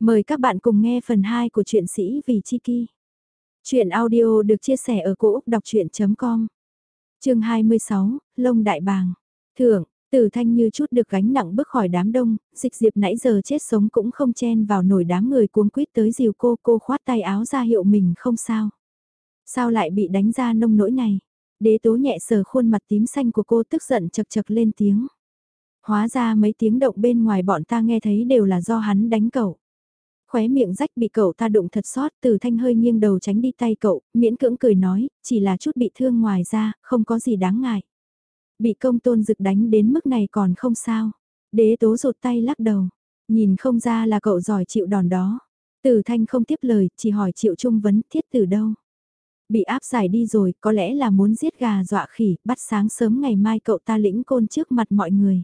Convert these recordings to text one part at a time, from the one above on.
Mời các bạn cùng nghe phần 2 của truyện sĩ Vì Chi Ki. Chuyện audio được chia sẻ ở cỗ đọc chuyện.com Trường 26, Lông Đại Bàng. Thưởng, Tử Thanh như chút được gánh nặng bước khỏi đám đông, dịch diệp nãy giờ chết sống cũng không chen vào nổi đám người cuống quýt tới dìu cô, cô khoát tay áo ra hiệu mình không sao. Sao lại bị đánh ra nông nỗi này? Đế tố nhẹ sờ khuôn mặt tím xanh của cô tức giận chật chật lên tiếng. Hóa ra mấy tiếng động bên ngoài bọn ta nghe thấy đều là do hắn đánh cậu. Khóe miệng rách bị cậu ta đụng thật sót, từ thanh hơi nghiêng đầu tránh đi tay cậu, miễn cưỡng cười nói, chỉ là chút bị thương ngoài ra, không có gì đáng ngại. Bị công tôn dực đánh đến mức này còn không sao. Đế tố rột tay lắc đầu, nhìn không ra là cậu giỏi chịu đòn đó. Từ thanh không tiếp lời, chỉ hỏi triệu trung vấn thiết từ đâu. Bị áp giải đi rồi, có lẽ là muốn giết gà dọa khỉ, bắt sáng sớm ngày mai cậu ta lĩnh côn trước mặt mọi người.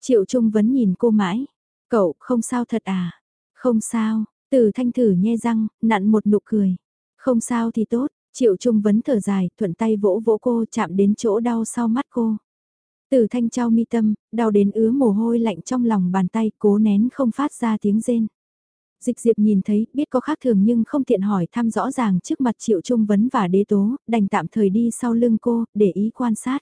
Triệu trung vấn nhìn cô mãi, cậu không sao thật à? Không sao, từ thanh thử nhe răng, nặn một nụ cười. Không sao thì tốt, triệu trung vấn thở dài, thuận tay vỗ vỗ cô chạm đến chỗ đau sau mắt cô. Từ thanh trao mi tâm, đau đến ứa mồ hôi lạnh trong lòng bàn tay, cố nén không phát ra tiếng rên. Dịch diệp nhìn thấy, biết có khác thường nhưng không tiện hỏi thăm rõ ràng trước mặt triệu trung vấn và đế tố, đành tạm thời đi sau lưng cô, để ý quan sát.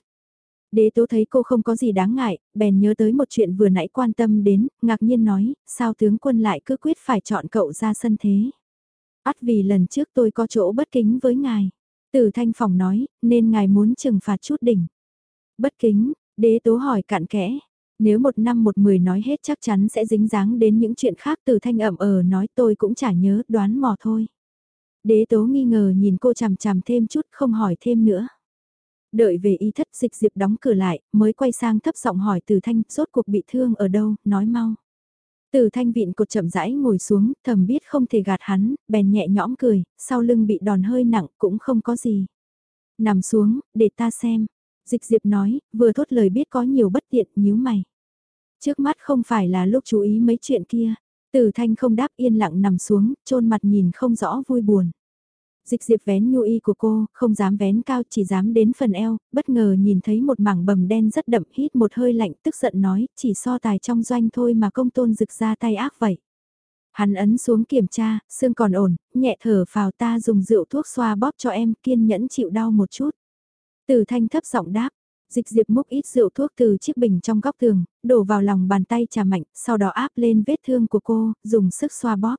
Đế tố thấy cô không có gì đáng ngại, bèn nhớ tới một chuyện vừa nãy quan tâm đến, ngạc nhiên nói, sao tướng quân lại cứ quyết phải chọn cậu ra sân thế. Át vì lần trước tôi có chỗ bất kính với ngài. Từ thanh phòng nói, nên ngài muốn trừng phạt chút đỉnh. Bất kính, đế tố hỏi cạn kẽ. Nếu một năm một mười nói hết chắc chắn sẽ dính dáng đến những chuyện khác từ thanh ẩm ờ nói tôi cũng chả nhớ đoán mò thôi. Đế tố nghi ngờ nhìn cô chằm chằm thêm chút không hỏi thêm nữa. Đợi về y thất dịch diệp đóng cửa lại, mới quay sang thấp giọng hỏi từ thanh, rốt cuộc bị thương ở đâu, nói mau. Từ thanh vịn cột chậm rãi ngồi xuống, thầm biết không thể gạt hắn, bèn nhẹ nhõm cười, sau lưng bị đòn hơi nặng cũng không có gì. Nằm xuống, để ta xem. Dịch diệp nói, vừa thốt lời biết có nhiều bất tiện, nhíu mày. Trước mắt không phải là lúc chú ý mấy chuyện kia. Từ thanh không đáp yên lặng nằm xuống, trôn mặt nhìn không rõ vui buồn. Dịch diệp vén nhu y của cô, không dám vén cao chỉ dám đến phần eo, bất ngờ nhìn thấy một mảng bầm đen rất đậm hít một hơi lạnh tức giận nói, chỉ so tài trong doanh thôi mà công tôn rực ra tay ác vậy. Hắn ấn xuống kiểm tra, xương còn ổn, nhẹ thở vào ta dùng rượu thuốc xoa bóp cho em kiên nhẫn chịu đau một chút. Từ thanh thấp giọng đáp, dịch diệp múc ít rượu thuốc từ chiếc bình trong góc tường, đổ vào lòng bàn tay trà mạnh, sau đó áp lên vết thương của cô, dùng sức xoa bóp.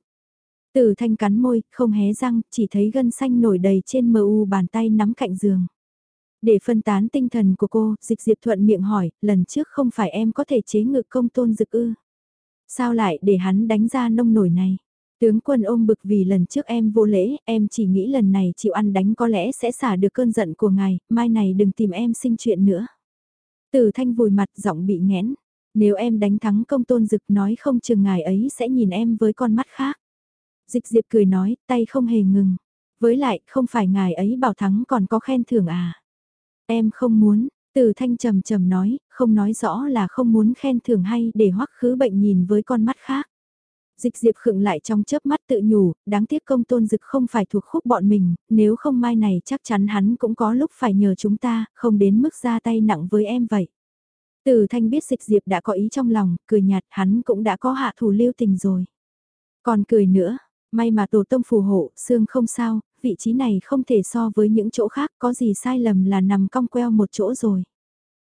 Từ thanh cắn môi, không hé răng, chỉ thấy gân xanh nổi đầy trên mờ u bàn tay nắm cạnh giường. Để phân tán tinh thần của cô, dịch diệp thuận miệng hỏi, lần trước không phải em có thể chế ngự công tôn dực ư? Sao lại để hắn đánh ra nông nổi này? Tướng quân ôm bực vì lần trước em vô lễ, em chỉ nghĩ lần này chịu ăn đánh có lẽ sẽ xả được cơn giận của ngài, mai này đừng tìm em sinh chuyện nữa. Từ thanh vùi mặt giọng bị nghẽn, nếu em đánh thắng công tôn dực nói không chừng ngài ấy sẽ nhìn em với con mắt khác. Dịch diệp cười nói, tay không hề ngừng. Với lại, không phải ngài ấy bảo thắng còn có khen thưởng à. Em không muốn, từ thanh trầm trầm nói, không nói rõ là không muốn khen thưởng hay để hoắc khứ bệnh nhìn với con mắt khác. Dịch diệp khựng lại trong chớp mắt tự nhủ, đáng tiếc công tôn dực không phải thuộc khúc bọn mình, nếu không mai này chắc chắn hắn cũng có lúc phải nhờ chúng ta, không đến mức ra tay nặng với em vậy. Từ thanh biết dịch diệp đã có ý trong lòng, cười nhạt hắn cũng đã có hạ thủ lưu tình rồi. Còn cười nữa, May mà tổ tông phù hộ, xương không sao, vị trí này không thể so với những chỗ khác, có gì sai lầm là nằm cong queo một chỗ rồi.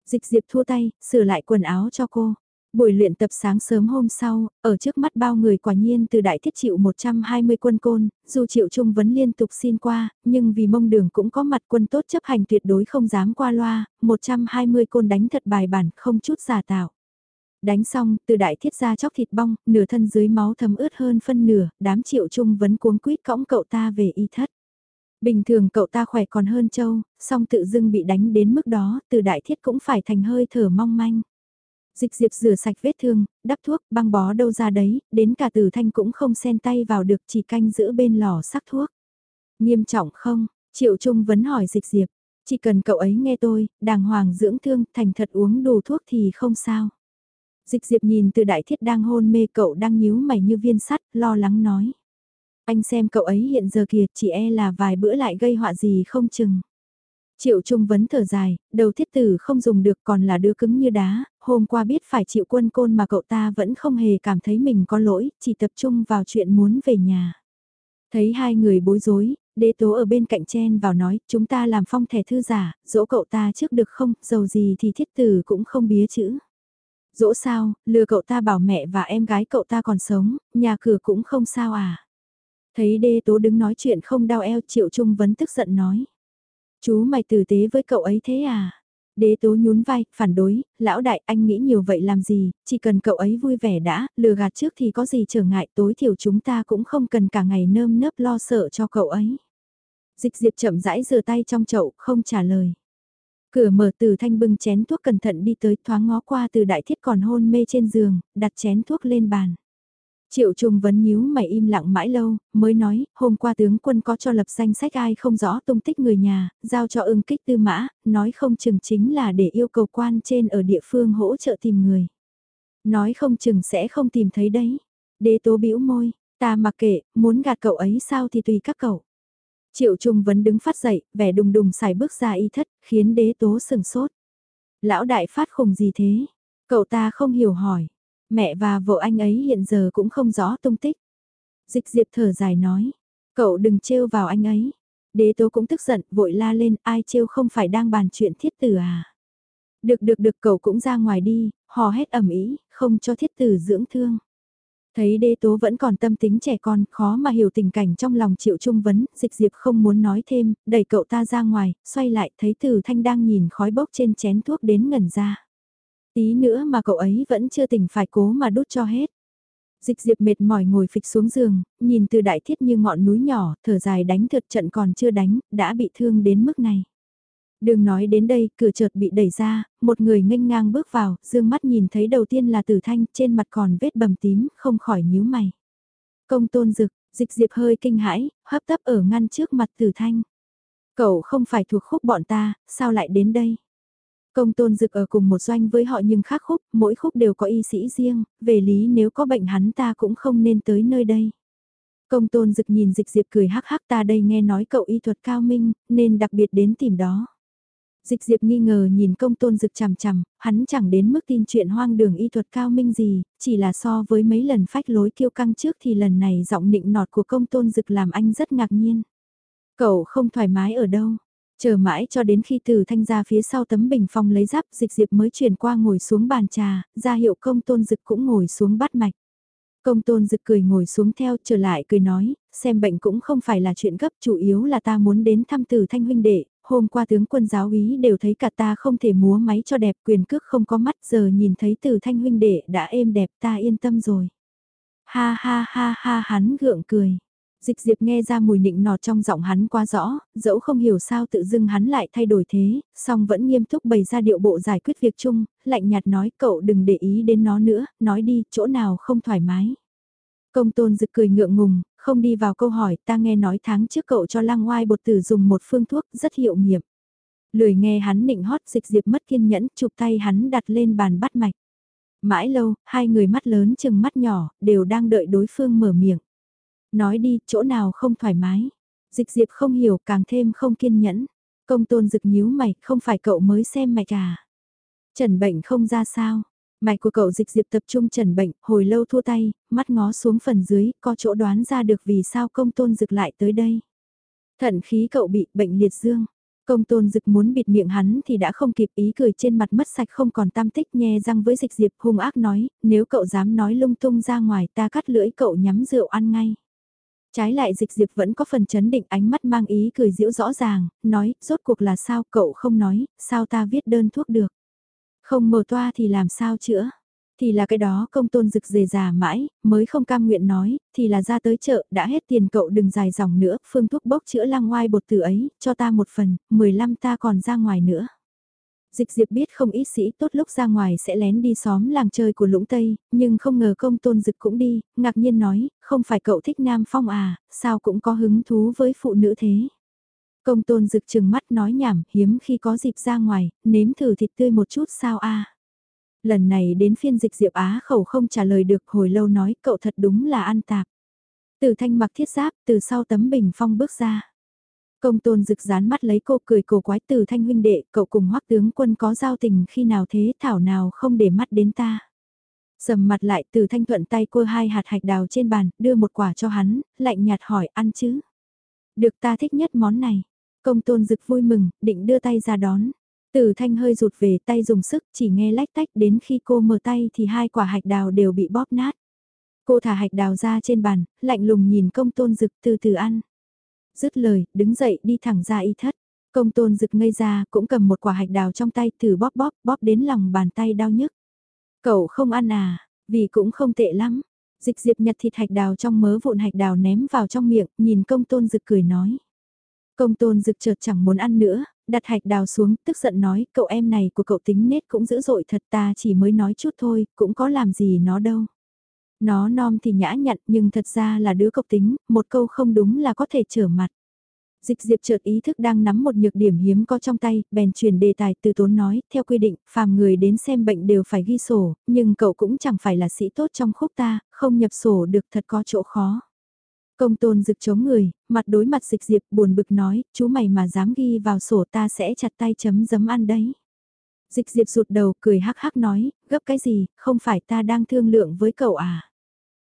Dịch diệp thua tay, sửa lại quần áo cho cô. Buổi luyện tập sáng sớm hôm sau, ở trước mắt bao người quả nhiên từ đại thiết chịu 120 quân côn, dù triệu trung vẫn liên tục xin qua, nhưng vì mông đường cũng có mặt quân tốt chấp hành tuyệt đối không dám qua loa, 120 côn đánh thật bài bản không chút giả tạo. Đánh xong, từ đại thiết ra chóc thịt bong, nửa thân dưới máu thấm ướt hơn phân nửa, đám triệu trung vấn cuống quýt cõng cậu ta về y thất. Bình thường cậu ta khỏe còn hơn châu, song tự dưng bị đánh đến mức đó, từ đại thiết cũng phải thành hơi thở mong manh. Dịch diệp rửa sạch vết thương, đắp thuốc, băng bó đâu ra đấy, đến cả từ thanh cũng không xen tay vào được chỉ canh giữ bên lò sắc thuốc. Nghiêm trọng không? Triệu Trung vấn hỏi dịch diệp. Chỉ cần cậu ấy nghe tôi, đàng hoàng dưỡng thương, thành thật uống đủ thuốc thì không sao. Dịch diệp nhìn từ đại thiết đang hôn mê cậu đang nhíu mày như viên sắt, lo lắng nói. Anh xem cậu ấy hiện giờ kìa, chỉ e là vài bữa lại gây họa gì không chừng. Triệu Trung vấn thở dài, đầu thiết tử không dùng được còn là đứa cứng như đá, hôm qua biết phải chịu quân côn mà cậu ta vẫn không hề cảm thấy mình có lỗi, chỉ tập trung vào chuyện muốn về nhà. Thấy hai người bối rối, đế tố ở bên cạnh chen vào nói, chúng ta làm phong thẻ thư giả, dỗ cậu ta trước được không, dầu gì thì thiết tử cũng không bía chữ. Dỗ sao, lừa cậu ta bảo mẹ và em gái cậu ta còn sống, nhà cửa cũng không sao à. Thấy đê tố đứng nói chuyện không đau eo triệu trung vấn tức giận nói. Chú mày tử tế với cậu ấy thế à? Đế tố nhún vai, phản đối, lão đại anh nghĩ nhiều vậy làm gì, chỉ cần cậu ấy vui vẻ đã, lừa gạt trước thì có gì trở ngại tối thiểu chúng ta cũng không cần cả ngày nơm nớp lo sợ cho cậu ấy. Dịch diệp chậm rãi rửa tay trong chậu, không trả lời. Cửa mở từ thanh bưng chén thuốc cẩn thận đi tới thoáng ngó qua từ đại thiết còn hôn mê trên giường, đặt chén thuốc lên bàn. Triệu Trung vấn nhíu mày im lặng mãi lâu, mới nói, hôm qua tướng quân có cho lập danh sách ai không rõ tung tích người nhà, giao cho ưng kích tư mã, nói không chừng chính là để yêu cầu quan trên ở địa phương hỗ trợ tìm người. Nói không chừng sẽ không tìm thấy đấy. Đế tố bĩu môi, ta mặc kệ, muốn gạt cậu ấy sao thì tùy các cậu. Triệu Trung vẫn đứng phát dậy, vẻ đùng đùng xài bước ra y thất, khiến đế tố sừng sốt. Lão đại phát khùng gì thế? Cậu ta không hiểu hỏi. Mẹ và vợ anh ấy hiện giờ cũng không rõ tung tích. Dịch diệp thở dài nói, cậu đừng trêu vào anh ấy. Đế tố cũng tức giận, vội la lên, ai trêu không phải đang bàn chuyện thiết tử à. Được được được cậu cũng ra ngoài đi, hò hét ẩm ý, không cho thiết tử dưỡng thương. Thấy đế tố vẫn còn tâm tính trẻ con, khó mà hiểu tình cảnh trong lòng triệu trung vấn, dịch diệp không muốn nói thêm, đẩy cậu ta ra ngoài, xoay lại thấy tử thanh đang nhìn khói bốc trên chén thuốc đến ngẩn ra. Tí nữa mà cậu ấy vẫn chưa tỉnh phải cố mà đút cho hết. Dịch diệp mệt mỏi ngồi phịch xuống giường, nhìn từ đại thiết như ngọn núi nhỏ, thở dài đánh thật trận còn chưa đánh, đã bị thương đến mức này. Đừng nói đến đây, cửa chợt bị đẩy ra, một người nghênh ngang bước vào, dương mắt nhìn thấy đầu tiên là tử thanh, trên mặt còn vết bầm tím, không khỏi nhíu mày. Công tôn dực, dịch diệp hơi kinh hãi, hấp tấp ở ngăn trước mặt tử thanh. Cậu không phải thuộc khúc bọn ta, sao lại đến đây? Công tôn dực ở cùng một doanh với họ nhưng khác khúc, mỗi khúc đều có y sĩ riêng, về lý nếu có bệnh hắn ta cũng không nên tới nơi đây. Công tôn dực nhìn dịch diệp cười hắc hắc ta đây nghe nói cậu y thuật cao minh, nên đặc biệt đến tìm đó. Dịch diệp nghi ngờ nhìn công tôn dực chằm chằm, hắn chẳng đến mức tin chuyện hoang đường y thuật cao minh gì, chỉ là so với mấy lần phách lối kiêu căng trước thì lần này giọng nịnh nọt của công tôn dực làm anh rất ngạc nhiên. Cậu không thoải mái ở đâu, Chờ mãi cho đến khi từ thanh ra phía sau tấm bình phong lấy giáp dịch diệp mới chuyển qua ngồi xuống bàn trà, ra hiệu công tôn dực cũng ngồi xuống bắt mạch. Công tôn dực cười ngồi xuống theo trở lại cười nói, xem bệnh cũng không phải là chuyện gấp chủ yếu là ta muốn đến thăm từ thanh huynh đệ, hôm qua tướng quân giáo úy đều thấy cả ta không thể múa máy cho đẹp quyền cước không có mắt giờ nhìn thấy từ thanh huynh đệ đã êm đẹp ta yên tâm rồi. Ha ha ha ha hắn gượng cười. Dịch diệp nghe ra mùi nịnh nọt trong giọng hắn quá rõ, dẫu không hiểu sao tự dưng hắn lại thay đổi thế, song vẫn nghiêm túc bày ra điệu bộ giải quyết việc chung, lạnh nhạt nói cậu đừng để ý đến nó nữa, nói đi, chỗ nào không thoải mái. Công tôn dực cười ngượng ngùng, không đi vào câu hỏi, ta nghe nói tháng trước cậu cho lăng oai bột tử dùng một phương thuốc rất hiệu nghiệm. Lười nghe hắn nịnh hót dịch diệp mất kiên nhẫn, chụp tay hắn đặt lên bàn bắt mạch. Mãi lâu, hai người mắt lớn chừng mắt nhỏ, đều đang đợi đối phương mở miệng. Nói đi, chỗ nào không thoải mái. Dịch diệp không hiểu càng thêm không kiên nhẫn. Công tôn dực nhíu mày, không phải cậu mới xem mạch à. Trần bệnh không ra sao. Mạch của cậu dịch diệp tập trung trần bệnh, hồi lâu thua tay, mắt ngó xuống phần dưới, có chỗ đoán ra được vì sao công tôn dực lại tới đây. Thận khí cậu bị bệnh liệt dương. Công tôn dực muốn bịt miệng hắn thì đã không kịp ý cười trên mặt mất sạch không còn tam tích nhe răng với dịch diệp hung ác nói, nếu cậu dám nói lung tung ra ngoài ta cắt lưỡi cậu nhắm rượu ăn ngay. Trái lại dịch diệp vẫn có phần chấn định ánh mắt mang ý cười diễu rõ ràng, nói, rốt cuộc là sao cậu không nói, sao ta viết đơn thuốc được. Không mờ toa thì làm sao chữa. Thì là cái đó công tôn rực dề già mãi, mới không cam nguyện nói, thì là ra tới chợ, đã hết tiền cậu đừng dài dòng nữa, phương thuốc bốc chữa lang ngoai bột từ ấy, cho ta một phần, 15 ta còn ra ngoài nữa. Dịch diệp biết không ít sĩ tốt lúc ra ngoài sẽ lén đi xóm làng chơi của lũng Tây, nhưng không ngờ công tôn dực cũng đi, ngạc nhiên nói, không phải cậu thích Nam Phong à, sao cũng có hứng thú với phụ nữ thế. Công tôn dực chừng mắt nói nhảm, hiếm khi có dịp ra ngoài, nếm thử thịt tươi một chút sao a Lần này đến phiên dịch diệp á khẩu không trả lời được hồi lâu nói cậu thật đúng là ăn tạp. Từ thanh mặc thiết giáp, từ sau tấm bình phong bước ra. Công tôn rực dán mắt lấy cô cười cổ quái từ thanh huynh đệ, cậu cùng hoắc tướng quân có giao tình khi nào thế thảo nào không để mắt đến ta. Sầm mặt lại từ thanh thuận tay cô hai hạt hạch đào trên bàn, đưa một quả cho hắn, lạnh nhạt hỏi ăn chứ. Được ta thích nhất món này. Công tôn rực vui mừng, định đưa tay ra đón. Tử thanh hơi rụt về tay dùng sức chỉ nghe lách tách đến khi cô mở tay thì hai quả hạch đào đều bị bóp nát. Cô thả hạch đào ra trên bàn, lạnh lùng nhìn công tôn rực từ từ ăn. Dứt lời, đứng dậy đi thẳng ra y thất. Công tôn rực ngây ra cũng cầm một quả hạch đào trong tay thử bóp bóp bóp đến lòng bàn tay đau nhức. Cậu không ăn à, vì cũng không tệ lắm. Dịch diệp nhặt thịt hạch đào trong mớ vụn hạch đào ném vào trong miệng, nhìn công tôn rực cười nói. Công tôn rực chợt chẳng muốn ăn nữa, đặt hạch đào xuống, tức giận nói, cậu em này của cậu tính nết cũng dữ dội thật ta chỉ mới nói chút thôi, cũng có làm gì nó đâu. Nó non thì nhã nhặn nhưng thật ra là đứa cộc tính, một câu không đúng là có thể trở mặt. Dịch diệp chợt ý thức đang nắm một nhược điểm hiếm có trong tay, bèn chuyển đề tài từ tốn nói, theo quy định, phàm người đến xem bệnh đều phải ghi sổ, nhưng cậu cũng chẳng phải là sĩ tốt trong khúc ta, không nhập sổ được thật có chỗ khó. Công tôn rực chống người, mặt đối mặt dịch diệp buồn bực nói, chú mày mà dám ghi vào sổ ta sẽ chặt tay chấm dấm ăn đấy. Dịch diệp rụt đầu cười hắc hắc nói, gấp cái gì, không phải ta đang thương lượng với cậu à.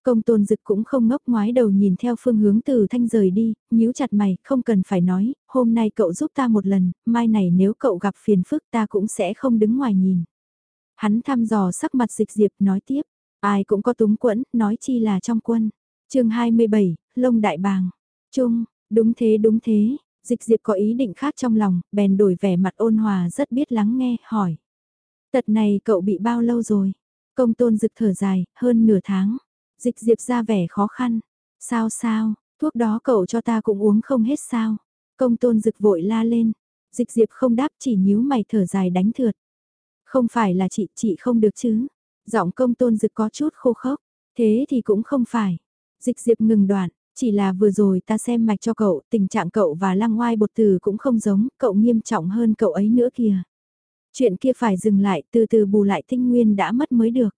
Công tôn dực cũng không ngốc ngoái đầu nhìn theo phương hướng từ thanh rời đi, nhíu chặt mày, không cần phải nói, hôm nay cậu giúp ta một lần, mai này nếu cậu gặp phiền phức ta cũng sẽ không đứng ngoài nhìn. Hắn thăm dò sắc mặt dịch diệp nói tiếp, ai cũng có túng quẫn, nói chi là trong quân. chương 27, Lông Đại Bàng. Trung, đúng thế đúng thế, dịch diệp có ý định khác trong lòng, bèn đổi vẻ mặt ôn hòa rất biết lắng nghe, hỏi. Tật này cậu bị bao lâu rồi? Công tôn dực thở dài, hơn nửa tháng. Dịch diệp ra vẻ khó khăn. Sao sao, thuốc đó cậu cho ta cũng uống không hết sao? Công tôn dực vội la lên. Dịch diệp không đáp chỉ nhíu mày thở dài đánh thượt. Không phải là chị, chị không được chứ. Giọng công tôn dực có chút khô khốc. Thế thì cũng không phải. Dịch diệp ngừng đoạn, chỉ là vừa rồi ta xem mạch cho cậu, tình trạng cậu và lang ngoai bột từ cũng không giống, cậu nghiêm trọng hơn cậu ấy nữa kìa. Chuyện kia phải dừng lại, từ từ bù lại tinh nguyên đã mất mới được.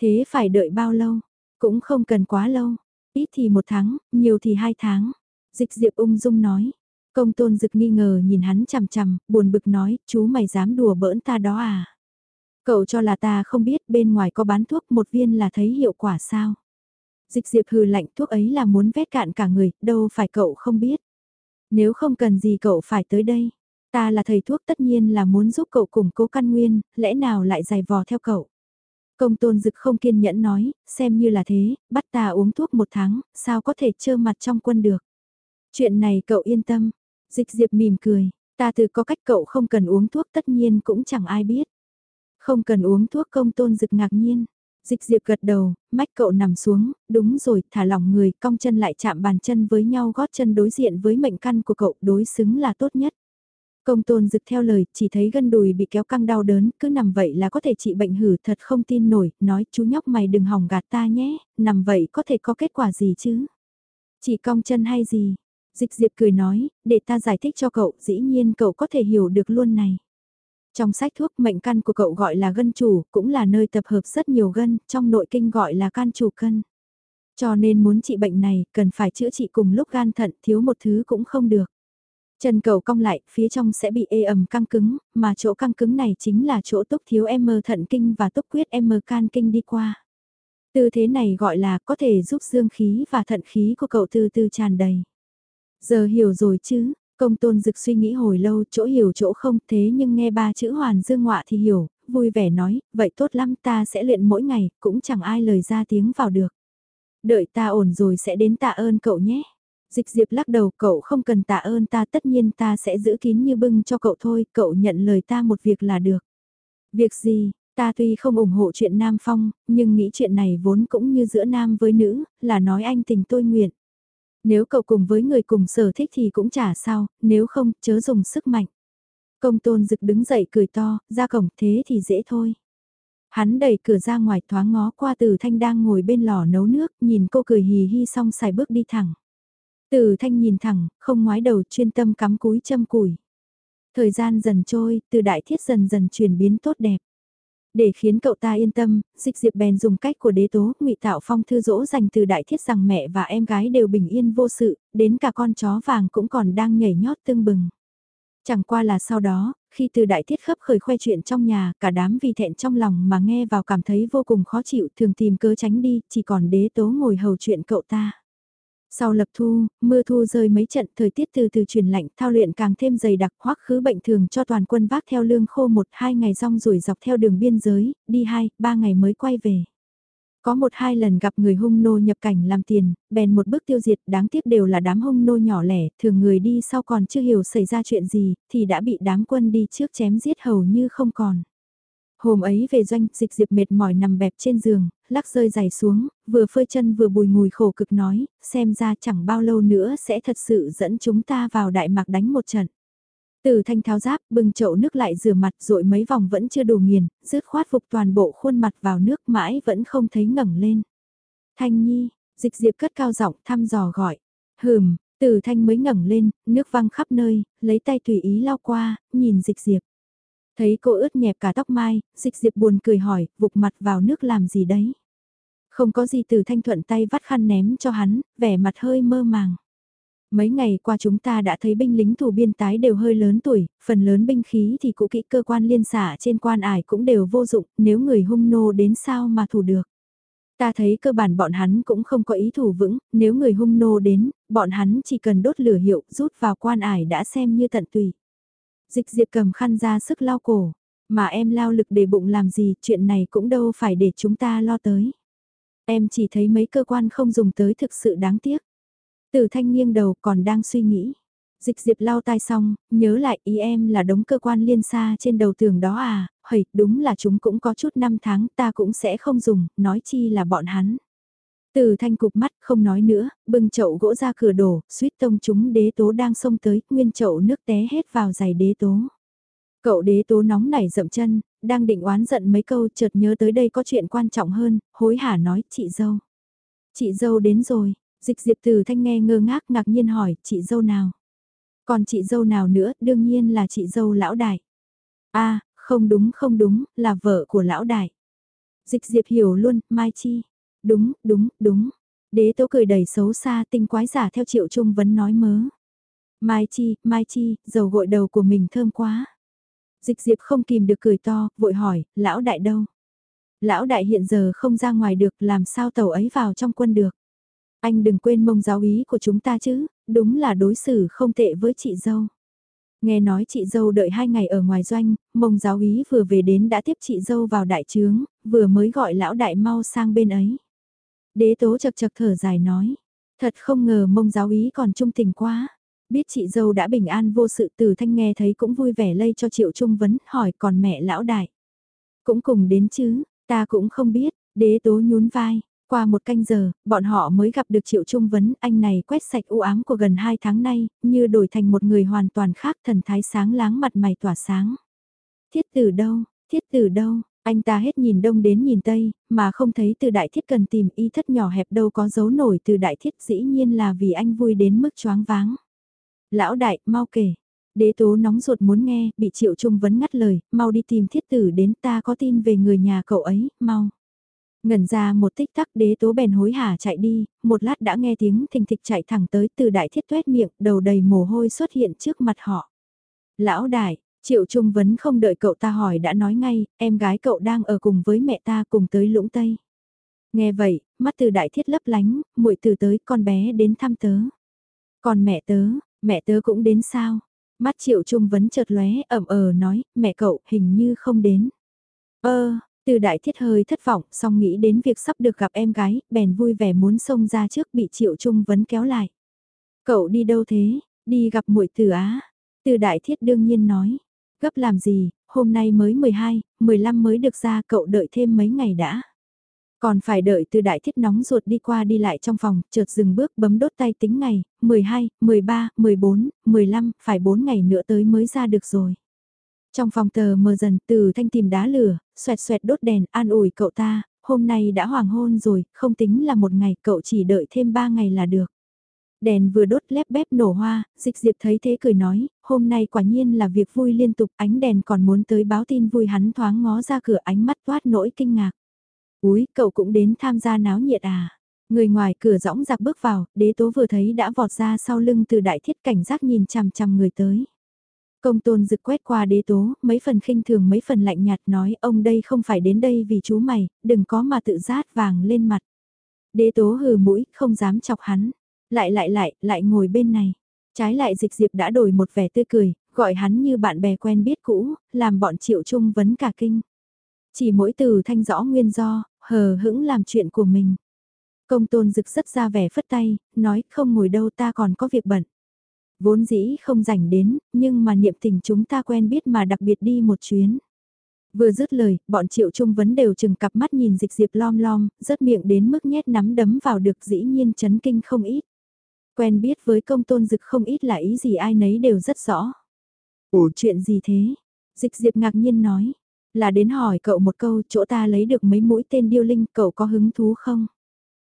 Thế phải đợi bao lâu? Cũng không cần quá lâu, ít thì một tháng, nhiều thì hai tháng. Dịch diệp ung dung nói. Công tôn dực nghi ngờ nhìn hắn chằm chằm, buồn bực nói, chú mày dám đùa bỡn ta đó à? Cậu cho là ta không biết bên ngoài có bán thuốc một viên là thấy hiệu quả sao? Dịch diệp hừ lạnh thuốc ấy là muốn vét cạn cả người, đâu phải cậu không biết. Nếu không cần gì cậu phải tới đây. Ta là thầy thuốc tất nhiên là muốn giúp cậu củng cố căn nguyên, lẽ nào lại giày vò theo cậu. Công tôn dực không kiên nhẫn nói, xem như là thế, bắt ta uống thuốc một tháng, sao có thể trơ mặt trong quân được. Chuyện này cậu yên tâm. Dịch diệp mỉm cười, ta từ có cách cậu không cần uống thuốc tất nhiên cũng chẳng ai biết. Không cần uống thuốc công tôn dực ngạc nhiên. Dịch diệp gật đầu, mách cậu nằm xuống, đúng rồi, thả lỏng người, cong chân lại chạm bàn chân với nhau gót chân đối diện với mệnh căn của cậu đối xứng là tốt nhất. Công tôn dực theo lời, chỉ thấy gân đùi bị kéo căng đau đớn, cứ nằm vậy là có thể trị bệnh hử thật không tin nổi, nói chú nhóc mày đừng hỏng gạt ta nhé, nằm vậy có thể có kết quả gì chứ? Chỉ cong chân hay gì? Dịch diệp cười nói, để ta giải thích cho cậu, dĩ nhiên cậu có thể hiểu được luôn này. Trong sách thuốc mệnh căn của cậu gọi là gân chủ, cũng là nơi tập hợp rất nhiều gân, trong nội kinh gọi là can chủ cân. Cho nên muốn trị bệnh này, cần phải chữa trị cùng lúc gan thận, thiếu một thứ cũng không được. Chân cầu cong lại, phía trong sẽ bị ê ẩm căng cứng, mà chỗ căng cứng này chính là chỗ túc thiếu M thận kinh và túc quyết M can kinh đi qua. Tư thế này gọi là có thể giúp dương khí và thận khí của cậu từ từ tràn đầy. Giờ hiểu rồi chứ, công tôn dực suy nghĩ hồi lâu chỗ hiểu chỗ không thế nhưng nghe ba chữ hoàn dương ngọa thì hiểu, vui vẻ nói, vậy tốt lắm ta sẽ luyện mỗi ngày, cũng chẳng ai lời ra tiếng vào được. Đợi ta ổn rồi sẽ đến tạ ơn cậu nhé. Dịch diệp lắc đầu cậu không cần tạ ơn ta tất nhiên ta sẽ giữ kín như bưng cho cậu thôi, cậu nhận lời ta một việc là được. Việc gì, ta tuy không ủng hộ chuyện Nam Phong, nhưng nghĩ chuyện này vốn cũng như giữa Nam với nữ, là nói anh tình tôi nguyện. Nếu cậu cùng với người cùng sở thích thì cũng chả sao, nếu không, chớ dùng sức mạnh. Công tôn dực đứng dậy cười to, ra cổng thế thì dễ thôi. Hắn đẩy cửa ra ngoài thoáng ngó qua từ thanh đang ngồi bên lò nấu nước, nhìn cô cười hì hi xong xài bước đi thẳng. Từ thanh nhìn thẳng, không ngoái đầu chuyên tâm cắm cúi châm củi. Thời gian dần trôi, từ đại thiết dần dần chuyển biến tốt đẹp. Để khiến cậu ta yên tâm, dịch diệp bèn dùng cách của đế tố, ngụy tạo phong thư dỗ dành từ đại thiết rằng mẹ và em gái đều bình yên vô sự, đến cả con chó vàng cũng còn đang nhảy nhót tương bừng. Chẳng qua là sau đó, khi từ đại thiết khấp khởi khoe chuyện trong nhà, cả đám vì thẹn trong lòng mà nghe vào cảm thấy vô cùng khó chịu, thường tìm cớ tránh đi, chỉ còn đế tố ngồi hầu chuyện cậu ta. Sau lập thu, mưa thu rơi mấy trận thời tiết từ từ chuyển lạnh thao luyện càng thêm dày đặc hoắc khứ bệnh thường cho toàn quân vác theo lương khô một hai ngày rong rủi dọc theo đường biên giới, đi hai, ba ngày mới quay về. Có một hai lần gặp người hung nô nhập cảnh làm tiền, bèn một bước tiêu diệt đáng tiếc đều là đám hung nô nhỏ lẻ, thường người đi sau còn chưa hiểu xảy ra chuyện gì, thì đã bị đám quân đi trước chém giết hầu như không còn. Hôm ấy về doanh, dịch diệp mệt mỏi nằm bẹp trên giường, lắc rơi giày xuống, vừa phơi chân vừa bùi ngùi khổ cực nói, xem ra chẳng bao lâu nữa sẽ thật sự dẫn chúng ta vào Đại Mạc đánh một trận. Từ thanh tháo giáp, bưng chậu nước lại rửa mặt rồi mấy vòng vẫn chưa đủ nghiền, rứt khoát phục toàn bộ khuôn mặt vào nước mãi vẫn không thấy ngẩng lên. Thanh nhi, dịch diệp cất cao giọng thăm dò gọi. Hừm, từ thanh mới ngẩng lên, nước văng khắp nơi, lấy tay tùy ý lau qua, nhìn dịch diệp. Thấy cô ướt nhẹp cả tóc mai, dịch diệp buồn cười hỏi, vụt mặt vào nước làm gì đấy. Không có gì từ thanh thuận tay vắt khăn ném cho hắn, vẻ mặt hơi mơ màng. Mấy ngày qua chúng ta đã thấy binh lính thủ biên tái đều hơi lớn tuổi, phần lớn binh khí thì cũ kỹ cơ quan liên xả trên quan ải cũng đều vô dụng, nếu người hung nô đến sao mà thủ được. Ta thấy cơ bản bọn hắn cũng không có ý thủ vững, nếu người hung nô đến, bọn hắn chỉ cần đốt lửa hiệu rút vào quan ải đã xem như tận tùy. Dịch diệp cầm khăn ra sức lau cổ, mà em lao lực để bụng làm gì, chuyện này cũng đâu phải để chúng ta lo tới. Em chỉ thấy mấy cơ quan không dùng tới thực sự đáng tiếc. Tử thanh nghiêng đầu còn đang suy nghĩ. Dịch diệp lau tai xong, nhớ lại ý em là đống cơ quan liên xa trên đầu tường đó à, hầy, đúng là chúng cũng có chút năm tháng ta cũng sẽ không dùng, nói chi là bọn hắn. Từ thanh cục mắt không nói nữa, bưng chậu gỗ ra cửa đổ, suýt tông chúng đế tố đang xông tới, nguyên chậu nước té hết vào giày đế tố. Cậu đế tố nóng nảy dậm chân, đang định oán giận mấy câu chợt nhớ tới đây có chuyện quan trọng hơn, hối hả nói, chị dâu. Chị dâu đến rồi, dịch diệp từ thanh nghe ngơ ngác ngạc nhiên hỏi, chị dâu nào? Còn chị dâu nào nữa, đương nhiên là chị dâu lão đại. a à, không đúng không đúng, là vợ của lão đại. Dịch diệp hiểu luôn, Mai Chi. Đúng, đúng, đúng. Đế tố cười đầy xấu xa tinh quái giả theo triệu trung vấn nói mớ. Mai Chi, Mai Chi, dầu gội đầu của mình thơm quá. Dịch diệp không kìm được cười to, vội hỏi, lão đại đâu? Lão đại hiện giờ không ra ngoài được, làm sao tàu ấy vào trong quân được? Anh đừng quên mông giáo ý của chúng ta chứ, đúng là đối xử không tệ với chị dâu. Nghe nói chị dâu đợi hai ngày ở ngoài doanh, mông giáo ý vừa về đến đã tiếp chị dâu vào đại trướng, vừa mới gọi lão đại mau sang bên ấy. Đế tố chật chật thở dài nói, thật không ngờ mông giáo ý còn trung tình quá. Biết chị dâu đã bình an vô sự từ thanh nghe thấy cũng vui vẻ lây cho triệu trung vấn hỏi còn mẹ lão đại. Cũng cùng đến chứ, ta cũng không biết, đế tố nhún vai. Qua một canh giờ, bọn họ mới gặp được Triệu Trung Vấn, anh này quét sạch u ám của gần hai tháng nay, như đổi thành một người hoàn toàn khác thần thái sáng láng mặt mày tỏa sáng. Thiết tử đâu, thiết tử đâu, anh ta hết nhìn đông đến nhìn tây, mà không thấy từ đại thiết cần tìm y thất nhỏ hẹp đâu có dấu nổi từ đại thiết dĩ nhiên là vì anh vui đến mức choáng váng. Lão đại, mau kể. Đế tố nóng ruột muốn nghe, bị triệu trung vấn ngắt lời, mau đi tìm thiết tử đến ta có tin về người nhà cậu ấy, mau. Ngẩn ra một tích tắc đế tố bèn hối hả chạy đi, một lát đã nghe tiếng thình thịch chạy thẳng tới từ đại thiết tuét miệng, đầu đầy mồ hôi xuất hiện trước mặt họ. Lão đại, Triệu Trung Vấn không đợi cậu ta hỏi đã nói ngay, em gái cậu đang ở cùng với mẹ ta cùng tới lũng Tây. Nghe vậy, mắt từ đại thiết lấp lánh, muội từ tới con bé đến thăm tớ. Còn mẹ tớ, mẹ tớ cũng đến sao? Mắt Triệu Trung Vấn chợt lóe ẩm ờ nói, mẹ cậu hình như không đến. Ơ, từ đại thiết hơi thất vọng, song nghĩ đến việc sắp được gặp em gái, bèn vui vẻ muốn xông ra trước bị Triệu Trung Vấn kéo lại. Cậu đi đâu thế? Đi gặp muội từ á. Từ đại thiết đương nhiên nói. Gấp làm gì, hôm nay mới 12, 15 mới được ra cậu đợi thêm mấy ngày đã. Còn phải đợi từ đại thiết nóng ruột đi qua đi lại trong phòng, chợt dừng bước bấm đốt tay tính ngày, 12, 13, 14, 15, phải 4 ngày nữa tới mới ra được rồi. Trong phòng tờ mờ dần từ thanh tìm đá lửa, xoẹt xoẹt đốt đèn an ủi cậu ta, hôm nay đã hoàng hôn rồi, không tính là một ngày cậu chỉ đợi thêm ba ngày là được. Đèn vừa đốt lép bép nổ hoa, dịch diệp thấy thế cười nói, hôm nay quả nhiên là việc vui liên tục, ánh đèn còn muốn tới báo tin vui hắn thoáng ngó ra cửa ánh mắt toát nỗi kinh ngạc. Úi, cậu cũng đến tham gia náo nhiệt à? Người ngoài cửa rõng giặc bước vào, đế tố vừa thấy đã vọt ra sau lưng từ đại thiết cảnh giác nhìn chằm chằm người tới. Công tôn rực quét qua đế tố, mấy phần khinh thường mấy phần lạnh nhạt nói ông đây không phải đến đây vì chú mày, đừng có mà tự rát vàng lên mặt. Đế tố hừ mũi, không dám chọc hắn. Lại lại lại, lại ngồi bên này. Trái lại dịch diệp đã đổi một vẻ tươi cười, gọi hắn như bạn bè quen biết cũ, làm bọn triệu trung vấn cả kinh. Chỉ mỗi từ thanh rõ nguyên do, hờ hững làm chuyện của mình. Công tôn rực rất ra vẻ phất tay, nói không ngồi đâu ta còn có việc bận. Vốn dĩ không rảnh đến, nhưng mà niệm tình chúng ta quen biết mà đặc biệt đi một chuyến. Vừa dứt lời, bọn triệu trung vấn đều chừng cặp mắt nhìn dịch diệp lom lom, rớt miệng đến mức nhét nắm đấm vào được dĩ nhiên chấn kinh không ít. Quen biết với công tôn dực không ít là ý gì ai nấy đều rất rõ. Ủa chuyện gì thế? Dịch diệp ngạc nhiên nói. Là đến hỏi cậu một câu chỗ ta lấy được mấy mũi tên điêu linh cậu có hứng thú không?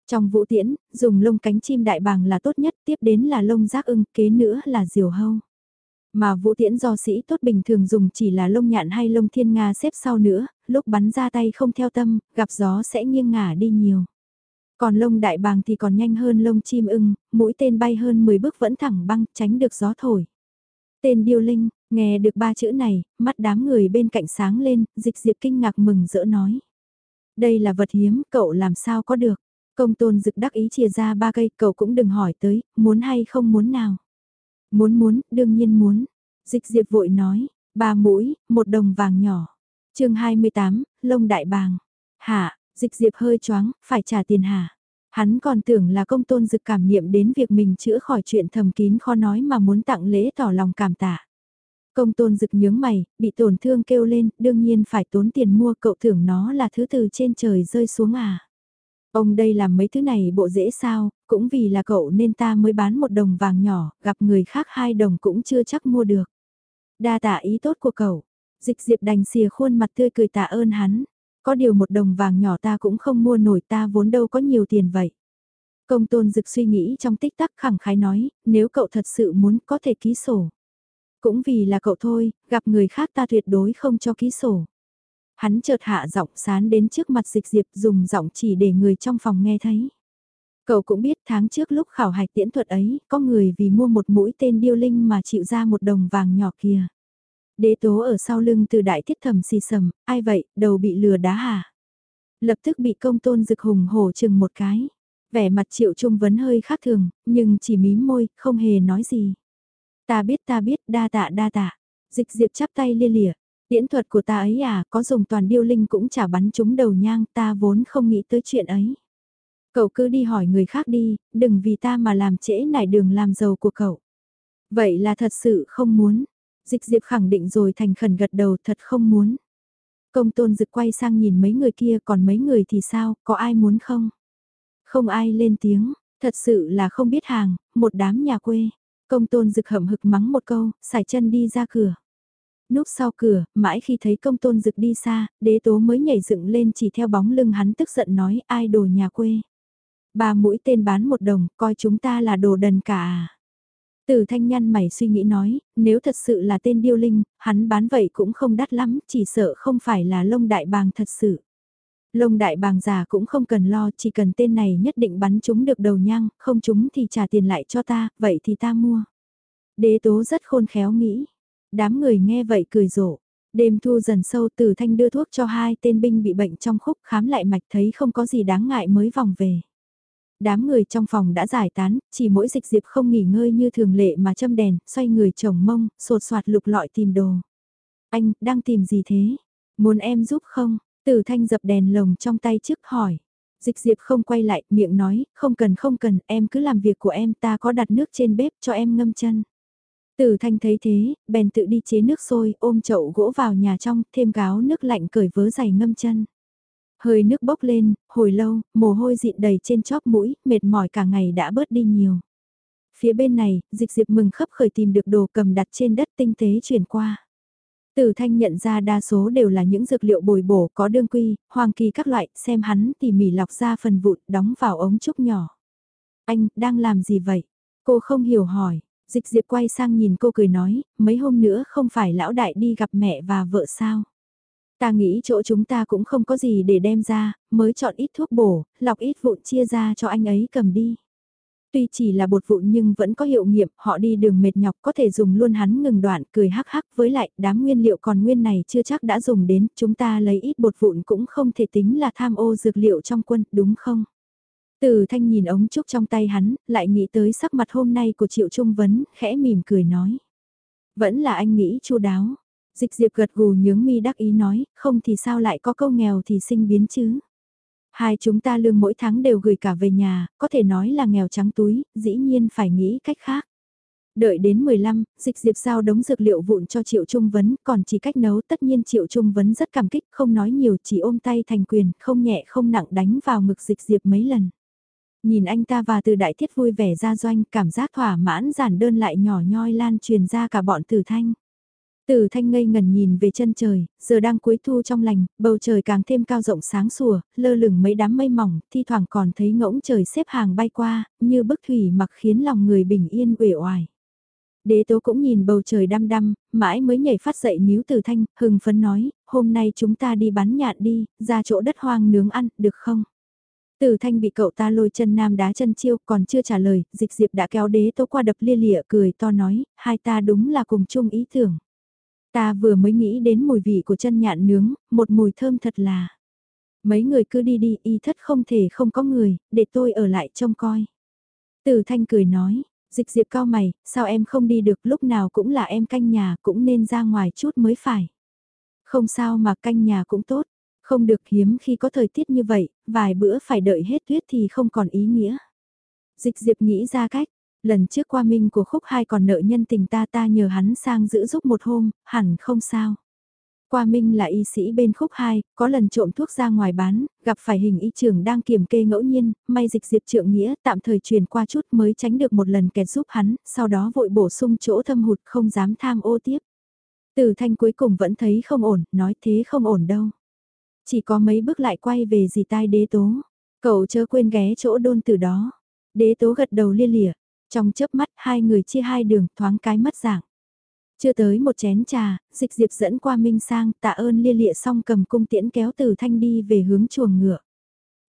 Trong vũ tiễn, dùng lông cánh chim đại bàng là tốt nhất, tiếp đến là lông giác ưng, kế nữa là diều hâu. Mà vũ tiễn do sĩ tốt bình thường dùng chỉ là lông nhạn hay lông thiên nga xếp sau nữa, lúc bắn ra tay không theo tâm, gặp gió sẽ nghiêng ngả đi nhiều. Còn lông đại bàng thì còn nhanh hơn lông chim ưng, mũi tên bay hơn 10 bước vẫn thẳng băng, tránh được gió thổi. Tên điêu linh, nghe được ba chữ này, mắt đám người bên cạnh sáng lên, dịch diệp kinh ngạc mừng rỡ nói. Đây là vật hiếm, cậu làm sao có được. Công tôn dực đắc ý chia ra ba cây, cậu cũng đừng hỏi tới, muốn hay không muốn nào. Muốn muốn, đương nhiên muốn. Dịch diệp vội nói, ba mũi, một đồng vàng nhỏ. chương 28, lông đại bàng. Hạ, dịch diệp hơi choáng, phải trả tiền hả? Hắn còn tưởng là công tôn dực cảm niệm đến việc mình chữa khỏi chuyện thầm kín khó nói mà muốn tặng lễ tỏ lòng cảm tạ. Công tôn dực nhướng mày, bị tổn thương kêu lên, đương nhiên phải tốn tiền mua cậu tưởng nó là thứ từ trên trời rơi xuống à. Ông đây làm mấy thứ này bộ dễ sao, cũng vì là cậu nên ta mới bán một đồng vàng nhỏ, gặp người khác hai đồng cũng chưa chắc mua được. Đa tạ ý tốt của cậu, dịch diệp đành xìa khuôn mặt tươi cười tạ ơn hắn. Có điều một đồng vàng nhỏ ta cũng không mua nổi ta vốn đâu có nhiều tiền vậy. Công tôn dực suy nghĩ trong tích tắc khẳng khái nói, nếu cậu thật sự muốn có thể ký sổ. Cũng vì là cậu thôi, gặp người khác ta tuyệt đối không cho ký sổ. Hắn chợt hạ giọng sán đến trước mặt dịch diệp dùng giọng chỉ để người trong phòng nghe thấy. Cậu cũng biết tháng trước lúc khảo hạch tiễn thuật ấy, có người vì mua một mũi tên điêu linh mà chịu ra một đồng vàng nhỏ kia. Đế tố ở sau lưng từ đại thiết thầm xì sầm, ai vậy, đầu bị lừa đá hả? Lập tức bị công tôn dực hùng hổ chừng một cái. Vẻ mặt triệu trung vấn hơi khác thường, nhưng chỉ mím môi, không hề nói gì. Ta biết ta biết, đa tạ đa tạ. Dịch diệp chắp tay lia lịa. Điễn thuật của ta ấy à, có dùng toàn điêu linh cũng chả bắn trúng đầu nhang, ta vốn không nghĩ tới chuyện ấy. Cậu cứ đi hỏi người khác đi, đừng vì ta mà làm trễ nải đường làm giàu của cậu. Vậy là thật sự không muốn. Dịch diệp khẳng định rồi thành khẩn gật đầu thật không muốn. Công tôn dực quay sang nhìn mấy người kia còn mấy người thì sao, có ai muốn không? Không ai lên tiếng, thật sự là không biết hàng, một đám nhà quê. Công tôn dực hậm hực mắng một câu, xài chân đi ra cửa. Núp sau cửa, mãi khi thấy công tôn dực đi xa, đế tố mới nhảy dựng lên chỉ theo bóng lưng hắn tức giận nói ai đồ nhà quê. Ba mũi tên bán một đồng, coi chúng ta là đồ đần cả à. Từ thanh nhăn mày suy nghĩ nói, nếu thật sự là tên điêu linh, hắn bán vậy cũng không đắt lắm, chỉ sợ không phải là lông đại bàng thật sự. Lông đại bàng già cũng không cần lo, chỉ cần tên này nhất định bắn chúng được đầu nhang, không chúng thì trả tiền lại cho ta, vậy thì ta mua. Đế tố rất khôn khéo nghĩ. Đám người nghe vậy cười rộ. Đêm thu dần sâu từ thanh đưa thuốc cho hai tên binh bị bệnh trong khúc khám lại mạch thấy không có gì đáng ngại mới vòng về. Đám người trong phòng đã giải tán, chỉ mỗi dịch diệp không nghỉ ngơi như thường lệ mà châm đèn, xoay người chồng mông, sột soạt lục lọi tìm đồ. Anh, đang tìm gì thế? Muốn em giúp không? Tử thanh dập đèn lồng trong tay trước hỏi. Dịch diệp không quay lại, miệng nói, không cần không cần, em cứ làm việc của em, ta có đặt nước trên bếp cho em ngâm chân. Tử thanh thấy thế, bèn tự đi chế nước sôi, ôm chậu gỗ vào nhà trong, thêm gáo nước lạnh cởi vớ giày ngâm chân. Hơi nước bốc lên, hồi lâu, mồ hôi dịn đầy trên chóp mũi, mệt mỏi cả ngày đã bớt đi nhiều. Phía bên này, dịch diệp mừng khấp khởi tìm được đồ cầm đặt trên đất tinh tế chuyển qua. Tử thanh nhận ra đa số đều là những dược liệu bồi bổ có đương quy, hoàng kỳ các loại, xem hắn tỉ mỉ lọc ra phần vụn, đóng vào ống trúc nhỏ. Anh, đang làm gì vậy? Cô không hiểu hỏi, dịch diệp quay sang nhìn cô cười nói, mấy hôm nữa không phải lão đại đi gặp mẹ và vợ sao. Ta nghĩ chỗ chúng ta cũng không có gì để đem ra, mới chọn ít thuốc bổ, lọc ít vụn chia ra cho anh ấy cầm đi. Tuy chỉ là bột vụn nhưng vẫn có hiệu nghiệm, họ đi đường mệt nhọc có thể dùng luôn hắn ngừng đoạn, cười hắc hắc với lại đám nguyên liệu còn nguyên này chưa chắc đã dùng đến, chúng ta lấy ít bột vụn cũng không thể tính là tham ô dược liệu trong quân, đúng không? Từ thanh nhìn ống trúc trong tay hắn, lại nghĩ tới sắc mặt hôm nay của Triệu Trung Vấn, khẽ mỉm cười nói. Vẫn là anh nghĩ chu đáo. Dịch diệp gật gù nhướng mi đắc ý nói, không thì sao lại có câu nghèo thì sinh biến chứ. Hai chúng ta lương mỗi tháng đều gửi cả về nhà, có thể nói là nghèo trắng túi, dĩ nhiên phải nghĩ cách khác. Đợi đến 15, dịch diệp giao đống dược liệu vụn cho Triệu Trung Vấn, còn chỉ cách nấu tất nhiên Triệu Trung Vấn rất cảm kích, không nói nhiều chỉ ôm tay thành quyền, không nhẹ không nặng đánh vào ngực dịch diệp mấy lần. Nhìn anh ta và từ đại thiết vui vẻ ra doanh, cảm giác thỏa mãn giản đơn lại nhỏ nhoi lan truyền ra cả bọn tử thanh. Tử thanh ngây ngần nhìn về chân trời, giờ đang cuối thu trong lành, bầu trời càng thêm cao rộng sáng sủa, lơ lửng mấy đám mây mỏng, thi thoảng còn thấy ngỗng trời xếp hàng bay qua, như bức thủy mặc khiến lòng người bình yên uể oải. Đế tố cũng nhìn bầu trời đăm đăm, mãi mới nhảy phát dậy níu tử thanh, hừng phấn nói, hôm nay chúng ta đi bắn nhạn đi, ra chỗ đất hoang nướng ăn, được không? Tử thanh bị cậu ta lôi chân nam đá chân chiêu còn chưa trả lời, dịch diệp đã kéo đế tố qua đập lia lịa cười to nói, hai ta đúng là cùng chung ý tưởng. Ta vừa mới nghĩ đến mùi vị của chân nhạn nướng, một mùi thơm thật là. Mấy người cứ đi đi, y thất không thể không có người, để tôi ở lại trông coi. Tử thanh cười nói, dịch diệp cao mày, sao em không đi được lúc nào cũng là em canh nhà cũng nên ra ngoài chút mới phải. Không sao mà canh nhà cũng tốt, không được hiếm khi có thời tiết như vậy, vài bữa phải đợi hết tuyết thì không còn ý nghĩa. Dịch diệp nghĩ ra cách, lần trước qua minh của khúc hai còn nợ nhân tình ta ta nhờ hắn sang giữ giúp một hôm, hẳn không sao. Qua Minh là y sĩ bên khúc 2, có lần trộm thuốc ra ngoài bán, gặp phải hình y trưởng đang kiểm kê ngẫu nhiên, may dịch diệp trượng nghĩa tạm thời truyền qua chút mới tránh được một lần kẹt giúp hắn, sau đó vội bổ sung chỗ thâm hụt không dám tham ô tiếp. Từ thanh cuối cùng vẫn thấy không ổn, nói thế không ổn đâu. Chỉ có mấy bước lại quay về gì tai đế tố. Cậu chớ quên ghé chỗ đôn từ đó. Đế tố gật đầu lia lịa. Trong chớp mắt hai người chia hai đường thoáng cái mất dạng. Chưa tới một chén trà, dịch diệp dẫn qua Minh Sang tạ ơn lia lịa xong cầm cung tiễn kéo từ thanh đi về hướng chuồng ngựa.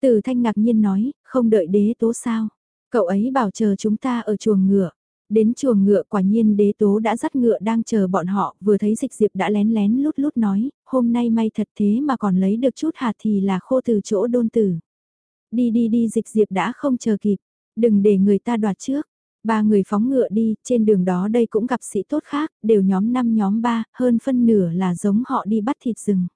Từ thanh ngạc nhiên nói, không đợi đế tố sao. Cậu ấy bảo chờ chúng ta ở chuồng ngựa. Đến chuồng ngựa quả nhiên đế tố đã dắt ngựa đang chờ bọn họ, vừa thấy dịch diệp đã lén lén lút lút nói, hôm nay may thật thế mà còn lấy được chút hạt thì là khô từ chỗ đôn tử. Đi đi đi dịch diệp đã không chờ kịp, đừng để người ta đoạt trước. Ba người phóng ngựa đi, trên đường đó đây cũng gặp sĩ tốt khác, đều nhóm 5 nhóm 3, hơn phân nửa là giống họ đi bắt thịt rừng.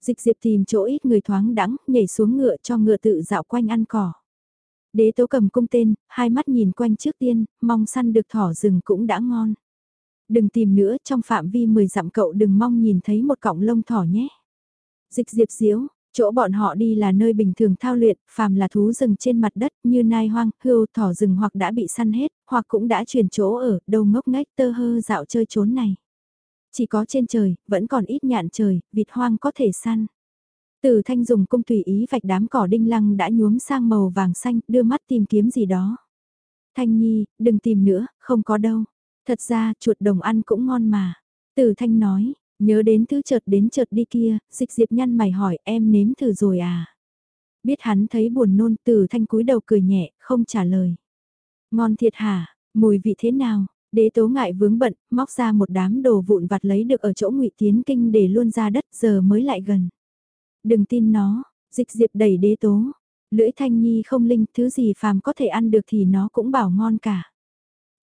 Dịch diệp tìm chỗ ít người thoáng đắng, nhảy xuống ngựa cho ngựa tự dạo quanh ăn cỏ. Đế tố cầm cung tên, hai mắt nhìn quanh trước tiên, mong săn được thỏ rừng cũng đã ngon. Đừng tìm nữa, trong phạm vi 10 dặm cậu đừng mong nhìn thấy một cọng lông thỏ nhé. Dịch diệp diếu, chỗ bọn họ đi là nơi bình thường thao luyện, phàm là thú rừng trên mặt đất như nai hoang, hươu, thỏ rừng hoặc đã bị săn hết, hoặc cũng đã chuyển chỗ ở, đâu ngốc ngách tơ hơ dạo chơi trốn này. Chỉ có trên trời, vẫn còn ít nhạn trời, vịt hoang có thể săn. Từ thanh dùng cung tùy ý vạch đám cỏ đinh lăng đã nhuốm sang màu vàng xanh, đưa mắt tìm kiếm gì đó. Thanh nhi, đừng tìm nữa, không có đâu. Thật ra, chuột đồng ăn cũng ngon mà. Từ thanh nói, nhớ đến thứ chợt đến chợt đi kia, dịch diệp nhăn mày hỏi em nếm thử rồi à. Biết hắn thấy buồn nôn từ thanh cúi đầu cười nhẹ, không trả lời. Ngon thiệt hả, mùi vị thế nào? Đế tố ngại vướng bận, móc ra một đám đồ vụn vặt lấy được ở chỗ ngụy Tiến Kinh để luôn ra đất giờ mới lại gần. Đừng tin nó, dịch diệp đẩy đế tố. Lưỡi thanh nhi không linh, thứ gì phàm có thể ăn được thì nó cũng bảo ngon cả.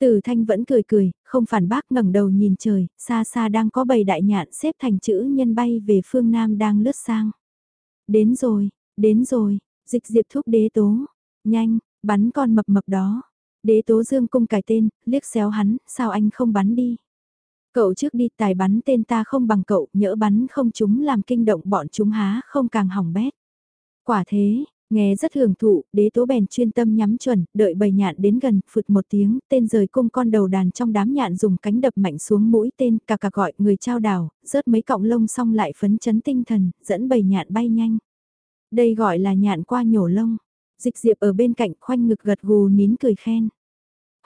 Từ thanh vẫn cười cười, không phản bác ngẩng đầu nhìn trời, xa xa đang có bầy đại nhạn xếp thành chữ nhân bay về phương Nam đang lướt sang. Đến rồi, đến rồi, dịch diệp thúc đế tố, nhanh, bắn con mập mập đó. Đế tố dương cung cài tên, liếc xéo hắn, sao anh không bắn đi. Cậu trước đi tài bắn tên ta không bằng cậu, nhỡ bắn không chúng làm kinh động bọn chúng há không càng hỏng bét. Quả thế, nghe rất hưởng thụ, đế tố bèn chuyên tâm nhắm chuẩn, đợi bầy nhạn đến gần, phụt một tiếng, tên rời cung con đầu đàn trong đám nhạn dùng cánh đập mạnh xuống mũi tên, cà cà gọi người trao đảo, rớt mấy cọng lông xong lại phấn chấn tinh thần, dẫn bầy nhạn bay nhanh. Đây gọi là nhạn qua nhổ lông. Dịch diệp ở bên cạnh khoanh ngực gật gù nín cười khen.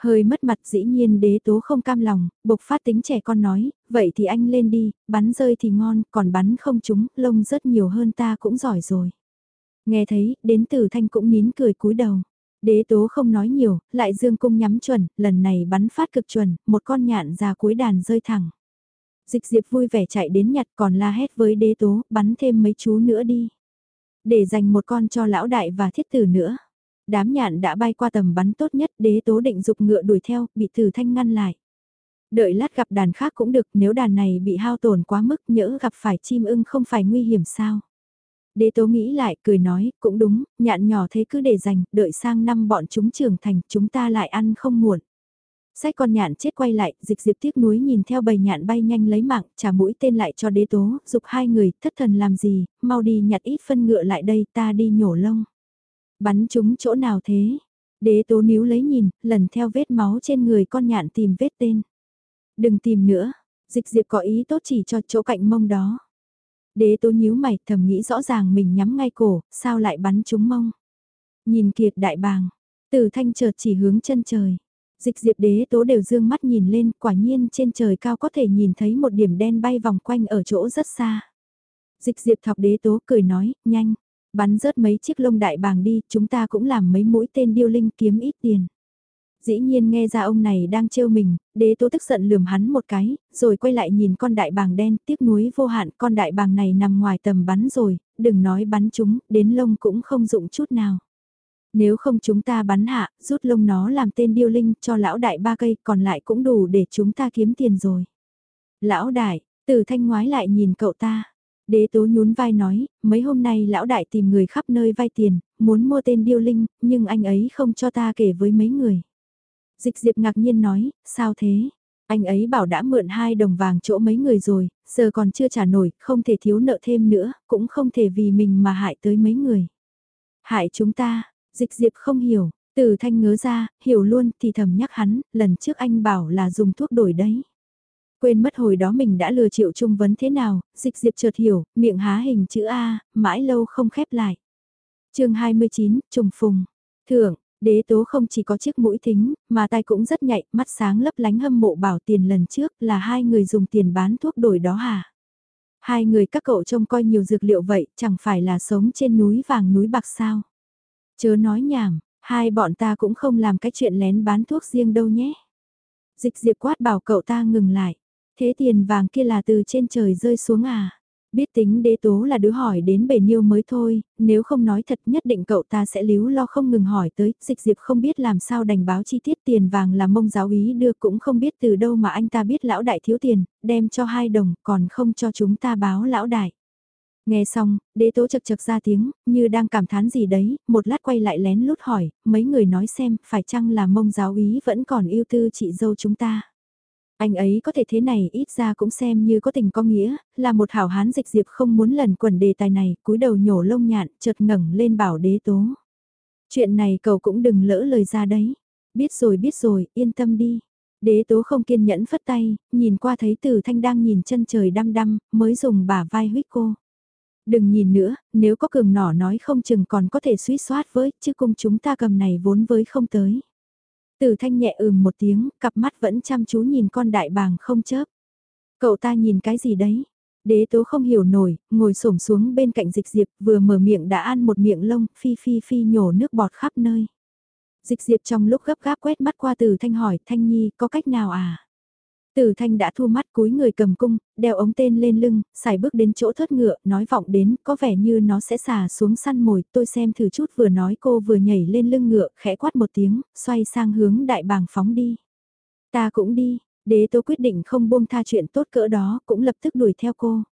Hơi mất mặt dĩ nhiên đế tố không cam lòng, bộc phát tính trẻ con nói, vậy thì anh lên đi, bắn rơi thì ngon, còn bắn không trúng, lông rất nhiều hơn ta cũng giỏi rồi. Nghe thấy, đến từ thanh cũng nín cười cúi đầu. Đế tố không nói nhiều, lại dương cung nhắm chuẩn, lần này bắn phát cực chuẩn, một con nhạn ra cuối đàn rơi thẳng. Dịch diệp vui vẻ chạy đến nhặt còn la hét với đế tố, bắn thêm mấy chú nữa đi. Để dành một con cho lão đại và thiết tử nữa. Đám nhạn đã bay qua tầm bắn tốt nhất, đế tố định dục ngựa đuổi theo, bị tử thanh ngăn lại. Đợi lát gặp đàn khác cũng được, nếu đàn này bị hao tổn quá mức nhỡ gặp phải chim ưng không phải nguy hiểm sao. Đế tố nghĩ lại, cười nói, cũng đúng, nhạn nhỏ thế cứ để dành, đợi sang năm bọn chúng trưởng thành, chúng ta lại ăn không muộn. Sách con nhạn chết quay lại, dịch diệp tiếc núi nhìn theo bầy nhạn bay nhanh lấy mạng, trả mũi tên lại cho đế tố, dục hai người, thất thần làm gì, mau đi nhặt ít phân ngựa lại đây, ta đi nhổ lông. Bắn chúng chỗ nào thế? Đế tố níu lấy nhìn, lần theo vết máu trên người con nhạn tìm vết tên. Đừng tìm nữa, dịch diệp có ý tốt chỉ cho chỗ cạnh mông đó. Đế tố nhíu mày thầm nghĩ rõ ràng mình nhắm ngay cổ, sao lại bắn trúng mông. Nhìn kiệt đại bàng, từ thanh chợt chỉ hướng chân trời. Dịch diệp đế tố đều dương mắt nhìn lên, quả nhiên trên trời cao có thể nhìn thấy một điểm đen bay vòng quanh ở chỗ rất xa. Dịch diệp thọc đế tố cười nói, nhanh, bắn rớt mấy chiếc lông đại bàng đi, chúng ta cũng làm mấy mũi tên điêu linh kiếm ít tiền. Dĩ nhiên nghe ra ông này đang trêu mình, đế tố tức giận lườm hắn một cái, rồi quay lại nhìn con đại bàng đen, tiếc nuối vô hạn, con đại bàng này nằm ngoài tầm bắn rồi, đừng nói bắn chúng, đến lông cũng không dụng chút nào. Nếu không chúng ta bắn hạ, rút lông nó làm tên điêu linh cho lão đại ba cây, còn lại cũng đủ để chúng ta kiếm tiền rồi. Lão đại, từ thanh ngoái lại nhìn cậu ta. Đế tố nhún vai nói, mấy hôm nay lão đại tìm người khắp nơi vay tiền, muốn mua tên điêu linh, nhưng anh ấy không cho ta kể với mấy người. Dịch diệp ngạc nhiên nói, sao thế? Anh ấy bảo đã mượn hai đồng vàng chỗ mấy người rồi, giờ còn chưa trả nổi, không thể thiếu nợ thêm nữa, cũng không thể vì mình mà hại tới mấy người. Hại chúng ta, dịch diệp không hiểu, từ thanh ngớ ra, hiểu luôn thì thầm nhắc hắn, lần trước anh bảo là dùng thuốc đổi đấy. Quên mất hồi đó mình đã lừa triệu trung vấn thế nào, dịch diệp chợt hiểu, miệng há hình chữ A, mãi lâu không khép lại. chương 29, trùng phùng. Thưởng, Đế tố không chỉ có chiếc mũi thính, mà tay cũng rất nhạy, mắt sáng lấp lánh hâm mộ bảo tiền lần trước là hai người dùng tiền bán thuốc đổi đó hả? Hai người các cậu trông coi nhiều dược liệu vậy, chẳng phải là sống trên núi vàng núi bạc sao? Chớ nói nhảm, hai bọn ta cũng không làm cái chuyện lén bán thuốc riêng đâu nhé. Dịch diệp quát bảo cậu ta ngừng lại. Thế tiền vàng kia là từ trên trời rơi xuống à? Biết tính đế tố là đứa hỏi đến bể niêu mới thôi, nếu không nói thật nhất định cậu ta sẽ líu lo không ngừng hỏi tới, dịch diệp không biết làm sao đành báo chi tiết tiền vàng là mông giáo ý đưa cũng không biết từ đâu mà anh ta biết lão đại thiếu tiền, đem cho hai đồng còn không cho chúng ta báo lão đại. Nghe xong, đế tố chật chật ra tiếng, như đang cảm thán gì đấy, một lát quay lại lén lút hỏi, mấy người nói xem, phải chăng là mông giáo ý vẫn còn yêu tư chị dâu chúng ta. Anh ấy có thể thế này ít ra cũng xem như có tình có nghĩa, là một hảo hán dịch diệp không muốn lần quần đề tài này, cúi đầu nhổ lông nhạn, chợt ngẩng lên bảo đế tố. Chuyện này cậu cũng đừng lỡ lời ra đấy. Biết rồi biết rồi, yên tâm đi. Đế tố không kiên nhẫn phất tay, nhìn qua thấy từ thanh đang nhìn chân trời đăm đăm, mới dùng bả vai huyết cô. Đừng nhìn nữa, nếu có cường nỏ nói không chừng còn có thể suy soát với, chứ cung chúng ta cầm này vốn với không tới. Từ thanh nhẹ ừm một tiếng, cặp mắt vẫn chăm chú nhìn con đại bàng không chớp. Cậu ta nhìn cái gì đấy? Đế tố không hiểu nổi, ngồi xổm xuống bên cạnh dịch diệp, vừa mở miệng đã ăn một miệng lông, phi phi phi nhổ nước bọt khắp nơi. Dịch diệp trong lúc gấp gáp quét mắt qua từ thanh hỏi, thanh nhi, có cách nào à? Từ Thanh đã thu mắt cúi người cầm cung, đeo ống tên lên lưng, xài bước đến chỗ thất ngựa, nói vọng đến, có vẻ như nó sẽ xả xuống săn mồi, tôi xem thử chút vừa nói cô vừa nhảy lên lưng ngựa, khẽ quát một tiếng, xoay sang hướng đại bàng phóng đi. Ta cũng đi, đế tố quyết định không buông tha chuyện tốt cỡ đó, cũng lập tức đuổi theo cô.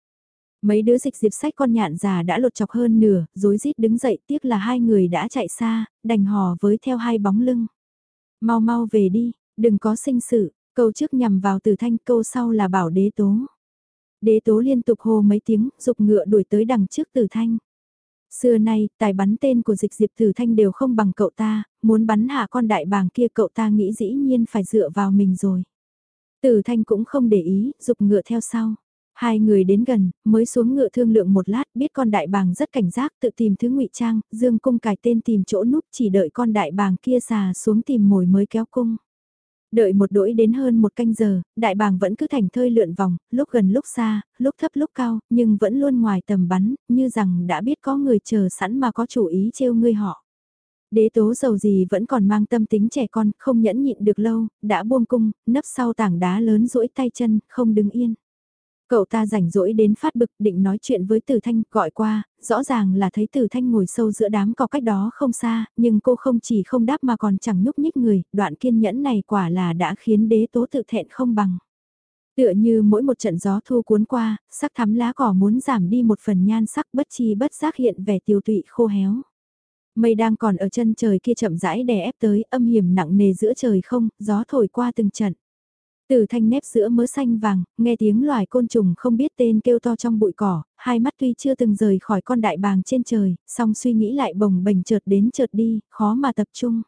Mấy đứa dịch diệp sách con nhạn già đã lột chọc hơn nửa, rối rít đứng dậy tiếc là hai người đã chạy xa, đành hò với theo hai bóng lưng. Mau mau về đi, đừng có sinh sự, Câu trước nhằm vào từ thanh câu sau là bảo đế tố. Đế tố liên tục hô mấy tiếng, dục ngựa đuổi tới đằng trước từ thanh. Xưa nay, tài bắn tên của dịch diệp tử thanh đều không bằng cậu ta, muốn bắn hạ con đại bàng kia cậu ta nghĩ dĩ nhiên phải dựa vào mình rồi. Tử thanh cũng không để ý, dục ngựa theo sau. Hai người đến gần, mới xuống ngựa thương lượng một lát, biết con đại bàng rất cảnh giác, tự tìm thứ ngụy trang, dương cung cài tên tìm chỗ núp chỉ đợi con đại bàng kia xà xuống tìm mồi mới kéo cung. Đợi một đỗi đến hơn một canh giờ, đại bàng vẫn cứ thành thơi lượn vòng, lúc gần lúc xa, lúc thấp lúc cao, nhưng vẫn luôn ngoài tầm bắn, như rằng đã biết có người chờ sẵn mà có chủ ý trêu ngươi họ. Đế tố giàu gì vẫn còn mang tâm tính trẻ con, không nhẫn nhịn được lâu, đã buông cung, nấp sau tảng đá lớn duỗi tay chân, không đứng yên. Cậu ta rảnh rỗi đến phát bực định nói chuyện với Tử Thanh gọi qua, rõ ràng là thấy Tử Thanh ngồi sâu giữa đám cỏ cách đó không xa, nhưng cô không chỉ không đáp mà còn chẳng nhúc nhích người, đoạn kiên nhẫn này quả là đã khiến đế tố tự thẹn không bằng. Tựa như mỗi một trận gió thu cuốn qua, sắc thắm lá cỏ muốn giảm đi một phần nhan sắc bất chi bất giác hiện vẻ tiêu tụy khô héo. Mây đang còn ở chân trời kia chậm rãi đè ép tới âm hiểm nặng nề giữa trời không, gió thổi qua từng trận. Từ thanh nếp giữa mớ xanh vàng, nghe tiếng loài côn trùng không biết tên kêu to trong bụi cỏ, hai mắt tuy chưa từng rời khỏi con đại bàng trên trời, song suy nghĩ lại bồng bềnh chợt đến chợt đi, khó mà tập trung.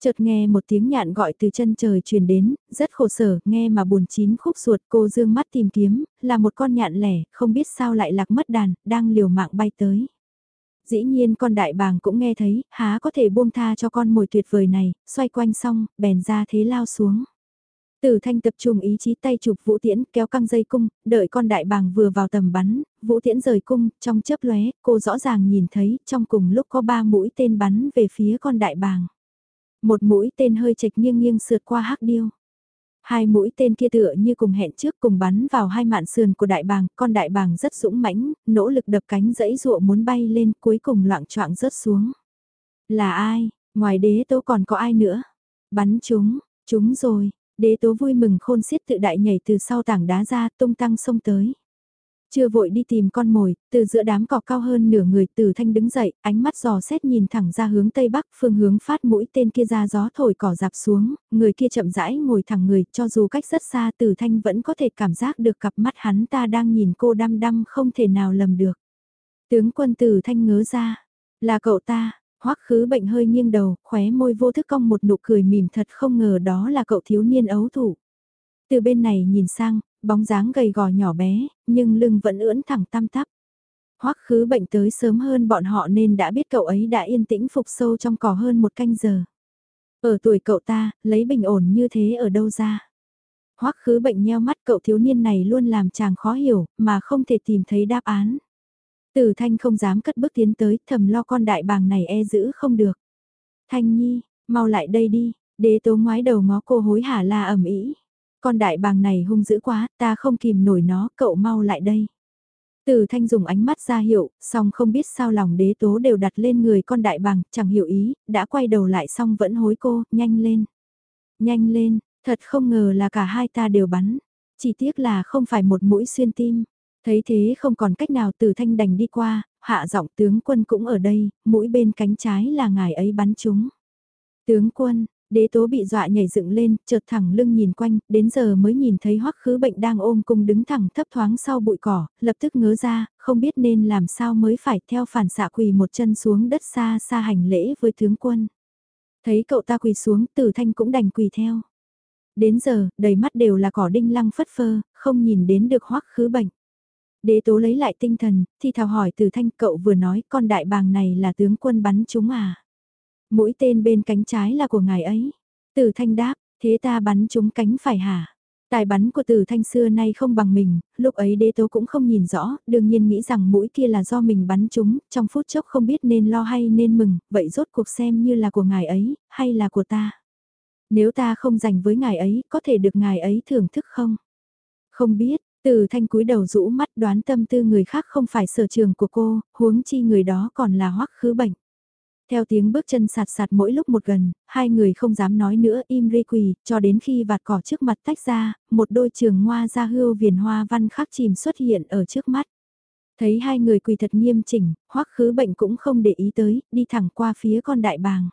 Chợt nghe một tiếng nhạn gọi từ chân trời truyền đến, rất khổ sở, nghe mà buồn chín khúc ruột cô dương mắt tìm kiếm, là một con nhạn lẻ, không biết sao lại lạc mất đàn, đang liều mạng bay tới. Dĩ nhiên con đại bàng cũng nghe thấy, há có thể buông tha cho con mồi tuyệt vời này, xoay quanh xong, bèn ra thế lao xuống từ thanh tập trung ý chí tay chụp vũ tiễn kéo căng dây cung, đợi con đại bàng vừa vào tầm bắn, vũ tiễn rời cung, trong chớp lóe, cô rõ ràng nhìn thấy trong cùng lúc có ba mũi tên bắn về phía con đại bàng. Một mũi tên hơi chệch nghiêng nghiêng sượt qua hắc điêu. Hai mũi tên kia tựa như cùng hẹn trước cùng bắn vào hai mạn sườn của đại bàng, con đại bàng rất dũng mãnh, nỗ lực đập cánh dẫy dụa muốn bay lên cuối cùng loạn choạng rớt xuống. Là ai, ngoài đế tố còn có ai nữa? Bắn chúng, chúng rồi, Đế tố vui mừng khôn xiết tự đại nhảy từ sau tảng đá ra tung tăng sông tới. Chưa vội đi tìm con mồi, từ giữa đám cỏ cao hơn nửa người từ thanh đứng dậy, ánh mắt giò xét nhìn thẳng ra hướng tây bắc, phương hướng phát mũi tên kia ra gió thổi cỏ dạp xuống, người kia chậm rãi ngồi thẳng người, cho dù cách rất xa từ thanh vẫn có thể cảm giác được cặp mắt hắn ta đang nhìn cô đăm đăm không thể nào lầm được. Tướng quân từ thanh ngớ ra, là cậu ta, Hoắc khứ bệnh hơi nghiêng đầu, khóe môi vô thức cong một nụ cười mỉm thật không ngờ đó là cậu thiếu niên ấu thủ. Từ bên này nhìn sang, bóng dáng gầy gò nhỏ bé, nhưng lưng vẫn ưỡn thẳng tăm tắp. Hoắc khứ bệnh tới sớm hơn bọn họ nên đã biết cậu ấy đã yên tĩnh phục sâu trong cỏ hơn một canh giờ. Ở tuổi cậu ta, lấy bình ổn như thế ở đâu ra? Hoắc khứ bệnh nheo mắt cậu thiếu niên này luôn làm chàng khó hiểu, mà không thể tìm thấy đáp án. Tử Thanh không dám cất bước tiến tới, thầm lo con đại bàng này e giữ không được. Thanh Nhi, mau lại đây đi, đế tố ngoái đầu ngó cô hối hả la ẩm ý. Con đại bàng này hung dữ quá, ta không kìm nổi nó, cậu mau lại đây. Tử Thanh dùng ánh mắt ra hiệu, song không biết sao lòng đế tố đều đặt lên người con đại bàng, chẳng hiểu ý, đã quay đầu lại xong vẫn hối cô, nhanh lên. Nhanh lên, thật không ngờ là cả hai ta đều bắn. Chỉ tiếc là không phải một mũi xuyên tim. Thấy thế không còn cách nào từ thanh đành đi qua, hạ giọng tướng quân cũng ở đây, mũi bên cánh trái là ngài ấy bắn chúng. Tướng quân, đế tố bị dọa nhảy dựng lên, chợt thẳng lưng nhìn quanh, đến giờ mới nhìn thấy hoắc khứ bệnh đang ôm cung đứng thẳng thấp thoáng sau bụi cỏ, lập tức ngớ ra, không biết nên làm sao mới phải theo phản xạ quỳ một chân xuống đất xa xa hành lễ với tướng quân. Thấy cậu ta quỳ xuống, tử thanh cũng đành quỳ theo. Đến giờ, đầy mắt đều là cỏ đinh lăng phất phơ, không nhìn đến được hoắc khứ bệnh. Đế tố lấy lại tinh thần, thì thào hỏi từ thanh cậu vừa nói con đại bàng này là tướng quân bắn chúng à. Mũi tên bên cánh trái là của ngài ấy. Từ thanh đáp, thế ta bắn chúng cánh phải hả? Tài bắn của tử thanh xưa nay không bằng mình, lúc ấy đế tố cũng không nhìn rõ, đương nhiên nghĩ rằng mũi kia là do mình bắn chúng, trong phút chốc không biết nên lo hay nên mừng, vậy rốt cuộc xem như là của ngài ấy, hay là của ta. Nếu ta không dành với ngài ấy, có thể được ngài ấy thưởng thức không? Không biết, từ thanh cúi đầu rũ mắt đoán tâm tư người khác không phải sở trường của cô, huống chi người đó còn là hoắc khứ bệnh. Theo tiếng bước chân sạt sạt mỗi lúc một gần, hai người không dám nói nữa im ri quỳ, cho đến khi vạt cỏ trước mặt tách ra, một đôi trường hoa ra hưu viền hoa văn khắc chìm xuất hiện ở trước mắt. Thấy hai người quỳ thật nghiêm chỉnh, hoắc khứ bệnh cũng không để ý tới, đi thẳng qua phía con đại bàng.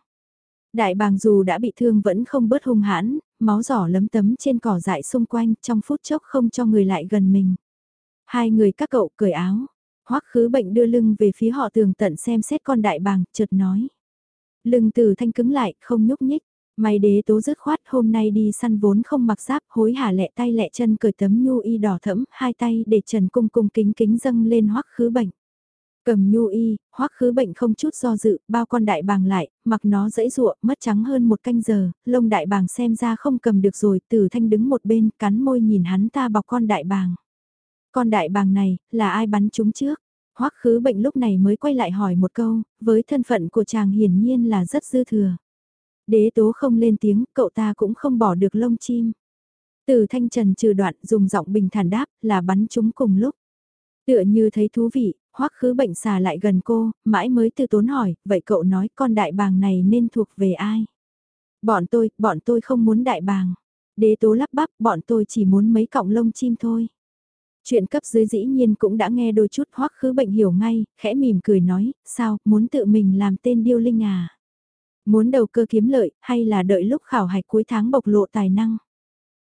Đại bàng dù đã bị thương vẫn không bớt hung hãn, máu giỏ lấm tấm trên cỏ dại xung quanh trong phút chốc không cho người lại gần mình. Hai người các cậu cởi áo, hoắc khứ bệnh đưa lưng về phía họ tường tận xem xét con đại bàng, chợt nói. Lưng từ thanh cứng lại, không nhúc nhích. Mày đế tố dứt khoát hôm nay đi săn vốn không mặc giáp hối hả lẹ tay lẹ chân cởi tấm nhu y đỏ thẫm hai tay để trần cung cung kính kính dâng lên hoắc khứ bệnh. Cầm nhu y, hoắc khứ bệnh không chút do dự, bao con đại bàng lại, mặc nó dẫy dụa, mất trắng hơn một canh giờ, lông đại bàng xem ra không cầm được rồi, tử thanh đứng một bên, cắn môi nhìn hắn ta bọc con đại bàng. Con đại bàng này, là ai bắn chúng trước? hoắc khứ bệnh lúc này mới quay lại hỏi một câu, với thân phận của chàng hiển nhiên là rất dư thừa. Đế tố không lên tiếng, cậu ta cũng không bỏ được lông chim. Từ thanh trần trừ đoạn dùng giọng bình thản đáp là bắn chúng cùng lúc. Tựa như thấy thú vị, hoắc khứ bệnh xà lại gần cô, mãi mới từ tốn hỏi, vậy cậu nói con đại bàng này nên thuộc về ai? Bọn tôi, bọn tôi không muốn đại bàng. Đế tố lắp bắp, bọn tôi chỉ muốn mấy cọng lông chim thôi. Chuyện cấp dưới dĩ nhiên cũng đã nghe đôi chút hoắc khứ bệnh hiểu ngay, khẽ mỉm cười nói, sao, muốn tự mình làm tên điêu linh à? Muốn đầu cơ kiếm lợi, hay là đợi lúc khảo hạch cuối tháng bộc lộ tài năng?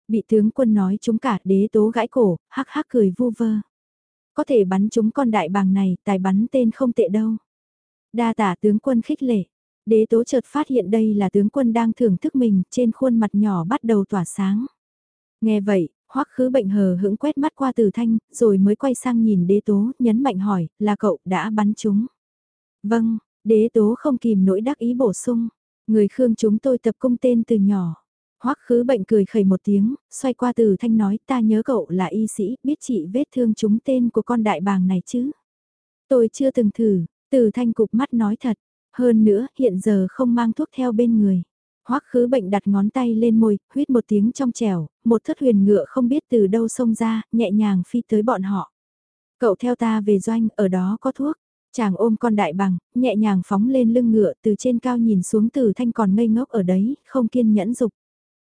Bị tướng quân nói chúng cả đế tố gãi cổ, hắc hắc cười vu vơ. Có thể bắn chúng con đại bàng này, tài bắn tên không tệ đâu. Đa tả tướng quân khích lệ. Đế tố chợt phát hiện đây là tướng quân đang thưởng thức mình, trên khuôn mặt nhỏ bắt đầu tỏa sáng. Nghe vậy, hoắc khứ bệnh hờ hững quét mắt qua từ thanh, rồi mới quay sang nhìn đế tố, nhấn mạnh hỏi, là cậu đã bắn chúng. Vâng, đế tố không kìm nỗi đắc ý bổ sung, người khương chúng tôi tập cung tên từ nhỏ. Hoắc khứ bệnh cười khẩy một tiếng, xoay qua từ thanh nói ta nhớ cậu là y sĩ, biết trị vết thương chúng tên của con đại bàng này chứ. Tôi chưa từng thử, từ thanh cục mắt nói thật, hơn nữa hiện giờ không mang thuốc theo bên người. Hoắc khứ bệnh đặt ngón tay lên môi, huyết một tiếng trong trẻo, một thất huyền ngựa không biết từ đâu xông ra, nhẹ nhàng phi tới bọn họ. Cậu theo ta về doanh, ở đó có thuốc. Chàng ôm con đại bằng, nhẹ nhàng phóng lên lưng ngựa từ trên cao nhìn xuống từ thanh còn ngây ngốc ở đấy, không kiên nhẫn dục.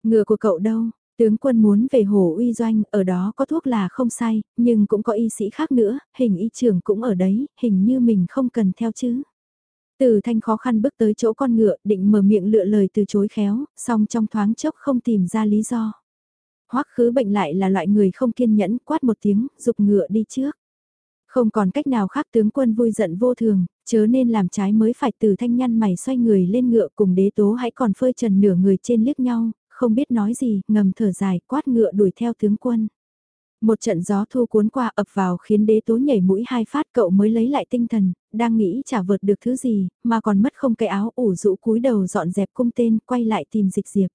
Ngựa của cậu đâu? Tướng quân muốn về hồ uy doanh, ở đó có thuốc là không sai, nhưng cũng có y sĩ khác nữa, hình y trưởng cũng ở đấy, hình như mình không cần theo chứ. Từ thanh khó khăn bước tới chỗ con ngựa, định mở miệng lựa lời từ chối khéo, song trong thoáng chốc không tìm ra lý do. Hoắc khứ bệnh lại là loại người không kiên nhẫn, quát một tiếng, dục ngựa đi trước. Không còn cách nào khác tướng quân vui giận vô thường, chớ nên làm trái mới phải từ thanh nhăn mày xoay người lên ngựa cùng đế tố hãy còn phơi trần nửa người trên liếc nhau, không biết nói gì, ngầm thở dài, quát ngựa đuổi theo tướng quân. Một trận gió thu cuốn qua ập vào khiến đế tố nhảy mũi hai phát cậu mới lấy lại tinh thần, đang nghĩ chả vượt được thứ gì, mà còn mất không cái áo ủ rũ cúi đầu dọn dẹp cung tên, quay lại tìm dịch diệp.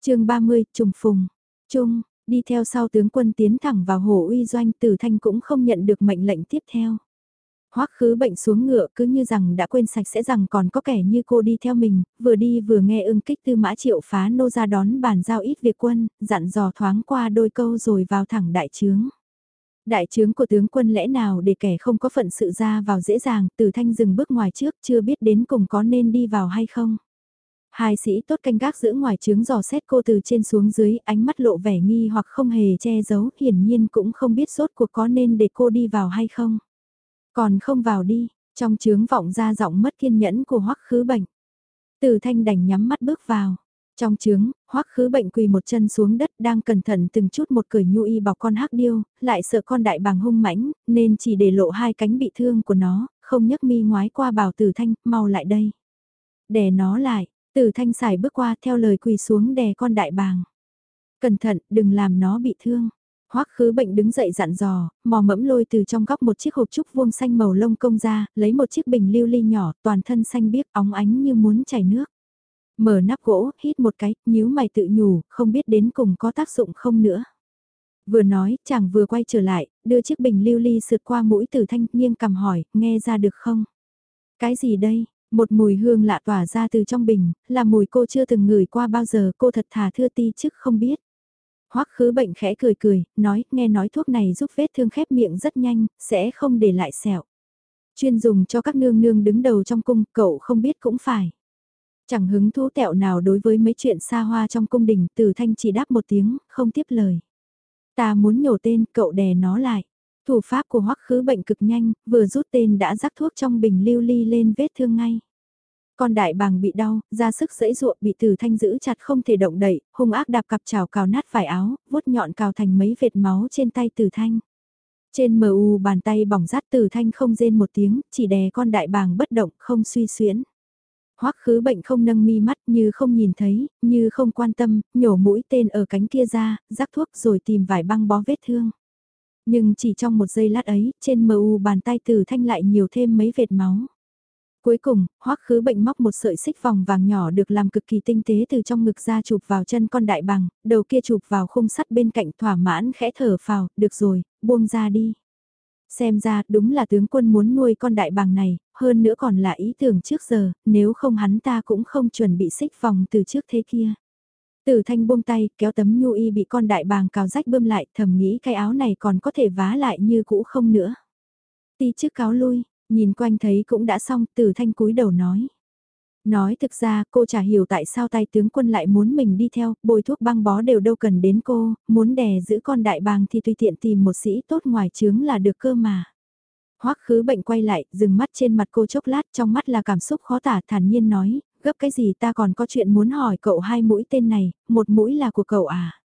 chương 30, trùng phùng. Trung, đi theo sau tướng quân tiến thẳng vào hồ uy doanh tử thanh cũng không nhận được mệnh lệnh tiếp theo. Hoắc khứ bệnh xuống ngựa cứ như rằng đã quên sạch sẽ rằng còn có kẻ như cô đi theo mình, vừa đi vừa nghe ưng kích tư mã triệu phá nô ra đón bàn giao ít việc quân, dặn dò thoáng qua đôi câu rồi vào thẳng đại trướng. Đại trướng của tướng quân lẽ nào để kẻ không có phận sự ra vào dễ dàng, từ thanh dừng bước ngoài trước chưa biết đến cùng có nên đi vào hay không. Hai sĩ tốt canh gác giữa ngoài trướng dò xét cô từ trên xuống dưới, ánh mắt lộ vẻ nghi hoặc không hề che giấu, hiển nhiên cũng không biết sốt cuộc có nên để cô đi vào hay không. Còn không vào đi, trong chướng vọng ra giọng mất kiên nhẫn của hoắc khứ bệnh. Từ thanh đành nhắm mắt bước vào. Trong chướng, hoắc khứ bệnh quỳ một chân xuống đất đang cẩn thận từng chút một cười nhu y bọc con hắc điêu, lại sợ con đại bàng hung mãnh, nên chỉ để lộ hai cánh bị thương của nó, không nhấc mi ngoái qua bảo tử thanh, mau lại đây. Đè nó lại, tử thanh xài bước qua theo lời quỳ xuống đè con đại bàng. Cẩn thận, đừng làm nó bị thương. Hoắc khứ bệnh đứng dậy dặn dò, mò mẫm lôi từ trong góc một chiếc hộp trúc vuông xanh màu lông công ra, lấy một chiếc bình lưu ly nhỏ, toàn thân xanh biếc óng ánh như muốn chảy nước. Mở nắp gỗ, hít một cái, nhíu mày tự nhủ, không biết đến cùng có tác dụng không nữa. Vừa nói, chàng vừa quay trở lại, đưa chiếc bình lưu ly sượt qua mũi tử thanh nghiêng cầm hỏi, nghe ra được không? Cái gì đây? Một mùi hương lạ tỏa ra từ trong bình, là mùi cô chưa từng ngửi qua bao giờ, cô thật thà thưa ti trước không biết. Hoắc khứ bệnh khẽ cười cười, nói, nghe nói thuốc này giúp vết thương khép miệng rất nhanh, sẽ không để lại sẹo. Chuyên dùng cho các nương nương đứng đầu trong cung, cậu không biết cũng phải. Chẳng hứng thú tẹo nào đối với mấy chuyện xa hoa trong cung đình, từ thanh chỉ đáp một tiếng, không tiếp lời. Ta muốn nhổ tên, cậu đè nó lại. Thủ pháp của hoắc khứ bệnh cực nhanh, vừa rút tên đã rắc thuốc trong bình lưu ly lên vết thương ngay. Con đại bàng bị đau, ra sức dẫy ruộng bị từ thanh giữ chặt không thể động đậy, hung ác đạp cặp chảo cào nát vải áo, vuốt nhọn cào thành mấy vệt máu trên tay từ thanh. Trên mờ u bàn tay bỏng rát từ thanh không rên một tiếng, chỉ đè con đại bàng bất động, không suy xuyến. Hoắc khứ bệnh không nâng mi mắt như không nhìn thấy, như không quan tâm, nhổ mũi tên ở cánh kia ra, rắc thuốc rồi tìm vải băng bó vết thương. Nhưng chỉ trong một giây lát ấy, trên mờ u bàn tay từ thanh lại nhiều thêm mấy vệt máu. Cuối cùng, hoắc khứ bệnh móc một sợi xích vòng vàng nhỏ được làm cực kỳ tinh tế từ trong ngực ra chụp vào chân con đại bằng, đầu kia chụp vào khung sắt bên cạnh thỏa mãn khẽ thở phào, được rồi, buông ra đi. Xem ra đúng là tướng quân muốn nuôi con đại bàng này, hơn nữa còn là ý tưởng trước giờ, nếu không hắn ta cũng không chuẩn bị xích vòng từ trước thế kia. Tử thanh buông tay, kéo tấm nhu y bị con đại bàng cào rách bơm lại, thầm nghĩ cái áo này còn có thể vá lại như cũ không nữa. Ti trước cáo lui, nhìn quanh thấy cũng đã xong, từ thanh cúi đầu nói. Nói thực ra cô chả hiểu tại sao tay tướng quân lại muốn mình đi theo, bồi thuốc băng bó đều đâu cần đến cô, muốn đè giữ con đại bàng thì tùy tiện tìm một sĩ tốt ngoài chướng là được cơ mà. Hoắc khứ bệnh quay lại, dừng mắt trên mặt cô chốc lát trong mắt là cảm xúc khó tả thản nhiên nói, gấp cái gì ta còn có chuyện muốn hỏi cậu hai mũi tên này, một mũi là của cậu à.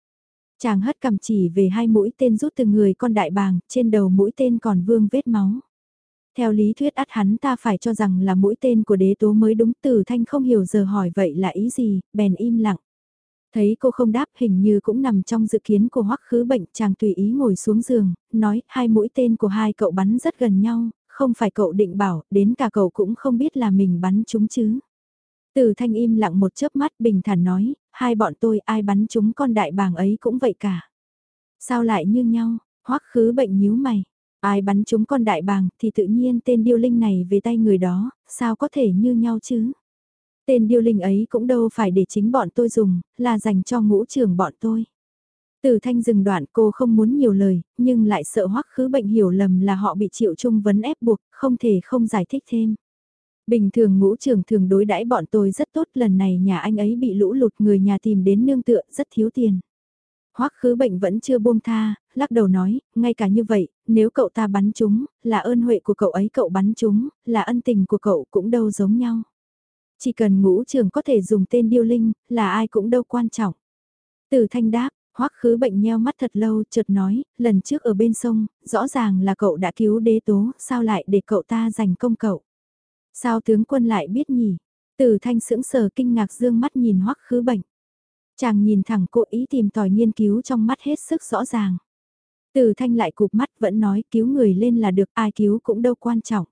Chàng hất cầm chỉ về hai mũi tên rút từ người con đại bàng, trên đầu mũi tên còn vương vết máu. Theo lý thuyết ắt hắn ta phải cho rằng là mũi tên của đế tố mới đúng từ thanh không hiểu giờ hỏi vậy là ý gì, bèn im lặng. Thấy cô không đáp hình như cũng nằm trong dự kiến của hoắc khứ bệnh chàng tùy ý ngồi xuống giường, nói hai mũi tên của hai cậu bắn rất gần nhau, không phải cậu định bảo, đến cả cậu cũng không biết là mình bắn chúng chứ. Từ thanh im lặng một chớp mắt bình thản nói, hai bọn tôi ai bắn chúng con đại bàng ấy cũng vậy cả. Sao lại như nhau, hoắc khứ bệnh nhíu mày, ai bắn chúng con đại bàng thì tự nhiên tên điêu linh này về tay người đó, sao có thể như nhau chứ. Tên điêu linh ấy cũng đâu phải để chính bọn tôi dùng, là dành cho ngũ trưởng bọn tôi. Từ thanh dừng đoạn cô không muốn nhiều lời, nhưng lại sợ hoắc khứ bệnh hiểu lầm là họ bị chịu chung vấn ép buộc, không thể không giải thích thêm. Bình thường ngũ trưởng thường đối đãi bọn tôi rất tốt lần này nhà anh ấy bị lũ lụt người nhà tìm đến nương tựa rất thiếu tiền. Hoắc khứ bệnh vẫn chưa buông tha, lắc đầu nói, ngay cả như vậy, nếu cậu ta bắn chúng, là ơn huệ của cậu ấy cậu bắn chúng, là ân tình của cậu cũng đâu giống nhau. Chỉ cần ngũ trường có thể dùng tên điêu linh, là ai cũng đâu quan trọng. Từ thanh đáp, Hoắc khứ bệnh nheo mắt thật lâu chợt nói, lần trước ở bên sông, rõ ràng là cậu đã cứu đế tố, sao lại để cậu ta giành công cậu. Sao tướng quân lại biết nhỉ? Từ thanh sững sờ kinh ngạc dương mắt nhìn hoắc khứ bệnh. Chàng nhìn thẳng cô ý tìm tòi nghiên cứu trong mắt hết sức rõ ràng. Từ thanh lại cụp mắt vẫn nói cứu người lên là được ai cứu cũng đâu quan trọng.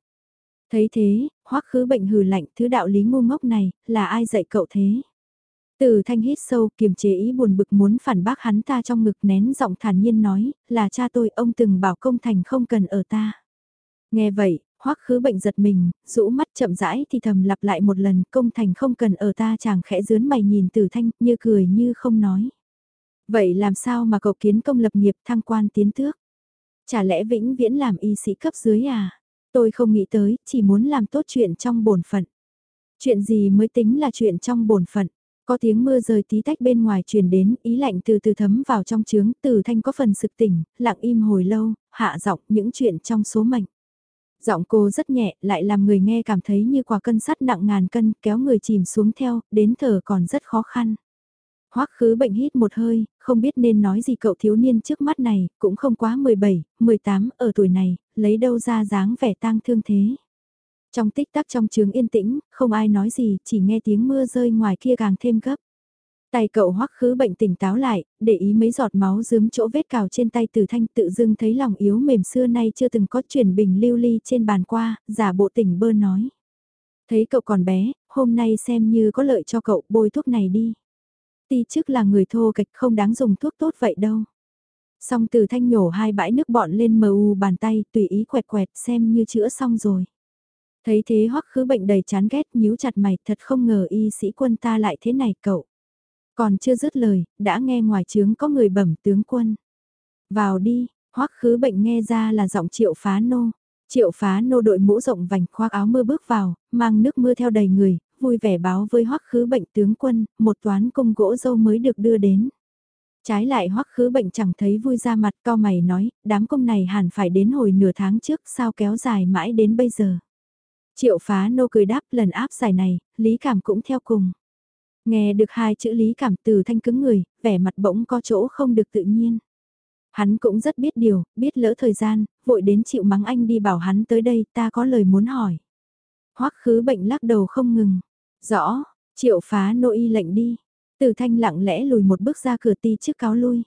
Thấy thế, hoắc khứ bệnh hừ lạnh thứ đạo lý ngu ngốc này, là ai dạy cậu thế? Từ thanh hít sâu kiềm chế ý buồn bực muốn phản bác hắn ta trong ngực nén giọng thản nhiên nói, là cha tôi ông từng bảo công thành không cần ở ta. Nghe vậy, hoắc khứ bệnh giật mình, rũ mắt chậm rãi thì thầm lặp lại một lần công thành không cần ở ta chàng khẽ dướn mày nhìn tử thanh như cười như không nói. Vậy làm sao mà cậu kiến công lập nghiệp thăng quan tiến tước? Chả lẽ vĩnh viễn làm y sĩ cấp dưới à? Tôi không nghĩ tới, chỉ muốn làm tốt chuyện trong bổn phận. Chuyện gì mới tính là chuyện trong bổn phận? Có tiếng mưa rơi tí tách bên ngoài truyền đến, ý lạnh từ từ thấm vào trong trướng, từ thanh có phần sực tỉnh, lặng im hồi lâu, hạ giọng những chuyện trong số mệnh. Giọng cô rất nhẹ, lại làm người nghe cảm thấy như quả cân sắt nặng ngàn cân, kéo người chìm xuống theo, đến thở còn rất khó khăn. Hoắc khứ bệnh hít một hơi, không biết nên nói gì cậu thiếu niên trước mắt này, cũng không quá 17, 18, ở tuổi này, lấy đâu ra dáng vẻ tang thương thế. Trong tích tắc trong trường yên tĩnh, không ai nói gì, chỉ nghe tiếng mưa rơi ngoài kia càng thêm gấp. Tay cậu hoắc khứ bệnh tỉnh táo lại, để ý mấy giọt máu dướm chỗ vết cào trên tay tử thanh tự dưng thấy lòng yếu mềm xưa nay chưa từng có chuyển bình lưu ly trên bàn qua, giả bộ tỉnh bơ nói. Thấy cậu còn bé, hôm nay xem như có lợi cho cậu bôi thuốc này đi. Ti trước là người thô kịch không đáng dùng thuốc tốt vậy đâu. Xong từ thanh nhổ hai bãi nước bọn lên mờ u bàn tay tùy ý quẹt quẹt xem như chữa xong rồi. Thấy thế hoắc khứ bệnh đầy chán ghét nhíu chặt mày thật không ngờ y sĩ quân ta lại thế này cậu. Còn chưa dứt lời, đã nghe ngoài trướng có người bẩm tướng quân. Vào đi, hoắc khứ bệnh nghe ra là giọng triệu phá nô. Triệu phá nô đội mũ rộng vành khoác áo mưa bước vào, mang nước mưa theo đầy người, vui vẻ báo với hoắc khứ bệnh tướng quân, một toán công gỗ dâu mới được đưa đến. Trái lại hoắc khứ bệnh chẳng thấy vui ra mặt cao mày nói, đám công này hẳn phải đến hồi nửa tháng trước sao kéo dài mãi đến bây giờ. Triệu phá nô cười đáp lần áp giải này, lý cảm cũng theo cùng. Nghe được hai chữ lý cảm từ thanh cứng người, vẻ mặt bỗng có chỗ không được tự nhiên. Hắn cũng rất biết điều, biết lỡ thời gian, vội đến chịu mắng anh đi bảo hắn tới đây ta có lời muốn hỏi. Hoắc khứ bệnh lắc đầu không ngừng. Rõ, triệu phá nội y lệnh đi. Từ thanh lặng lẽ lùi một bước ra cửa ti trước cáo lui.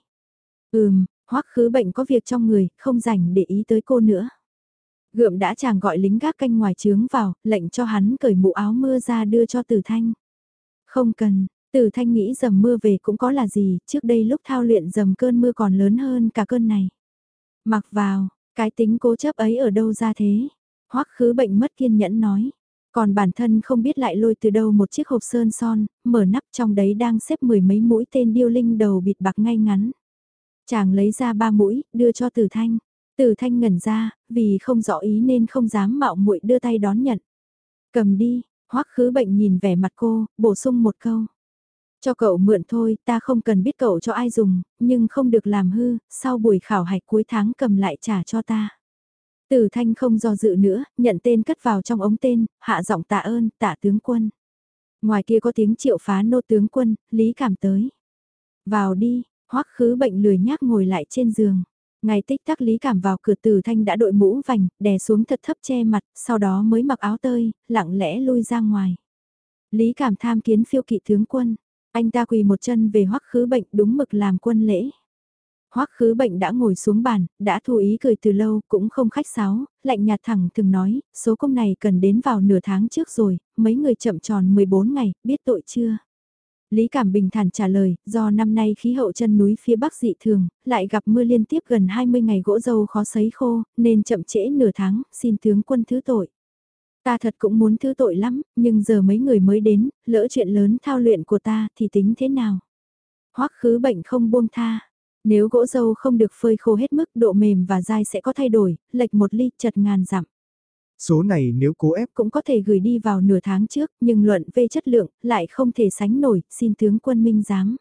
Ừm, Hoắc khứ bệnh có việc trong người, không rảnh để ý tới cô nữa. Gượm đã chàng gọi lính gác canh ngoài trướng vào, lệnh cho hắn cởi mũ áo mưa ra đưa cho từ Thanh. Không cần, Tử Thanh nghĩ dầm mưa về cũng có là gì, trước đây lúc thao luyện dầm cơn mưa còn lớn hơn cả cơn này. Mặc vào, cái tính cố chấp ấy ở đâu ra thế? Hoắc khứ bệnh mất kiên nhẫn nói. Còn bản thân không biết lại lôi từ đâu một chiếc hộp sơn son, mở nắp trong đấy đang xếp mười mấy mũi tên điêu linh đầu bịt bạc ngay ngắn. Chàng lấy ra ba mũi, đưa cho Tử Thanh. Tử Thanh ngẩn ra, vì không rõ ý nên không dám mạo muội đưa tay đón nhận. Cầm đi, hoắc khứ bệnh nhìn vẻ mặt cô, bổ sung một câu. Cho cậu mượn thôi, ta không cần biết cậu cho ai dùng, nhưng không được làm hư, sau buổi khảo hạch cuối tháng cầm lại trả cho ta. Tử Thanh không do dự nữa, nhận tên cất vào trong ống tên, hạ giọng tạ ơn, tạ tướng quân. Ngoài kia có tiếng triệu phá nô tướng quân, Lý Cảm tới. Vào đi, hoắc khứ bệnh lười nhác ngồi lại trên giường. Ngày tích tắc Lý Cảm vào cửa Tử Thanh đã đội mũ vành, đè xuống thật thấp che mặt, sau đó mới mặc áo tơi, lặng lẽ lui ra ngoài. Lý Cảm tham kiến phiêu kỵ tướng quân, anh ta quỳ một chân về hoắc khứ bệnh đúng mực làm quân lễ. Hoắc khứ bệnh đã ngồi xuống bàn, đã thu ý cười từ lâu, cũng không khách sáo, lạnh nhạt thẳng thường nói, số công này cần đến vào nửa tháng trước rồi, mấy người chậm tròn 14 ngày, biết tội chưa? Lý Cảm Bình thản trả lời, do năm nay khí hậu chân núi phía Bắc dị thường, lại gặp mưa liên tiếp gần 20 ngày gỗ dâu khó sấy khô, nên chậm trễ nửa tháng, xin tướng quân thứ tội. Ta thật cũng muốn thứ tội lắm, nhưng giờ mấy người mới đến, lỡ chuyện lớn thao luyện của ta thì tính thế nào? Hoắc khứ bệnh không buông tha. Nếu gỗ dâu không được phơi khô hết mức độ mềm và dai sẽ có thay đổi, lệch một ly chật ngàn dặm. Số này nếu cố ép cũng có thể gửi đi vào nửa tháng trước, nhưng luận về chất lượng lại không thể sánh nổi, xin tướng quân minh giám.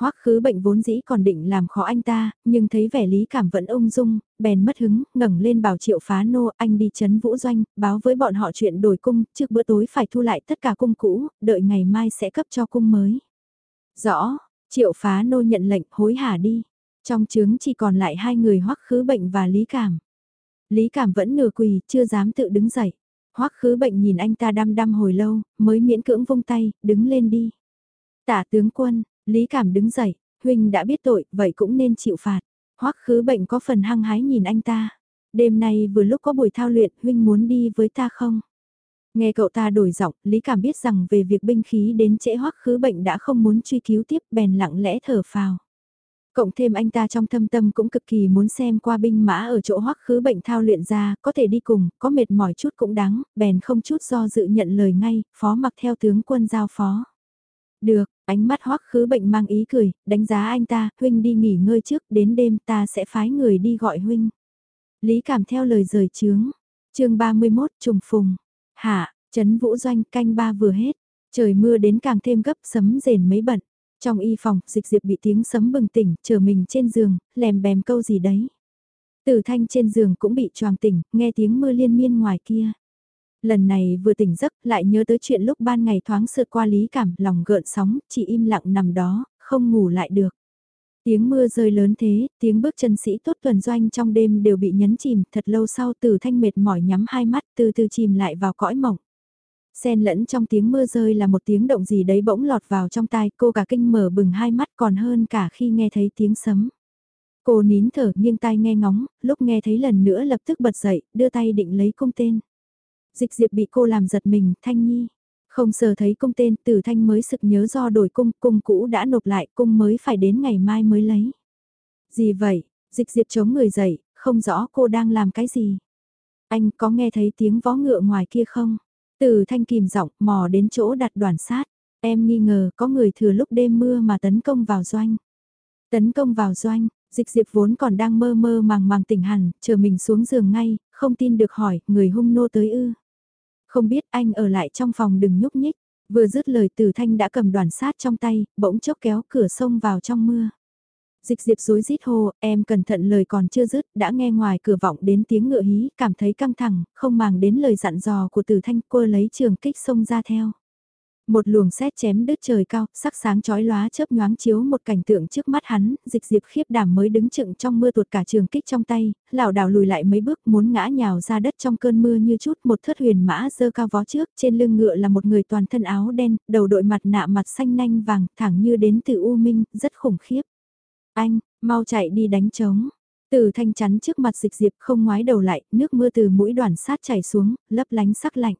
Hoắc khứ bệnh vốn dĩ còn định làm khó anh ta, nhưng thấy vẻ lý cảm vẫn ung dung, bèn mất hứng, ngẩng lên bảo triệu phá nô anh đi chấn vũ doanh, báo với bọn họ chuyện đổi cung, trước bữa tối phải thu lại tất cả cung cũ, đợi ngày mai sẽ cấp cho cung mới. Rõ, triệu phá nô nhận lệnh hối hả đi. Trong trướng chỉ còn lại hai người hoắc khứ bệnh và lý cảm. Lý cảm vẫn nửa quỳ, chưa dám tự đứng dậy. Hoắc khứ bệnh nhìn anh ta đăm đăm hồi lâu, mới miễn cưỡng vung tay, đứng lên đi. Tả tướng quân, Lý cảm đứng dậy, huynh đã biết tội, vậy cũng nên chịu phạt. Hoắc khứ bệnh có phần hăng hái nhìn anh ta. Đêm nay vừa lúc có buổi thao luyện, huynh muốn đi với ta không? Nghe cậu ta đổi giọng, Lý Cảm biết rằng về việc binh khí đến trễ hoắc khứ bệnh đã không muốn truy cứu tiếp bèn lặng lẽ thở phào. Cộng thêm anh ta trong thâm tâm cũng cực kỳ muốn xem qua binh mã ở chỗ hoắc khứ bệnh thao luyện ra, có thể đi cùng, có mệt mỏi chút cũng đáng, bèn không chút do dự nhận lời ngay, phó mặc theo tướng quân giao phó. Được, ánh mắt hoắc khứ bệnh mang ý cười, đánh giá anh ta, huynh đi nghỉ ngơi trước, đến đêm ta sẽ phái người đi gọi huynh. Lý cảm theo lời rời chướng. chương 31 trùng phùng. Hạ, chấn vũ doanh canh ba vừa hết. Trời mưa đến càng thêm gấp sấm rền mấy bận. Trong y phòng, dịch diệp bị tiếng sấm bừng tỉnh, chờ mình trên giường, lèm bèm câu gì đấy. Tử thanh trên giường cũng bị choàng tỉnh, nghe tiếng mưa liên miên ngoài kia. Lần này vừa tỉnh giấc lại nhớ tới chuyện lúc ban ngày thoáng sượt qua lý cảm, lòng gợn sóng, chỉ im lặng nằm đó, không ngủ lại được. Tiếng mưa rơi lớn thế, tiếng bước chân sĩ tốt tuần doanh trong đêm đều bị nhấn chìm, thật lâu sau Tử thanh mệt mỏi nhắm hai mắt từ từ chìm lại vào cõi mộng. Xen lẫn trong tiếng mưa rơi là một tiếng động gì đấy bỗng lọt vào trong tai cô cả kinh mở bừng hai mắt còn hơn cả khi nghe thấy tiếng sấm. Cô nín thở nghiêng tai nghe ngóng, lúc nghe thấy lần nữa lập tức bật dậy, đưa tay định lấy cung tên. Dịch diệp bị cô làm giật mình, Thanh Nhi. Không sờ thấy cung tên, tử thanh mới sực nhớ do đổi cung, cung cũ đã nộp lại, cung mới phải đến ngày mai mới lấy. Gì vậy? Dịch diệp chống người dậy, không rõ cô đang làm cái gì. Anh có nghe thấy tiếng vó ngựa ngoài kia không? Từ thanh kìm giọng mò đến chỗ đặt đoàn sát. Em nghi ngờ có người thừa lúc đêm mưa mà tấn công vào doanh. Tấn công vào doanh, dịch diệp vốn còn đang mơ mơ màng màng tỉnh hẳn, chờ mình xuống giường ngay, không tin được hỏi, người hung nô tới ư. Không biết anh ở lại trong phòng đừng nhúc nhích. Vừa dứt lời từ thanh đã cầm đoàn sát trong tay, bỗng chốc kéo cửa sông vào trong mưa. Dịch diệp rối rít hô, em cẩn thận lời còn chưa dứt, đã nghe ngoài cửa vọng đến tiếng ngựa hí, cảm thấy căng thẳng, không màng đến lời dặn dò của Tử thanh, cô lấy trường kích xông ra theo. Một luồng xét chém đứt trời cao, sắc sáng chói lóa chớp nhoáng chiếu một cảnh tượng trước mắt hắn, dịch diệp khiếp đảm mới đứng chựng trong mưa tuột cả trường kích trong tay, lảo đảo lùi lại mấy bước muốn ngã nhào ra đất trong cơn mưa như chút một thất huyền mã dơ cao vó trước, trên lưng ngựa là một người toàn thân áo đen, đầu đội mặt nạ mặt xanh nanh vàng, thẳng như đến từ U Minh, rất khủng khiếp. Anh, mau chạy đi đánh trống. Từ thanh chắn trước mặt dịch diệp không ngoái đầu lại, nước mưa từ mũi đoàn sát chảy xuống, lấp lánh sắc lạnh.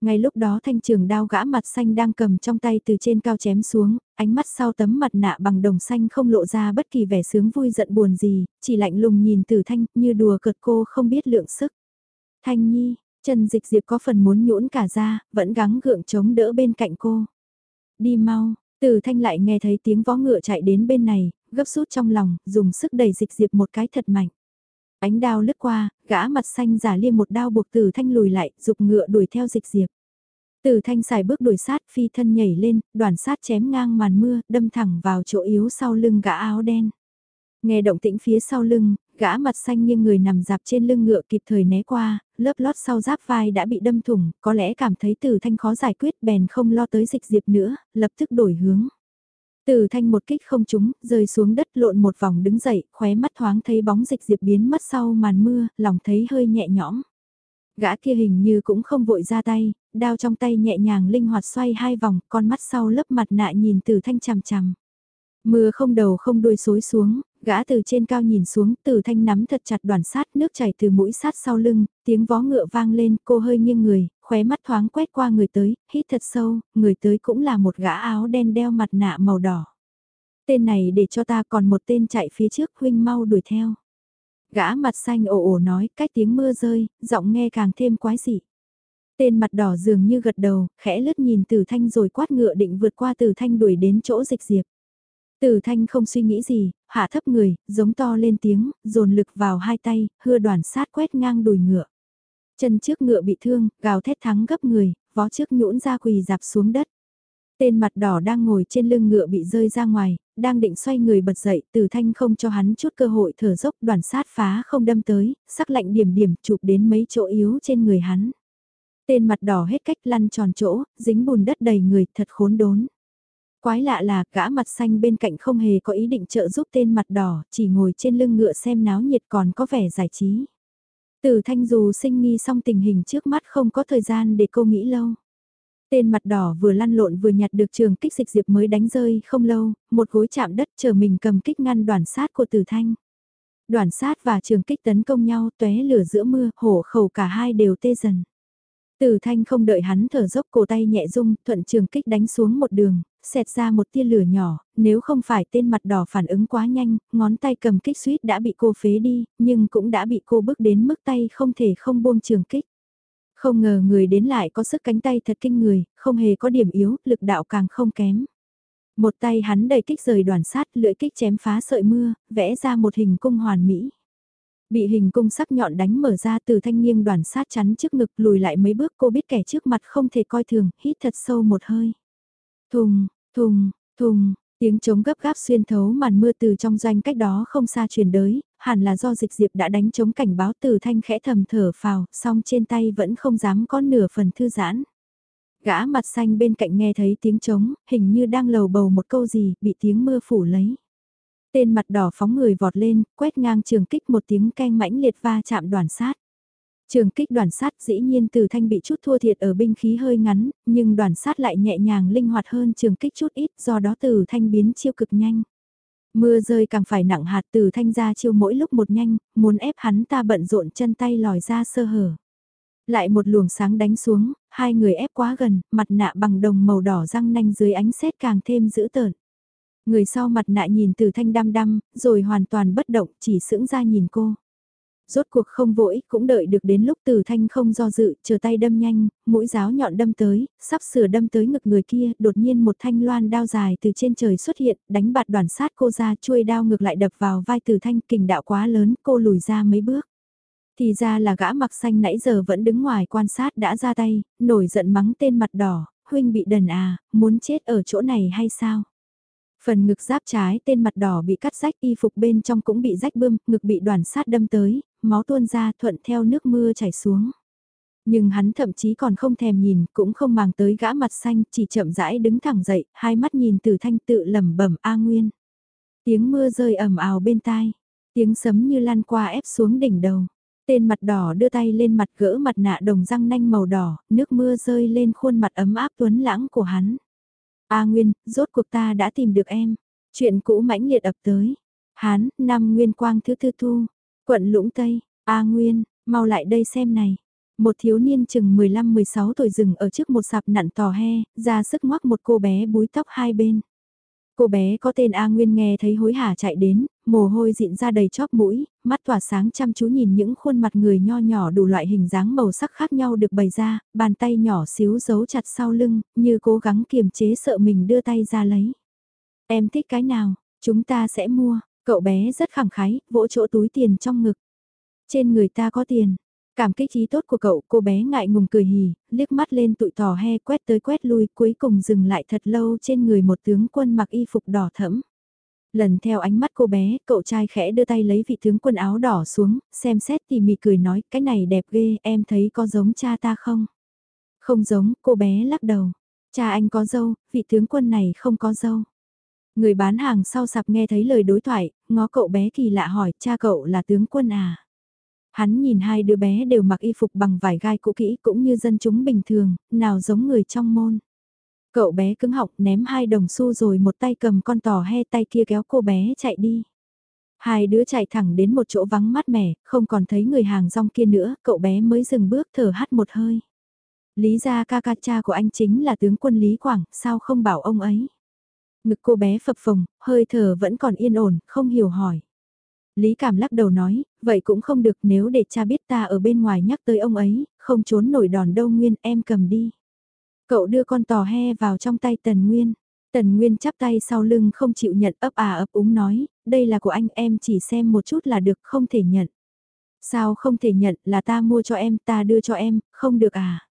Ngay lúc đó thanh trường đao gã mặt xanh đang cầm trong tay từ trên cao chém xuống, ánh mắt sau tấm mặt nạ bằng đồng xanh không lộ ra bất kỳ vẻ sướng vui giận buồn gì, chỉ lạnh lùng nhìn từ thanh như đùa cợt cô không biết lượng sức. Thanh nhi, chân dịch diệp có phần muốn nhũn cả ra, vẫn gắng gượng chống đỡ bên cạnh cô. Đi mau, từ thanh lại nghe thấy tiếng vó ngựa chạy đến bên này, gấp rút trong lòng, dùng sức đẩy dịch diệp một cái thật mạnh. Ánh đao lướt qua, gã mặt xanh giả liêm một đao buộc tử thanh lùi lại, dục ngựa đuổi theo dịch diệp. Tử thanh xài bước đuổi sát phi thân nhảy lên, đoàn sát chém ngang màn mưa, đâm thẳng vào chỗ yếu sau lưng gã áo đen. Nghe động tĩnh phía sau lưng, gã mặt xanh như người nằm dạp trên lưng ngựa kịp thời né qua, lớp lót sau giáp vai đã bị đâm thủng, có lẽ cảm thấy tử thanh khó giải quyết bèn không lo tới dịch diệp nữa, lập tức đổi hướng. Từ thanh một kích không trúng, rơi xuống đất lộn một vòng đứng dậy, khóe mắt thoáng thấy bóng dịch diệp biến mất sau màn mưa, lòng thấy hơi nhẹ nhõm. Gã kia hình như cũng không vội ra tay, đao trong tay nhẹ nhàng linh hoạt xoay hai vòng, con mắt sau lớp mặt nạ nhìn từ thanh chằm chằm. Mưa không đầu không đuôi xối xuống, gã từ trên cao nhìn xuống, từ thanh nắm thật chặt đoàn sát, nước chảy từ mũi sát sau lưng, tiếng vó ngựa vang lên, cô hơi nghiêng người, khóe mắt thoáng quét qua người tới, hít thật sâu, người tới cũng là một gã áo đen đeo mặt nạ màu đỏ. Tên này để cho ta còn một tên chạy phía trước huynh mau đuổi theo. Gã mặt xanh ồ ồ nói, cách tiếng mưa rơi, giọng nghe càng thêm quái dị. Tên mặt đỏ dường như gật đầu, khẽ lướt nhìn Tử Thanh rồi quát ngựa định vượt qua Tử Thanh đuổi đến chỗ dịch diệp. Tử Thanh không suy nghĩ gì, hạ thấp người, giống to lên tiếng, dồn lực vào hai tay, hưa đoàn sát quét ngang đùi ngựa. Chân trước ngựa bị thương, gào thét thắng gấp người, vó trước nhũn ra quỳ dạp xuống đất. Tên mặt đỏ đang ngồi trên lưng ngựa bị rơi ra ngoài, đang định xoay người bật dậy, từ thanh không cho hắn chút cơ hội thở dốc đoàn sát phá không đâm tới, sắc lạnh điểm điểm chụp đến mấy chỗ yếu trên người hắn. Tên mặt đỏ hết cách lăn tròn chỗ, dính bùn đất đầy người thật khốn đốn. Quái lạ là gã mặt xanh bên cạnh không hề có ý định trợ giúp tên mặt đỏ, chỉ ngồi trên lưng ngựa xem náo nhiệt còn có vẻ giải trí. Tử thanh dù sinh nghi xong tình hình trước mắt không có thời gian để cô nghĩ lâu. Tên mặt đỏ vừa lăn lộn vừa nhặt được trường kích dịch diệp mới đánh rơi không lâu, một gối chạm đất chờ mình cầm kích ngăn đoàn sát của tử thanh. Đoàn sát và trường kích tấn công nhau tóe lửa giữa mưa, hổ khẩu cả hai đều tê dần. Tử thanh không đợi hắn thở dốc cổ tay nhẹ rung, thuận trường kích đánh xuống một đường, xẹt ra một tia lửa nhỏ, nếu không phải tên mặt đỏ phản ứng quá nhanh, ngón tay cầm kích suýt đã bị cô phế đi, nhưng cũng đã bị cô bước đến mức tay không thể không buông trường kích. Không ngờ người đến lại có sức cánh tay thật kinh người, không hề có điểm yếu, lực đạo càng không kém. Một tay hắn đầy kích rời đoàn sát, lưỡi kích chém phá sợi mưa, vẽ ra một hình cung hoàn mỹ. Bị hình cung sắc nhọn đánh mở ra từ thanh nghiêng đoàn sát chắn trước ngực lùi lại mấy bước cô biết kẻ trước mặt không thể coi thường, hít thật sâu một hơi. Thùng, thùng, thùng, tiếng trống gấp gáp xuyên thấu màn mưa từ trong doanh cách đó không xa truyền đới, hẳn là do dịch diệp đã đánh trống cảnh báo từ thanh khẽ thầm thở phào, song trên tay vẫn không dám có nửa phần thư giãn. Gã mặt xanh bên cạnh nghe thấy tiếng trống, hình như đang lầu bầu một câu gì, bị tiếng mưa phủ lấy. Tên mặt đỏ phóng người vọt lên, quét ngang trường kích một tiếng canh mãnh liệt va chạm đoàn sát. Trường kích đoàn sát dĩ nhiên từ thanh bị chút thua thiệt ở binh khí hơi ngắn, nhưng đoàn sát lại nhẹ nhàng linh hoạt hơn trường kích chút ít do đó từ thanh biến chiêu cực nhanh. Mưa rơi càng phải nặng hạt từ thanh ra chiêu mỗi lúc một nhanh, muốn ép hắn ta bận rộn chân tay lòi ra sơ hở. Lại một luồng sáng đánh xuống, hai người ép quá gần, mặt nạ bằng đồng màu đỏ răng nanh dưới ánh sét càng thêm dữ tợn. Người sau mặt nạ nhìn từ thanh đăm đăm, rồi hoàn toàn bất động chỉ sững ra nhìn cô. Rốt cuộc không vội, cũng đợi được đến lúc từ thanh không do dự, chờ tay đâm nhanh, mũi giáo nhọn đâm tới, sắp sửa đâm tới ngực người kia, đột nhiên một thanh loan đao dài từ trên trời xuất hiện, đánh bạt đoàn sát cô ra, chuôi đao ngược lại đập vào vai từ thanh, kình đạo quá lớn, cô lùi ra mấy bước. Thì ra là gã mặc xanh nãy giờ vẫn đứng ngoài quan sát đã ra tay, nổi giận mắng tên mặt đỏ, huynh bị đần à, muốn chết ở chỗ này hay sao? Phần ngực giáp trái tên mặt đỏ bị cắt rách y phục bên trong cũng bị rách bươm, ngực bị đoàn sát đâm tới, máu tuôn ra thuận theo nước mưa chảy xuống. Nhưng hắn thậm chí còn không thèm nhìn, cũng không màng tới gã mặt xanh, chỉ chậm rãi đứng thẳng dậy, hai mắt nhìn từ thanh tự lẩm bẩm A Nguyên. Tiếng mưa rơi ầm ào bên tai, tiếng sấm như lan qua ép xuống đỉnh đầu. Tên mặt đỏ đưa tay lên mặt gỡ mặt nạ đồng răng nanh màu đỏ, nước mưa rơi lên khuôn mặt ấm áp tuấn lãng của hắn. A Nguyên, rốt cuộc ta đã tìm được em. Chuyện cũ mãnh liệt ập tới. Hán, năm Nguyên Quang thứ tư thu, quận Lũng Tây, A Nguyên, mau lại đây xem này. Một thiếu niên chừng 15-16 tuổi dừng ở trước một sạp nặn tò he, ra sức ngoắc một cô bé búi tóc hai bên. Cô bé có tên A Nguyên nghe thấy hối hả chạy đến, mồ hôi dịn ra đầy chóp mũi, mắt tỏa sáng chăm chú nhìn những khuôn mặt người nho nhỏ đủ loại hình dáng màu sắc khác nhau được bày ra, bàn tay nhỏ xíu giấu chặt sau lưng, như cố gắng kiềm chế sợ mình đưa tay ra lấy. Em thích cái nào, chúng ta sẽ mua, cậu bé rất khẳng khái, vỗ chỗ túi tiền trong ngực. Trên người ta có tiền, Cảm kích trí tốt của cậu, cô bé ngại ngùng cười hì, liếc mắt lên tụi tò he quét tới quét lui, cuối cùng dừng lại thật lâu trên người một tướng quân mặc y phục đỏ thẫm. Lần theo ánh mắt cô bé, cậu trai khẽ đưa tay lấy vị tướng quân áo đỏ xuống, xem xét tỉ mỉ cười nói, cái này đẹp ghê, em thấy có giống cha ta không? Không giống, cô bé lắc đầu. Cha anh có dâu, vị tướng quân này không có dâu. Người bán hàng sau sạp nghe thấy lời đối thoại, ngó cậu bé kỳ lạ hỏi, cha cậu là tướng quân à? Hắn nhìn hai đứa bé đều mặc y phục bằng vải gai cũ kỹ cũng như dân chúng bình thường, nào giống người trong môn. Cậu bé cứng họng ném hai đồng xu rồi một tay cầm con tò he tay kia kéo cô bé chạy đi. Hai đứa chạy thẳng đến một chỗ vắng mát mẻ, không còn thấy người hàng rong kia nữa, cậu bé mới dừng bước thở hắt một hơi. Lý gia ca ca cha của anh chính là tướng quân Lý Quảng, sao không bảo ông ấy? Ngực cô bé phập phồng, hơi thở vẫn còn yên ổn, không hiểu hỏi. Lý Cảm lắc đầu nói, vậy cũng không được nếu để cha biết ta ở bên ngoài nhắc tới ông ấy, không trốn nổi đòn đâu Nguyên em cầm đi. Cậu đưa con tò he vào trong tay Tần Nguyên. Tần Nguyên chắp tay sau lưng không chịu nhận ấp à ấp úng nói, đây là của anh em chỉ xem một chút là được không thể nhận. Sao không thể nhận là ta mua cho em ta đưa cho em, không được à.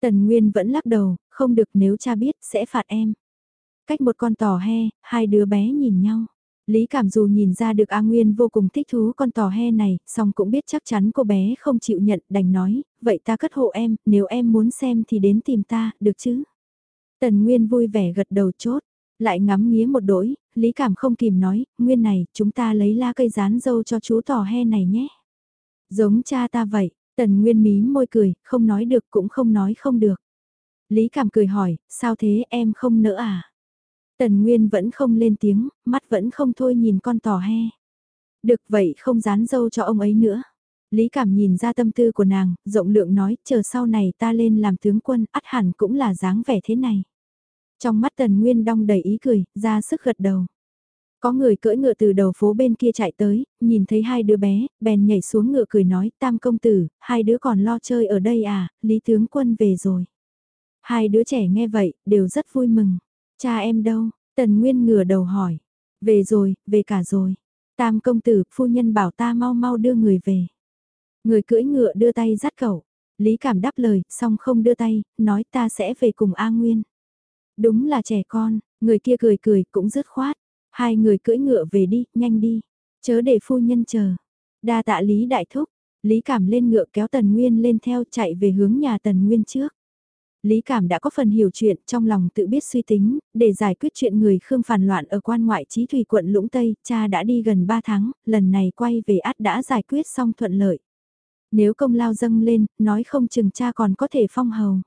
Tần Nguyên vẫn lắc đầu, không được nếu cha biết sẽ phạt em. Cách một con tò he, hai đứa bé nhìn nhau. Lý Cảm dù nhìn ra được A Nguyên vô cùng thích thú con tò he này, song cũng biết chắc chắn cô bé không chịu nhận, đành nói, vậy ta cất hộ em, nếu em muốn xem thì đến tìm ta, được chứ? Tần Nguyên vui vẻ gật đầu chốt, lại ngắm nghía một đỗi, Lý Cảm không kìm nói, Nguyên này, chúng ta lấy la cây rán dâu cho chú tò he này nhé. Giống cha ta vậy, Tần Nguyên mí môi cười, không nói được cũng không nói không được. Lý Cảm cười hỏi, sao thế em không nỡ à? Tần Nguyên vẫn không lên tiếng, mắt vẫn không thôi nhìn con tò he. Được vậy không dán dâu cho ông ấy nữa. Lý cảm nhìn ra tâm tư của nàng, rộng lượng nói, chờ sau này ta lên làm tướng quân, ắt hẳn cũng là dáng vẻ thế này. Trong mắt Tần Nguyên đong đầy ý cười, ra sức gật đầu. Có người cưỡi ngựa từ đầu phố bên kia chạy tới, nhìn thấy hai đứa bé, bèn nhảy xuống ngựa cười nói, tam công tử, hai đứa còn lo chơi ở đây à, Lý tướng quân về rồi. Hai đứa trẻ nghe vậy, đều rất vui mừng. Cha em đâu? Tần Nguyên ngửa đầu hỏi. Về rồi, về cả rồi. Tam công tử, phu nhân bảo ta mau mau đưa người về. Người cưỡi ngựa đưa tay dắt cậu. Lý cảm đáp lời, xong không đưa tay, nói ta sẽ về cùng A Nguyên. Đúng là trẻ con, người kia cười cười cũng dứt khoát. Hai người cưỡi ngựa về đi, nhanh đi. Chớ để phu nhân chờ. Đa tạ Lý đại thúc. Lý cảm lên ngựa kéo Tần Nguyên lên theo chạy về hướng nhà Tần Nguyên trước. Lý Cảm đã có phần hiểu chuyện trong lòng tự biết suy tính, để giải quyết chuyện người Khương phản loạn ở quan ngoại trí thủy quận Lũng Tây, cha đã đi gần 3 tháng, lần này quay về át đã giải quyết xong thuận lợi. Nếu công lao dâng lên, nói không chừng cha còn có thể phong hầu.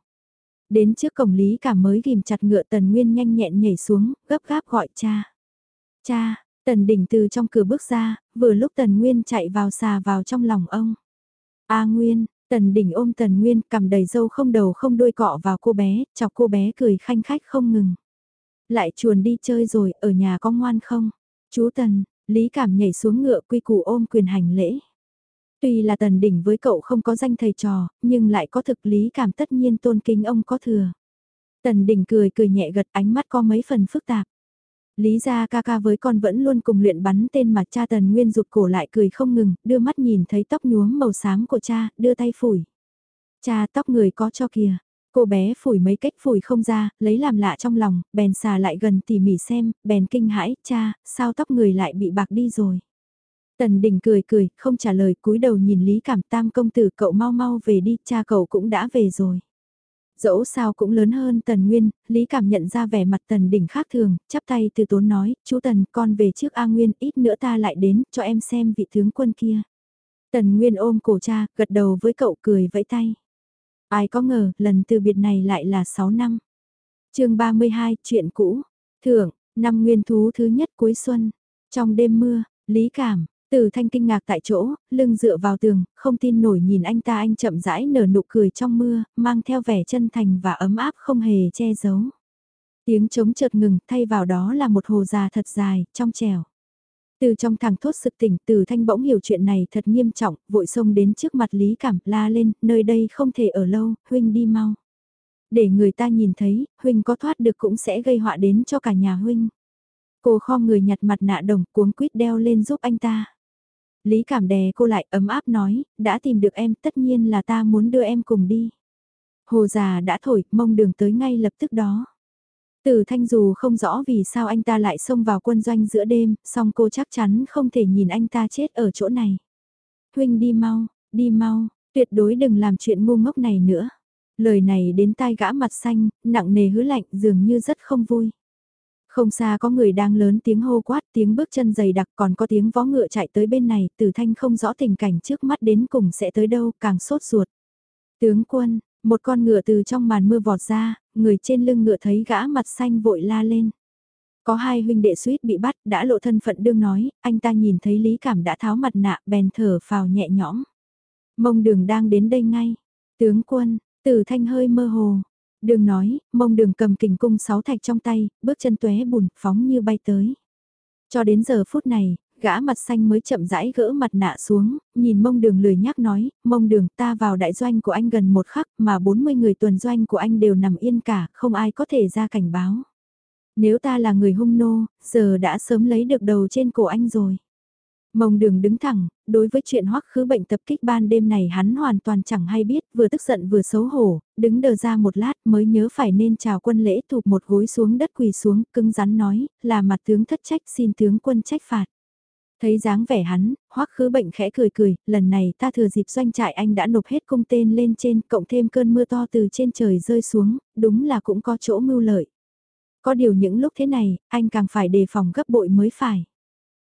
Đến trước cổng Lý Cảm mới ghim chặt ngựa Tần Nguyên nhanh nhẹn nhảy xuống, gấp gáp gọi cha. Cha, Tần Đỉnh từ trong cửa bước ra, vừa lúc Tần Nguyên chạy vào xà vào trong lòng ông. A Nguyên, Tần đỉnh ôm tần nguyên cầm đầy dâu không đầu không đuôi cọ vào cô bé, chọc cô bé cười khanh khách không ngừng. Lại chuồn đi chơi rồi, ở nhà có ngoan không? Chú tần, lý cảm nhảy xuống ngựa quy củ ôm quyền hành lễ. Tuy là tần đỉnh với cậu không có danh thầy trò, nhưng lại có thực lý cảm tất nhiên tôn kính ông có thừa. Tần đỉnh cười cười nhẹ gật ánh mắt có mấy phần phức tạp. Lý ra ca ca với con vẫn luôn cùng luyện bắn tên mà cha Tần Nguyên rụt cổ lại cười không ngừng, đưa mắt nhìn thấy tóc nhuốm màu xám của cha, đưa tay phủi. Cha tóc người có cho kìa. Cô bé phủi mấy cách phủi không ra, lấy làm lạ trong lòng, bèn xà lại gần tỉ mỉ xem, bèn kinh hãi, cha, sao tóc người lại bị bạc đi rồi. Tần Đình cười cười, không trả lời, cúi đầu nhìn Lý Cảm Tam công tử cậu mau mau về đi, cha cậu cũng đã về rồi. Dẫu sao cũng lớn hơn Tần Nguyên, Lý cảm nhận ra vẻ mặt Tần Đỉnh khác thường, chắp tay từ tốn nói, chú Tần con về trước A Nguyên, ít nữa ta lại đến, cho em xem vị tướng quân kia. Tần Nguyên ôm cổ cha, gật đầu với cậu cười vẫy tay. Ai có ngờ, lần từ biệt này lại là 6 năm. chương 32, chuyện cũ. Thưởng, năm nguyên thú thứ nhất cuối xuân. Trong đêm mưa, Lý cảm, từ thanh kinh ngạc tại chỗ, lưng dựa vào tường, không tin nổi nhìn anh ta anh chậm rãi nở nụ cười trong mưa, mang theo vẻ chân thành và ấm áp không hề che giấu. Tiếng trống chợt ngừng, thay vào đó là một hồ già thật dài, trong trèo. Từ trong thằng thốt sực tỉnh, từ thanh bỗng hiểu chuyện này thật nghiêm trọng, vội xông đến trước mặt Lý Cảm, la lên, nơi đây không thể ở lâu, huynh đi mau. Để người ta nhìn thấy, huynh có thoát được cũng sẽ gây họa đến cho cả nhà huynh. Cô kho người nhặt mặt nạ đồng cuống quýt đeo lên giúp anh ta. Lý Cảm đè cô lại ấm áp nói, đã tìm được em tất nhiên là ta muốn đưa em cùng đi. Hồ già đã thổi, mong đường tới ngay lập tức đó. Từ thanh dù không rõ vì sao anh ta lại xông vào quân doanh giữa đêm, song cô chắc chắn không thể nhìn anh ta chết ở chỗ này. Huynh đi mau, đi mau, tuyệt đối đừng làm chuyện ngu ngốc này nữa. Lời này đến tai gã mặt xanh, nặng nề hứa lạnh dường như rất không vui. Không xa có người đang lớn tiếng hô quát, tiếng bước chân dày đặc còn có tiếng vó ngựa chạy tới bên này, tử thanh không rõ tình cảnh trước mắt đến cùng sẽ tới đâu, càng sốt ruột. Tướng quân, một con ngựa từ trong màn mưa vọt ra, người trên lưng ngựa thấy gã mặt xanh vội la lên. Có hai huynh đệ suýt bị bắt, đã lộ thân phận đương nói, anh ta nhìn thấy Lý Cảm đã tháo mặt nạ, bèn thở phào nhẹ nhõm. Mông đường đang đến đây ngay. Tướng quân, tử thanh hơi mơ hồ. Đường nói, mông đường cầm kình cung sáu thạch trong tay, bước chân tuế bùn, phóng như bay tới. Cho đến giờ phút này, gã mặt xanh mới chậm rãi gỡ mặt nạ xuống, nhìn mông đường lười nhắc nói, mông đường ta vào đại doanh của anh gần một khắc mà 40 người tuần doanh của anh đều nằm yên cả, không ai có thể ra cảnh báo. Nếu ta là người hung nô, giờ đã sớm lấy được đầu trên cổ anh rồi. Mông đường đứng thẳng, đối với chuyện hoắc khứ bệnh tập kích ban đêm này hắn hoàn toàn chẳng hay biết, vừa tức giận vừa xấu hổ, đứng đờ ra một lát mới nhớ phải nên chào quân lễ thụp một gối xuống đất quỳ xuống, cứng rắn nói, là mặt tướng thất trách xin tướng quân trách phạt. Thấy dáng vẻ hắn, hoắc khứ bệnh khẽ cười cười, lần này ta thừa dịp doanh trại anh đã nộp hết cung tên lên trên, cộng thêm cơn mưa to từ trên trời rơi xuống, đúng là cũng có chỗ mưu lợi. Có điều những lúc thế này, anh càng phải đề phòng gấp bội mới phải.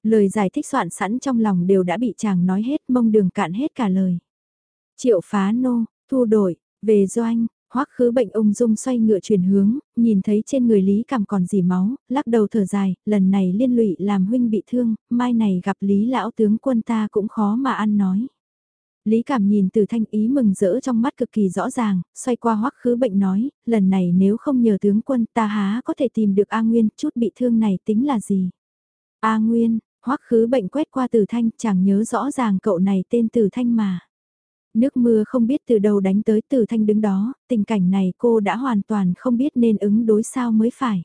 Lời giải thích soạn sẵn trong lòng đều đã bị chàng nói hết mông đường cạn hết cả lời. Triệu phá nô, thu đổi, về doanh, Hoắc khứ bệnh ông dung xoay ngựa chuyển hướng, nhìn thấy trên người Lý Cảm còn dì máu, lắc đầu thở dài, lần này liên lụy làm huynh bị thương, mai này gặp Lý lão tướng quân ta cũng khó mà ăn nói. Lý Cảm nhìn từ thanh ý mừng rỡ trong mắt cực kỳ rõ ràng, xoay qua hoắc khứ bệnh nói, lần này nếu không nhờ tướng quân ta há có thể tìm được A Nguyên, chút bị thương này tính là gì? A Nguyên, hoắc khứ bệnh quét qua từ thanh, chẳng nhớ rõ ràng cậu này tên từ thanh mà. Nước mưa không biết từ đâu đánh tới từ thanh đứng đó, tình cảnh này cô đã hoàn toàn không biết nên ứng đối sao mới phải.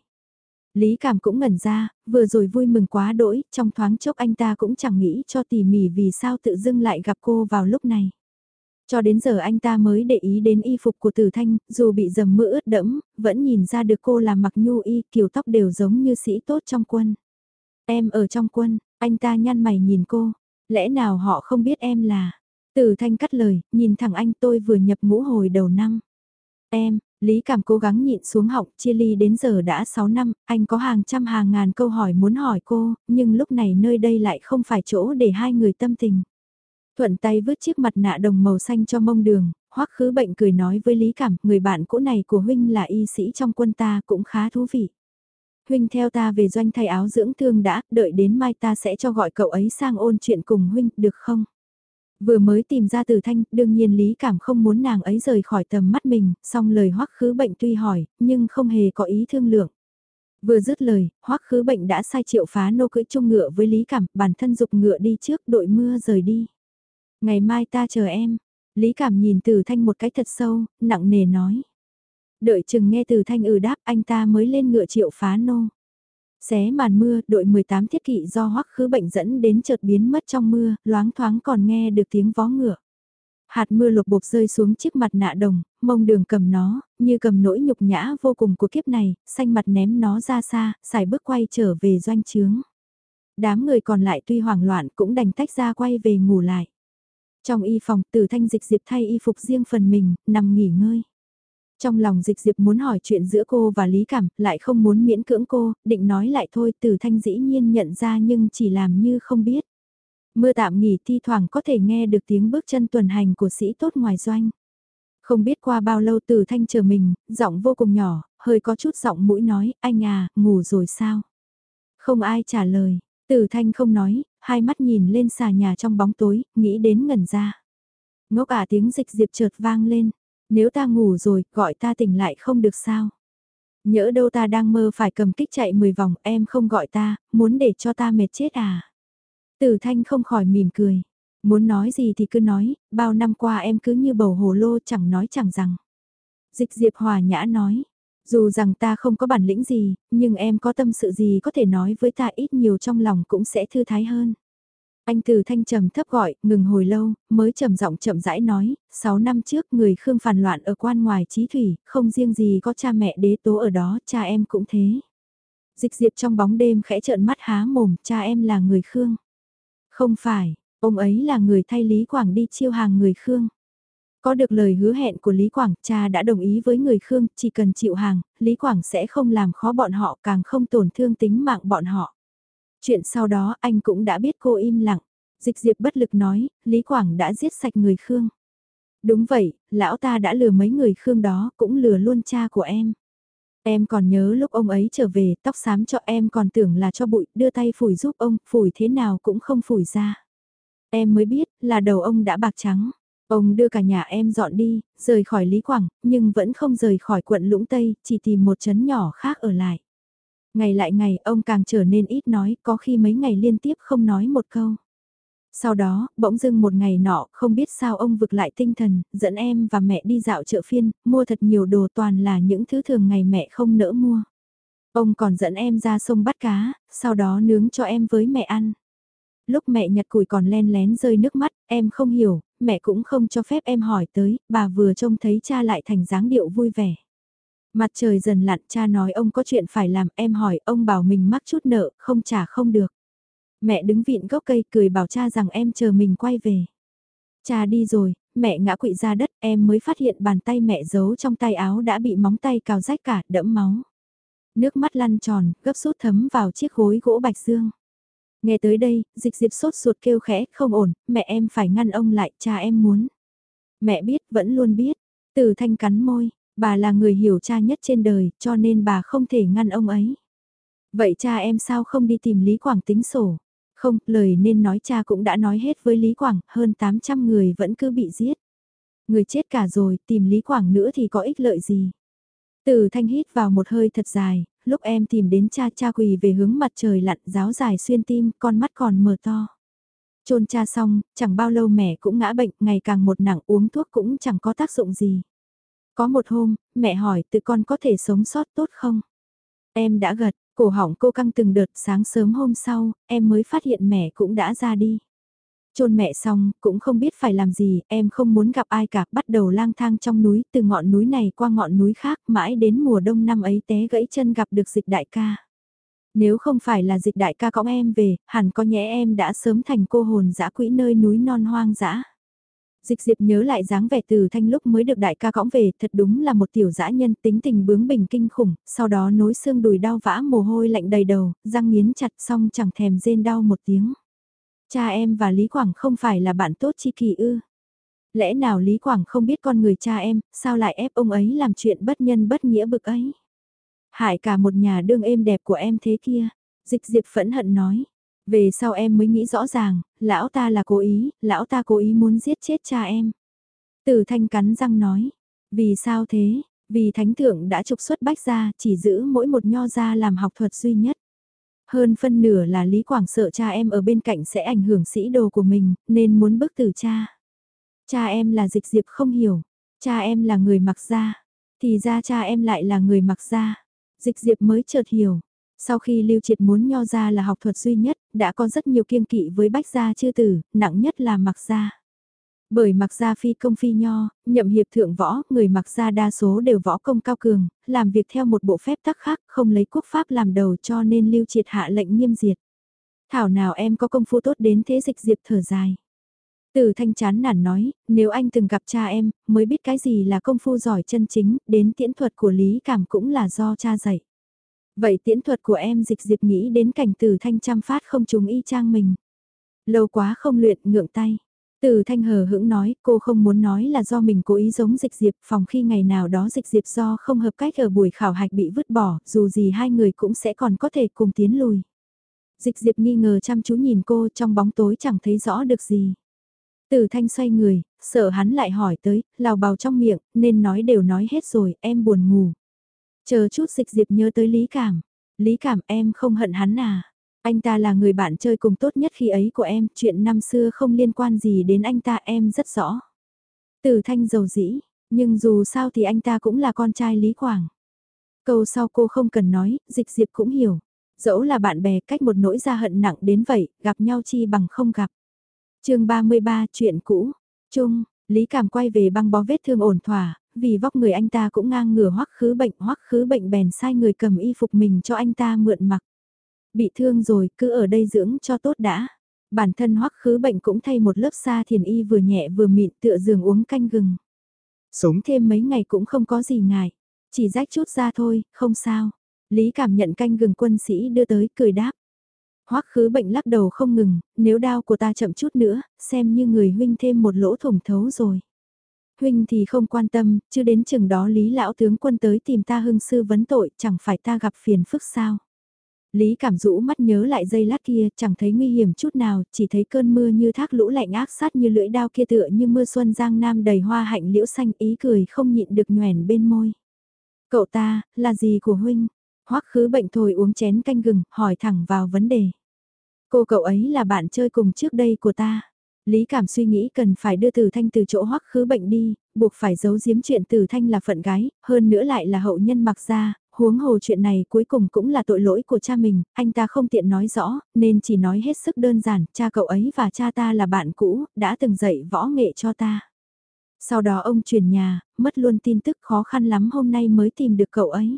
Lý cảm cũng ngẩn ra, vừa rồi vui mừng quá đỗi, trong thoáng chốc anh ta cũng chẳng nghĩ cho tỉ mỉ vì sao tự dưng lại gặp cô vào lúc này. Cho đến giờ anh ta mới để ý đến y phục của tử thanh, dù bị dầm mưa ướt đẫm, vẫn nhìn ra được cô là mặc nhu y, kiểu tóc đều giống như sĩ tốt trong quân. Em ở trong quân, anh ta nhăn mày nhìn cô, lẽ nào họ không biết em là... Từ thanh cắt lời, nhìn thẳng anh tôi vừa nhập ngũ hồi đầu năm. Em, Lý Cảm cố gắng nhịn xuống học, chia ly đến giờ đã 6 năm, anh có hàng trăm hàng ngàn câu hỏi muốn hỏi cô, nhưng lúc này nơi đây lại không phải chỗ để hai người tâm tình. Thuận tay vứt chiếc mặt nạ đồng màu xanh cho mông đường, hoắc khứ bệnh cười nói với Lý Cảm, người bạn cũ này của Huynh là y sĩ trong quân ta cũng khá thú vị. Huynh theo ta về doanh thay áo dưỡng thương đã, đợi đến mai ta sẽ cho gọi cậu ấy sang ôn chuyện cùng Huynh, được không? Vừa mới tìm ra từ thanh, đương nhiên Lý Cảm không muốn nàng ấy rời khỏi tầm mắt mình, song lời hoắc khứ bệnh tuy hỏi, nhưng không hề có ý thương lượng. Vừa dứt lời, hoắc khứ bệnh đã sai triệu phá nô cưỡi chung ngựa với Lý Cảm, bản thân dục ngựa đi trước đội mưa rời đi. Ngày mai ta chờ em. Lý Cảm nhìn từ thanh một cái thật sâu, nặng nề nói. Đợi chừng nghe từ thanh ừ đáp anh ta mới lên ngựa triệu phá nô. Xé màn mưa, đội 18 thiết kỵ do hoắc khứ bệnh dẫn đến chợt biến mất trong mưa, loáng thoáng còn nghe được tiếng vó ngựa. Hạt mưa lục bột rơi xuống chiếc mặt nạ đồng, mông đường cầm nó, như cầm nỗi nhục nhã vô cùng của kiếp này, xanh mặt ném nó ra xa, xài bước quay trở về doanh trướng. Đám người còn lại tuy hoảng loạn cũng đành tách ra quay về ngủ lại. Trong y phòng, tử thanh dịch diệp thay y phục riêng phần mình, nằm nghỉ ngơi. Trong lòng dịch diệp muốn hỏi chuyện giữa cô và Lý Cảm, lại không muốn miễn cưỡng cô, định nói lại thôi từ thanh dĩ nhiên nhận ra nhưng chỉ làm như không biết. Mưa tạm nghỉ thi thoảng có thể nghe được tiếng bước chân tuần hành của sĩ tốt ngoài doanh. Không biết qua bao lâu từ thanh chờ mình, giọng vô cùng nhỏ, hơi có chút giọng mũi nói, anh à, ngủ rồi sao? Không ai trả lời, từ thanh không nói, hai mắt nhìn lên xà nhà trong bóng tối, nghĩ đến ngẩn ra. Ngốc ả tiếng dịch diệp chợt vang lên, nếu ta ngủ rồi, gọi ta tỉnh lại không được sao. Nhỡ đâu ta đang mơ phải cầm kích chạy 10 vòng, em không gọi ta, muốn để cho ta mệt chết à. Tử thanh không khỏi mỉm cười. Muốn nói gì thì cứ nói, bao năm qua em cứ như bầu hồ lô chẳng nói chẳng rằng. Dịch diệp hòa nhã nói, dù rằng ta không có bản lĩnh gì, nhưng em có tâm sự gì có thể nói với ta ít nhiều trong lòng cũng sẽ thư thái hơn. Anh từ thanh trầm thấp gọi, ngừng hồi lâu, mới trầm giọng chậm rãi nói, 6 năm trước người Khương phản loạn ở quan ngoài trí thủy, không riêng gì có cha mẹ đế tố ở đó, cha em cũng thế. Dịch diệp trong bóng đêm khẽ trợn mắt há mồm, cha em là người Khương. Không phải, ông ấy là người thay Lý Quảng đi chiêu hàng người Khương. Có được lời hứa hẹn của Lý Quảng, cha đã đồng ý với người Khương, chỉ cần chịu hàng, Lý Quảng sẽ không làm khó bọn họ càng không tổn thương tính mạng bọn họ. Chuyện sau đó anh cũng đã biết cô im lặng. Dịch diệp bất lực nói, Lý Quảng đã giết sạch người Khương. Đúng vậy, lão ta đã lừa mấy người Khương đó, cũng lừa luôn cha của em. Em còn nhớ lúc ông ấy trở về, tóc xám cho em còn tưởng là cho bụi, đưa tay phủi giúp ông, phủi thế nào cũng không phủi ra. Em mới biết, là đầu ông đã bạc trắng. Ông đưa cả nhà em dọn đi, rời khỏi Lý Quảng, nhưng vẫn không rời khỏi quận Lũng Tây, chỉ tìm một trấn nhỏ khác ở lại. Ngày lại ngày, ông càng trở nên ít nói, có khi mấy ngày liên tiếp không nói một câu. Sau đó, bỗng dưng một ngày nọ, không biết sao ông vực lại tinh thần, dẫn em và mẹ đi dạo chợ phiên, mua thật nhiều đồ toàn là những thứ thường ngày mẹ không nỡ mua. Ông còn dẫn em ra sông bắt cá, sau đó nướng cho em với mẹ ăn. Lúc mẹ nhặt củi còn len lén rơi nước mắt, em không hiểu, mẹ cũng không cho phép em hỏi tới, bà vừa trông thấy cha lại thành dáng điệu vui vẻ. Mặt trời dần lặn cha nói ông có chuyện phải làm, em hỏi ông bảo mình mắc chút nợ, không trả không được. Mẹ đứng vịn gốc cây cười bảo cha rằng em chờ mình quay về. Cha đi rồi, mẹ ngã quỵ ra đất, em mới phát hiện bàn tay mẹ giấu trong tay áo đã bị móng tay cào rách cả, đẫm máu. Nước mắt lăn tròn, gấp rút thấm vào chiếc gối gỗ bạch dương. Nghe tới đây, dịch diệp sốt ruột kêu khẽ, không ổn, mẹ em phải ngăn ông lại, cha em muốn. Mẹ biết, vẫn luôn biết. Từ thanh cắn môi, bà là người hiểu cha nhất trên đời, cho nên bà không thể ngăn ông ấy. Vậy cha em sao không đi tìm Lý Quảng tính sổ? Không, lời nên nói cha cũng đã nói hết với Lý Quảng, hơn 800 người vẫn cứ bị giết. Người chết cả rồi, tìm Lý Quảng nữa thì có ích lợi gì? Từ thanh hít vào một hơi thật dài, lúc em tìm đến cha cha quỳ về hướng mặt trời lặn giáo dài xuyên tim, con mắt còn mở to. Trôn cha xong, chẳng bao lâu mẹ cũng ngã bệnh, ngày càng một nặng uống thuốc cũng chẳng có tác dụng gì. Có một hôm, mẹ hỏi tự con có thể sống sót tốt không? Em đã gật, cổ họng cô căng từng đợt sáng sớm hôm sau, em mới phát hiện mẹ cũng đã ra đi. Chôn mẹ xong, cũng không biết phải làm gì, em không muốn gặp ai cả, bắt đầu lang thang trong núi, từ ngọn núi này qua ngọn núi khác, mãi đến mùa đông năm ấy té gãy chân gặp được dịch đại ca. Nếu không phải là dịch đại ca cõng em về, hẳn có nhẽ em đã sớm thành cô hồn dã quỹ nơi núi non hoang dã. Dịch diệp nhớ lại dáng vẻ từ thanh lúc mới được đại ca cõng về, thật đúng là một tiểu dã nhân tính tình bướng bỉnh kinh khủng, sau đó nối xương đùi đau vã mồ hôi lạnh đầy đầu, răng nghiến chặt xong chẳng thèm rên đau một tiếng. Cha em và Lý Quảng không phải là bạn tốt chi kỳ ư. Lẽ nào Lý Quảng không biết con người cha em, sao lại ép ông ấy làm chuyện bất nhân bất nghĩa bực ấy. Hại cả một nhà đương êm đẹp của em thế kia. Dịch diệp phẫn hận nói. Về sau em mới nghĩ rõ ràng, lão ta là cố ý, lão ta cố ý muốn giết chết cha em. tử thanh cắn răng nói. Vì sao thế? Vì thánh thượng đã trục xuất bách gia, chỉ giữ mỗi một nho gia làm học thuật duy nhất. Hơn phân nửa là Lý Quảng sợ cha em ở bên cạnh sẽ ảnh hưởng sĩ đồ của mình, nên muốn bức tử cha. Cha em là dịch diệp không hiểu, cha em là người mặc gia, thì ra cha em lại là người mặc gia. Dịch diệp mới chợt hiểu, sau khi Lưu Triệt muốn nho ra là học thuật duy nhất, đã có rất nhiều kiêng kỵ với bách gia chư tử, nặng nhất là mặc gia. Bởi mặc gia phi công phi nho, nhậm hiệp thượng võ, người mặc gia đa số đều võ công cao cường, làm việc theo một bộ phép tắc khác, không lấy quốc pháp làm đầu cho nên lưu triệt hạ lệnh nghiêm diệt. Thảo nào em có công phu tốt đến thế dịch diệp thở dài. Từ thanh chán nản nói, nếu anh từng gặp cha em, mới biết cái gì là công phu giỏi chân chính, đến tiễn thuật của Lý Cảm cũng là do cha dạy. Vậy tiễn thuật của em dịch diệp nghĩ đến cảnh từ thanh chăm phát không trùng y trang mình. Lâu quá không luyện ngượng tay. Từ thanh hờ hững nói, cô không muốn nói là do mình cố ý giống dịch diệp, phòng khi ngày nào đó dịch diệp do không hợp cách ở buổi khảo hạch bị vứt bỏ, dù gì hai người cũng sẽ còn có thể cùng tiến lùi. Dịch diệp nghi ngờ chăm chú nhìn cô trong bóng tối chẳng thấy rõ được gì. từ thanh xoay người, sợ hắn lại hỏi tới, lào bào trong miệng, nên nói đều nói hết rồi, em buồn ngủ. Chờ chút dịch diệp nhớ tới lý cảm. Lý cảm em không hận hắn à. Anh ta là người bạn chơi cùng tốt nhất khi ấy của em, chuyện năm xưa không liên quan gì đến anh ta em rất rõ. từ thanh dầu dĩ, nhưng dù sao thì anh ta cũng là con trai Lý Quảng. Câu sau cô không cần nói, dịch diệp cũng hiểu. Dẫu là bạn bè cách một nỗi gia hận nặng đến vậy, gặp nhau chi bằng không gặp. chương 33 chuyện cũ. chung Lý Cảm quay về băng bó vết thương ổn thỏa, vì vóc người anh ta cũng ngang ngửa hoắc khứ bệnh hoắc khứ bệnh bèn sai người cầm y phục mình cho anh ta mượn mặc. Bị thương rồi, cứ ở đây dưỡng cho tốt đã. Bản thân hoắc khứ bệnh cũng thay một lớp sa thiền y vừa nhẹ vừa mịn tựa giường uống canh gừng. Sống thêm mấy ngày cũng không có gì ngại, chỉ rách chút ra thôi, không sao. Lý cảm nhận canh gừng quân sĩ đưa tới, cười đáp. Hoắc khứ bệnh lắc đầu không ngừng, nếu đau của ta chậm chút nữa, xem như người huynh thêm một lỗ thủng thấu rồi. Huynh thì không quan tâm, chứ đến chừng đó Lý lão tướng quân tới tìm ta hưng sư vấn tội, chẳng phải ta gặp phiền phức sao. Lý cảm rũ mắt nhớ lại giây lát kia, chẳng thấy nguy hiểm chút nào, chỉ thấy cơn mưa như thác lũ lạnh ác sát như lưỡi đao kia tựa như mưa xuân giang nam đầy hoa hạnh liễu xanh ý cười không nhịn được nhoèn bên môi. Cậu ta, là gì của huynh? Hoắc khứ bệnh thôi uống chén canh gừng, hỏi thẳng vào vấn đề. Cô cậu ấy là bạn chơi cùng trước đây của ta. Lý cảm suy nghĩ cần phải đưa Tử Thanh từ chỗ hoắc khứ bệnh đi, buộc phải giấu giếm chuyện Tử Thanh là phận gái, hơn nữa lại là hậu nhân mặc ra, huống hồ chuyện này cuối cùng cũng là tội lỗi của cha mình, anh ta không tiện nói rõ, nên chỉ nói hết sức đơn giản, cha cậu ấy và cha ta là bạn cũ, đã từng dạy võ nghệ cho ta. Sau đó ông chuyển nhà, mất luôn tin tức khó khăn lắm hôm nay mới tìm được cậu ấy.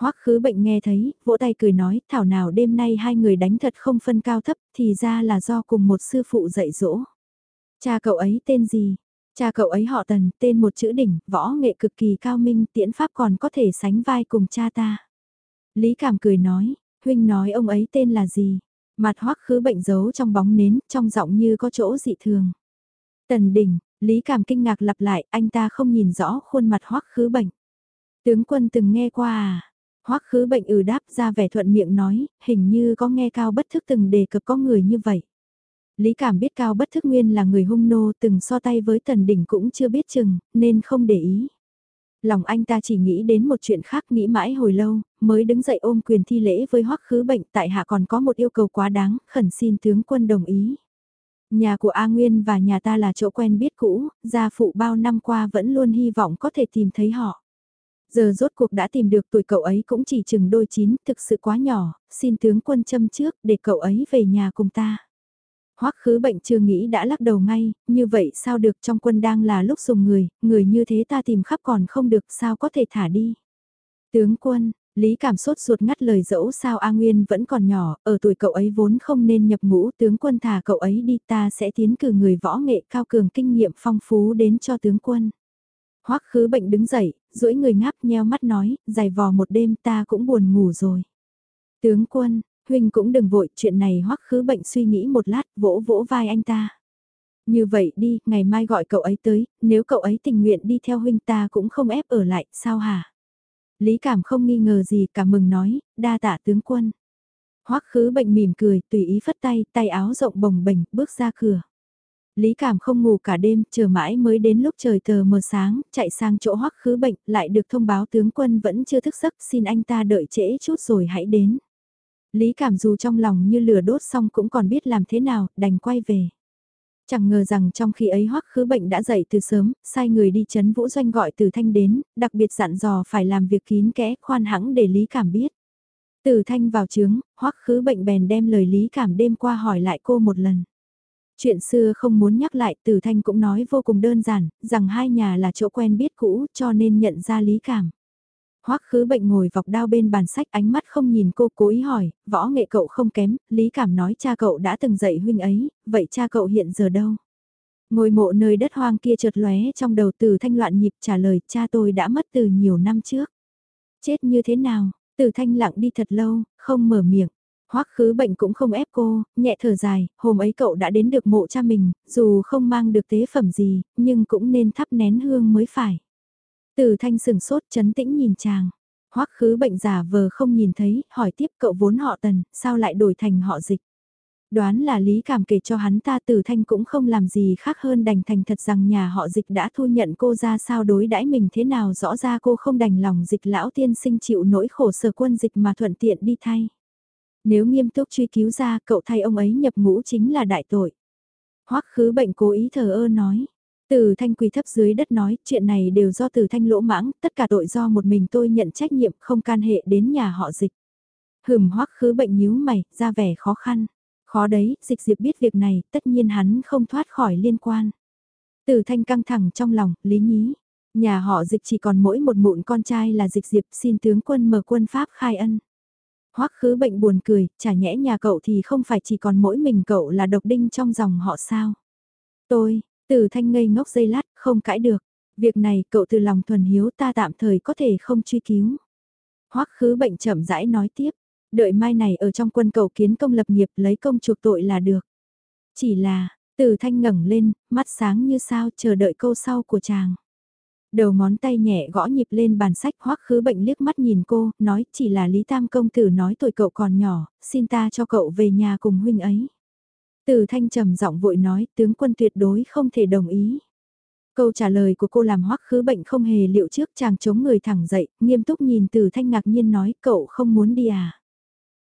Hoắc khứ bệnh nghe thấy, vỗ tay cười nói, thảo nào đêm nay hai người đánh thật không phân cao thấp, thì ra là do cùng một sư phụ dạy dỗ. Cha cậu ấy tên gì? Cha cậu ấy họ tần, tên một chữ đỉnh, võ nghệ cực kỳ cao minh, tiễn pháp còn có thể sánh vai cùng cha ta. Lý Cảm cười nói, huynh nói ông ấy tên là gì? Mặt hoắc khứ bệnh giấu trong bóng nến, trong giọng như có chỗ dị thường. Tần đỉnh, Lý Cảm kinh ngạc lặp lại, anh ta không nhìn rõ khuôn mặt hoắc khứ bệnh. Tướng quân từng nghe qua à? Hoắc khứ bệnh ừ đáp ra vẻ thuận miệng nói, hình như có nghe cao bất thức từng đề cập có người như vậy. Lý cảm biết cao bất thức nguyên là người hung nô từng so tay với tần đỉnh cũng chưa biết chừng, nên không để ý. Lòng anh ta chỉ nghĩ đến một chuyện khác nghĩ mãi hồi lâu, mới đứng dậy ôm quyền thi lễ với hoắc khứ bệnh tại hạ còn có một yêu cầu quá đáng, khẩn xin tướng quân đồng ý. Nhà của A Nguyên và nhà ta là chỗ quen biết cũ, gia phụ bao năm qua vẫn luôn hy vọng có thể tìm thấy họ. Giờ rốt cuộc đã tìm được tuổi cậu ấy cũng chỉ chừng đôi chín, thực sự quá nhỏ, xin tướng quân châm trước để cậu ấy về nhà cùng ta. Hoắc khứ bệnh chưa nghĩ đã lắc đầu ngay, như vậy sao được trong quân đang là lúc dùng người, người như thế ta tìm khắp còn không được sao có thể thả đi. Tướng quân, Lý cảm sốt ruột ngắt lời dẫu sao A Nguyên vẫn còn nhỏ, ở tuổi cậu ấy vốn không nên nhập ngũ tướng quân thả cậu ấy đi ta sẽ tiến cử người võ nghệ cao cường kinh nghiệm phong phú đến cho tướng quân. Hoắc khứ bệnh đứng dậy, duỗi người ngáp nheo mắt nói, dài vò một đêm ta cũng buồn ngủ rồi. Tướng quân, huynh cũng đừng vội, chuyện này hoắc khứ bệnh suy nghĩ một lát, vỗ vỗ vai anh ta. Như vậy đi, ngày mai gọi cậu ấy tới, nếu cậu ấy tình nguyện đi theo huynh ta cũng không ép ở lại, sao hả? Lý cảm không nghi ngờ gì, cả mừng nói, đa tạ tướng quân. Hoắc khứ bệnh mỉm cười, tùy ý phất tay, tay áo rộng bồng bềnh, bước ra cửa. Lý Cảm không ngủ cả đêm, chờ mãi mới đến lúc trời tờ mờ sáng, chạy sang chỗ hoắc khứ bệnh, lại được thông báo tướng quân vẫn chưa thức giấc, xin anh ta đợi trễ chút rồi hãy đến. Lý Cảm dù trong lòng như lửa đốt xong cũng còn biết làm thế nào, đành quay về. Chẳng ngờ rằng trong khi ấy hoắc khứ bệnh đã dậy từ sớm, sai người đi chấn vũ doanh gọi từ thanh đến, đặc biệt dặn dò phải làm việc kín kẽ, khoan hãng để Lý Cảm biết. Từ thanh vào trướng, hoắc khứ bệnh bèn đem lời Lý Cảm đêm qua hỏi lại cô một lần. Chuyện xưa không muốn nhắc lại, Tử Thanh cũng nói vô cùng đơn giản, rằng hai nhà là chỗ quen biết cũ cho nên nhận ra lý cảm. Hoắc khứ bệnh ngồi vọc đao bên bàn sách ánh mắt không nhìn cô cố ý hỏi, võ nghệ cậu không kém, lý cảm nói cha cậu đã từng dạy huynh ấy, vậy cha cậu hiện giờ đâu? Ngồi mộ nơi đất hoang kia chợt lóe trong đầu Tử Thanh loạn nhịp trả lời cha tôi đã mất từ nhiều năm trước. Chết như thế nào? Tử Thanh lặng đi thật lâu, không mở miệng. Hoắc khứ bệnh cũng không ép cô, nhẹ thở dài, hôm ấy cậu đã đến được mộ cha mình, dù không mang được tế phẩm gì, nhưng cũng nên thắp nén hương mới phải. Từ thanh sừng sốt chấn tĩnh nhìn chàng. Hoắc khứ bệnh giả vờ không nhìn thấy, hỏi tiếp cậu vốn họ tần, sao lại đổi thành họ dịch. Đoán là lý cảm kể cho hắn ta từ thanh cũng không làm gì khác hơn đành thành thật rằng nhà họ dịch đã thu nhận cô ra sao đối đãi mình thế nào rõ ra cô không đành lòng dịch lão tiên sinh chịu nỗi khổ sở quân dịch mà thuận tiện đi thay. Nếu nghiêm túc truy cứu ra cậu thay ông ấy nhập ngũ chính là đại tội. Hoắc khứ bệnh cố ý thờ ơ nói. Từ thanh quỳ thấp dưới đất nói, chuyện này đều do từ thanh lỗ mãng, tất cả tội do một mình tôi nhận trách nhiệm không can hệ đến nhà họ dịch. Hừm hoắc khứ bệnh nhíu mày, ra vẻ khó khăn. Khó đấy, dịch diệp biết việc này, tất nhiên hắn không thoát khỏi liên quan. Từ thanh căng thẳng trong lòng, lý nhí. Nhà họ dịch chỉ còn mỗi một mụn con trai là dịch diệp xin tướng quân mở quân Pháp khai ân. Hoắc khứ bệnh buồn cười, chả nhẽ nhà cậu thì không phải chỉ còn mỗi mình cậu là độc đinh trong dòng họ sao. Tôi, từ thanh ngây ngốc dây lát, không cãi được. Việc này cậu từ lòng thuần hiếu ta tạm thời có thể không truy cứu. Hoắc khứ bệnh chậm rãi nói tiếp, đợi mai này ở trong quân cậu kiến công lập nghiệp lấy công chuộc tội là được. Chỉ là, từ thanh ngẩng lên, mắt sáng như sao chờ đợi câu sau của chàng. Đầu ngón tay nhẹ gõ nhịp lên bàn sách hoắc khứ bệnh liếc mắt nhìn cô, nói chỉ là Lý Tam Công Tử nói tuổi cậu còn nhỏ, xin ta cho cậu về nhà cùng huynh ấy. Từ thanh trầm giọng vội nói tướng quân tuyệt đối không thể đồng ý. Câu trả lời của cô làm hoắc khứ bệnh không hề liệu trước chàng chống người thẳng dậy, nghiêm túc nhìn từ thanh ngạc nhiên nói cậu không muốn đi à.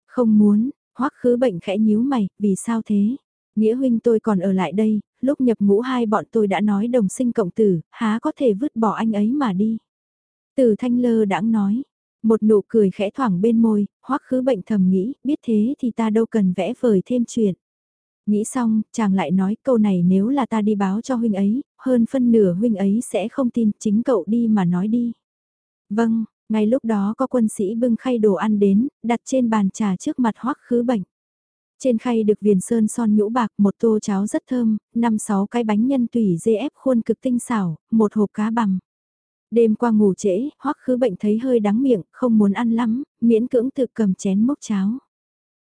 Không muốn, hoắc khứ bệnh khẽ nhíu mày, vì sao thế? Nghĩa huynh tôi còn ở lại đây, lúc nhập ngũ hai bọn tôi đã nói đồng sinh cộng tử, há có thể vứt bỏ anh ấy mà đi. Từ thanh lơ đãng nói, một nụ cười khẽ thoảng bên môi, hoắc khứ bệnh thầm nghĩ, biết thế thì ta đâu cần vẽ vời thêm chuyện. Nghĩ xong, chàng lại nói câu này nếu là ta đi báo cho huynh ấy, hơn phân nửa huynh ấy sẽ không tin, chính cậu đi mà nói đi. Vâng, ngay lúc đó có quân sĩ bưng khay đồ ăn đến, đặt trên bàn trà trước mặt hoắc khứ bệnh. Trên khay được viền sơn son nhũ bạc, một tô cháo rất thơm, năm sáu cái bánh nhân tùy dê ép khuôn cực tinh xảo, một hộp cá bằm. Đêm qua ngủ trễ, hoắc khứ bệnh thấy hơi đắng miệng, không muốn ăn lắm, miễn cưỡng tự cầm chén mốc cháo.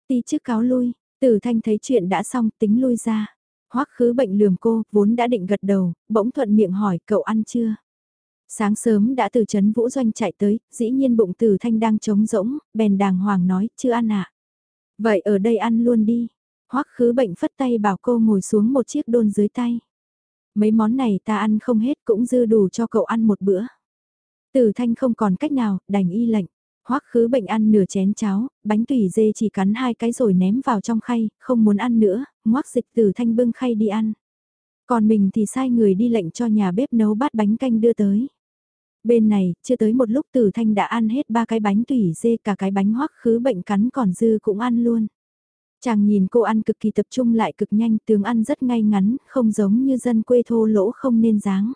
Ti trước cáo lui, tử thanh thấy chuyện đã xong tính lui ra. hoắc khứ bệnh lườm cô, vốn đã định gật đầu, bỗng thuận miệng hỏi cậu ăn chưa? Sáng sớm đã từ chấn vũ doanh chạy tới, dĩ nhiên bụng tử thanh đang trống rỗng, bèn đàng hoàng nói, chưa ăn ạ. À? Vậy ở đây ăn luôn đi. Hoắc khứ bệnh phất tay bảo cô ngồi xuống một chiếc đôn dưới tay. Mấy món này ta ăn không hết cũng dư đủ cho cậu ăn một bữa. Tử thanh không còn cách nào, đành y lệnh. Hoắc khứ bệnh ăn nửa chén cháo, bánh tùy dê chỉ cắn hai cái rồi ném vào trong khay, không muốn ăn nữa, ngoác dịch tử thanh bưng khay đi ăn. Còn mình thì sai người đi lệnh cho nhà bếp nấu bát bánh canh đưa tới. Bên này, chưa tới một lúc Tử Thanh đã ăn hết ba cái bánh tủy dê cả cái bánh hoắc khứ bệnh cắn còn dư cũng ăn luôn. Chàng nhìn cô ăn cực kỳ tập trung lại cực nhanh tướng ăn rất ngay ngắn, không giống như dân quê thô lỗ không nên dáng.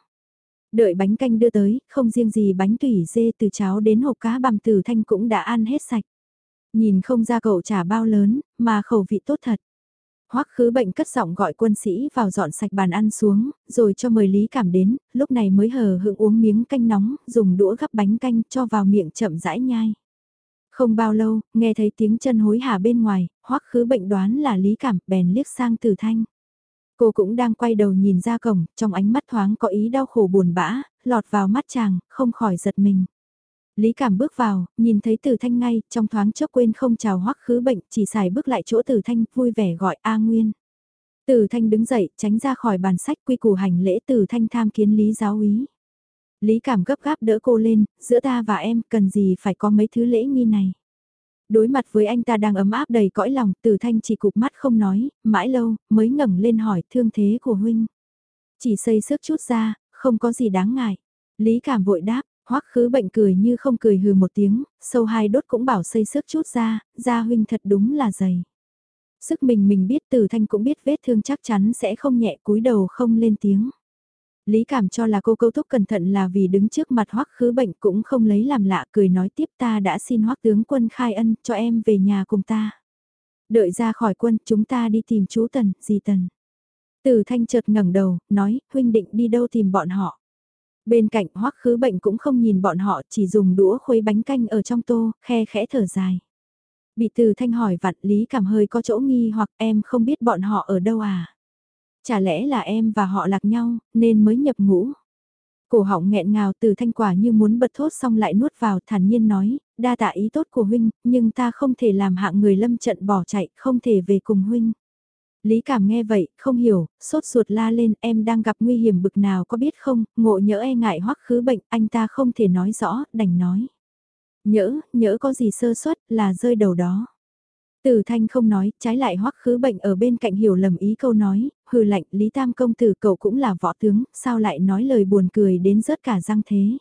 Đợi bánh canh đưa tới, không riêng gì bánh tủy dê từ cháo đến hộp cá bằm Tử Thanh cũng đã ăn hết sạch. Nhìn không ra cậu trả bao lớn, mà khẩu vị tốt thật. Hoắc khứ bệnh cất giọng gọi quân sĩ vào dọn sạch bàn ăn xuống, rồi cho mời Lý Cảm đến, lúc này mới hờ hững uống miếng canh nóng, dùng đũa gắp bánh canh cho vào miệng chậm rãi nhai. Không bao lâu, nghe thấy tiếng chân hối hả bên ngoài, Hoắc khứ bệnh đoán là Lý Cảm, bèn liếc sang Tử Thanh. Cô cũng đang quay đầu nhìn ra cổng, trong ánh mắt thoáng có ý đau khổ buồn bã, lọt vào mắt chàng, không khỏi giật mình. Lý Cảm bước vào, nhìn thấy Tử Thanh ngay, trong thoáng chốc quên không chào hoắc khứ bệnh, chỉ xài bước lại chỗ Tử Thanh, vui vẻ gọi A Nguyên. Tử Thanh đứng dậy, tránh ra khỏi bàn sách quy củ hành lễ Tử Thanh tham kiến Lý giáo úy. Lý Cảm gấp gáp đỡ cô lên, giữa ta và em cần gì phải có mấy thứ lễ nghi này. Đối mặt với anh ta đang ấm áp đầy cõi lòng, Tử Thanh chỉ cụp mắt không nói, mãi lâu, mới ngẩng lên hỏi thương thế của huynh. Chỉ xây sức chút ra, không có gì đáng ngại. Lý Cảm vội đáp, Hoắc khứ bệnh cười như không cười hừ một tiếng, sâu hai đốt cũng bảo xây sức chút ra, ra huynh thật đúng là dày. Sức mình mình biết từ thanh cũng biết vết thương chắc chắn sẽ không nhẹ cúi đầu không lên tiếng. Lý cảm cho là cô câu thúc cẩn thận là vì đứng trước mặt hoắc khứ bệnh cũng không lấy làm lạ cười nói tiếp ta đã xin hoắc tướng quân khai ân cho em về nhà cùng ta. Đợi ra khỏi quân chúng ta đi tìm chú Tần, dì Tần. Từ thanh chợt ngẩng đầu, nói, huynh định đi đâu tìm bọn họ. Bên cạnh hoắc khứ bệnh cũng không nhìn bọn họ chỉ dùng đũa khuấy bánh canh ở trong tô, khe khẽ thở dài. Bị từ thanh hỏi vặn lý cảm hơi có chỗ nghi hoặc em không biết bọn họ ở đâu à. Chả lẽ là em và họ lạc nhau, nên mới nhập ngũ. Cổ họng nghẹn ngào từ thanh quả như muốn bật thốt xong lại nuốt vào thản nhiên nói, đa tạ ý tốt của huynh, nhưng ta không thể làm hạng người lâm trận bỏ chạy, không thể về cùng huynh. Lý cảm nghe vậy, không hiểu, sốt ruột la lên em đang gặp nguy hiểm bực nào có biết không, ngộ nhỡ e ngại hoắc khứ bệnh, anh ta không thể nói rõ, đành nói. Nhỡ, nhỡ có gì sơ suất là rơi đầu đó. Tử thanh không nói, trái lại hoắc khứ bệnh ở bên cạnh hiểu lầm ý câu nói, hừ lạnh Lý Tam công tử cậu cũng là võ tướng, sao lại nói lời buồn cười đến rớt cả răng thế.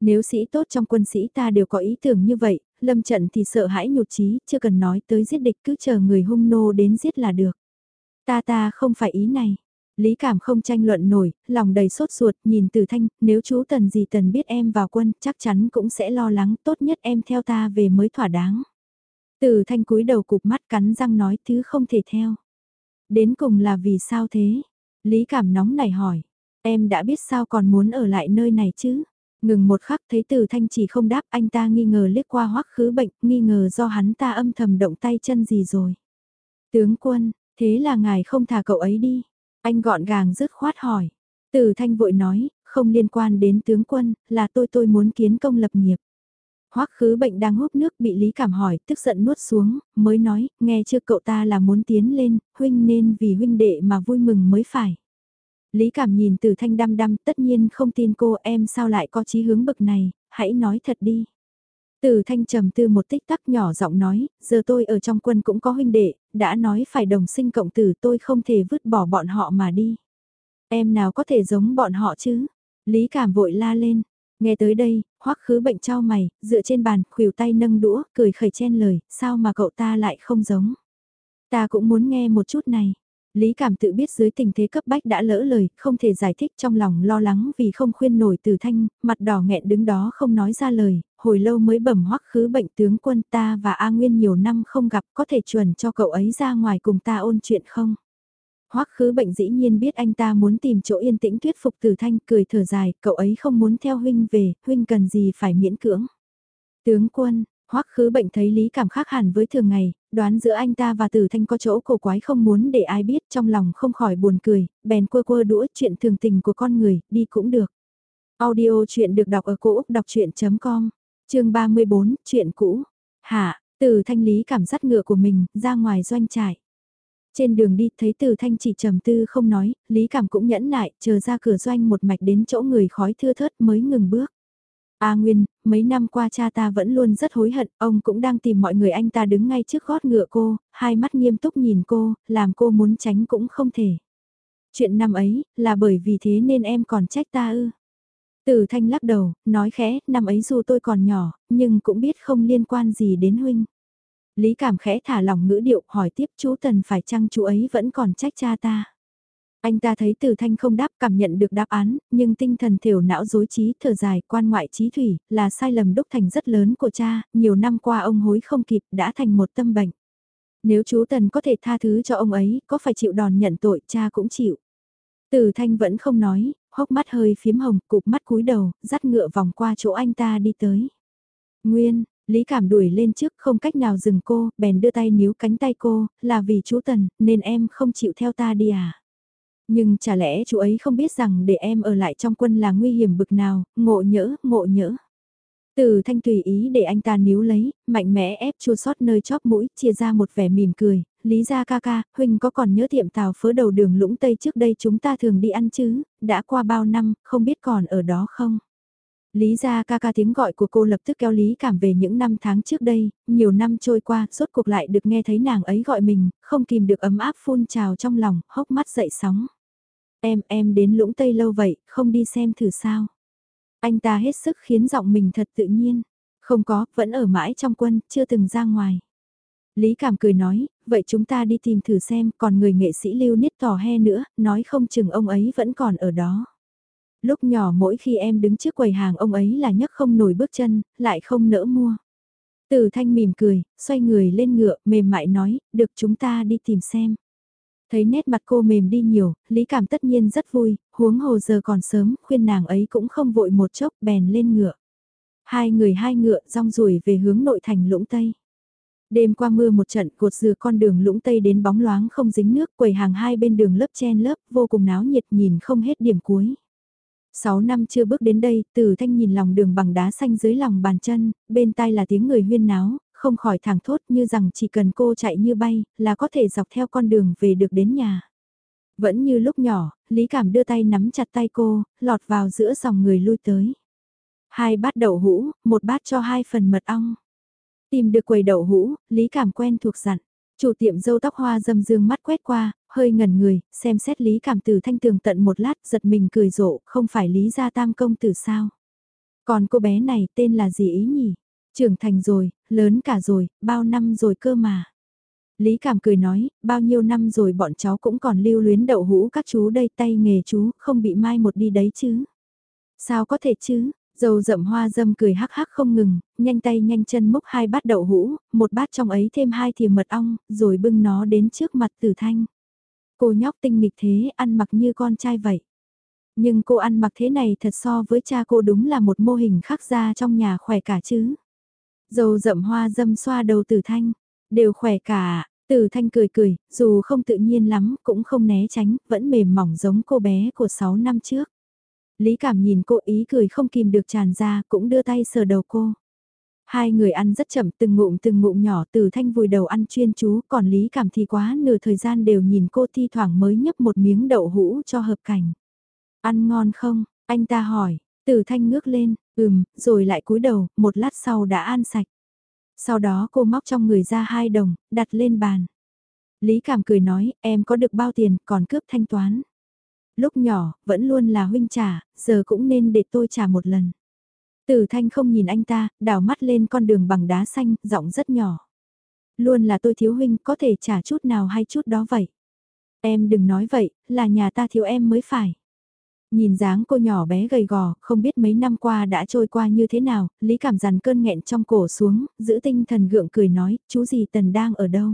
Nếu sĩ tốt trong quân sĩ ta đều có ý tưởng như vậy, lâm trận thì sợ hãi nhụt chí, chưa cần nói tới giết địch cứ chờ người hung nô đến giết là được. Ta ta không phải ý này. Lý cảm không tranh luận nổi, lòng đầy sốt ruột, nhìn từ thanh, nếu chú tần gì tần biết em vào quân, chắc chắn cũng sẽ lo lắng, tốt nhất em theo ta về mới thỏa đáng. Từ thanh cúi đầu cục mắt cắn răng nói thứ không thể theo. Đến cùng là vì sao thế? Lý cảm nóng nảy hỏi. Em đã biết sao còn muốn ở lại nơi này chứ? Ngừng một khắc thấy từ thanh chỉ không đáp anh ta nghi ngờ liếc qua hoắc khứ bệnh, nghi ngờ do hắn ta âm thầm động tay chân gì rồi. Tướng quân, thế là ngài không thả cậu ấy đi. Anh gọn gàng dứt khoát hỏi. Từ thanh vội nói, không liên quan đến tướng quân, là tôi tôi muốn kiến công lập nghiệp. Hoắc khứ bệnh đang hút nước bị Lý Cảm hỏi, tức giận nuốt xuống, mới nói, nghe chưa cậu ta là muốn tiến lên, huynh nên vì huynh đệ mà vui mừng mới phải. Lý Cảm nhìn từ thanh đăm đăm, tất nhiên không tin cô em sao lại có chí hướng bực này, hãy nói thật đi. Từ thanh trầm tư một tích tắc nhỏ giọng nói, giờ tôi ở trong quân cũng có huynh đệ, đã nói phải đồng sinh cộng tử tôi không thể vứt bỏ bọn họ mà đi. Em nào có thể giống bọn họ chứ? Lý cảm vội la lên, Nghe tới đây, hoắc khứ bệnh trao mày, dựa trên bàn, khuỷu tay nâng đũa, cười khẩy chen lời, sao mà cậu ta lại không giống. Ta cũng muốn nghe một chút này. Lý cảm tự biết dưới tình thế cấp bách đã lỡ lời, không thể giải thích trong lòng lo lắng vì không khuyên nổi từ thanh, mặt đỏ nghẹn đứng đó không nói ra lời, hồi lâu mới bẩm hoắc khứ bệnh tướng quân ta và A Nguyên nhiều năm không gặp có thể chuẩn cho cậu ấy ra ngoài cùng ta ôn chuyện không? Hoắc khứ bệnh dĩ nhiên biết anh ta muốn tìm chỗ yên tĩnh thuyết phục Từ Thanh cười thở dài, cậu ấy không muốn theo huynh về, huynh cần gì phải miễn cưỡng. Tướng quân, Hoắc khứ bệnh thấy lý cảm khác hẳn với thường ngày, đoán giữa anh ta và Tử Thanh có chỗ cổ quái không muốn để ai biết trong lòng không khỏi buồn cười, bèn quơ quơ đũa chuyện thường tình của con người, đi cũng được. Audio chuyện được đọc ở cổ Úc đọc chuyện.com, chương 34, chuyện cũ. Hạ, Tử Thanh lý cảm giác ngựa của mình, ra ngoài doanh trại. Trên đường đi thấy từ thanh chỉ trầm tư không nói, lý cảm cũng nhẫn nại, chờ ra cửa doanh một mạch đến chỗ người khói thưa thớt mới ngừng bước. A Nguyên, mấy năm qua cha ta vẫn luôn rất hối hận, ông cũng đang tìm mọi người anh ta đứng ngay trước gót ngựa cô, hai mắt nghiêm túc nhìn cô, làm cô muốn tránh cũng không thể. Chuyện năm ấy, là bởi vì thế nên em còn trách ta ư. Tử thanh lắc đầu, nói khẽ, năm ấy dù tôi còn nhỏ, nhưng cũng biết không liên quan gì đến huynh. Lý cảm khẽ thả lòng ngữ điệu hỏi tiếp chú Tần phải chăng chú ấy vẫn còn trách cha ta. Anh ta thấy từ thanh không đáp cảm nhận được đáp án, nhưng tinh thần thiểu não dối trí thở dài quan ngoại trí thủy là sai lầm đúc thành rất lớn của cha, nhiều năm qua ông hối không kịp đã thành một tâm bệnh. Nếu chú Tần có thể tha thứ cho ông ấy, có phải chịu đòn nhận tội cha cũng chịu. Từ thanh vẫn không nói, hốc mắt hơi phím hồng, cụp mắt cúi đầu, dắt ngựa vòng qua chỗ anh ta đi tới. Nguyên, Lý Cảm đuổi lên trước không cách nào dừng cô, bèn đưa tay níu cánh tay cô, là vì chú Tần, nên em không chịu theo ta đi à. Nhưng chả lẽ chú ấy không biết rằng để em ở lại trong quân là nguy hiểm bực nào, ngộ nhỡ, ngộ nhỡ. Từ thanh tùy ý để anh ta níu lấy, mạnh mẽ ép chua sót nơi chóp mũi, chia ra một vẻ mỉm cười, lý ra ca ca, huynh có còn nhớ tiệm tàu phớ đầu đường lũng Tây trước đây chúng ta thường đi ăn chứ, đã qua bao năm, không biết còn ở đó không? Lý ra ca ca tiếng gọi của cô lập tức kéo Lý cảm về những năm tháng trước đây, nhiều năm trôi qua, rốt cuộc lại được nghe thấy nàng ấy gọi mình, không kìm được ấm áp phun trào trong lòng, hốc mắt dậy sóng. Em, em đến lũng Tây lâu vậy, không đi xem thử sao. Anh ta hết sức khiến giọng mình thật tự nhiên. Không có, vẫn ở mãi trong quân, chưa từng ra ngoài. Lý cảm cười nói, vậy chúng ta đi tìm thử xem, còn người nghệ sĩ lưu niết tò he nữa, nói không chừng ông ấy vẫn còn ở đó lúc nhỏ mỗi khi em đứng trước quầy hàng ông ấy là nhấc không nổi bước chân, lại không nỡ mua. Từ thanh mỉm cười, xoay người lên ngựa, mềm mại nói, được chúng ta đi tìm xem. Thấy nét mặt cô mềm đi nhiều, lý cảm tất nhiên rất vui, huống hồ giờ còn sớm, khuyên nàng ấy cũng không vội một chốc bèn lên ngựa. Hai người hai ngựa rong ruổi về hướng nội thành lũng Tây. Đêm qua mưa một trận cột dừa con đường lũng Tây đến bóng loáng không dính nước quầy hàng hai bên đường lớp chen lớp vô cùng náo nhiệt nhìn không hết điểm cuối. Sáu năm chưa bước đến đây, Từ Thanh nhìn lòng đường bằng đá xanh dưới lòng bàn chân, bên tai là tiếng người huyên náo, không khỏi thẳng thốt như rằng chỉ cần cô chạy như bay, là có thể dọc theo con đường về được đến nhà. Vẫn như lúc nhỏ, Lý Cảm đưa tay nắm chặt tay cô, lọt vào giữa dòng người lui tới. Hai bát đậu hũ, một bát cho hai phần mật ong. Tìm được quầy đậu hũ, Lý Cảm quen thuộc dặn. Chủ tiệm dâu tóc hoa dâm dương mắt quét qua, hơi ngẩn người, xem xét Lý Cảm từ thanh tường tận một lát giật mình cười rộ, không phải Lý gia tam công tử sao. Còn cô bé này tên là gì ý nhỉ? Trưởng thành rồi, lớn cả rồi, bao năm rồi cơ mà. Lý Cảm cười nói, bao nhiêu năm rồi bọn cháu cũng còn lưu luyến đậu hũ các chú đây tay nghề chú, không bị mai một đi đấy chứ. Sao có thể chứ, Dầu rậm hoa dâm cười hắc hắc không ngừng, nhanh tay nhanh chân múc hai bát đậu hũ, một bát trong ấy thêm hai thìa mật ong, rồi bưng nó đến trước mặt tử thanh. Cô nhóc tinh nghịch thế, ăn mặc như con trai vậy. Nhưng cô ăn mặc thế này thật so với cha cô đúng là một mô hình khác ra trong nhà khỏe cả chứ. Dầu rậm hoa dâm xoa đầu tử thanh, đều khỏe cả, tử thanh cười cười, dù không tự nhiên lắm, cũng không né tránh, vẫn mềm mỏng giống cô bé của 6 năm trước. Lý cảm nhìn cô ý cười không kìm được tràn ra, cũng đưa tay sờ đầu cô. Hai người ăn rất chậm từng ngụm từng ngụm nhỏ từ thanh vùi đầu ăn chuyên chú, còn Lý cảm thì quá nửa thời gian đều nhìn cô thi thoảng mới nhấp một miếng đậu hũ cho hợp cảnh. Ăn ngon không? Anh ta hỏi, từ thanh ngước lên, ừm, rồi lại cúi đầu, một lát sau đã an sạch. Sau đó cô móc trong người ra hai đồng, đặt lên bàn. Lý cảm cười nói, em có được bao tiền, còn cướp thanh toán. Lúc nhỏ, vẫn luôn là huynh trả, giờ cũng nên để tôi trả một lần. Tử thanh không nhìn anh ta, đảo mắt lên con đường bằng đá xanh, giọng rất nhỏ. Luôn là tôi thiếu huynh, có thể trả chút nào hay chút đó vậy. Em đừng nói vậy, là nhà ta thiếu em mới phải. Nhìn dáng cô nhỏ bé gầy gò, không biết mấy năm qua đã trôi qua như thế nào, Lý cảm dằn cơn nghẹn trong cổ xuống, giữ tinh thần gượng cười nói, chú gì tần đang ở đâu.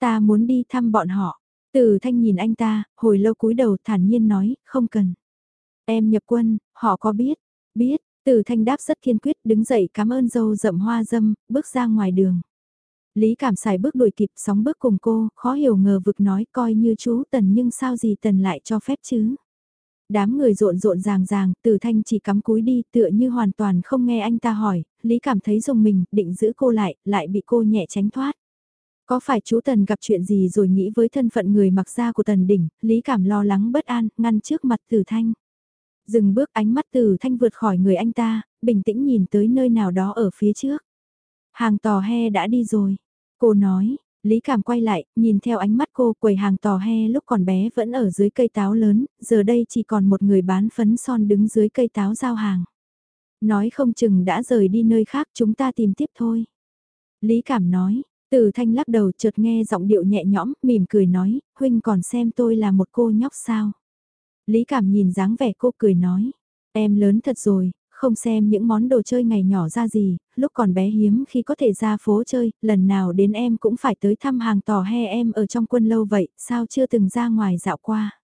Ta muốn đi thăm bọn họ. Từ thanh nhìn anh ta, hồi lâu cúi đầu thản nhiên nói, không cần. Em nhập quân, họ có biết, biết, từ thanh đáp rất kiên quyết đứng dậy cảm ơn dâu rậm hoa dâm, bước ra ngoài đường. Lý cảm xài bước đuổi kịp sóng bước cùng cô, khó hiểu ngờ vực nói coi như chú tần nhưng sao gì tần lại cho phép chứ. Đám người rộn rộn ràng ràng, từ thanh chỉ cắm cúi đi tựa như hoàn toàn không nghe anh ta hỏi, Lý cảm thấy dùng mình, định giữ cô lại, lại bị cô nhẹ tránh thoát. Có phải chú Tần gặp chuyện gì rồi nghĩ với thân phận người mặc da của Tần Đỉnh, Lý Cảm lo lắng bất an, ngăn trước mặt Tử Thanh. Dừng bước ánh mắt Tử Thanh vượt khỏi người anh ta, bình tĩnh nhìn tới nơi nào đó ở phía trước. Hàng tò he đã đi rồi. Cô nói, Lý Cảm quay lại, nhìn theo ánh mắt cô quầy hàng tò he lúc còn bé vẫn ở dưới cây táo lớn, giờ đây chỉ còn một người bán phấn son đứng dưới cây táo giao hàng. Nói không chừng đã rời đi nơi khác chúng ta tìm tiếp thôi. Lý Cảm nói, từ thanh lắc đầu chợt nghe giọng điệu nhẹ nhõm, mỉm cười nói, huynh còn xem tôi là một cô nhóc sao. Lý cảm nhìn dáng vẻ cô cười nói, em lớn thật rồi, không xem những món đồ chơi ngày nhỏ ra gì, lúc còn bé hiếm khi có thể ra phố chơi, lần nào đến em cũng phải tới thăm hàng tò he em ở trong quân lâu vậy, sao chưa từng ra ngoài dạo qua.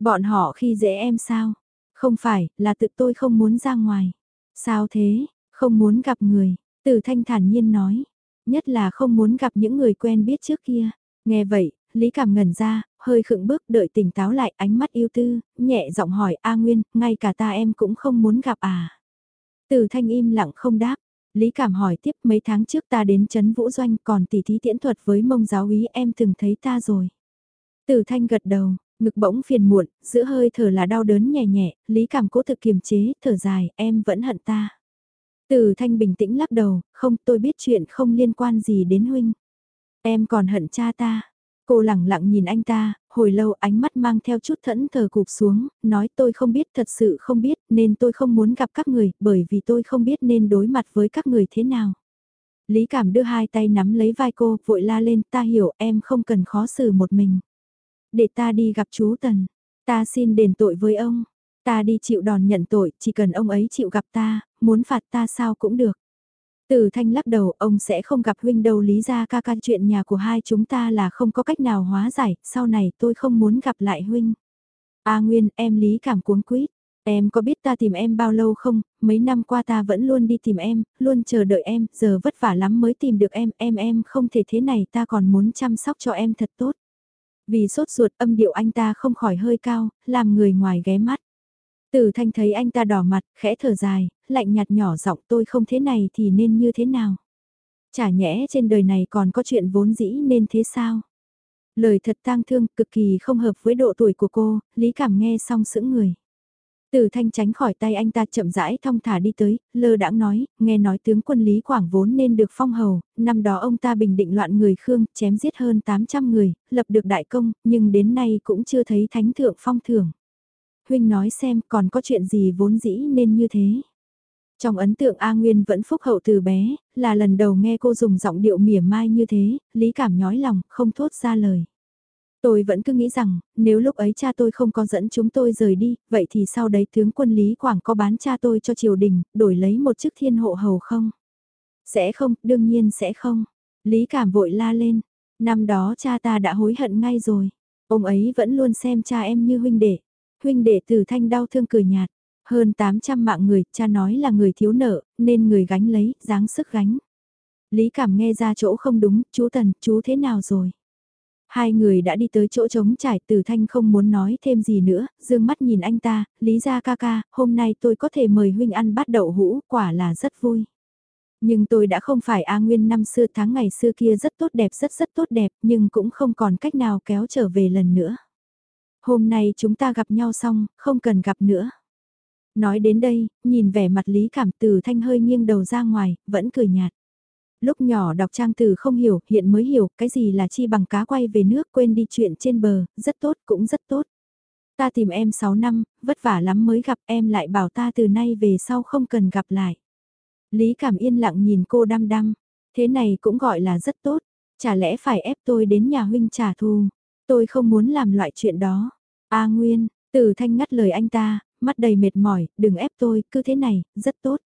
Bọn họ khi dễ em sao? Không phải, là tự tôi không muốn ra ngoài. Sao thế, không muốn gặp người, từ thanh thản nhiên nói, nhất là không muốn gặp những người quen biết trước kia. Nghe vậy, Lý Cảm ngẩn ra, hơi khựng bước đợi tỉnh táo lại ánh mắt yêu tư, nhẹ giọng hỏi A Nguyên, ngay cả ta em cũng không muốn gặp à. Từ thanh im lặng không đáp, Lý Cảm hỏi tiếp mấy tháng trước ta đến chấn Vũ Doanh còn tỷ thí tiễn thuật với mông giáo úy em từng thấy ta rồi. Từ thanh gật đầu, ngực bỗng phiền muộn, giữa hơi thở là đau đớn nhẹ nhẹ, Lý Cảm cố thực kiềm chế, thở dài, em vẫn hận ta. Từ thanh bình tĩnh lắc đầu, không tôi biết chuyện không liên quan gì đến huynh. Em còn hận cha ta. Cô lẳng lặng nhìn anh ta, hồi lâu ánh mắt mang theo chút thẫn thờ cụp xuống, nói tôi không biết thật sự không biết nên tôi không muốn gặp các người bởi vì tôi không biết nên đối mặt với các người thế nào. Lý cảm đưa hai tay nắm lấy vai cô, vội la lên ta hiểu em không cần khó xử một mình. Để ta đi gặp chú Tần, ta xin đền tội với ông, ta đi chịu đòn nhận tội, chỉ cần ông ấy chịu gặp ta, muốn phạt ta sao cũng được. Từ thanh lắc đầu, ông sẽ không gặp huynh đâu lý ra ca ca chuyện nhà của hai chúng ta là không có cách nào hóa giải, sau này tôi không muốn gặp lại huynh. A Nguyên, em lý cảm cuống quýt Em có biết ta tìm em bao lâu không, mấy năm qua ta vẫn luôn đi tìm em, luôn chờ đợi em, giờ vất vả lắm mới tìm được em, em em không thể thế này ta còn muốn chăm sóc cho em thật tốt. Vì sốt ruột âm điệu anh ta không khỏi hơi cao, làm người ngoài ghé mắt. Tử Thanh thấy anh ta đỏ mặt, khẽ thở dài, lạnh nhạt nhỏ giọng tôi không thế này thì nên như thế nào. Chả nhẽ trên đời này còn có chuyện vốn dĩ nên thế sao? Lời thật tang thương cực kỳ không hợp với độ tuổi của cô, Lý Cảm nghe xong sững người. Từ thanh tránh khỏi tay anh ta chậm rãi thong thả đi tới, lơ đãng nói, nghe nói tướng quân Lý Quảng vốn nên được phong hầu, năm đó ông ta bình định loạn người Khương, chém giết hơn 800 người, lập được đại công, nhưng đến nay cũng chưa thấy thánh thượng phong thưởng. Huynh nói xem còn có chuyện gì vốn dĩ nên như thế. Trong ấn tượng A Nguyên vẫn phúc hậu từ bé, là lần đầu nghe cô dùng giọng điệu mỉa mai như thế, Lý Cảm nhói lòng, không thốt ra lời. Tôi vẫn cứ nghĩ rằng, nếu lúc ấy cha tôi không có dẫn chúng tôi rời đi, vậy thì sau đấy tướng quân Lý Quảng có bán cha tôi cho triều đình, đổi lấy một chức thiên hộ hầu không? Sẽ không, đương nhiên sẽ không. Lý Cảm vội la lên. Năm đó cha ta đã hối hận ngay rồi. Ông ấy vẫn luôn xem cha em như huynh đệ. Huynh đệ tử thanh đau thương cười nhạt. Hơn 800 mạng người, cha nói là người thiếu nợ, nên người gánh lấy, dáng sức gánh. Lý Cảm nghe ra chỗ không đúng, chú Tần, chú thế nào rồi? Hai người đã đi tới chỗ trống trải từ thanh không muốn nói thêm gì nữa, dương mắt nhìn anh ta, lý ra ca ca, hôm nay tôi có thể mời huynh ăn bát đậu hũ, quả là rất vui. Nhưng tôi đã không phải A Nguyên năm xưa tháng ngày xưa kia rất tốt đẹp rất rất tốt đẹp nhưng cũng không còn cách nào kéo trở về lần nữa. Hôm nay chúng ta gặp nhau xong, không cần gặp nữa. Nói đến đây, nhìn vẻ mặt Lý Cảm Từ Thanh hơi nghiêng đầu ra ngoài, vẫn cười nhạt. Lúc nhỏ đọc trang từ không hiểu, hiện mới hiểu cái gì là chi bằng cá quay về nước quên đi chuyện trên bờ, rất tốt cũng rất tốt. Ta tìm em 6 năm, vất vả lắm mới gặp em lại bảo ta từ nay về sau không cần gặp lại. Lý Cảm yên lặng nhìn cô đăm đăm, thế này cũng gọi là rất tốt, chả lẽ phải ép tôi đến nhà huynh trả thù, tôi không muốn làm loại chuyện đó. A Nguyên, từ thanh ngắt lời anh ta, mắt đầy mệt mỏi, đừng ép tôi, cứ thế này, rất tốt.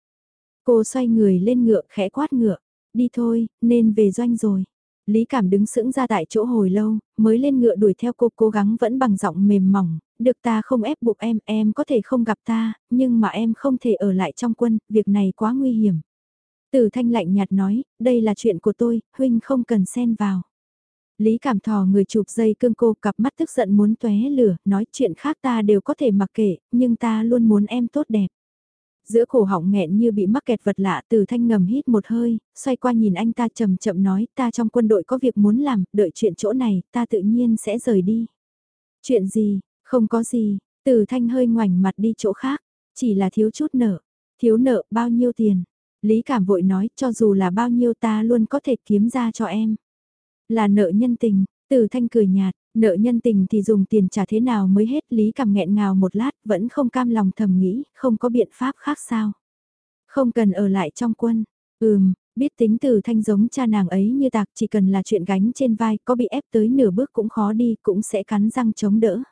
Cô xoay người lên ngựa khẽ quát ngựa, đi thôi, nên về doanh rồi. Lý Cảm đứng sững ra tại chỗ hồi lâu, mới lên ngựa đuổi theo cô cố gắng vẫn bằng giọng mềm mỏng, được ta không ép buộc em, em có thể không gặp ta, nhưng mà em không thể ở lại trong quân, việc này quá nguy hiểm. Tử thanh lạnh nhạt nói, đây là chuyện của tôi, huynh không cần xen vào. Lý cảm thò người chụp dây cương cô cặp mắt tức giận muốn tóe lửa, nói chuyện khác ta đều có thể mặc kệ, nhưng ta luôn muốn em tốt đẹp. Giữa cổ họng nghẹn như bị mắc kẹt vật lạ từ thanh ngầm hít một hơi, xoay qua nhìn anh ta chậm chậm nói ta trong quân đội có việc muốn làm, đợi chuyện chỗ này, ta tự nhiên sẽ rời đi. Chuyện gì, không có gì, từ thanh hơi ngoảnh mặt đi chỗ khác, chỉ là thiếu chút nợ, thiếu nợ bao nhiêu tiền. Lý cảm vội nói cho dù là bao nhiêu ta luôn có thể kiếm ra cho em. Là nợ nhân tình, từ thanh cười nhạt, nợ nhân tình thì dùng tiền trả thế nào mới hết lý cảm nghẹn ngào một lát vẫn không cam lòng thầm nghĩ, không có biện pháp khác sao. Không cần ở lại trong quân, ừm, biết tính từ thanh giống cha nàng ấy như tạc chỉ cần là chuyện gánh trên vai có bị ép tới nửa bước cũng khó đi cũng sẽ cắn răng chống đỡ.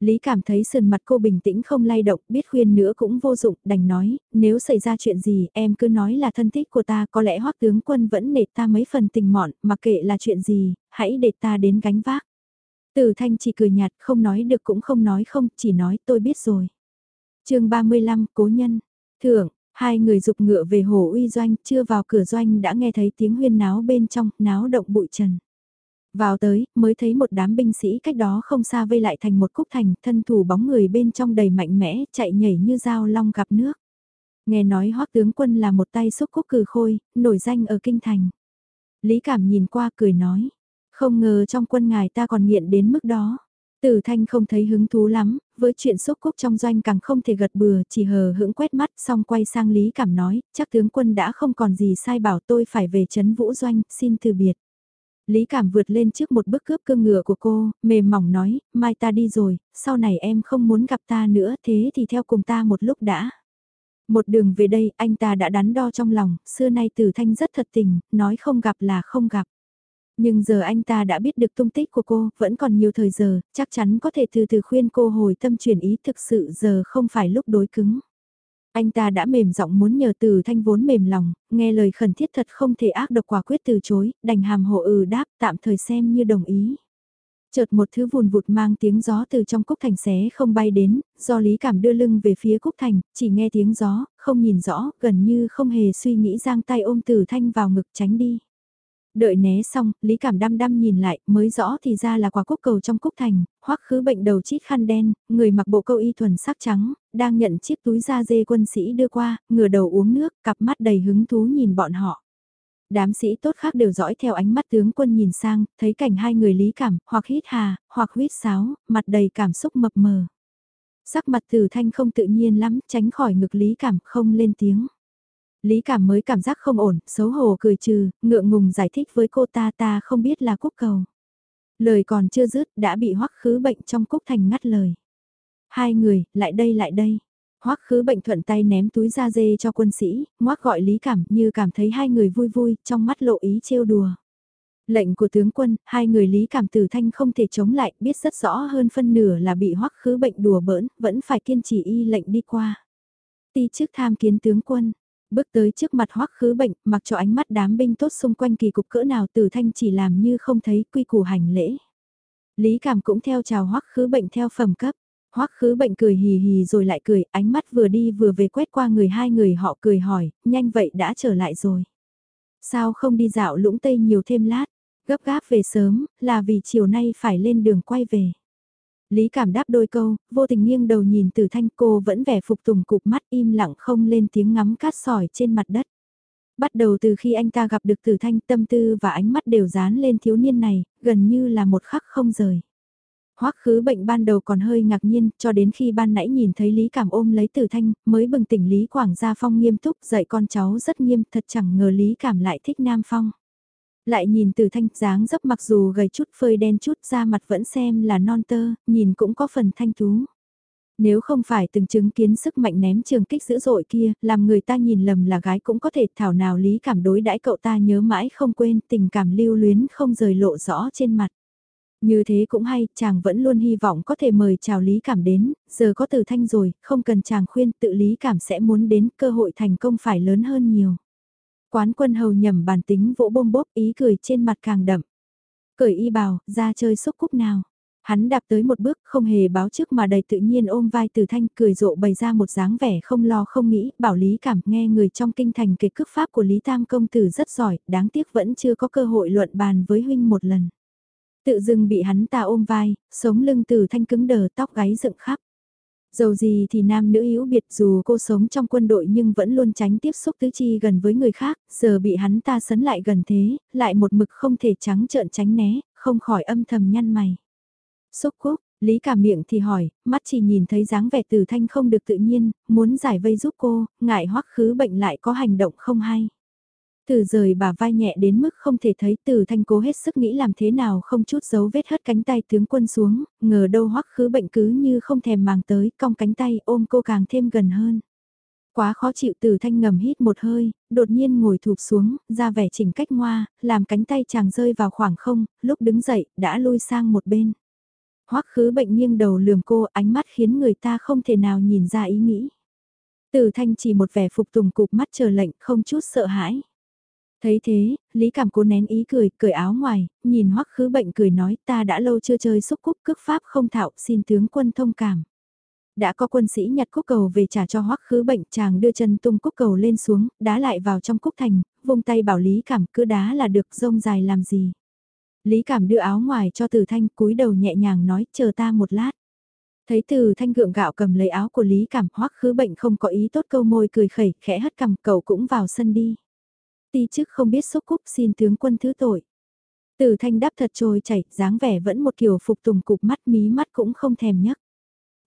Lý cảm thấy sườn mặt cô bình tĩnh không lay động, biết khuyên nữa cũng vô dụng, đành nói, nếu xảy ra chuyện gì, em cứ nói là thân thích của ta, có lẽ hoắc tướng quân vẫn nể ta mấy phần tình mọn, mặc kệ là chuyện gì, hãy để ta đến gánh vác. Từ thanh chỉ cười nhạt, không nói được cũng không nói không, chỉ nói tôi biết rồi. chương 35, Cố Nhân, Thưởng, hai người dục ngựa về hồ uy doanh, chưa vào cửa doanh đã nghe thấy tiếng huyên náo bên trong, náo động bụi trần. Vào tới, mới thấy một đám binh sĩ cách đó không xa vây lại thành một cúc thành, thân thủ bóng người bên trong đầy mạnh mẽ, chạy nhảy như dao long gặp nước. Nghe nói hoắc tướng quân là một tay xúc cúc cử khôi, nổi danh ở kinh thành. Lý cảm nhìn qua cười nói, không ngờ trong quân ngài ta còn nghiện đến mức đó. Tử thanh không thấy hứng thú lắm, với chuyện xúc cúc trong doanh càng không thể gật bừa, chỉ hờ hững quét mắt xong quay sang Lý Cảm nói, chắc tướng quân đã không còn gì sai bảo tôi phải về chấn vũ doanh, xin từ biệt. Lý Cảm vượt lên trước một bước cướp cương ngựa của cô, mềm mỏng nói, mai ta đi rồi, sau này em không muốn gặp ta nữa, thế thì theo cùng ta một lúc đã. Một đường về đây, anh ta đã đắn đo trong lòng, xưa nay Tử Thanh rất thật tình, nói không gặp là không gặp. Nhưng giờ anh ta đã biết được tung tích của cô, vẫn còn nhiều thời giờ, chắc chắn có thể từ từ khuyên cô hồi tâm chuyển ý thực sự giờ không phải lúc đối cứng. Anh ta đã mềm giọng muốn nhờ từ thanh vốn mềm lòng, nghe lời khẩn thiết thật không thể ác độc quả quyết từ chối, đành hàm hộ ừ đáp tạm thời xem như đồng ý. Chợt một thứ vùn vụt mang tiếng gió từ trong cúc thành xé không bay đến, do lý cảm đưa lưng về phía cúc thành, chỉ nghe tiếng gió, không nhìn rõ, gần như không hề suy nghĩ giang tay ôm từ thanh vào ngực tránh đi. Đợi né xong, Lý Cảm đăm đăm nhìn lại, mới rõ thì ra là quả cúc cầu trong cúc thành, hoắc khứ bệnh đầu chít khăn đen, người mặc bộ câu y thuần sắc trắng, đang nhận chiếc túi da dê quân sĩ đưa qua, ngửa đầu uống nước, cặp mắt đầy hứng thú nhìn bọn họ. Đám sĩ tốt khác đều dõi theo ánh mắt tướng quân nhìn sang, thấy cảnh hai người lý cảm, hoặc hít hà, hoặc huyết sáo, mặt đầy cảm xúc mập mờ. Sắc mặt tử thanh không tự nhiên lắm, tránh khỏi ngực lý cảm, không lên tiếng. Lý cảm mới cảm giác không ổn, xấu hổ cười trừ, ngượng ngùng giải thích với cô ta ta không biết là cúc cầu. Lời còn chưa dứt đã bị hoắc khứ bệnh trong cúc thành ngắt lời. Hai người, lại đây lại đây. Hoắc khứ bệnh thuận tay ném túi da dê cho quân sĩ, ngoác gọi lý cảm như cảm thấy hai người vui vui, trong mắt lộ ý trêu đùa. Lệnh của tướng quân, hai người lý cảm tử thanh không thể chống lại, biết rất rõ hơn phân nửa là bị hoắc khứ bệnh đùa bỡn, vẫn phải kiên trì y lệnh đi qua. Ti trước tham kiến tướng quân, bước tới trước mặt hoắc khứ bệnh, mặc cho ánh mắt đám binh tốt xung quanh kỳ cục cỡ nào tử thanh chỉ làm như không thấy quy củ hành lễ. Lý cảm cũng theo chào hoắc khứ bệnh theo phẩm cấp. Hoắc khứ bệnh cười hì hì rồi lại cười, ánh mắt vừa đi vừa về quét qua người hai người họ cười hỏi, nhanh vậy đã trở lại rồi. Sao không đi dạo lũng tây nhiều thêm lát, gấp gáp về sớm, là vì chiều nay phải lên đường quay về. Lý cảm đáp đôi câu, vô tình nghiêng đầu nhìn từ thanh cô vẫn vẻ phục tùng cục mắt im lặng không lên tiếng ngắm cát sỏi trên mặt đất. Bắt đầu từ khi anh ta gặp được tử thanh tâm tư và ánh mắt đều dán lên thiếu niên này, gần như là một khắc không rời. Hoắc khứ bệnh ban đầu còn hơi ngạc nhiên, cho đến khi ban nãy nhìn thấy Lý Cảm ôm lấy Tử Thanh, mới bừng tỉnh Lý Quảng Gia Phong nghiêm túc dạy con cháu rất nghiêm, thật chẳng ngờ Lý Cảm lại thích Nam Phong. Lại nhìn từ Thanh, dáng dấp mặc dù gầy chút phơi đen chút da mặt vẫn xem là non tơ, nhìn cũng có phần thanh tú. Nếu không phải từng chứng kiến sức mạnh ném trường kích dữ dội kia, làm người ta nhìn lầm là gái cũng có thể thảo nào Lý Cảm đối đãi cậu ta nhớ mãi không quên, tình cảm lưu luyến không rời lộ rõ trên mặt. Như thế cũng hay, chàng vẫn luôn hy vọng có thể mời chào Lý Cảm đến, giờ có từ thanh rồi, không cần chàng khuyên tự Lý Cảm sẽ muốn đến cơ hội thành công phải lớn hơn nhiều. Quán quân hầu nhầm bản tính vỗ bôm bốp ý cười trên mặt càng đậm. Cởi y bào, ra chơi xúc cúc nào. Hắn đạp tới một bước không hề báo trước mà đầy tự nhiên ôm vai từ thanh cười rộ bày ra một dáng vẻ không lo không nghĩ, bảo Lý Cảm nghe người trong kinh thành kịch cước pháp của Lý Tam Công Tử rất giỏi, đáng tiếc vẫn chưa có cơ hội luận bàn với huynh một lần. Tự dưng bị hắn ta ôm vai, sống lưng từ thanh cứng đờ tóc gáy dựng khắp. Dầu gì thì nam nữ yếu biệt dù cô sống trong quân đội nhưng vẫn luôn tránh tiếp xúc tứ chi gần với người khác, giờ bị hắn ta sấn lại gần thế, lại một mực không thể trắng trợn tránh né, không khỏi âm thầm nhăn mày. Xúc cúc, Lý cả miệng thì hỏi, mắt chỉ nhìn thấy dáng vẻ từ thanh không được tự nhiên, muốn giải vây giúp cô, ngại hoắc khứ bệnh lại có hành động không hay. Từ rời bà vai nhẹ đến mức không thể thấy từ thanh cố hết sức nghĩ làm thế nào không chút dấu vết hất cánh tay tướng quân xuống, ngờ đâu hoắc khứ bệnh cứ như không thèm màng tới, cong cánh tay ôm cô càng thêm gần hơn. Quá khó chịu từ thanh ngầm hít một hơi, đột nhiên ngồi thụp xuống, ra vẻ chỉnh cách ngoa, làm cánh tay chàng rơi vào khoảng không, lúc đứng dậy, đã lui sang một bên. Hoắc khứ bệnh nghiêng đầu lườm cô, ánh mắt khiến người ta không thể nào nhìn ra ý nghĩ. Từ thanh chỉ một vẻ phục tùng cục mắt chờ lệnh, không chút sợ hãi. Thấy thế, Lý Cảm cố nén ý cười, cởi áo ngoài, nhìn hoắc khứ bệnh cười nói ta đã lâu chưa chơi xúc cúc cước pháp không thạo xin tướng quân thông cảm. Đã có quân sĩ nhặt cúc cầu về trả cho hoắc khứ bệnh chàng đưa chân tung cúc cầu lên xuống, đá lại vào trong cúc thành, vung tay bảo Lý Cảm cứ đá là được rông dài làm gì. Lý Cảm đưa áo ngoài cho Từ Thanh cúi đầu nhẹ nhàng nói chờ ta một lát. Thấy Từ Thanh gượng gạo cầm lấy áo của Lý Cảm hoắc khứ bệnh không có ý tốt câu môi cười khẩy khẽ hất cầm cầu cũng vào sân đi. Ti chức không biết xúc cúc xin tướng quân thứ tội. Tử thanh đáp thật trôi chảy, dáng vẻ vẫn một kiểu phục tùng cục mắt mí mắt cũng không thèm nhắc.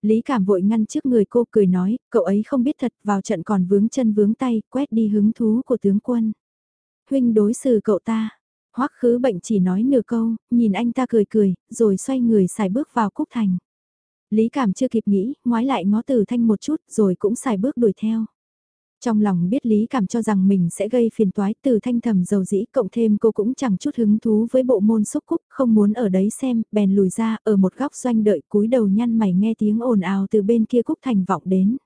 Lý cảm vội ngăn trước người cô cười nói, cậu ấy không biết thật vào trận còn vướng chân vướng tay, quét đi hứng thú của tướng quân. Huynh đối xử cậu ta, hoắc khứ bệnh chỉ nói nửa câu, nhìn anh ta cười cười, rồi xoay người xài bước vào cúc thành. Lý cảm chưa kịp nghĩ, ngoái lại ngó từ thanh một chút, rồi cũng xài bước đuổi theo. Trong lòng biết Lý Cảm cho rằng mình sẽ gây phiền toái từ thanh thầm dầu dĩ cộng thêm cô cũng chẳng chút hứng thú với bộ môn xúc cúc không muốn ở đấy xem, bèn lùi ra ở một góc doanh đợi cúi đầu nhăn mày nghe tiếng ồn ào từ bên kia cúc thành vọng đến.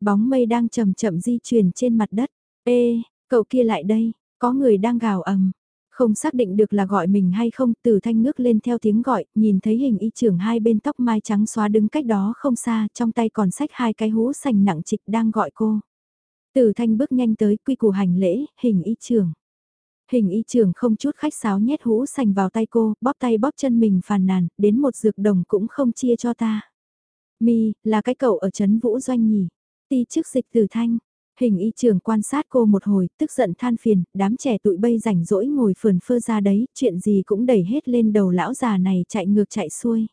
Bóng mây đang chậm chậm di chuyển trên mặt đất. Ê, cậu kia lại đây, có người đang gào ầm. Không xác định được là gọi mình hay không, từ thanh ngước lên theo tiếng gọi, nhìn thấy hình y trưởng hai bên tóc mai trắng xóa đứng cách đó không xa, trong tay còn sách hai cái hũ sành nặng trịch đang gọi cô. Từ thanh bước nhanh tới quy củ hành lễ, hình y trưởng. Hình y trưởng không chút khách sáo nhét hũ sành vào tay cô, bóp tay bóp chân mình phàn nàn, đến một dược đồng cũng không chia cho ta. Mi, là cái cậu ở Trấn Vũ Doanh nhỉ? Ti trước dịch từ thanh. Hình y trưởng quan sát cô một hồi, tức giận than phiền, đám trẻ tụi bây rảnh rỗi ngồi phườn phơ ra đấy, chuyện gì cũng đẩy hết lên đầu lão già này chạy ngược chạy xuôi.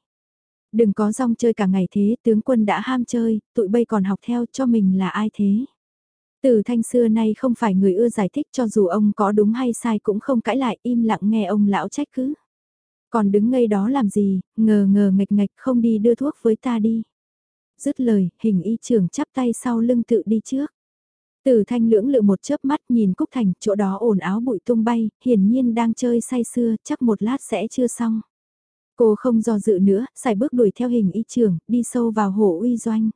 Đừng có rong chơi cả ngày thế, tướng quân đã ham chơi, tụi bây còn học theo cho mình là ai thế. Từ thanh xưa nay không phải người ưa giải thích cho dù ông có đúng hay sai cũng không cãi lại im lặng nghe ông lão trách cứ. Còn đứng ngây đó làm gì, ngờ ngờ ngạch ngạch không đi đưa thuốc với ta đi. Dứt lời, hình y trưởng chắp tay sau lưng tự đi trước. Từ thanh lưỡng lự một chớp mắt nhìn Cúc Thành, chỗ đó ồn áo bụi tung bay, hiển nhiên đang chơi say sưa, chắc một lát sẽ chưa xong. Cô không do dự nữa, xài bước đuổi theo hình y trưởng, đi sâu vào hồ uy doanh.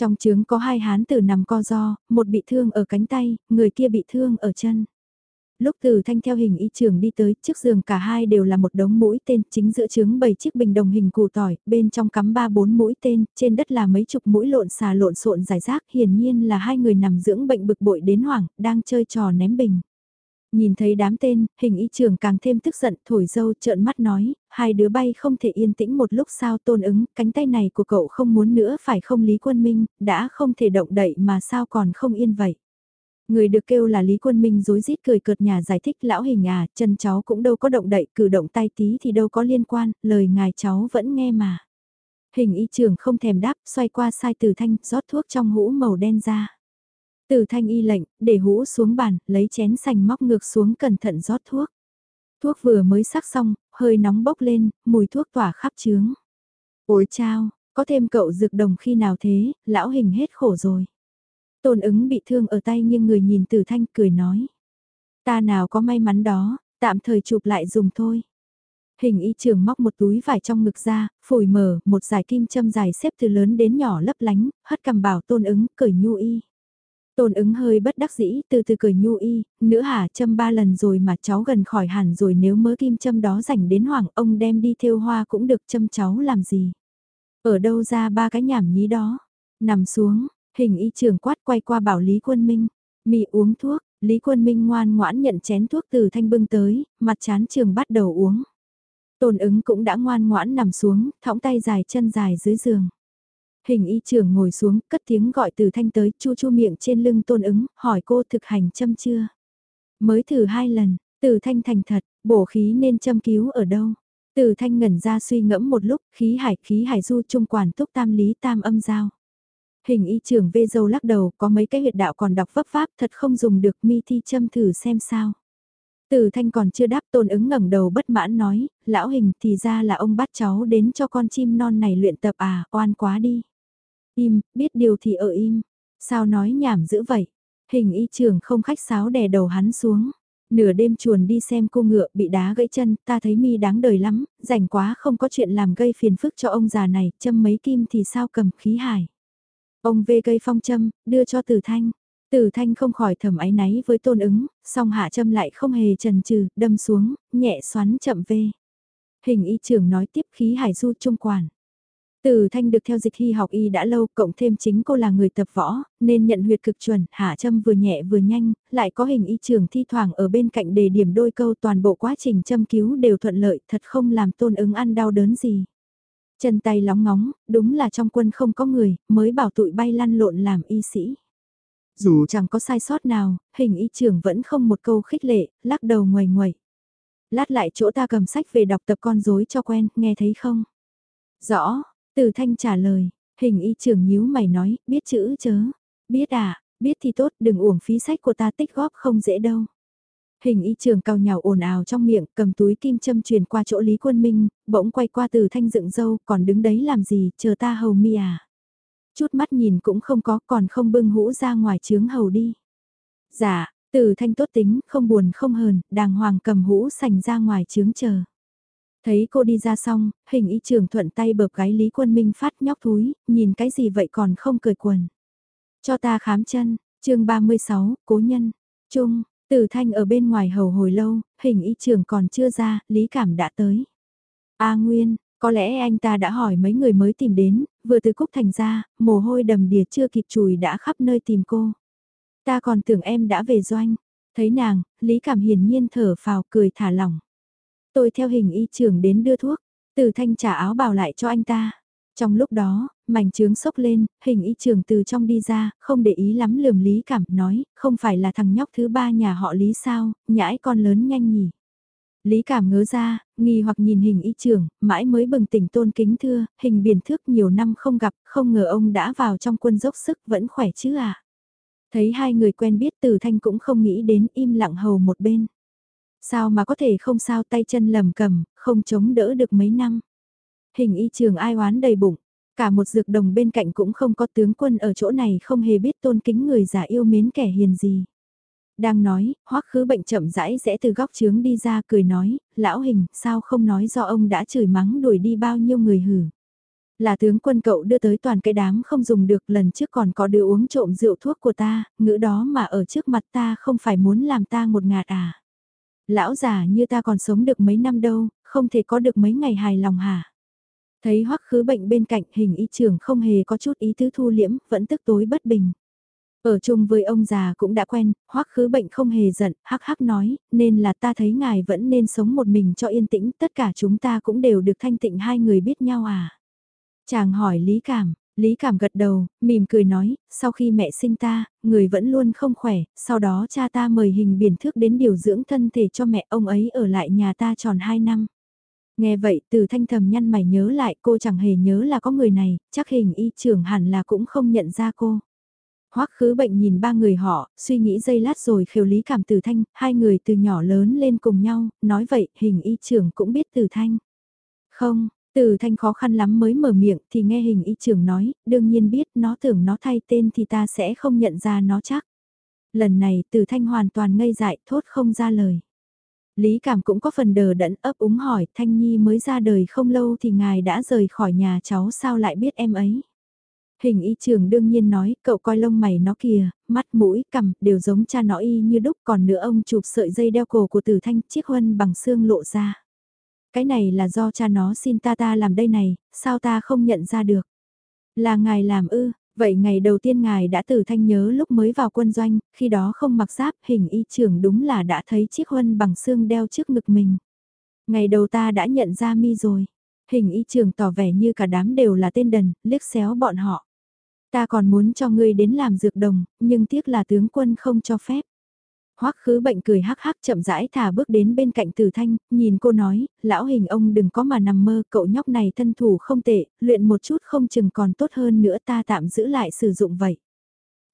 Trong trướng có hai hán tử nằm co do, một bị thương ở cánh tay, người kia bị thương ở chân. Lúc từ thanh theo hình y trường đi tới, trước giường cả hai đều là một đống mũi tên, chính giữa trướng bảy chiếc bình đồng hình củ tỏi, bên trong cắm ba bốn mũi tên, trên đất là mấy chục mũi lộn xà lộn xộn giải rác, hiển nhiên là hai người nằm dưỡng bệnh bực bội đến hoảng, đang chơi trò ném bình. Nhìn thấy đám tên, hình y trưởng càng thêm tức giận, thổi dâu trợn mắt nói, hai đứa bay không thể yên tĩnh một lúc sao tôn ứng, cánh tay này của cậu không muốn nữa phải không Lý Quân Minh, đã không thể động đậy mà sao còn không yên vậy. Người được kêu là Lý Quân Minh dối rít cười cợt nhà giải thích lão hình à, chân cháu cũng đâu có động đậy, cử động tay tí thì đâu có liên quan, lời ngài cháu vẫn nghe mà. Hình y trưởng không thèm đáp, xoay qua sai từ thanh, rót thuốc trong hũ màu đen ra. Từ thanh y lệnh, để hũ xuống bàn, lấy chén sành móc ngược xuống cẩn thận rót thuốc. Thuốc vừa mới sắc xong, hơi nóng bốc lên, mùi thuốc tỏa khắp trướng. Ôi chao, có thêm cậu dược đồng khi nào thế, lão hình hết khổ rồi. Tôn ứng bị thương ở tay nhưng người nhìn từ thanh cười nói. Ta nào có may mắn đó, tạm thời chụp lại dùng thôi. Hình y trường móc một túi vải trong ngực ra, phổi mở, một giải kim châm dài xếp từ lớn đến nhỏ lấp lánh, hất cầm bảo tôn ứng, cởi nhu y. Tôn ứng hơi bất đắc dĩ, từ từ cười nhu y, nữa hả châm ba lần rồi mà cháu gần khỏi hẳn rồi nếu mớ kim châm đó dành đến hoàng ông đem đi theo hoa cũng được châm cháu làm gì. Ở đâu ra ba cái nhảm nhí đó, nằm xuống, hình y trường quát quay qua bảo Lý Quân Minh, "Mị uống thuốc, Lý Quân Minh ngoan ngoãn nhận chén thuốc từ thanh bưng tới, mặt chán trường bắt đầu uống. Tôn ứng cũng đã ngoan ngoãn nằm xuống, thõng tay dài chân dài dưới giường. Hình y trưởng ngồi xuống, cất tiếng gọi từ thanh tới, chu chu miệng trên lưng tôn ứng, hỏi cô thực hành châm chưa? Mới thử hai lần, từ thanh thành thật, bổ khí nên châm cứu ở đâu? Từ thanh ngẩn ra suy ngẫm một lúc, khí hải, khí hải du trung quản túc tam lý tam âm giao. Hình y trưởng vê dâu lắc đầu, có mấy cái huyệt đạo còn đọc vấp pháp thật không dùng được mi thi châm thử xem sao. Từ thanh còn chưa đáp tôn ứng ngẩng đầu bất mãn nói, lão hình thì ra là ông bắt cháu đến cho con chim non này luyện tập à, oan quá đi. Im, biết điều thì ở im. Sao nói nhảm dữ vậy? Hình y trưởng không khách sáo đè đầu hắn xuống. Nửa đêm chuồn đi xem cô ngựa bị đá gãy chân, ta thấy mi đáng đời lắm, rảnh quá không có chuyện làm gây phiền phức cho ông già này, châm mấy kim thì sao cầm khí hải. Ông vê cây phong châm, đưa cho tử thanh. Tử thanh không khỏi thầm áy náy với tôn ứng, song hạ châm lại không hề trần trừ, đâm xuống, nhẹ xoắn chậm vê. Hình y trưởng nói tiếp khí hải du trung quản. Từ thanh được theo dịch hy học y đã lâu, cộng thêm chính cô là người tập võ, nên nhận huyệt cực chuẩn, hạ châm vừa nhẹ vừa nhanh, lại có hình y trường thi thoảng ở bên cạnh đề điểm đôi câu toàn bộ quá trình châm cứu đều thuận lợi, thật không làm tôn ứng ăn đau đớn gì. Chân tay lóng ngóng, đúng là trong quân không có người, mới bảo tụi bay lăn lộn làm y sĩ. Dù chẳng có sai sót nào, hình y trưởng vẫn không một câu khích lệ, lắc đầu ngoài ngoài. Lát lại chỗ ta cầm sách về đọc tập con rối cho quen, nghe thấy không? Rõ, từ thanh trả lời, hình y trưởng nhíu mày nói, biết chữ chớ. Biết à, biết thì tốt, đừng uổng phí sách của ta tích góp không dễ đâu. Hình y trường cao nhào ồn ào trong miệng, cầm túi kim châm truyền qua chỗ Lý Quân Minh, bỗng quay qua từ thanh dựng dâu, còn đứng đấy làm gì, chờ ta hầu mi à. Chút mắt nhìn cũng không có, còn không bưng hũ ra ngoài trướng hầu đi. Dạ, từ thanh tốt tính, không buồn không hờn, đàng hoàng cầm hũ sành ra ngoài trướng chờ. Thấy cô đi ra xong, hình y trường thuận tay bợp gái Lý Quân Minh phát nhóc thúi, nhìn cái gì vậy còn không cười quần. Cho ta khám chân, chương 36, cố nhân, trung, Tử thanh ở bên ngoài hầu hồi lâu, hình y trường còn chưa ra, lý cảm đã tới. A Nguyên, có lẽ anh ta đã hỏi mấy người mới tìm đến, vừa từ Cúc Thành ra, mồ hôi đầm đìa chưa kịp chùi đã khắp nơi tìm cô. Ta còn tưởng em đã về doanh. Thấy nàng, Lý Cảm hiển nhiên thở phào cười thả lỏng. Tôi theo hình y trưởng đến đưa thuốc, từ thanh trả áo bào lại cho anh ta. Trong lúc đó, mảnh trướng sốc lên, hình y trưởng từ trong đi ra, không để ý lắm lườm Lý Cảm, nói, không phải là thằng nhóc thứ ba nhà họ Lý sao, nhãi con lớn nhanh nhỉ. Lý Cảm ngớ ra, nghi hoặc nhìn hình y trưởng, mãi mới bừng tỉnh tôn kính thưa, hình biển thước nhiều năm không gặp, không ngờ ông đã vào trong quân dốc sức vẫn khỏe chứ à. Thấy hai người quen biết từ thanh cũng không nghĩ đến im lặng hầu một bên. Sao mà có thể không sao tay chân lầm cầm, không chống đỡ được mấy năm. Hình y trường ai oán đầy bụng, cả một dược đồng bên cạnh cũng không có tướng quân ở chỗ này không hề biết tôn kính người giả yêu mến kẻ hiền gì. Đang nói, hoắc khứ bệnh chậm rãi rẽ từ góc trướng đi ra cười nói, lão hình, sao không nói do ông đã chửi mắng đuổi đi bao nhiêu người hử. Là tướng quân cậu đưa tới toàn cái đám không dùng được lần trước còn có đưa uống trộm rượu thuốc của ta, ngữ đó mà ở trước mặt ta không phải muốn làm ta một ngạt à. Lão già như ta còn sống được mấy năm đâu, không thể có được mấy ngày hài lòng hả. Thấy hoắc khứ bệnh bên cạnh hình y trưởng không hề có chút ý tứ thu liễm, vẫn tức tối bất bình. Ở chung với ông già cũng đã quen, hoắc khứ bệnh không hề giận, hắc hắc nói, nên là ta thấy ngài vẫn nên sống một mình cho yên tĩnh, tất cả chúng ta cũng đều được thanh tịnh hai người biết nhau à. Chàng hỏi Lý Cảm, Lý Cảm gật đầu, mỉm cười nói, sau khi mẹ sinh ta, người vẫn luôn không khỏe, sau đó cha ta mời hình biển thước đến điều dưỡng thân thể cho mẹ ông ấy ở lại nhà ta tròn 2 năm. Nghe vậy từ thanh thầm nhăn mày nhớ lại cô chẳng hề nhớ là có người này, chắc hình y trưởng hẳn là cũng không nhận ra cô. Hoắc khứ bệnh nhìn ba người họ, suy nghĩ giây lát rồi khều lý cảm từ thanh, hai người từ nhỏ lớn lên cùng nhau, nói vậy hình y trưởng cũng biết từ thanh. Không, từ thanh khó khăn lắm mới mở miệng thì nghe hình y trưởng nói, đương nhiên biết nó tưởng nó thay tên thì ta sẽ không nhận ra nó chắc. Lần này từ thanh hoàn toàn ngây dại thốt không ra lời. Lý cảm cũng có phần đờ đẫn ấp úng hỏi Thanh Nhi mới ra đời không lâu thì ngài đã rời khỏi nhà cháu sao lại biết em ấy. Hình y trường đương nhiên nói, cậu coi lông mày nó kìa, mắt mũi, cằm, đều giống cha nó y như đúc, còn nữa ông chụp sợi dây đeo cổ của tử thanh chiếc huân bằng xương lộ ra. Cái này là do cha nó xin ta ta làm đây này, sao ta không nhận ra được? Là ngài làm ư, vậy ngày đầu tiên ngài đã tử thanh nhớ lúc mới vào quân doanh, khi đó không mặc giáp, hình y trưởng đúng là đã thấy chiếc huân bằng xương đeo trước ngực mình. Ngày đầu ta đã nhận ra mi rồi. Hình y trưởng tỏ vẻ như cả đám đều là tên đần, liếc xéo bọn họ. Ta còn muốn cho ngươi đến làm dược đồng, nhưng tiếc là tướng quân không cho phép. Hoắc khứ bệnh cười hắc hắc chậm rãi thả bước đến bên cạnh Từ Thanh, nhìn cô nói, lão hình ông đừng có mà nằm mơ, cậu nhóc này thân thủ không tệ, luyện một chút không chừng còn tốt hơn nữa ta tạm giữ lại sử dụng vậy.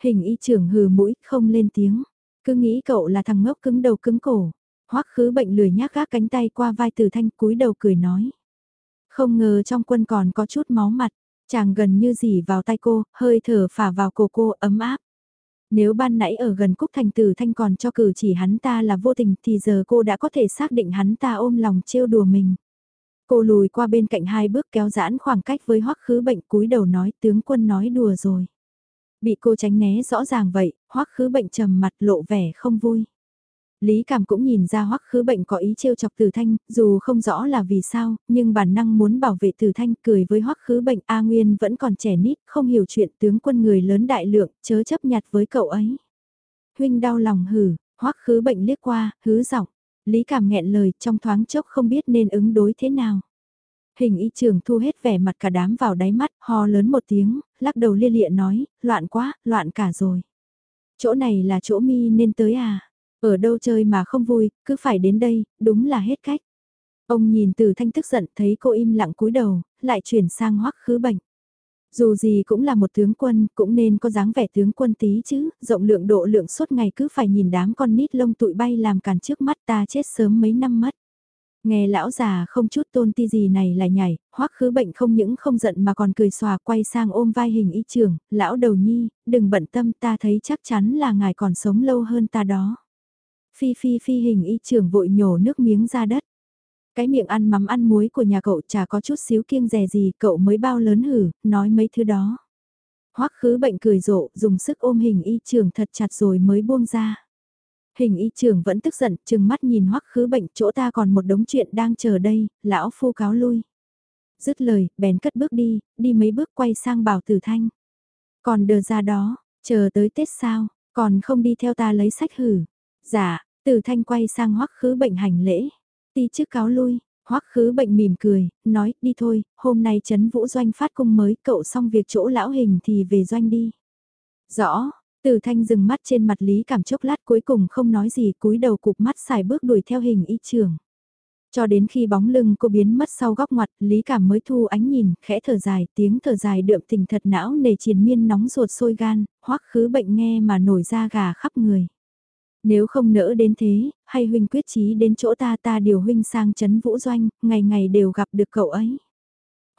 Hình y trưởng hừ mũi, không lên tiếng, cứ nghĩ cậu là thằng ngốc cứng đầu cứng cổ. Hoắc khứ bệnh lười nhác gác cánh tay qua vai Từ Thanh cúi đầu cười nói. Không ngờ trong quân còn có chút máu mặt, Chàng gần như dì vào tay cô, hơi thở phả vào cổ cô ấm áp. Nếu ban nãy ở gần Cúc Thành Tử Thanh còn cho cử chỉ hắn ta là vô tình thì giờ cô đã có thể xác định hắn ta ôm lòng trêu đùa mình. Cô lùi qua bên cạnh hai bước kéo giãn khoảng cách với hoắc khứ bệnh cúi đầu nói tướng quân nói đùa rồi. Bị cô tránh né rõ ràng vậy, hoắc khứ bệnh trầm mặt lộ vẻ không vui. Lý Cảm cũng nhìn ra hoắc khứ bệnh có ý trêu chọc Từ Thanh, dù không rõ là vì sao, nhưng bản năng muốn bảo vệ Từ Thanh cười với hoắc khứ bệnh A Nguyên vẫn còn trẻ nít, không hiểu chuyện tướng quân người lớn đại lượng, chớ chấp nhặt với cậu ấy. Huynh đau lòng hử, hoắc khứ bệnh liếc qua, hứ giọng. Lý Cảm nghẹn lời trong thoáng chốc không biết nên ứng đối thế nào. Hình y trường thu hết vẻ mặt cả đám vào đáy mắt, ho lớn một tiếng, lắc đầu lia lịa nói, loạn quá, loạn cả rồi. Chỗ này là chỗ mi nên tới à? Ở đâu chơi mà không vui, cứ phải đến đây, đúng là hết cách. Ông nhìn từ thanh tức giận thấy cô im lặng cúi đầu, lại chuyển sang hoắc khứ bệnh. Dù gì cũng là một tướng quân, cũng nên có dáng vẻ tướng quân tí chứ, rộng lượng độ lượng suốt ngày cứ phải nhìn đám con nít lông tụi bay làm càn trước mắt ta chết sớm mấy năm mất. Nghe lão già không chút tôn ti gì này lại nhảy, hoắc khứ bệnh không những không giận mà còn cười xòa quay sang ôm vai hình y trưởng, lão đầu nhi, đừng bận tâm ta thấy chắc chắn là ngài còn sống lâu hơn ta đó. Phi phi phi hình y trưởng vội nhổ nước miếng ra đất. Cái miệng ăn mắm ăn muối của nhà cậu chả có chút xíu kiêng rè gì, cậu mới bao lớn hử, nói mấy thứ đó. Hoắc khứ bệnh cười rộ, dùng sức ôm hình y trưởng thật chặt rồi mới buông ra. Hình y trưởng vẫn tức giận, chừng mắt nhìn hoắc khứ bệnh chỗ ta còn một đống chuyện đang chờ đây, lão phu cáo lui. Dứt lời, bèn cất bước đi, đi mấy bước quay sang bảo tử thanh. Còn đờ ra đó, chờ tới Tết sao, còn không đi theo ta lấy sách hử. Dạ, từ thanh quay sang hoắc khứ bệnh hành lễ. Ti trước cáo lui, hoắc khứ bệnh mỉm cười, nói đi thôi, hôm nay chấn vũ doanh phát cung mới cậu xong việc chỗ lão hình thì về doanh đi. Rõ, từ thanh dừng mắt trên mặt Lý Cảm chốc lát cuối cùng không nói gì cúi đầu cục mắt xài bước đuổi theo hình y trường. Cho đến khi bóng lưng cô biến mất sau góc ngoặt, Lý Cảm mới thu ánh nhìn, khẽ thở dài, tiếng thở dài đượm tình thật não nề triền miên nóng ruột sôi gan, hoắc khứ bệnh nghe mà nổi da gà khắp người. Nếu không nỡ đến thế, hay huynh quyết chí đến chỗ ta ta điều huynh sang chấn vũ doanh, ngày ngày đều gặp được cậu ấy.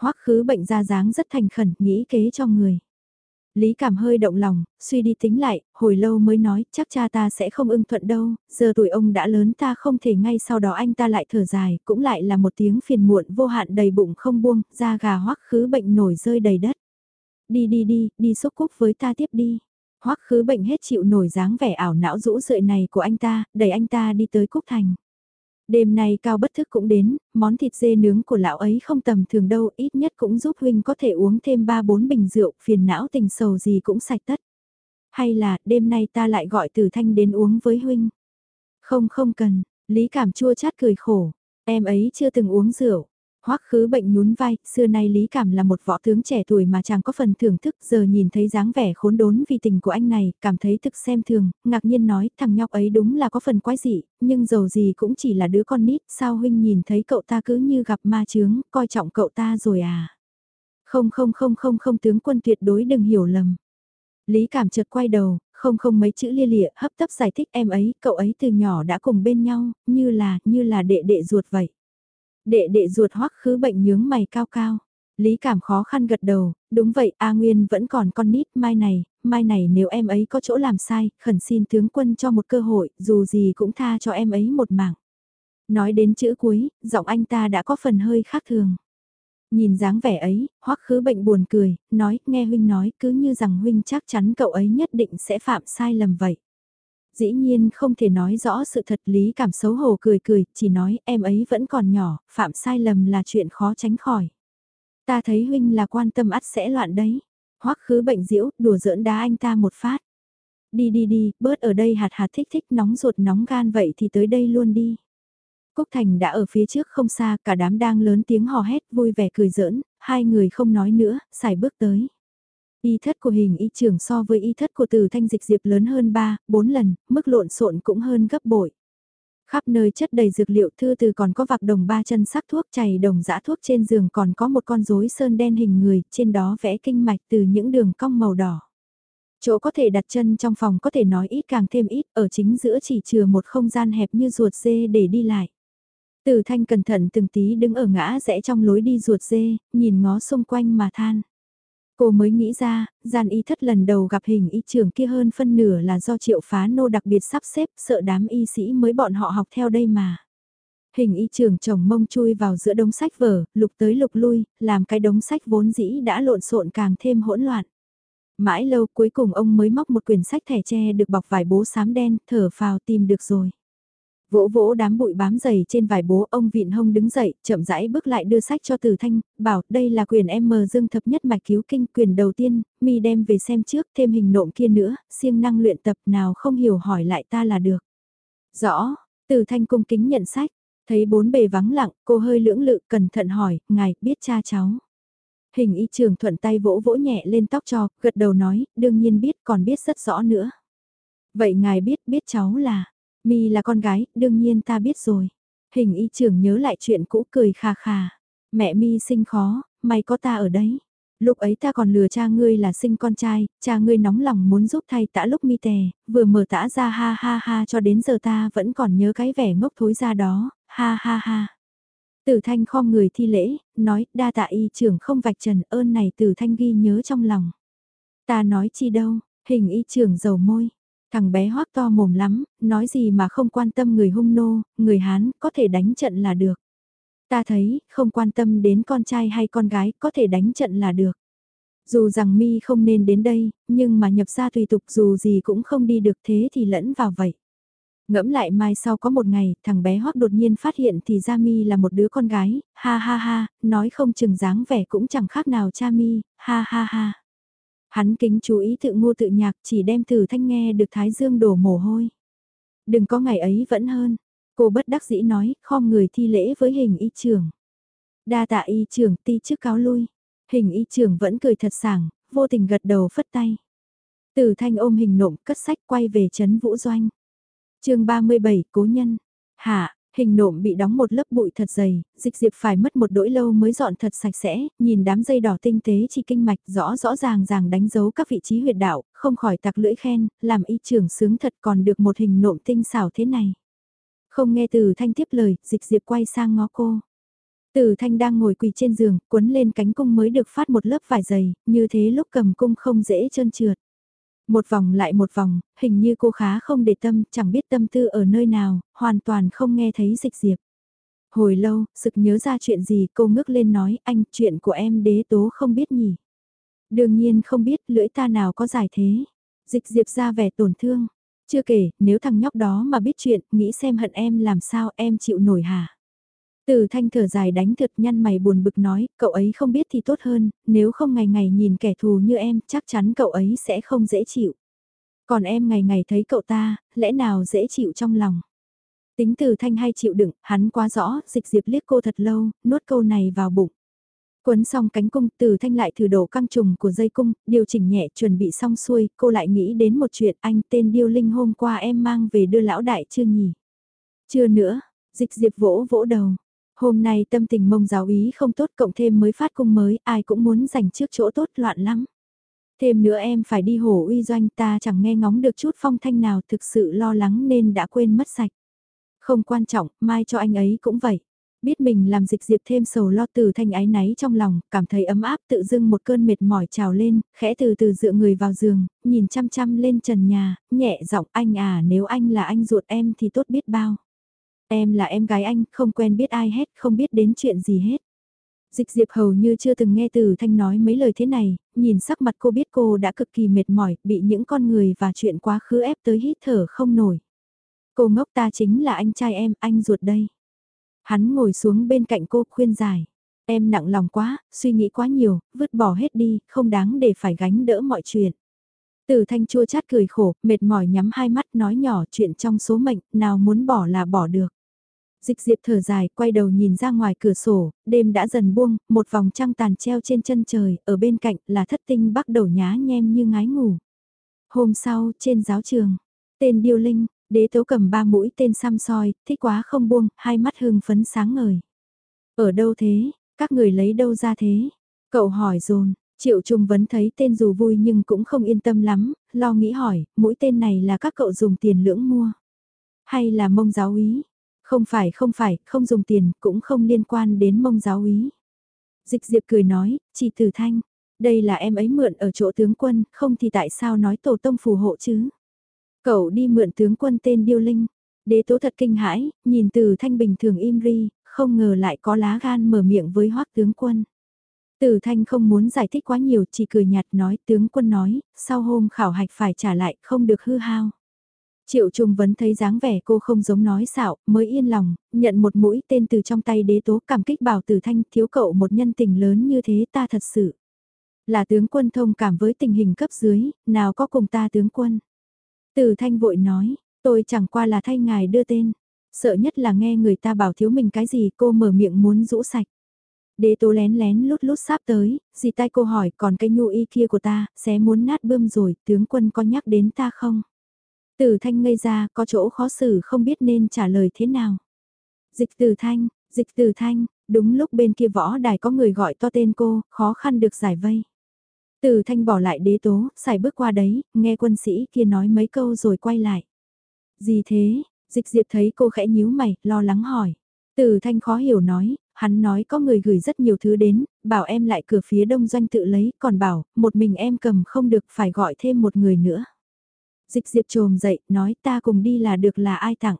Hoắc khứ bệnh ra dáng rất thành khẩn, nghĩ kế cho người. Lý cảm hơi động lòng, suy đi tính lại, hồi lâu mới nói, chắc cha ta sẽ không ưng thuận đâu, giờ tuổi ông đã lớn ta không thể ngay sau đó anh ta lại thở dài, cũng lại là một tiếng phiền muộn vô hạn đầy bụng không buông, da gà hoắc khứ bệnh nổi rơi đầy đất. Đi đi đi, đi xúc cúc với ta tiếp đi. Hoắc khứ bệnh hết chịu nổi dáng vẻ ảo não rũ rượi này của anh ta, đẩy anh ta đi tới Cúc Thành. Đêm nay cao bất thức cũng đến, món thịt dê nướng của lão ấy không tầm thường đâu, ít nhất cũng giúp huynh có thể uống thêm 3-4 bình rượu, phiền não tình sầu gì cũng sạch tất. Hay là, đêm nay ta lại gọi Tử Thanh đến uống với huynh. Không không cần, Lý Cảm chua chát cười khổ, em ấy chưa từng uống rượu. Hoắc khứ bệnh nhún vai, xưa nay Lý Cảm là một võ tướng trẻ tuổi mà chàng có phần thưởng thức, giờ nhìn thấy dáng vẻ khốn đốn vì tình của anh này, cảm thấy thực xem thường, ngạc nhiên nói, thằng nhóc ấy đúng là có phần quái dị, nhưng dầu gì cũng chỉ là đứa con nít, sao huynh nhìn thấy cậu ta cứ như gặp ma chướng, coi trọng cậu ta rồi à? Không không không không không tướng quân tuyệt đối đừng hiểu lầm. Lý Cảm chợt quay đầu, không không mấy chữ lia lịa, hấp tấp giải thích em ấy, cậu ấy từ nhỏ đã cùng bên nhau, như là, như là đệ đệ ruột vậy. Đệ đệ ruột hoắc khứ bệnh nhướng mày cao cao. Lý cảm khó khăn gật đầu, đúng vậy A Nguyên vẫn còn con nít mai này, mai này nếu em ấy có chỗ làm sai, khẩn xin tướng quân cho một cơ hội, dù gì cũng tha cho em ấy một mạng. Nói đến chữ cuối, giọng anh ta đã có phần hơi khác thường. Nhìn dáng vẻ ấy, hoắc khứ bệnh buồn cười, nói, nghe huynh nói cứ như rằng huynh chắc chắn cậu ấy nhất định sẽ phạm sai lầm vậy. Dĩ nhiên không thể nói rõ sự thật lý cảm xấu hổ cười cười, chỉ nói em ấy vẫn còn nhỏ, phạm sai lầm là chuyện khó tránh khỏi. Ta thấy huynh là quan tâm ắt sẽ loạn đấy. Hoắc khứ bệnh diễu, đùa giỡn đá anh ta một phát. Đi đi đi, bớt ở đây hạt hạt thích thích nóng ruột nóng gan vậy thì tới đây luôn đi. Cúc Thành đã ở phía trước không xa, cả đám đang lớn tiếng hò hét vui vẻ cười giỡn, hai người không nói nữa, xài bước tới. Y thất của hình y trưởng so với y thất của từ thanh dịch diệp lớn hơn 3, 4 lần, mức lộn xộn cũng hơn gấp bội. Khắp nơi chất đầy dược liệu thư từ còn có vạc đồng ba chân sắc thuốc chảy đồng dã thuốc trên giường còn có một con rối sơn đen hình người, trên đó vẽ kinh mạch từ những đường cong màu đỏ. Chỗ có thể đặt chân trong phòng có thể nói ít càng thêm ít, ở chính giữa chỉ chừa một không gian hẹp như ruột dê để đi lại. Từ thanh cẩn thận từng tí đứng ở ngã rẽ trong lối đi ruột dê, nhìn ngó xung quanh mà than. Cô mới nghĩ ra, gian y thất lần đầu gặp hình y trưởng kia hơn phân nửa là do triệu phá nô đặc biệt sắp xếp sợ đám y sĩ mới bọn họ học theo đây mà. Hình y trưởng chồng mông chui vào giữa đống sách vở, lục tới lục lui, làm cái đống sách vốn dĩ đã lộn xộn càng thêm hỗn loạn. Mãi lâu cuối cùng ông mới móc một quyển sách thẻ tre được bọc vải bố xám đen, thở phào tìm được rồi. Vỗ vỗ đám bụi bám dày trên vải bố ông vịn hông đứng dậy, chậm rãi bước lại đưa sách cho Từ Thanh, bảo đây là quyền M dương thập nhất mạch cứu kinh quyền đầu tiên, mi đem về xem trước thêm hình nộm kia nữa, siêng năng luyện tập nào không hiểu hỏi lại ta là được. Rõ, Từ Thanh cung kính nhận sách, thấy bốn bề vắng lặng, cô hơi lưỡng lự cẩn thận hỏi, ngài biết cha cháu. Hình y trường thuận tay vỗ vỗ nhẹ lên tóc cho, gật đầu nói, đương nhiên biết còn biết rất rõ nữa. Vậy ngài biết biết cháu là, Mi là con gái, đương nhiên ta biết rồi. Hình y trưởng nhớ lại chuyện cũ cười khà khà. Mẹ Mi sinh khó, mày có ta ở đấy. Lúc ấy ta còn lừa cha ngươi là sinh con trai, cha ngươi nóng lòng muốn giúp thay tã lúc mi tè, vừa mở tã ra ha ha ha cho đến giờ ta vẫn còn nhớ cái vẻ ngốc thối ra đó, ha ha ha. Tử thanh khom người thi lễ, nói đa tạ y trưởng không vạch trần ơn này tử thanh ghi nhớ trong lòng. Ta nói chi đâu, hình y trưởng dầu môi, Thằng bé hoác to mồm lắm, nói gì mà không quan tâm người hung nô, người Hán, có thể đánh trận là được. Ta thấy, không quan tâm đến con trai hay con gái, có thể đánh trận là được. Dù rằng mi không nên đến đây, nhưng mà nhập ra tùy tục dù gì cũng không đi được thế thì lẫn vào vậy. Ngẫm lại mai sau có một ngày, thằng bé hoắc đột nhiên phát hiện thì ra mi là một đứa con gái, ha ha ha, nói không chừng dáng vẻ cũng chẳng khác nào cha mi, ha ha ha. Hắn kính chú ý tự ngô tự nhạc chỉ đem từ thanh nghe được thái dương đổ mồ hôi. Đừng có ngày ấy vẫn hơn. Cô bất đắc dĩ nói, khom người thi lễ với hình y trưởng. Đa tạ y trưởng ti trước cáo lui. Hình y trưởng vẫn cười thật sảng, vô tình gật đầu phất tay. Tử thanh ôm hình nộm cất sách quay về chấn vũ doanh. chương 37 Cố Nhân. Hạ, hình nộm bị đóng một lớp bụi thật dày, dịch diệp phải mất một đỗi lâu mới dọn thật sạch sẽ, nhìn đám dây đỏ tinh tế chi kinh mạch rõ rõ ràng ràng đánh dấu các vị trí huyệt đạo, không khỏi tặc lưỡi khen, làm y trưởng sướng thật còn được một hình nộm tinh xảo thế này. Không nghe từ thanh tiếp lời, dịch diệp quay sang ngó cô. Từ thanh đang ngồi quỳ trên giường, quấn lên cánh cung mới được phát một lớp vải dày, như thế lúc cầm cung không dễ trơn trượt. Một vòng lại một vòng, hình như cô khá không để tâm, chẳng biết tâm tư ở nơi nào, hoàn toàn không nghe thấy dịch diệp. Hồi lâu, sực nhớ ra chuyện gì cô ngước lên nói anh chuyện của em đế tố không biết nhỉ. Đương nhiên không biết lưỡi ta nào có giải thế. Dịch diệp ra vẻ tổn thương. Chưa kể, nếu thằng nhóc đó mà biết chuyện, nghĩ xem hận em làm sao em chịu nổi hả? Từ thanh thở dài đánh thực nhăn mày buồn bực nói, cậu ấy không biết thì tốt hơn, nếu không ngày ngày nhìn kẻ thù như em, chắc chắn cậu ấy sẽ không dễ chịu. Còn em ngày ngày thấy cậu ta, lẽ nào dễ chịu trong lòng. Tính từ thanh hay chịu đựng, hắn quá rõ, dịch diệp liếc cô thật lâu, nuốt câu này vào bụng. Quấn xong cánh cung, từ thanh lại thử đổ căng trùng của dây cung, điều chỉnh nhẹ chuẩn bị xong xuôi, cô lại nghĩ đến một chuyện anh tên Điêu Linh hôm qua em mang về đưa lão đại chưa nhỉ? Chưa nữa, dịch diệp vỗ vỗ đầu, Hôm nay tâm tình mông giáo ý không tốt cộng thêm mới phát cung mới, ai cũng muốn giành trước chỗ tốt loạn lắm. Thêm nữa em phải đi hổ uy doanh ta chẳng nghe ngóng được chút phong thanh nào thực sự lo lắng nên đã quên mất sạch. Không quan trọng, mai cho anh ấy cũng vậy. Biết mình làm dịch diệp thêm sầu lo từ thanh ái náy trong lòng, cảm thấy ấm áp tự dưng một cơn mệt mỏi trào lên, khẽ từ từ dựa người vào giường, nhìn chăm chăm lên trần nhà, nhẹ giọng anh à nếu anh là anh ruột em thì tốt biết bao. Em là em gái anh, không quen biết ai hết, không biết đến chuyện gì hết. Dịch diệp hầu như chưa từng nghe từ thanh nói mấy lời thế này, nhìn sắc mặt cô biết cô đã cực kỳ mệt mỏi, bị những con người và chuyện quá khứ ép tới hít thở không nổi. Cô ngốc ta chính là anh trai em, anh ruột đây. Hắn ngồi xuống bên cạnh cô khuyên giải. Em nặng lòng quá, suy nghĩ quá nhiều, vứt bỏ hết đi, không đáng để phải gánh đỡ mọi chuyện. Từ thanh chua chát cười khổ, mệt mỏi nhắm hai mắt nói nhỏ chuyện trong số mệnh, nào muốn bỏ là bỏ được. Dịch diệp thở dài, quay đầu nhìn ra ngoài cửa sổ, đêm đã dần buông, một vòng trăng tàn treo trên chân trời, ở bên cạnh là thất tinh bắt đầu nhá nhem như ngái ngủ. Hôm sau, trên giáo trường, tên Điêu Linh, đế tấu cầm ba mũi tên xăm soi, thích quá không buông, hai mắt hưng phấn sáng ngời. Ở đâu thế, các người lấy đâu ra thế? Cậu hỏi dồn Triệu Trung Vấn thấy tên dù vui nhưng cũng không yên tâm lắm, lo nghĩ hỏi, mũi tên này là các cậu dùng tiền lưỡng mua? Hay là mông giáo úy? Không phải không phải, không dùng tiền, cũng không liên quan đến mông giáo úy. Dịch diệp cười nói, chỉ tử thanh, đây là em ấy mượn ở chỗ tướng quân, không thì tại sao nói tổ tông phù hộ chứ? Cậu đi mượn tướng quân tên Điêu Linh, đế tố thật kinh hãi, nhìn từ thanh bình thường im ri, không ngờ lại có lá gan mở miệng với hoắc tướng quân. Từ thanh không muốn giải thích quá nhiều, chỉ cười nhạt nói tướng quân nói, sau hôm khảo hạch phải trả lại, không được hư hao. Triệu Trung Vấn thấy dáng vẻ cô không giống nói xạo, mới yên lòng, nhận một mũi tên từ trong tay đế tố cảm kích bảo Tử Thanh thiếu cậu một nhân tình lớn như thế ta thật sự. Là tướng quân thông cảm với tình hình cấp dưới, nào có cùng ta tướng quân. Tử Thanh vội nói, tôi chẳng qua là thay ngài đưa tên. Sợ nhất là nghe người ta bảo thiếu mình cái gì cô mở miệng muốn rũ sạch. Đế tố lén lén lút lút sáp tới, dì tay cô hỏi còn cái nhu y kia của ta, sẽ muốn nát bươm rồi, tướng quân có nhắc đến ta không? Từ thanh ngây ra, có chỗ khó xử không biết nên trả lời thế nào. Dịch Từ thanh, dịch Từ thanh, đúng lúc bên kia võ đài có người gọi to tên cô, khó khăn được giải vây. Từ thanh bỏ lại đế tố, xài bước qua đấy, nghe quân sĩ kia nói mấy câu rồi quay lại. Gì thế, dịch diệp thấy cô khẽ nhíu mày, lo lắng hỏi. Từ thanh khó hiểu nói, hắn nói có người gửi rất nhiều thứ đến, bảo em lại cửa phía đông doanh tự lấy, còn bảo, một mình em cầm không được phải gọi thêm một người nữa. Dịch diệp trồm dậy, nói ta cùng đi là được là ai tặng.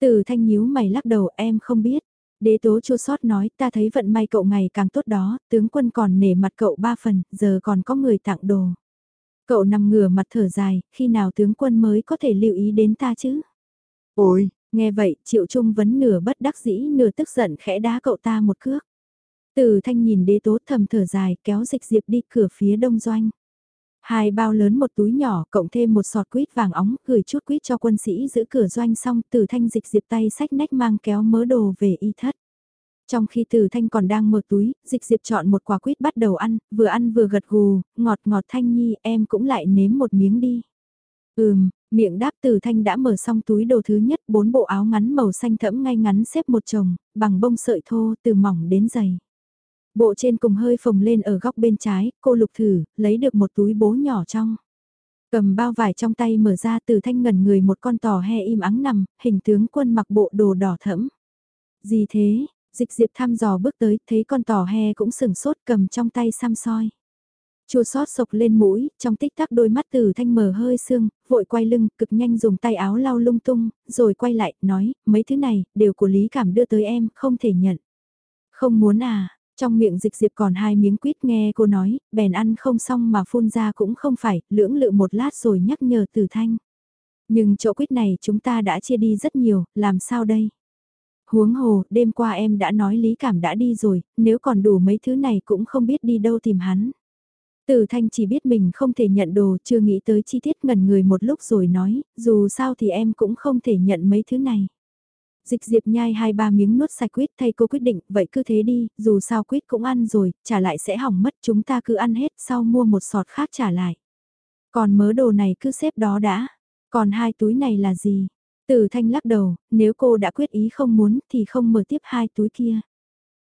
Từ thanh nhíu mày lắc đầu em không biết. Đế tố chua sót nói ta thấy vận may cậu ngày càng tốt đó, tướng quân còn nể mặt cậu ba phần, giờ còn có người tặng đồ. Cậu nằm ngửa mặt thở dài, khi nào tướng quân mới có thể lưu ý đến ta chứ? Ôi, nghe vậy, triệu trung vấn nửa bất đắc dĩ nửa tức giận khẽ đá cậu ta một cước. Từ thanh nhìn đế tố thầm thở dài kéo dịch diệp đi cửa phía đông doanh. Hai bao lớn một túi nhỏ, cộng thêm một sọt quýt vàng óng, gửi chút quýt cho quân sĩ giữ cửa doanh xong, từ thanh dịch diệp tay sách nách mang kéo mớ đồ về y thất. Trong khi từ thanh còn đang mở túi, dịch diệp chọn một quả quýt bắt đầu ăn, vừa ăn vừa gật gù, ngọt ngọt thanh nhi, em cũng lại nếm một miếng đi. Ừm, miệng đáp từ thanh đã mở xong túi đồ thứ nhất, bốn bộ áo ngắn màu xanh thẫm ngay ngắn xếp một chồng, bằng bông sợi thô từ mỏng đến dày. Bộ trên cùng hơi phồng lên ở góc bên trái, cô lục thử, lấy được một túi bố nhỏ trong. Cầm bao vải trong tay mở ra từ thanh ngẩn người một con tò he im ắng nằm, hình tướng quân mặc bộ đồ đỏ thẫm. Gì thế, dịch diệp thăm dò bước tới, thấy con tò he cũng sừng sốt cầm trong tay xăm soi. Chua sót sộc lên mũi, trong tích tắc đôi mắt từ thanh mờ hơi sương, vội quay lưng, cực nhanh dùng tay áo lau lung tung, rồi quay lại, nói, mấy thứ này, đều của lý cảm đưa tới em, không thể nhận. Không muốn à, trong miệng dịch diệp còn hai miếng quýt nghe cô nói, bèn ăn không xong mà phun ra cũng không phải, lưỡng lự một lát rồi nhắc nhở từ thanh. Nhưng chỗ quýt này chúng ta đã chia đi rất nhiều, làm sao đây? Huống hồ, đêm qua em đã nói lý cảm đã đi rồi, nếu còn đủ mấy thứ này cũng không biết đi đâu tìm hắn. Từ thanh chỉ biết mình không thể nhận đồ, chưa nghĩ tới chi tiết ngần người một lúc rồi nói, dù sao thì em cũng không thể nhận mấy thứ này. Dịch diệp nhai hai ba miếng nuốt sạch quýt thay cô quyết định, vậy cứ thế đi, dù sao quýt cũng ăn rồi, trả lại sẽ hỏng mất, chúng ta cứ ăn hết, sau mua một sọt khác trả lại. Còn mớ đồ này cứ xếp đó đã, còn hai túi này là gì? Từ thanh lắc đầu, nếu cô đã quyết ý không muốn thì không mở tiếp hai túi kia.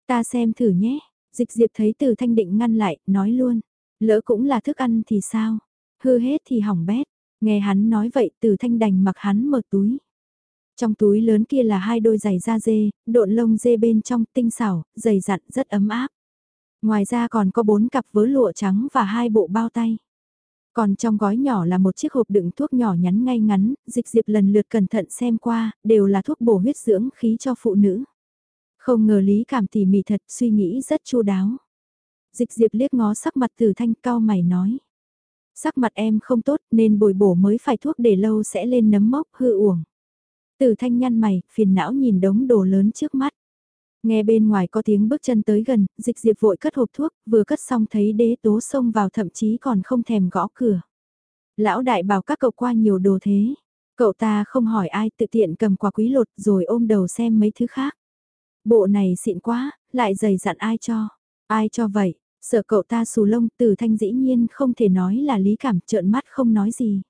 Ta xem thử nhé, dịch diệp thấy từ thanh định ngăn lại, nói luôn, lỡ cũng là thức ăn thì sao? Hư hết thì hỏng bét, nghe hắn nói vậy từ thanh đành mặc hắn mở túi. Trong túi lớn kia là hai đôi giày da dê, độn lông dê bên trong tinh xảo, dày dặn rất ấm áp. Ngoài ra còn có bốn cặp vớ lụa trắng và hai bộ bao tay. Còn trong gói nhỏ là một chiếc hộp đựng thuốc nhỏ nhắn ngay ngắn, dịch diệp lần lượt cẩn thận xem qua, đều là thuốc bổ huyết dưỡng khí cho phụ nữ. Không ngờ Lý cảm tỉ mỉ thật, suy nghĩ rất chu đáo. Dịch diệp liếc ngó sắc mặt từ thanh cao mày nói. Sắc mặt em không tốt nên bồi bổ mới phải thuốc để lâu sẽ lên nấm mốc hư uổng. Từ thanh nhăn mày, phiền não nhìn đống đồ lớn trước mắt. Nghe bên ngoài có tiếng bước chân tới gần, dịch diệp vội cất hộp thuốc, vừa cất xong thấy đế tố xông vào thậm chí còn không thèm gõ cửa. Lão đại bảo các cậu qua nhiều đồ thế. Cậu ta không hỏi ai tự tiện cầm quà quý lột rồi ôm đầu xem mấy thứ khác. Bộ này xịn quá, lại dày dặn ai cho. Ai cho vậy, sợ cậu ta xù lông từ thanh dĩ nhiên không thể nói là lý cảm trợn mắt không nói gì.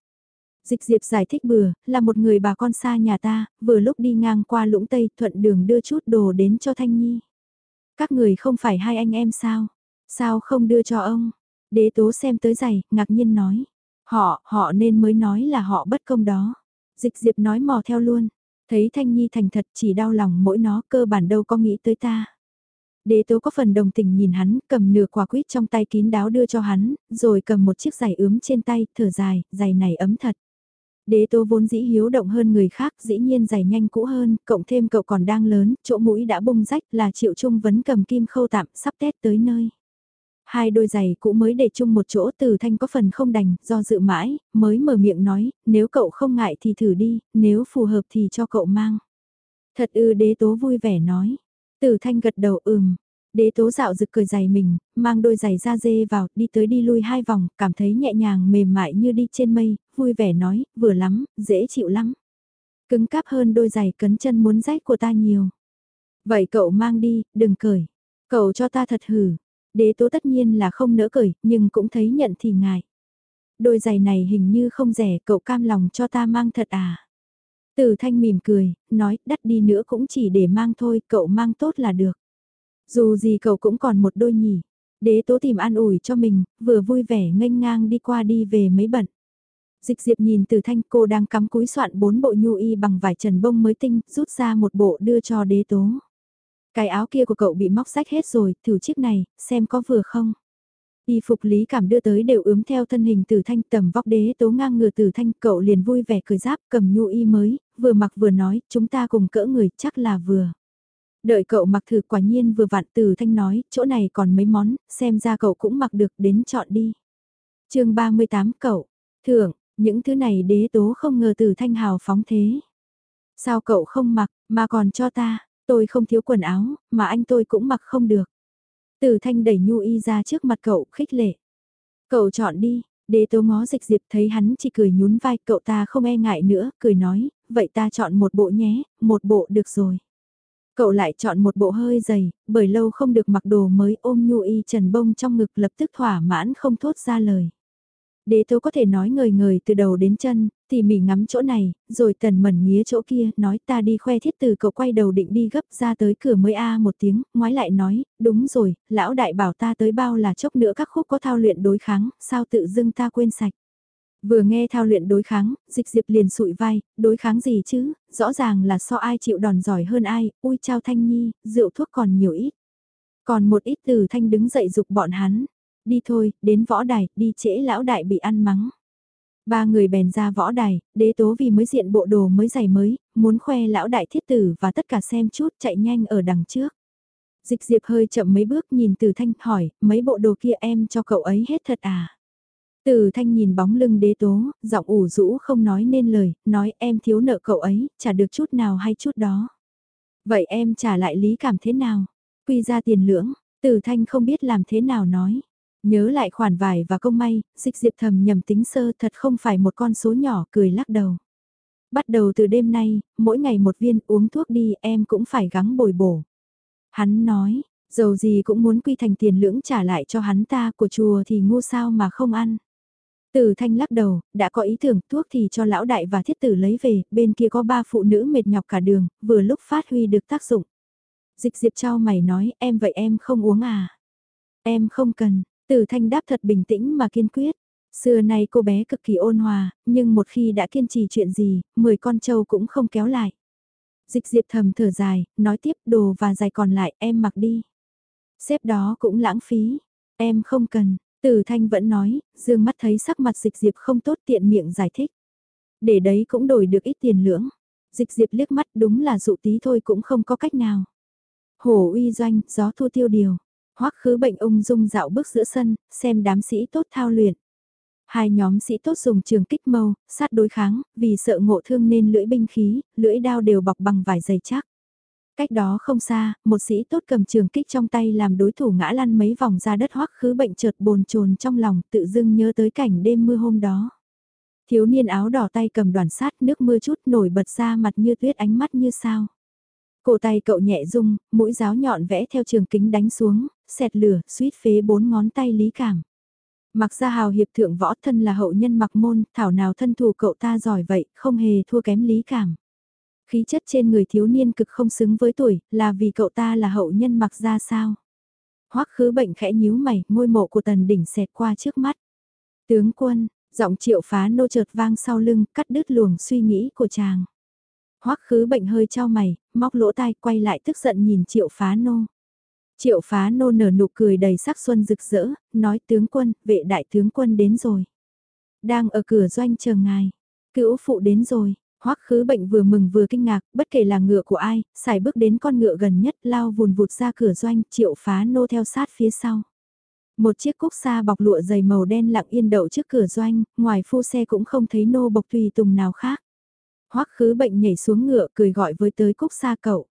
Dịch diệp giải thích bừa, là một người bà con xa nhà ta, vừa lúc đi ngang qua lũng Tây thuận đường đưa chút đồ đến cho Thanh Nhi. Các người không phải hai anh em sao? Sao không đưa cho ông? Đế tố xem tới giày, ngạc nhiên nói. Họ, họ nên mới nói là họ bất công đó. Dịch diệp nói mò theo luôn. Thấy Thanh Nhi thành thật chỉ đau lòng mỗi nó cơ bản đâu có nghĩ tới ta. Đế tố có phần đồng tình nhìn hắn, cầm nửa quả quýt trong tay kín đáo đưa cho hắn, rồi cầm một chiếc giày ướm trên tay, thở dài, giày này ấm thật. Đế tố vốn dĩ hiếu động hơn người khác, dĩ nhiên giày nhanh cũ hơn, cộng thêm cậu còn đang lớn, chỗ mũi đã bung rách là triệu trung vấn cầm kim khâu tạm, sắp tét tới nơi. Hai đôi giày cũ mới để chung một chỗ từ thanh có phần không đành, do dự mãi, mới mở miệng nói, nếu cậu không ngại thì thử đi, nếu phù hợp thì cho cậu mang. Thật ư đế tố vui vẻ nói. Từ thanh gật đầu ừm, Đế tố dạo rực cười giày mình, mang đôi giày da dê vào, đi tới đi lui hai vòng, cảm thấy nhẹ nhàng mềm mại như đi trên mây, vui vẻ nói, vừa lắm, dễ chịu lắm. Cứng cáp hơn đôi giày cấn chân muốn rách của ta nhiều. Vậy cậu mang đi, đừng cởi. Cậu cho ta thật hử. Đế tố tất nhiên là không nỡ cởi, nhưng cũng thấy nhận thì ngại. Đôi giày này hình như không rẻ, cậu cam lòng cho ta mang thật à. Từ thanh mỉm cười, nói đắt đi nữa cũng chỉ để mang thôi, cậu mang tốt là được. Dù gì cậu cũng còn một đôi nhỉ. Đế tố tìm an ủi cho mình, vừa vui vẻ nghênh ngang đi qua đi về mấy bận. Dịch diệp nhìn từ thanh cô đang cắm cúi soạn bốn bộ nhu y bằng vải trần bông mới tinh, rút ra một bộ đưa cho đế tố. Cái áo kia của cậu bị móc rách hết rồi, thử chiếc này, xem có vừa không. Y phục lý cảm đưa tới đều ướm theo thân hình từ thanh tầm vóc đế tố ngang ngừa từ thanh cậu liền vui vẻ cười giáp cầm nhu y mới, vừa mặc vừa nói, chúng ta cùng cỡ người chắc là vừa. Đợi cậu mặc thử quả nhiên vừa vặn từ thanh nói, chỗ này còn mấy món, xem ra cậu cũng mặc được đến chọn đi. chương 38 cậu, thưởng, những thứ này đế tố không ngờ từ thanh hào phóng thế. Sao cậu không mặc, mà còn cho ta, tôi không thiếu quần áo, mà anh tôi cũng mặc không được. Từ thanh đẩy nhu y ra trước mặt cậu, khích lệ. Cậu chọn đi, Đế tố ngó dịch diệp thấy hắn chỉ cười nhún vai cậu ta không e ngại nữa, cười nói, vậy ta chọn một bộ nhé, một bộ được rồi. Cậu lại chọn một bộ hơi dày, bởi lâu không được mặc đồ mới ôm nhu y trần bông trong ngực lập tức thỏa mãn không thốt ra lời. Đế tố có thể nói ngời ngời từ đầu đến chân, thì mỉ ngắm chỗ này, rồi tần mẩn nghía chỗ kia, nói ta đi khoe thiết từ cậu quay đầu định đi gấp ra tới cửa mới a à một tiếng, ngoái lại nói, đúng rồi, lão đại bảo ta tới bao là chốc nữa các khúc có thao luyện đối kháng, sao tự dưng ta quên sạch. Vừa nghe thao luyện đối kháng, dịch diệp liền sụi vai, đối kháng gì chứ, rõ ràng là so ai chịu đòn giỏi hơn ai, ui trao thanh nhi, rượu thuốc còn nhiều ít. Còn một ít từ thanh đứng dậy dục bọn hắn, đi thôi, đến võ đài, đi trễ lão đại bị ăn mắng. Ba người bèn ra võ đài, đế tố vì mới diện bộ đồ mới giày mới, muốn khoe lão đại thiết tử và tất cả xem chút chạy nhanh ở đằng trước. Dịch diệp hơi chậm mấy bước nhìn từ thanh hỏi, mấy bộ đồ kia em cho cậu ấy hết thật à? Từ thanh nhìn bóng lưng đế tố, giọng ủ rũ không nói nên lời, nói em thiếu nợ cậu ấy, trả được chút nào hay chút đó. Vậy em trả lại lý cảm thế nào? Quy ra tiền lưỡng, từ thanh không biết làm thế nào nói. Nhớ lại khoản vải và công may, dịch diệp thầm nhầm tính sơ thật không phải một con số nhỏ cười lắc đầu. Bắt đầu từ đêm nay, mỗi ngày một viên uống thuốc đi em cũng phải gắng bồi bổ. Hắn nói, dầu gì cũng muốn quy thành tiền lưỡng trả lại cho hắn ta của chùa thì ngu sao mà không ăn. Từ thanh lắc đầu, đã có ý tưởng thuốc thì cho lão đại và thiết tử lấy về, bên kia có ba phụ nữ mệt nhọc cả đường, vừa lúc phát huy được tác dụng. Dịch diệp trao mày nói, em vậy em không uống à? Em không cần, từ thanh đáp thật bình tĩnh mà kiên quyết. Xưa nay cô bé cực kỳ ôn hòa, nhưng một khi đã kiên trì chuyện gì, 10 con trâu cũng không kéo lại. Dịch diệp thầm thở dài, nói tiếp đồ và giày còn lại em mặc đi. Xếp đó cũng lãng phí, em không cần, từ thanh vẫn nói, dương mắt thấy sắc mặt dịch diệp không tốt tiện miệng giải thích. Để đấy cũng đổi được ít tiền lưỡng. Dịch diệp liếc mắt đúng là dụ tí thôi cũng không có cách nào. Hổ uy doanh, gió thu tiêu điều. Hoắc khứ bệnh ung dung dạo bước giữa sân, xem đám sĩ tốt thao luyện. Hai nhóm sĩ tốt dùng trường kích mâu, sát đối kháng, vì sợ ngộ thương nên lưỡi binh khí, lưỡi đao đều bọc bằng vải dày chắc. Cách đó không xa, một sĩ tốt cầm trường kích trong tay làm đối thủ ngã lăn mấy vòng ra đất hoắc khứ bệnh chợt bồn chồn trong lòng tự dưng nhớ tới cảnh đêm mưa hôm đó. Thiếu niên áo đỏ tay cầm đoàn sát nước mưa chút nổi bật ra mặt như tuyết ánh mắt như sao. Cổ tay cậu nhẹ rung, mũi giáo nhọn vẽ theo trường kính đánh xuống, xẹt lửa, suýt phế bốn ngón tay lý cảm. Mặc ra hào hiệp thượng võ thân là hậu nhân mặc môn, thảo nào thân thù cậu ta giỏi vậy, không hề thua kém lý cảm. Khí chất trên người thiếu niên cực không xứng với tuổi, là vì cậu ta là hậu nhân mặc ra sao? Hoắc khứ bệnh khẽ nhíu mày, ngôi mộ của tần đỉnh xẹt qua trước mắt. Tướng quân, giọng triệu phá nô chợt vang sau lưng, cắt đứt luồng suy nghĩ của chàng. Hoắc khứ bệnh hơi trao mày, móc lỗ tai quay lại tức giận nhìn triệu phá nô. Triệu phá nô nở nụ cười đầy sắc xuân rực rỡ, nói tướng quân, vệ đại tướng quân đến rồi. Đang ở cửa doanh chờ ngài, cữu phụ đến rồi, Hoắc khứ bệnh vừa mừng vừa kinh ngạc, bất kể là ngựa của ai, xài bước đến con ngựa gần nhất lao vùn vụt ra cửa doanh, triệu phá nô theo sát phía sau. Một chiếc cúc xa bọc lụa dày màu đen lặng yên đậu trước cửa doanh, ngoài phu xe cũng không thấy nô bộc tùy tùng nào khác. Hoắc khứ bệnh nhảy xuống ngựa cười gọi với tới cúc xa cậu.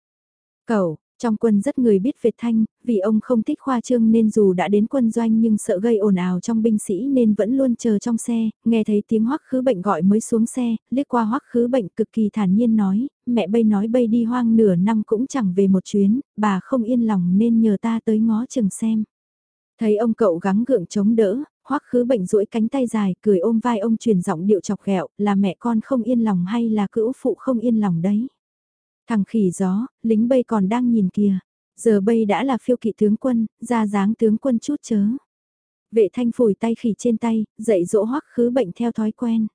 Cậu, trong quân rất người biết Việt Thanh, vì ông không thích khoa trương nên dù đã đến quân doanh nhưng sợ gây ồn ào trong binh sĩ nên vẫn luôn chờ trong xe, nghe thấy tiếng hoắc khứ bệnh gọi mới xuống xe, liếc qua hoắc khứ bệnh cực kỳ thản nhiên nói, mẹ bây nói bây đi hoang nửa năm cũng chẳng về một chuyến, bà không yên lòng nên nhờ ta tới ngó chừng xem. Thấy ông cậu gắng gượng chống đỡ, hoắc khứ bệnh duỗi cánh tay dài, cười ôm vai ông truyền giọng điệu chọc ghẹo, là mẹ con không yên lòng hay là cữu phụ không yên lòng đấy. Thằng khỉ gió, lính bây còn đang nhìn kìa. Giờ bây đã là phiêu kỵ tướng quân, ra dáng tướng quân chút chớ. Vệ thanh phủi tay khỉ trên tay, dạy dỗ hoắc khứ bệnh theo thói quen.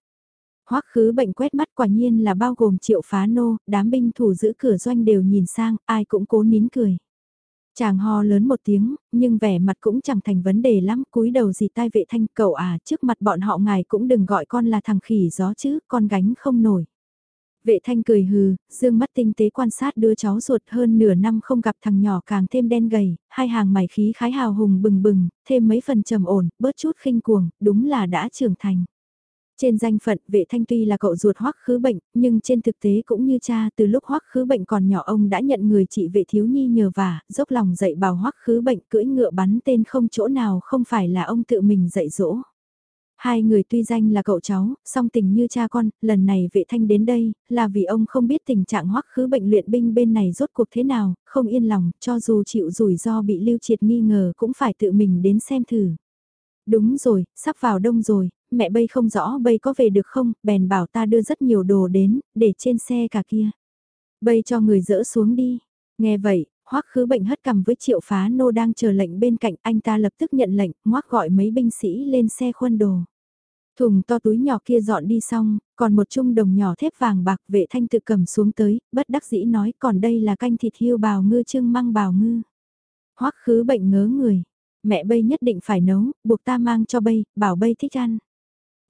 Hoắc khứ bệnh quét mắt quả nhiên là bao gồm triệu phá nô, đám binh thủ giữ cửa doanh đều nhìn sang, ai cũng cố nín cười. Chàng ho lớn một tiếng, nhưng vẻ mặt cũng chẳng thành vấn đề lắm, cúi đầu gì tai vệ thanh cậu à, trước mặt bọn họ ngài cũng đừng gọi con là thằng khỉ gió chứ, con gánh không nổi. Vệ thanh cười hừ, dương mắt tinh tế quan sát đứa cháu ruột hơn nửa năm không gặp thằng nhỏ càng thêm đen gầy, hai hàng mày khí khái hào hùng bừng bừng, thêm mấy phần trầm ổn, bớt chút khinh cuồng, đúng là đã trưởng thành. Trên danh phận vệ thanh tuy là cậu ruột hoắc khứ bệnh, nhưng trên thực tế cũng như cha từ lúc hoắc khứ bệnh còn nhỏ ông đã nhận người chị vệ thiếu nhi nhờ vả, dốc lòng dạy bảo hoắc khứ bệnh cưỡi ngựa bắn tên không chỗ nào không phải là ông tự mình dạy dỗ. Hai người tuy danh là cậu cháu, song tình như cha con, lần này vệ thanh đến đây, là vì ông không biết tình trạng hoắc khứ bệnh luyện binh bên này rốt cuộc thế nào, không yên lòng, cho dù chịu rủi ro bị lưu triệt nghi ngờ cũng phải tự mình đến xem thử. Đúng rồi, sắp vào đông rồi, mẹ bây không rõ bây có về được không, bèn bảo ta đưa rất nhiều đồ đến, để trên xe cả kia. Bây cho người dỡ xuống đi. Nghe vậy, hoắc khứ bệnh hất cầm với triệu phá nô đang chờ lệnh bên cạnh anh ta lập tức nhận lệnh, ngoác gọi mấy binh sĩ lên xe khuân đồ. Thùng to túi nhỏ kia dọn đi xong, còn một chung đồng nhỏ thép vàng bạc vệ thanh tự cầm xuống tới, bất đắc dĩ nói còn đây là canh thịt hiêu bào ngư trưng măng bào ngư. hoắc khứ bệnh ngớ người, mẹ bây nhất định phải nấu, buộc ta mang cho bây, bảo bây thích ăn.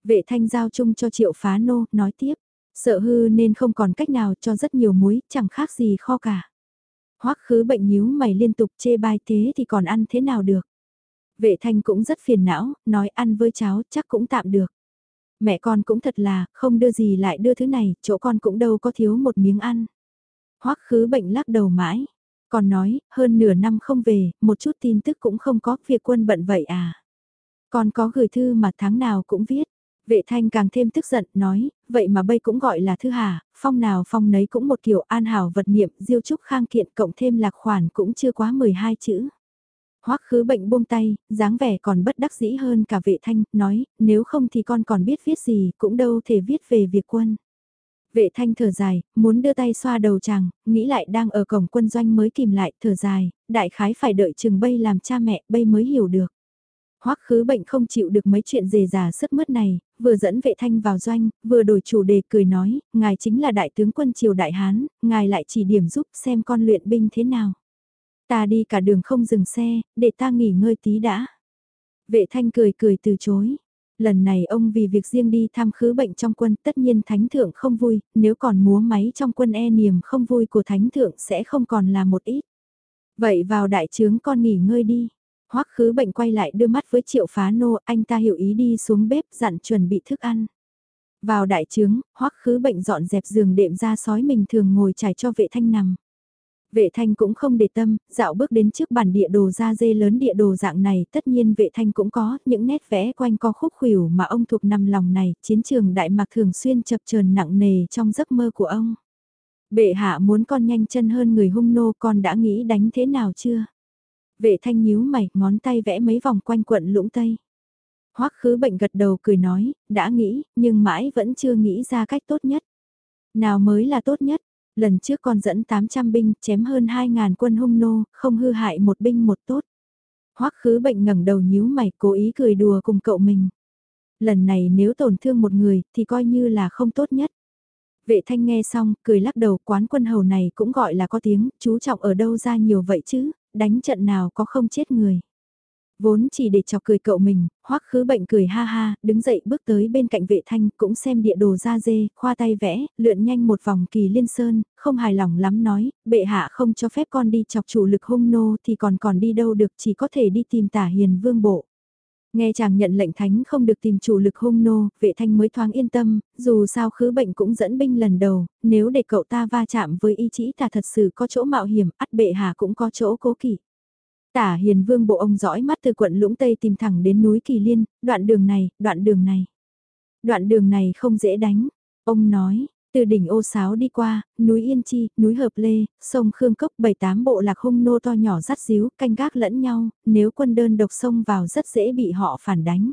Vệ thanh giao chung cho triệu phá nô, nói tiếp, sợ hư nên không còn cách nào cho rất nhiều muối, chẳng khác gì kho cả. Hoắc khứ bệnh nhíu mày liên tục chê bai thế thì còn ăn thế nào được. Vệ thanh cũng rất phiền não, nói ăn với cháu chắc cũng tạm được. Mẹ con cũng thật là, không đưa gì lại đưa thứ này, chỗ con cũng đâu có thiếu một miếng ăn. Hoắc khứ bệnh lắc đầu mãi. Còn nói, hơn nửa năm không về, một chút tin tức cũng không có, việc quân bận vậy à. Con có gửi thư mà tháng nào cũng viết. Vệ thanh càng thêm tức giận, nói, vậy mà bây cũng gọi là thư hà, phong nào phong nấy cũng một kiểu an hảo vật niệm, diêu trúc khang kiện cộng thêm lạc khoản cũng chưa quá 12 chữ. Hoắc khứ bệnh buông tay, dáng vẻ còn bất đắc dĩ hơn cả vệ thanh, nói, nếu không thì con còn biết viết gì, cũng đâu thể viết về việc quân. Vệ thanh thở dài, muốn đưa tay xoa đầu chàng, nghĩ lại đang ở cổng quân doanh mới kìm lại, thở dài, đại khái phải đợi chừng bây làm cha mẹ, bây mới hiểu được. Hoắc khứ bệnh không chịu được mấy chuyện dề già sức mướt này, vừa dẫn vệ thanh vào doanh, vừa đổi chủ đề cười nói, ngài chính là đại tướng quân triều đại Hán, ngài lại chỉ điểm giúp xem con luyện binh thế nào. Ta đi cả đường không dừng xe, để ta nghỉ ngơi tí đã. Vệ thanh cười cười từ chối. Lần này ông vì việc riêng đi thăm khứ bệnh trong quân tất nhiên thánh thượng không vui, nếu còn múa máy trong quân e niềm không vui của thánh thượng sẽ không còn là một ít. Vậy vào đại trướng con nghỉ ngơi đi. Hoắc khứ bệnh quay lại đưa mắt với triệu phá nô, anh ta hiểu ý đi xuống bếp dặn chuẩn bị thức ăn. Vào đại trướng, Hoắc khứ bệnh dọn dẹp giường đệm ra sói mình thường ngồi trải cho vệ thanh nằm. Vệ thanh cũng không để tâm, dạo bước đến trước bản địa đồ da dê lớn địa đồ dạng này tất nhiên vệ thanh cũng có những nét vẽ quanh co khúc khuỷu mà ông thuộc nằm lòng này, chiến trường Đại Mạc thường xuyên chập chờn nặng nề trong giấc mơ của ông. Bệ hạ muốn con nhanh chân hơn người hung nô con đã nghĩ đánh thế nào chưa? Vệ thanh nhíu mày, ngón tay vẽ mấy vòng quanh quận lũng tây. Hoắc khứ bệnh gật đầu cười nói, đã nghĩ, nhưng mãi vẫn chưa nghĩ ra cách tốt nhất. Nào mới là tốt nhất, lần trước con dẫn 800 binh chém hơn 2.000 quân hung nô, không hư hại một binh một tốt. Hoắc khứ bệnh ngẩng đầu nhíu mày cố ý cười đùa cùng cậu mình. Lần này nếu tổn thương một người thì coi như là không tốt nhất. Vệ thanh nghe xong, cười lắc đầu quán quân hầu này cũng gọi là có tiếng, chú trọng ở đâu ra nhiều vậy chứ, đánh trận nào có không chết người. Vốn chỉ để chọc cười cậu mình, hoắc khứ bệnh cười ha ha, đứng dậy bước tới bên cạnh vệ thanh cũng xem địa đồ ra dê, khoa tay vẽ, lượn nhanh một vòng kỳ liên sơn, không hài lòng lắm nói, bệ hạ không cho phép con đi chọc chủ lực hung nô thì còn còn đi đâu được chỉ có thể đi tìm tả hiền vương bộ. Nghe chàng nhận lệnh thánh không được tìm chủ lực hung nô, vệ thanh mới thoáng yên tâm, dù sao khứ bệnh cũng dẫn binh lần đầu, nếu để cậu ta va chạm với ý chí ta thật sự có chỗ mạo hiểm, ắt bệ hạ cũng có chỗ cố kỵ. Tả hiền vương bộ ông dõi mắt từ quận Lũng Tây tìm thẳng đến núi Kỳ Liên, đoạn đường này, đoạn đường này. Đoạn đường này không dễ đánh, ông nói, từ đỉnh ô sáo đi qua, núi Yên Chi, núi Hợp Lê, sông Khương Cốc bảy tám bộ lạc hung nô to nhỏ rắt díu, canh gác lẫn nhau, nếu quân đơn độc sông vào rất dễ bị họ phản đánh.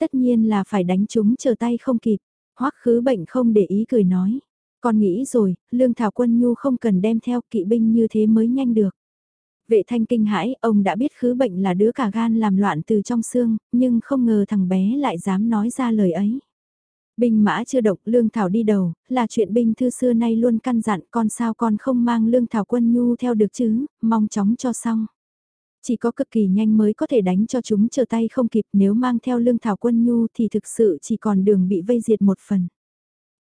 Tất nhiên là phải đánh chúng chờ tay không kịp, hoắc khứ bệnh không để ý cười nói. Con nghĩ rồi, lương thảo quân nhu không cần đem theo kỵ binh như thế mới nhanh được. Vệ thanh kinh hãi, ông đã biết khứ bệnh là đứa cả gan làm loạn từ trong xương, nhưng không ngờ thằng bé lại dám nói ra lời ấy. Binh mã chưa động lương thảo đi đầu, là chuyện binh thư xưa nay luôn căn dặn con sao con không mang lương thảo quân nhu theo được chứ, mong chóng cho xong. Chỉ có cực kỳ nhanh mới có thể đánh cho chúng trở tay không kịp nếu mang theo lương thảo quân nhu thì thực sự chỉ còn đường bị vây diệt một phần.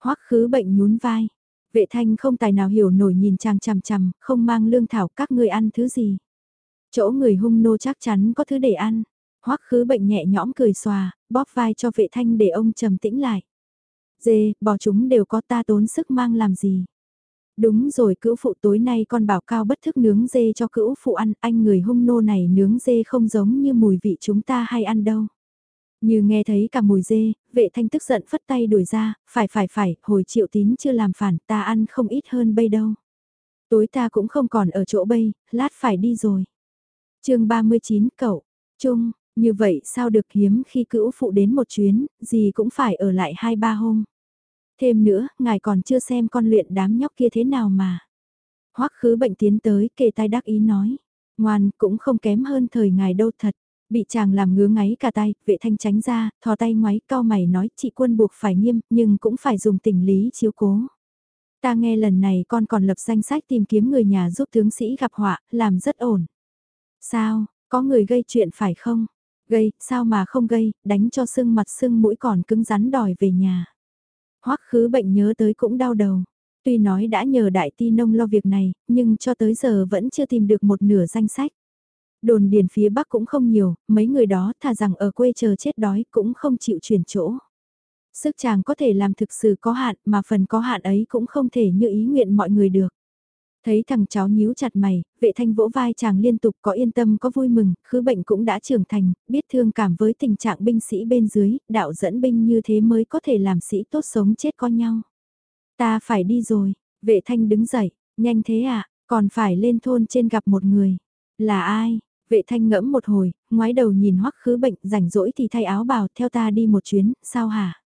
Hoắc khứ bệnh nhún vai. Vệ thanh không tài nào hiểu nổi nhìn chàng chằm chằm, không mang lương thảo các người ăn thứ gì. Chỗ người hung nô chắc chắn có thứ để ăn. Hoắc khứ bệnh nhẹ nhõm cười xòa, bóp vai cho vệ thanh để ông trầm tĩnh lại. Dê, bò chúng đều có ta tốn sức mang làm gì. Đúng rồi cữu phụ tối nay con bảo cao bất thức nướng dê cho cữu phụ ăn, anh người hung nô này nướng dê không giống như mùi vị chúng ta hay ăn đâu. Như nghe thấy cả mùi dê, vệ thanh tức giận phất tay đuổi ra, phải phải phải, hồi triệu tín chưa làm phản, ta ăn không ít hơn bây đâu. Tối ta cũng không còn ở chỗ bây, lát phải đi rồi. chương 39 cậu, chung, như vậy sao được hiếm khi cữu phụ đến một chuyến, gì cũng phải ở lại hai ba hôm. Thêm nữa, ngài còn chưa xem con luyện đám nhóc kia thế nào mà. Hoắc khứ bệnh tiến tới kề tai đắc ý nói. Ngoan cũng không kém hơn thời ngài đâu thật. Bị chàng làm ngứa ngáy cả tay, vệ thanh tránh ra, thò tay ngoáy cao mày nói chị quân buộc phải nghiêm, nhưng cũng phải dùng tình lý chiếu cố. Ta nghe lần này con còn lập danh sách tìm kiếm người nhà giúp tướng sĩ gặp họa, làm rất ổn. Sao, có người gây chuyện phải không? Gây, sao mà không gây, đánh cho sưng mặt sưng mũi còn cứng rắn đòi về nhà. Hoắc khứ bệnh nhớ tới cũng đau đầu. Tuy nói đã nhờ đại ti nông lo việc này, nhưng cho tới giờ vẫn chưa tìm được một nửa danh sách. Đồn điền phía Bắc cũng không nhiều, mấy người đó thà rằng ở quê chờ chết đói cũng không chịu chuyển chỗ. Sức chàng có thể làm thực sự có hạn mà phần có hạn ấy cũng không thể như ý nguyện mọi người được. Thấy thằng cháu nhíu chặt mày, vệ thanh vỗ vai chàng liên tục có yên tâm có vui mừng, khứ bệnh cũng đã trưởng thành, biết thương cảm với tình trạng binh sĩ bên dưới, đạo dẫn binh như thế mới có thể làm sĩ tốt sống chết con nhau. Ta phải đi rồi, vệ thanh đứng dậy, nhanh thế à, còn phải lên thôn trên gặp một người. Là ai? Vệ thanh ngẫm một hồi, ngoái đầu nhìn hoắc khứ bệnh, rảnh rỗi thì thay áo bào theo ta đi một chuyến, sao hả?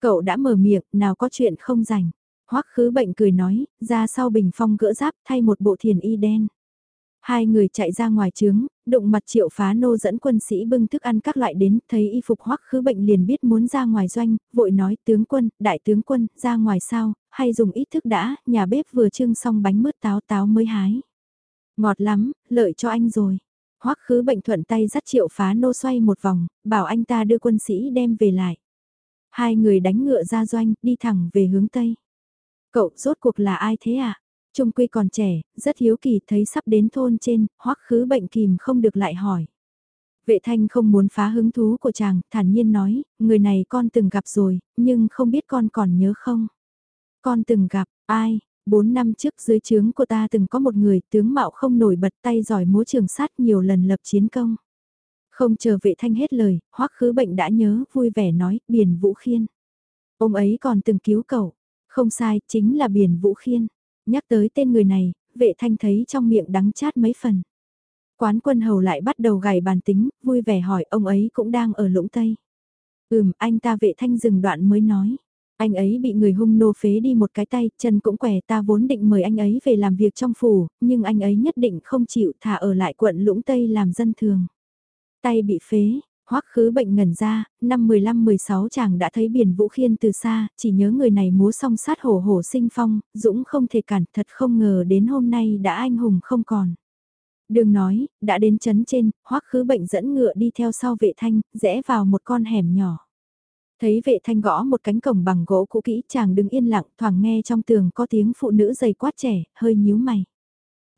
Cậu đã mở miệng, nào có chuyện không rảnh. Hoắc khứ bệnh cười nói, ra sau bình phong gỡ giáp thay một bộ thiền y đen. Hai người chạy ra ngoài trướng, đụng mặt triệu phá nô dẫn quân sĩ bưng thức ăn các loại đến, thấy y phục hoắc khứ bệnh liền biết muốn ra ngoài doanh, vội nói tướng quân, đại tướng quân, ra ngoài sao, hay dùng ít thức đã, nhà bếp vừa trưng xong bánh mứt táo táo mới hái. Ngọt lắm, lợi cho anh rồi. Hoắc khứ bệnh thuận tay dắt triệu phá nô xoay một vòng, bảo anh ta đưa quân sĩ đem về lại. Hai người đánh ngựa ra doanh, đi thẳng về hướng Tây. Cậu rốt cuộc là ai thế à? Trung quy còn trẻ, rất hiếu kỳ thấy sắp đến thôn trên, hoắc khứ bệnh kìm không được lại hỏi. Vệ thanh không muốn phá hứng thú của chàng, thản nhiên nói, người này con từng gặp rồi, nhưng không biết con còn nhớ không? Con từng gặp, ai? Bốn năm trước dưới trướng của ta từng có một người tướng mạo không nổi bật tay giỏi múa trường sát nhiều lần lập chiến công. Không chờ vệ thanh hết lời, hoắc khứ bệnh đã nhớ, vui vẻ nói, biển vũ khiên. Ông ấy còn từng cứu cậu. Không sai, chính là biển vũ khiên. Nhắc tới tên người này, vệ thanh thấy trong miệng đắng chát mấy phần. Quán quân hầu lại bắt đầu gảy bàn tính, vui vẻ hỏi ông ấy cũng đang ở lũng Tây. Ừm, anh ta vệ thanh dừng đoạn mới nói. Anh ấy bị người hung nô phế đi một cái tay, chân cũng quẻ ta vốn định mời anh ấy về làm việc trong phủ, nhưng anh ấy nhất định không chịu thả ở lại quận lũng Tây làm dân thường. Tay bị phế, Hoắc khứ bệnh ngẩn ra, năm 15-16 chàng đã thấy biển vũ khiên từ xa, chỉ nhớ người này múa song sát hổ hổ sinh phong, dũng không thể cản, thật không ngờ đến hôm nay đã anh hùng không còn. Đường nói, đã đến chấn trên, Hoắc khứ bệnh dẫn ngựa đi theo sau vệ thanh, rẽ vào một con hẻm nhỏ. Thấy vệ thanh gõ một cánh cổng bằng gỗ cũ kỹ chàng đứng yên lặng thoảng nghe trong tường có tiếng phụ nữ giày quát trẻ, hơi nhíu mày.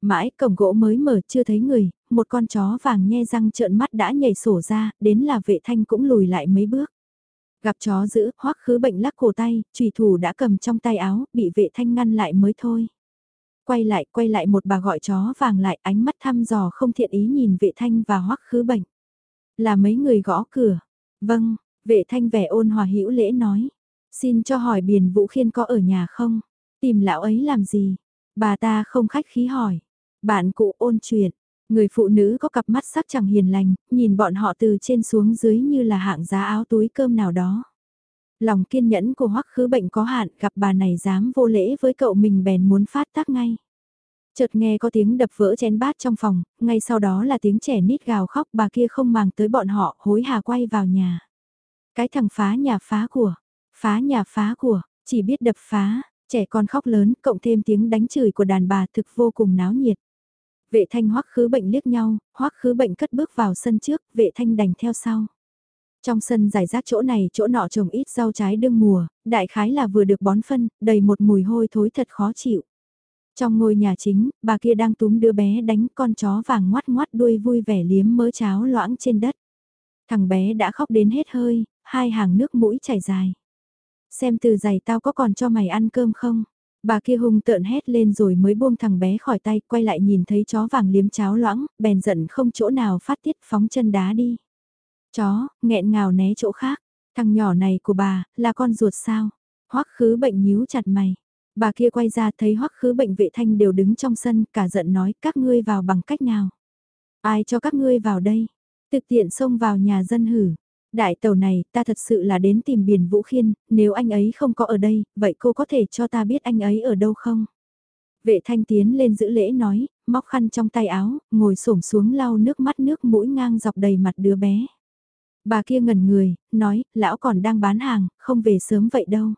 Mãi cổng gỗ mới mở chưa thấy người, một con chó vàng nhe răng trợn mắt đã nhảy sổ ra, đến là vệ thanh cũng lùi lại mấy bước. Gặp chó giữ, hoắc khứ bệnh lắc cổ tay, trùy thủ đã cầm trong tay áo, bị vệ thanh ngăn lại mới thôi. Quay lại, quay lại một bà gọi chó vàng lại, ánh mắt thăm dò không thiện ý nhìn vệ thanh và hoắc khứ bệnh. Là mấy người gõ cửa. Vâng, vệ thanh vẻ ôn hòa hữu lễ nói. Xin cho hỏi biển Vũ Khiên có ở nhà không? Tìm lão ấy làm gì? Bà ta không khách khí hỏi. Bạn cụ ôn chuyện, người phụ nữ có cặp mắt sắc chẳng hiền lành, nhìn bọn họ từ trên xuống dưới như là hạng giá áo túi cơm nào đó. Lòng kiên nhẫn của hoắc khứ bệnh có hạn, gặp bà này dám vô lễ với cậu mình bèn muốn phát tác ngay. Chợt nghe có tiếng đập vỡ chén bát trong phòng, ngay sau đó là tiếng trẻ nít gào khóc bà kia không màng tới bọn họ hối hà quay vào nhà. Cái thằng phá nhà phá của, phá nhà phá của, chỉ biết đập phá, trẻ con khóc lớn cộng thêm tiếng đánh chửi của đàn bà thực vô cùng náo nhiệt. Vệ thanh hoắc khứ bệnh liếc nhau, hoắc khứ bệnh cất bước vào sân trước, vệ thanh đành theo sau. Trong sân giải rác chỗ này chỗ nọ trồng ít rau trái đương mùa, đại khái là vừa được bón phân, đầy một mùi hôi thối thật khó chịu. Trong ngôi nhà chính, bà kia đang túm đứa bé đánh con chó vàng ngoắt ngoắt đuôi vui vẻ liếm mớ cháo loãng trên đất. Thằng bé đã khóc đến hết hơi, hai hàng nước mũi chảy dài. Xem từ giày tao có còn cho mày ăn cơm không? Bà kia hung tợn hét lên rồi mới buông thằng bé khỏi tay, quay lại nhìn thấy chó vàng liếm cháo loãng, bèn giận không chỗ nào phát tiết phóng chân đá đi. Chó, nghẹn ngào né chỗ khác. Thằng nhỏ này của bà, là con ruột sao? Hoắc khứ bệnh nhíu chặt mày. Bà kia quay ra thấy hoắc khứ bệnh vệ thanh đều đứng trong sân, cả giận nói các ngươi vào bằng cách nào? Ai cho các ngươi vào đây? Thực tiện xông vào nhà dân hử. Đại tàu này, ta thật sự là đến tìm biển Vũ Khiên, nếu anh ấy không có ở đây, vậy cô có thể cho ta biết anh ấy ở đâu không? Vệ thanh tiến lên giữ lễ nói, móc khăn trong tay áo, ngồi xổm xuống lau nước mắt nước mũi ngang dọc đầy mặt đứa bé. Bà kia ngẩn người, nói, lão còn đang bán hàng, không về sớm vậy đâu.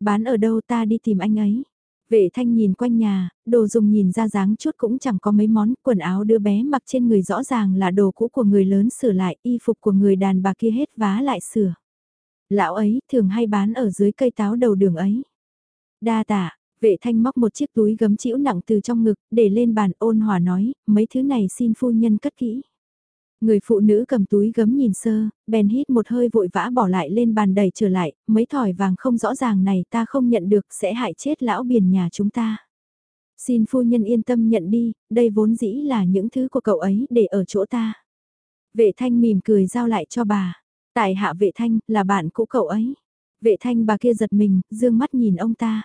Bán ở đâu ta đi tìm anh ấy. Vệ thanh nhìn quanh nhà, đồ dùng nhìn ra dáng chút cũng chẳng có mấy món, quần áo đứa bé mặc trên người rõ ràng là đồ cũ của người lớn sửa lại, y phục của người đàn bà kia hết vá lại sửa. Lão ấy thường hay bán ở dưới cây táo đầu đường ấy. Đa tạ, vệ thanh móc một chiếc túi gấm chĩu nặng từ trong ngực, để lên bàn ôn hòa nói, mấy thứ này xin phu nhân cất kỹ. Người phụ nữ cầm túi gấm nhìn sơ, bèn hít một hơi vội vã bỏ lại lên bàn đầy trở lại, mấy thỏi vàng không rõ ràng này ta không nhận được sẽ hại chết lão biển nhà chúng ta. Xin phu nhân yên tâm nhận đi, đây vốn dĩ là những thứ của cậu ấy để ở chỗ ta. Vệ thanh mỉm cười giao lại cho bà. Tại hạ vệ thanh là bạn cũ cậu ấy. Vệ thanh bà kia giật mình, dương mắt nhìn ông ta.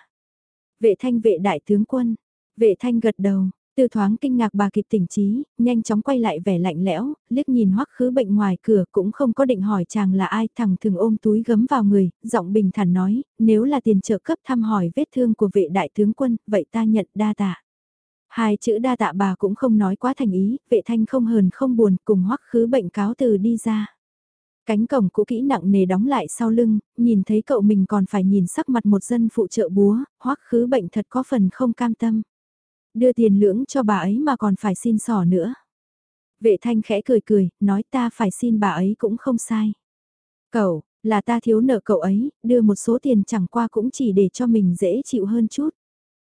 Vệ thanh vệ đại tướng quân. Vệ thanh gật đầu, Tư thoáng kinh ngạc bà kịp tỉnh trí, nhanh chóng quay lại vẻ lạnh lẽo, liếc nhìn hoắc khứ bệnh ngoài cửa cũng không có định hỏi chàng là ai, thằng thường ôm túi gấm vào người, giọng bình thản nói, nếu là tiền trợ cấp thăm hỏi vết thương của vệ đại tướng quân, vậy ta nhận đa tạ. Hai chữ đa tạ bà cũng không nói quá thành ý, vệ thanh không hờn không buồn cùng hoắc khứ bệnh cáo từ đi ra. Cánh cổng cũ kỹ nặng nề đóng lại sau lưng, nhìn thấy cậu mình còn phải nhìn sắc mặt một dân phụ trợ búa, hoắc khứ bệnh thật có phần không cam tâm. Đưa tiền lưỡng cho bà ấy mà còn phải xin sỏ nữa. Vệ thanh khẽ cười cười, nói ta phải xin bà ấy cũng không sai. Cậu, là ta thiếu nợ cậu ấy, đưa một số tiền chẳng qua cũng chỉ để cho mình dễ chịu hơn chút.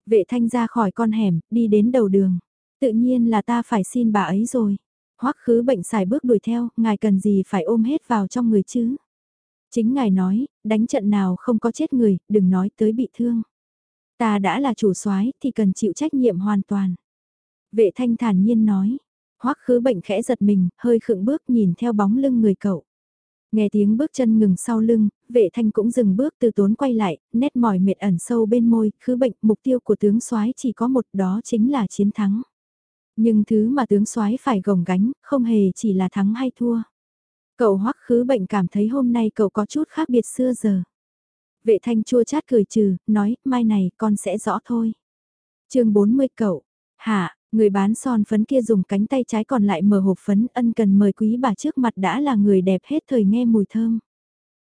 Vệ thanh ra khỏi con hẻm, đi đến đầu đường. Tự nhiên là ta phải xin bà ấy rồi. Hoắc khứ bệnh xài bước đuổi theo, ngài cần gì phải ôm hết vào trong người chứ. Chính ngài nói, đánh trận nào không có chết người, đừng nói tới bị thương. Ta đã là chủ soái thì cần chịu trách nhiệm hoàn toàn. Vệ thanh thản nhiên nói. Hoắc khứ bệnh khẽ giật mình, hơi khựng bước nhìn theo bóng lưng người cậu. Nghe tiếng bước chân ngừng sau lưng, vệ thanh cũng dừng bước từ tốn quay lại, nét mỏi mệt ẩn sâu bên môi, khứ bệnh, mục tiêu của tướng soái chỉ có một đó chính là chiến thắng. Nhưng thứ mà tướng soái phải gồng gánh, không hề chỉ là thắng hay thua. Cậu hoắc khứ bệnh cảm thấy hôm nay cậu có chút khác biệt xưa giờ. Vệ thanh chua chát cười trừ, nói, mai này con sẽ rõ thôi. chương 40 cậu, hạ, người bán son phấn kia dùng cánh tay trái còn lại mở hộp phấn ân cần mời quý bà trước mặt đã là người đẹp hết thời nghe mùi thơm.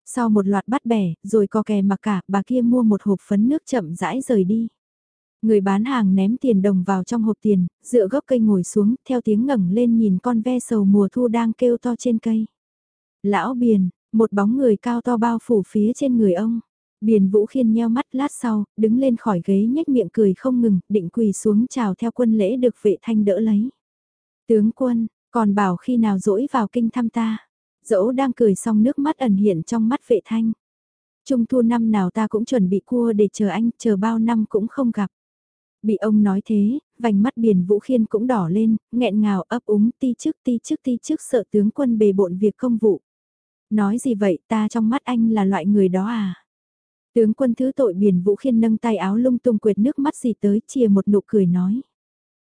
Sau một loạt bắt bẻ, rồi co kè mặc cả, bà kia mua một hộp phấn nước chậm rãi rời đi. Người bán hàng ném tiền đồng vào trong hộp tiền, dựa gốc cây ngồi xuống, theo tiếng ngẩng lên nhìn con ve sầu mùa thu đang kêu to trên cây. Lão biền, một bóng người cao to bao phủ phía trên người ông. Biền Vũ Khiên nheo mắt lát sau, đứng lên khỏi ghế nhếch miệng cười không ngừng, định quỳ xuống chào theo quân lễ được vệ thanh đỡ lấy. Tướng quân, còn bảo khi nào dỗi vào kinh thăm ta. Dẫu đang cười xong nước mắt ẩn hiện trong mắt vệ thanh. Trung thu năm nào ta cũng chuẩn bị cua để chờ anh, chờ bao năm cũng không gặp. Bị ông nói thế, vành mắt biển Vũ Khiên cũng đỏ lên, nghẹn ngào ấp úng ti trước ti trước ti trước sợ tướng quân bề bộn việc công vụ. Nói gì vậy ta trong mắt anh là loại người đó à? Tướng quân thứ tội biển Vũ Khiên nâng tay áo lung tung quệt nước mắt gì tới chia một nụ cười nói.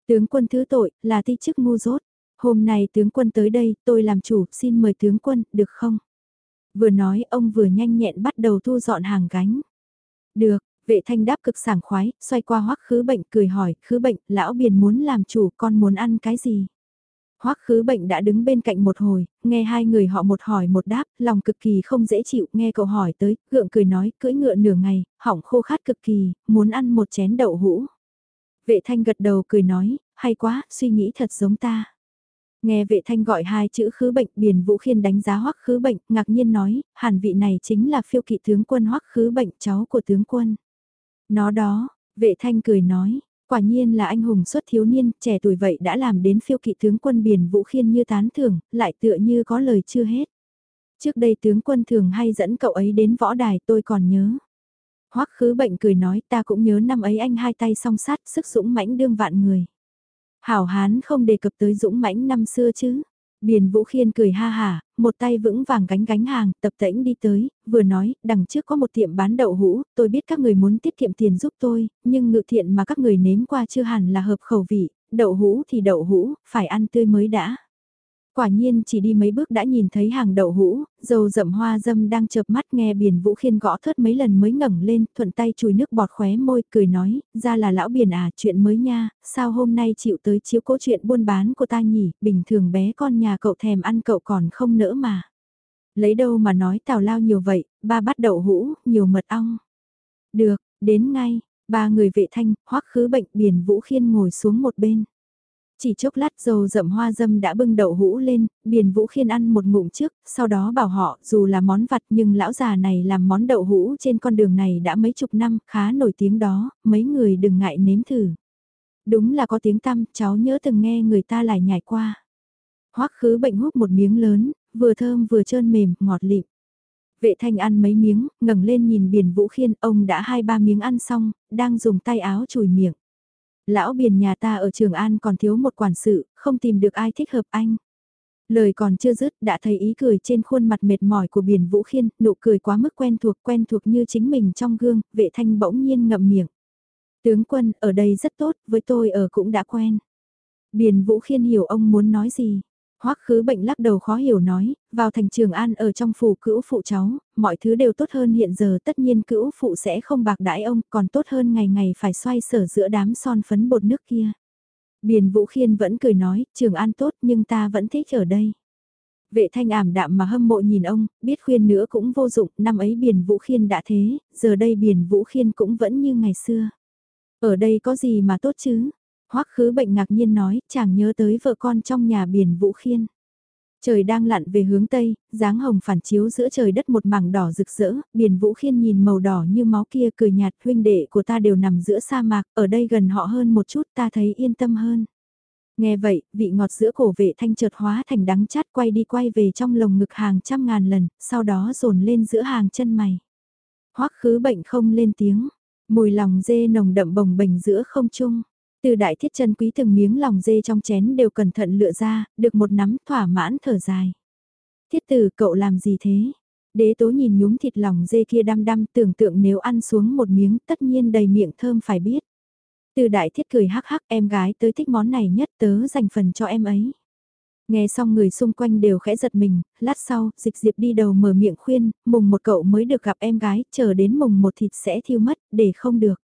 Tướng quân thứ tội là thi chức ngu dốt. Hôm nay tướng quân tới đây tôi làm chủ xin mời tướng quân được không? Vừa nói ông vừa nhanh nhẹn bắt đầu thu dọn hàng gánh. Được, vệ thanh đáp cực sảng khoái, xoay qua hoắc khứ bệnh cười hỏi, khứ bệnh, lão biển muốn làm chủ, con muốn ăn cái gì? Hoắc khứ bệnh đã đứng bên cạnh một hồi, nghe hai người họ một hỏi một đáp, lòng cực kỳ không dễ chịu, nghe cậu hỏi tới, gượng cười nói, cưỡi ngựa nửa ngày, hỏng khô khát cực kỳ, muốn ăn một chén đậu hũ. Vệ thanh gật đầu cười nói, hay quá, suy nghĩ thật giống ta. Nghe vệ thanh gọi hai chữ khứ bệnh, biển vũ khiên đánh giá hoắc khứ bệnh, ngạc nhiên nói, hàn vị này chính là phiêu kỵ tướng quân hoắc khứ bệnh cháu của tướng quân. Nó đó, vệ thanh cười nói, Quả nhiên là anh hùng xuất thiếu niên, trẻ tuổi vậy đã làm đến phiêu kỵ tướng quân biển Vũ Khiên như tán thưởng, lại tựa như có lời chưa hết. Trước đây tướng quân thường hay dẫn cậu ấy đến võ đài tôi còn nhớ. Hoắc khứ bệnh cười nói ta cũng nhớ năm ấy anh hai tay song sát sức dũng mãnh đương vạn người. Hảo hán không đề cập tới dũng mãnh năm xưa chứ. Biền Vũ Khiên cười ha hả, một tay vững vàng gánh gánh hàng, tập tễnh đi tới, vừa nói, đằng trước có một tiệm bán đậu hũ, tôi biết các người muốn tiết kiệm tiền giúp tôi, nhưng ngự thiện mà các người nếm qua chưa hẳn là hợp khẩu vị, đậu hũ thì đậu hũ, phải ăn tươi mới đã. Quả nhiên chỉ đi mấy bước đã nhìn thấy hàng đậu hũ, dầu rậm hoa dâm đang chợp mắt nghe biển vũ khiên gõ thớt mấy lần mới ngẩng lên, thuận tay chùi nước bọt khóe môi, cười nói, ra là lão biển à, chuyện mới nha, sao hôm nay chịu tới chiếu cố chuyện buôn bán của ta nhỉ, bình thường bé con nhà cậu thèm ăn cậu còn không nỡ mà. Lấy đâu mà nói tào lao nhiều vậy, ba bắt đậu hũ, nhiều mật ong. Được, đến ngay, ba người vệ thanh, hoắc khứ bệnh biển vũ khiên ngồi xuống một bên. Chỉ chốc lát dầu rậm hoa dâm đã bưng đậu hũ lên, Biền Vũ Khiên ăn một ngụm trước, sau đó bảo họ dù là món vặt nhưng lão già này làm món đậu hũ trên con đường này đã mấy chục năm, khá nổi tiếng đó, mấy người đừng ngại nếm thử. Đúng là có tiếng tăm, cháu nhớ từng nghe người ta lại nhảy qua. Hoắc khứ bệnh hút một miếng lớn, vừa thơm vừa trơn mềm, ngọt lịm. Vệ thanh ăn mấy miếng, ngẩng lên nhìn Biền Vũ Khiên, ông đã hai ba miếng ăn xong, đang dùng tay áo chùi miệng. Lão biển nhà ta ở Trường An còn thiếu một quản sự, không tìm được ai thích hợp anh. Lời còn chưa dứt đã thấy ý cười trên khuôn mặt mệt mỏi của biển Vũ Khiên, nụ cười quá mức quen thuộc quen thuộc như chính mình trong gương, vệ thanh bỗng nhiên ngậm miệng. Tướng quân, ở đây rất tốt, với tôi ở cũng đã quen. Biển Vũ Khiên hiểu ông muốn nói gì. Hoắc khứ bệnh lắc đầu khó hiểu nói, vào thành trường an ở trong phủ cữu phụ cháu, mọi thứ đều tốt hơn hiện giờ tất nhiên cữu phụ sẽ không bạc đãi ông, còn tốt hơn ngày ngày phải xoay sở giữa đám son phấn bột nước kia. Biền Vũ Khiên vẫn cười nói, trường an tốt nhưng ta vẫn thích ở đây. Vệ thanh ảm đạm mà hâm mộ nhìn ông, biết khuyên nữa cũng vô dụng, năm ấy Biền Vũ Khiên đã thế, giờ đây Biền Vũ Khiên cũng vẫn như ngày xưa. Ở đây có gì mà tốt chứ? Hoắc khứ bệnh ngạc nhiên nói, chàng nhớ tới vợ con trong nhà biển Vũ Khiên. Trời đang lặn về hướng Tây, dáng hồng phản chiếu giữa trời đất một mảng đỏ rực rỡ, biển Vũ Khiên nhìn màu đỏ như máu kia cười nhạt huynh đệ của ta đều nằm giữa sa mạc, ở đây gần họ hơn một chút ta thấy yên tâm hơn. Nghe vậy, vị ngọt giữa cổ vệ thanh chợt hóa thành đắng chát quay đi quay về trong lồng ngực hàng trăm ngàn lần, sau đó dồn lên giữa hàng chân mày. Hoắc khứ bệnh không lên tiếng, mùi lòng dê nồng đậm bồng bềnh giữa không trung. Từ đại thiết chân quý từng miếng lòng dê trong chén đều cẩn thận lựa ra, được một nắm thỏa mãn thở dài. Thiết tử cậu làm gì thế? Đế tố nhìn nhúm thịt lòng dê kia đăm đăm tưởng tượng nếu ăn xuống một miếng tất nhiên đầy miệng thơm phải biết. Từ đại thiết cười hắc hắc em gái tới thích món này nhất tớ dành phần cho em ấy. Nghe xong người xung quanh đều khẽ giật mình, lát sau, dịch diệp đi đầu mở miệng khuyên, mùng một cậu mới được gặp em gái, chờ đến mùng một thịt sẽ thiêu mất, để không được.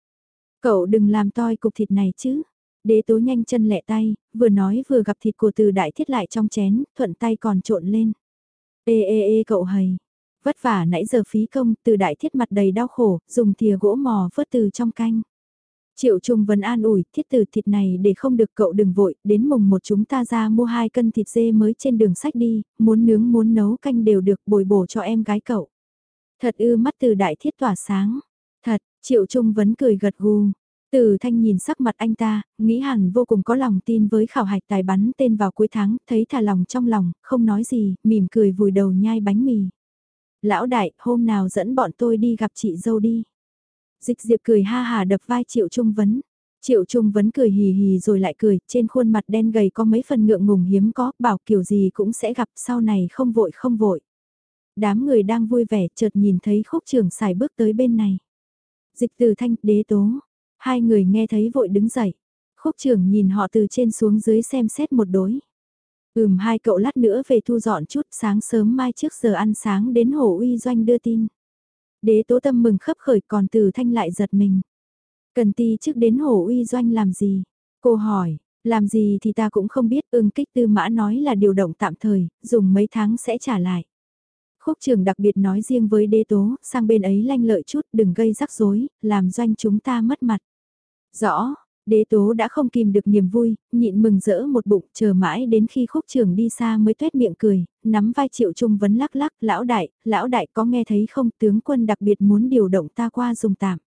Cậu đừng làm toi cục thịt này chứ. Đế tố nhanh chân lẹ tay, vừa nói vừa gặp thịt của từ đại thiết lại trong chén, thuận tay còn trộn lên. Ê ê ê cậu hầy. Vất vả nãy giờ phí công, từ đại thiết mặt đầy đau khổ, dùng thìa gỗ mò vớt từ trong canh. Triệu Trung vẫn an ủi, thiết từ thịt này để không được cậu đừng vội, đến mùng một chúng ta ra mua hai cân thịt dê mới trên đường sách đi, muốn nướng muốn nấu canh đều được bồi bổ cho em gái cậu. Thật ư mắt từ đại thiết tỏa sáng. Thật, Triệu Trung vẫn cười gật gù. Từ thanh nhìn sắc mặt anh ta, nghĩ hẳn vô cùng có lòng tin với khảo hạch tài bắn tên vào cuối tháng, thấy thả lòng trong lòng, không nói gì, mỉm cười vùi đầu nhai bánh mì. Lão đại, hôm nào dẫn bọn tôi đi gặp chị dâu đi. Dịch diệp cười ha hà đập vai Triệu Trung Vấn. Triệu Trung Vấn cười hì hì rồi lại cười, trên khuôn mặt đen gầy có mấy phần ngượng ngùng hiếm có, bảo kiểu gì cũng sẽ gặp sau này không vội không vội. Đám người đang vui vẻ chợt nhìn thấy khúc trường xài bước tới bên này. Dịch từ thanh, đế tố. Hai người nghe thấy vội đứng dậy. Khúc trưởng nhìn họ từ trên xuống dưới xem xét một đối. Ừm hai cậu lát nữa về thu dọn chút sáng sớm mai trước giờ ăn sáng đến hồ uy doanh đưa tin. Đế tố tâm mừng khấp khởi còn từ thanh lại giật mình. Cần ti trước đến hồ uy doanh làm gì? Cô hỏi, làm gì thì ta cũng không biết ưng kích tư mã nói là điều động tạm thời, dùng mấy tháng sẽ trả lại. Khúc trường đặc biệt nói riêng với đế tố, sang bên ấy lanh lợi chút đừng gây rắc rối, làm doanh chúng ta mất mặt. Rõ, đế tố đã không kìm được niềm vui, nhịn mừng rỡ một bụng chờ mãi đến khi khúc trường đi xa mới tuét miệng cười, nắm vai triệu trung vấn lắc lắc, lão đại, lão đại có nghe thấy không tướng quân đặc biệt muốn điều động ta qua dùng tạm.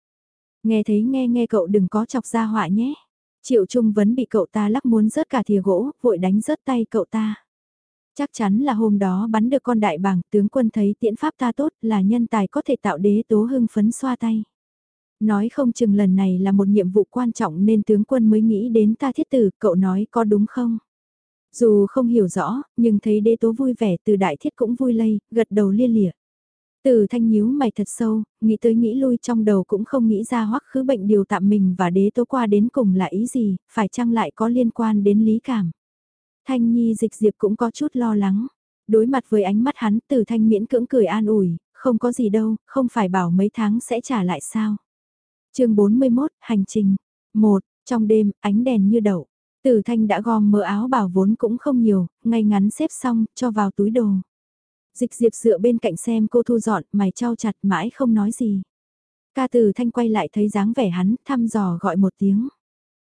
Nghe thấy nghe nghe cậu đừng có chọc ra họa nhé. Triệu Trung Vấn bị cậu ta lắc muốn rớt cả thìa gỗ, vội đánh rớt tay cậu ta. Chắc chắn là hôm đó bắn được con đại bàng, tướng quân thấy tiễn pháp ta tốt là nhân tài có thể tạo đế tố hưng phấn xoa tay. Nói không chừng lần này là một nhiệm vụ quan trọng nên tướng quân mới nghĩ đến ta thiết tử, cậu nói có đúng không? Dù không hiểu rõ, nhưng thấy đế tố vui vẻ từ đại thiết cũng vui lây, gật đầu liên lịa. Từ thanh nhíu mày thật sâu, nghĩ tới nghĩ lui trong đầu cũng không nghĩ ra hoắc khứ bệnh điều tạm mình và đế tố qua đến cùng là ý gì, phải chăng lại có liên quan đến lý cảm. Thanh nhi dịch diệp cũng có chút lo lắng. Đối mặt với ánh mắt hắn từ thanh miễn cưỡng cười an ủi, không có gì đâu, không phải bảo mấy tháng sẽ trả lại sao. chương 41, Hành trình. một Trong đêm, ánh đèn như đậu. Tử thanh đã gom mỡ áo bảo vốn cũng không nhiều, ngay ngắn xếp xong, cho vào túi đồ. Dịch diệp dựa bên cạnh xem cô thu dọn, mày trao chặt mãi không nói gì. Ca Tử thanh quay lại thấy dáng vẻ hắn, thăm dò gọi một tiếng.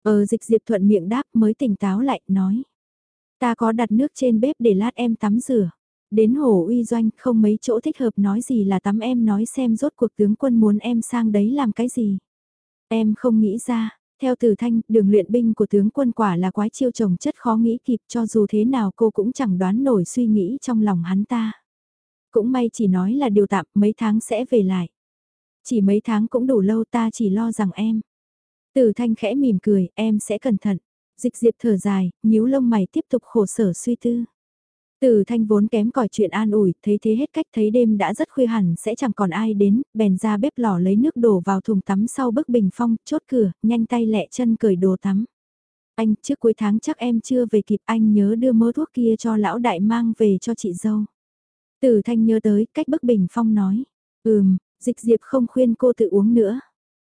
Ờ dịch diệp thuận miệng đáp mới tỉnh táo lại, nói. Ta có đặt nước trên bếp để lát em tắm rửa. Đến hồ uy doanh không mấy chỗ thích hợp nói gì là tắm em nói xem rốt cuộc tướng quân muốn em sang đấy làm cái gì. Em không nghĩ ra, theo từ thanh, đường luyện binh của tướng quân quả là quái chiêu trồng chất khó nghĩ kịp cho dù thế nào cô cũng chẳng đoán nổi suy nghĩ trong lòng hắn ta. Cũng may chỉ nói là điều tạm mấy tháng sẽ về lại. Chỉ mấy tháng cũng đủ lâu ta chỉ lo rằng em. Từ thanh khẽ mỉm cười, em sẽ cẩn thận. Dịch diệp thở dài, nhíu lông mày tiếp tục khổ sở suy tư. Từ thanh vốn kém cỏi chuyện an ủi, thấy thế hết cách thấy đêm đã rất khuya hẳn sẽ chẳng còn ai đến, bèn ra bếp lò lấy nước đổ vào thùng tắm sau bức bình phong, chốt cửa, nhanh tay lẹ chân cởi đồ tắm. Anh, trước cuối tháng chắc em chưa về kịp anh nhớ đưa mớ thuốc kia cho lão đại mang về cho chị dâu. Từ thanh nhớ tới, cách bức bình phong nói. Ừm, dịch diệp không khuyên cô tự uống nữa.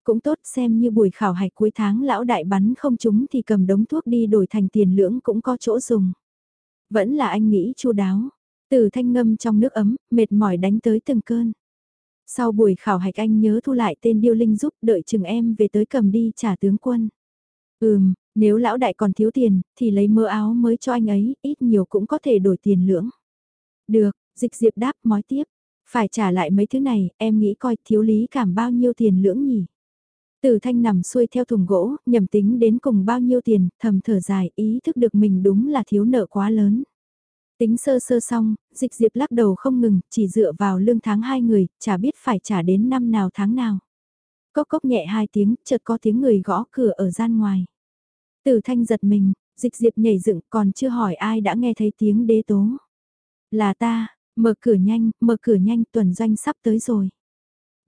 Cũng tốt xem như buổi khảo hạch cuối tháng lão đại bắn không trúng thì cầm đống thuốc đi đổi thành tiền lưỡng cũng có chỗ dùng. Vẫn là anh nghĩ chu đáo. Từ thanh ngâm trong nước ấm, mệt mỏi đánh tới từng cơn. Sau buổi khảo hạch anh nhớ thu lại tên Điêu Linh giúp đợi chừng em về tới cầm đi trả tướng quân. Ừm, nếu lão đại còn thiếu tiền, thì lấy mơ áo mới cho anh ấy, ít nhiều cũng có thể đổi tiền lưỡng. Được, dịch diệp đáp mói tiếp. Phải trả lại mấy thứ này, em nghĩ coi thiếu lý cảm bao nhiêu tiền lưỡng nhỉ? Từ thanh nằm xuôi theo thùng gỗ, nhầm tính đến cùng bao nhiêu tiền, thầm thở dài, ý thức được mình đúng là thiếu nợ quá lớn. Tính sơ sơ xong, dịch diệp lắc đầu không ngừng, chỉ dựa vào lương tháng hai người, chả biết phải trả đến năm nào tháng nào. Cốc cốc nhẹ hai tiếng, chợt có tiếng người gõ cửa ở gian ngoài. Từ thanh giật mình, dịch diệp nhảy dựng còn chưa hỏi ai đã nghe thấy tiếng đế tố. Là ta, mở cửa nhanh, mở cửa nhanh, tuần doanh sắp tới rồi.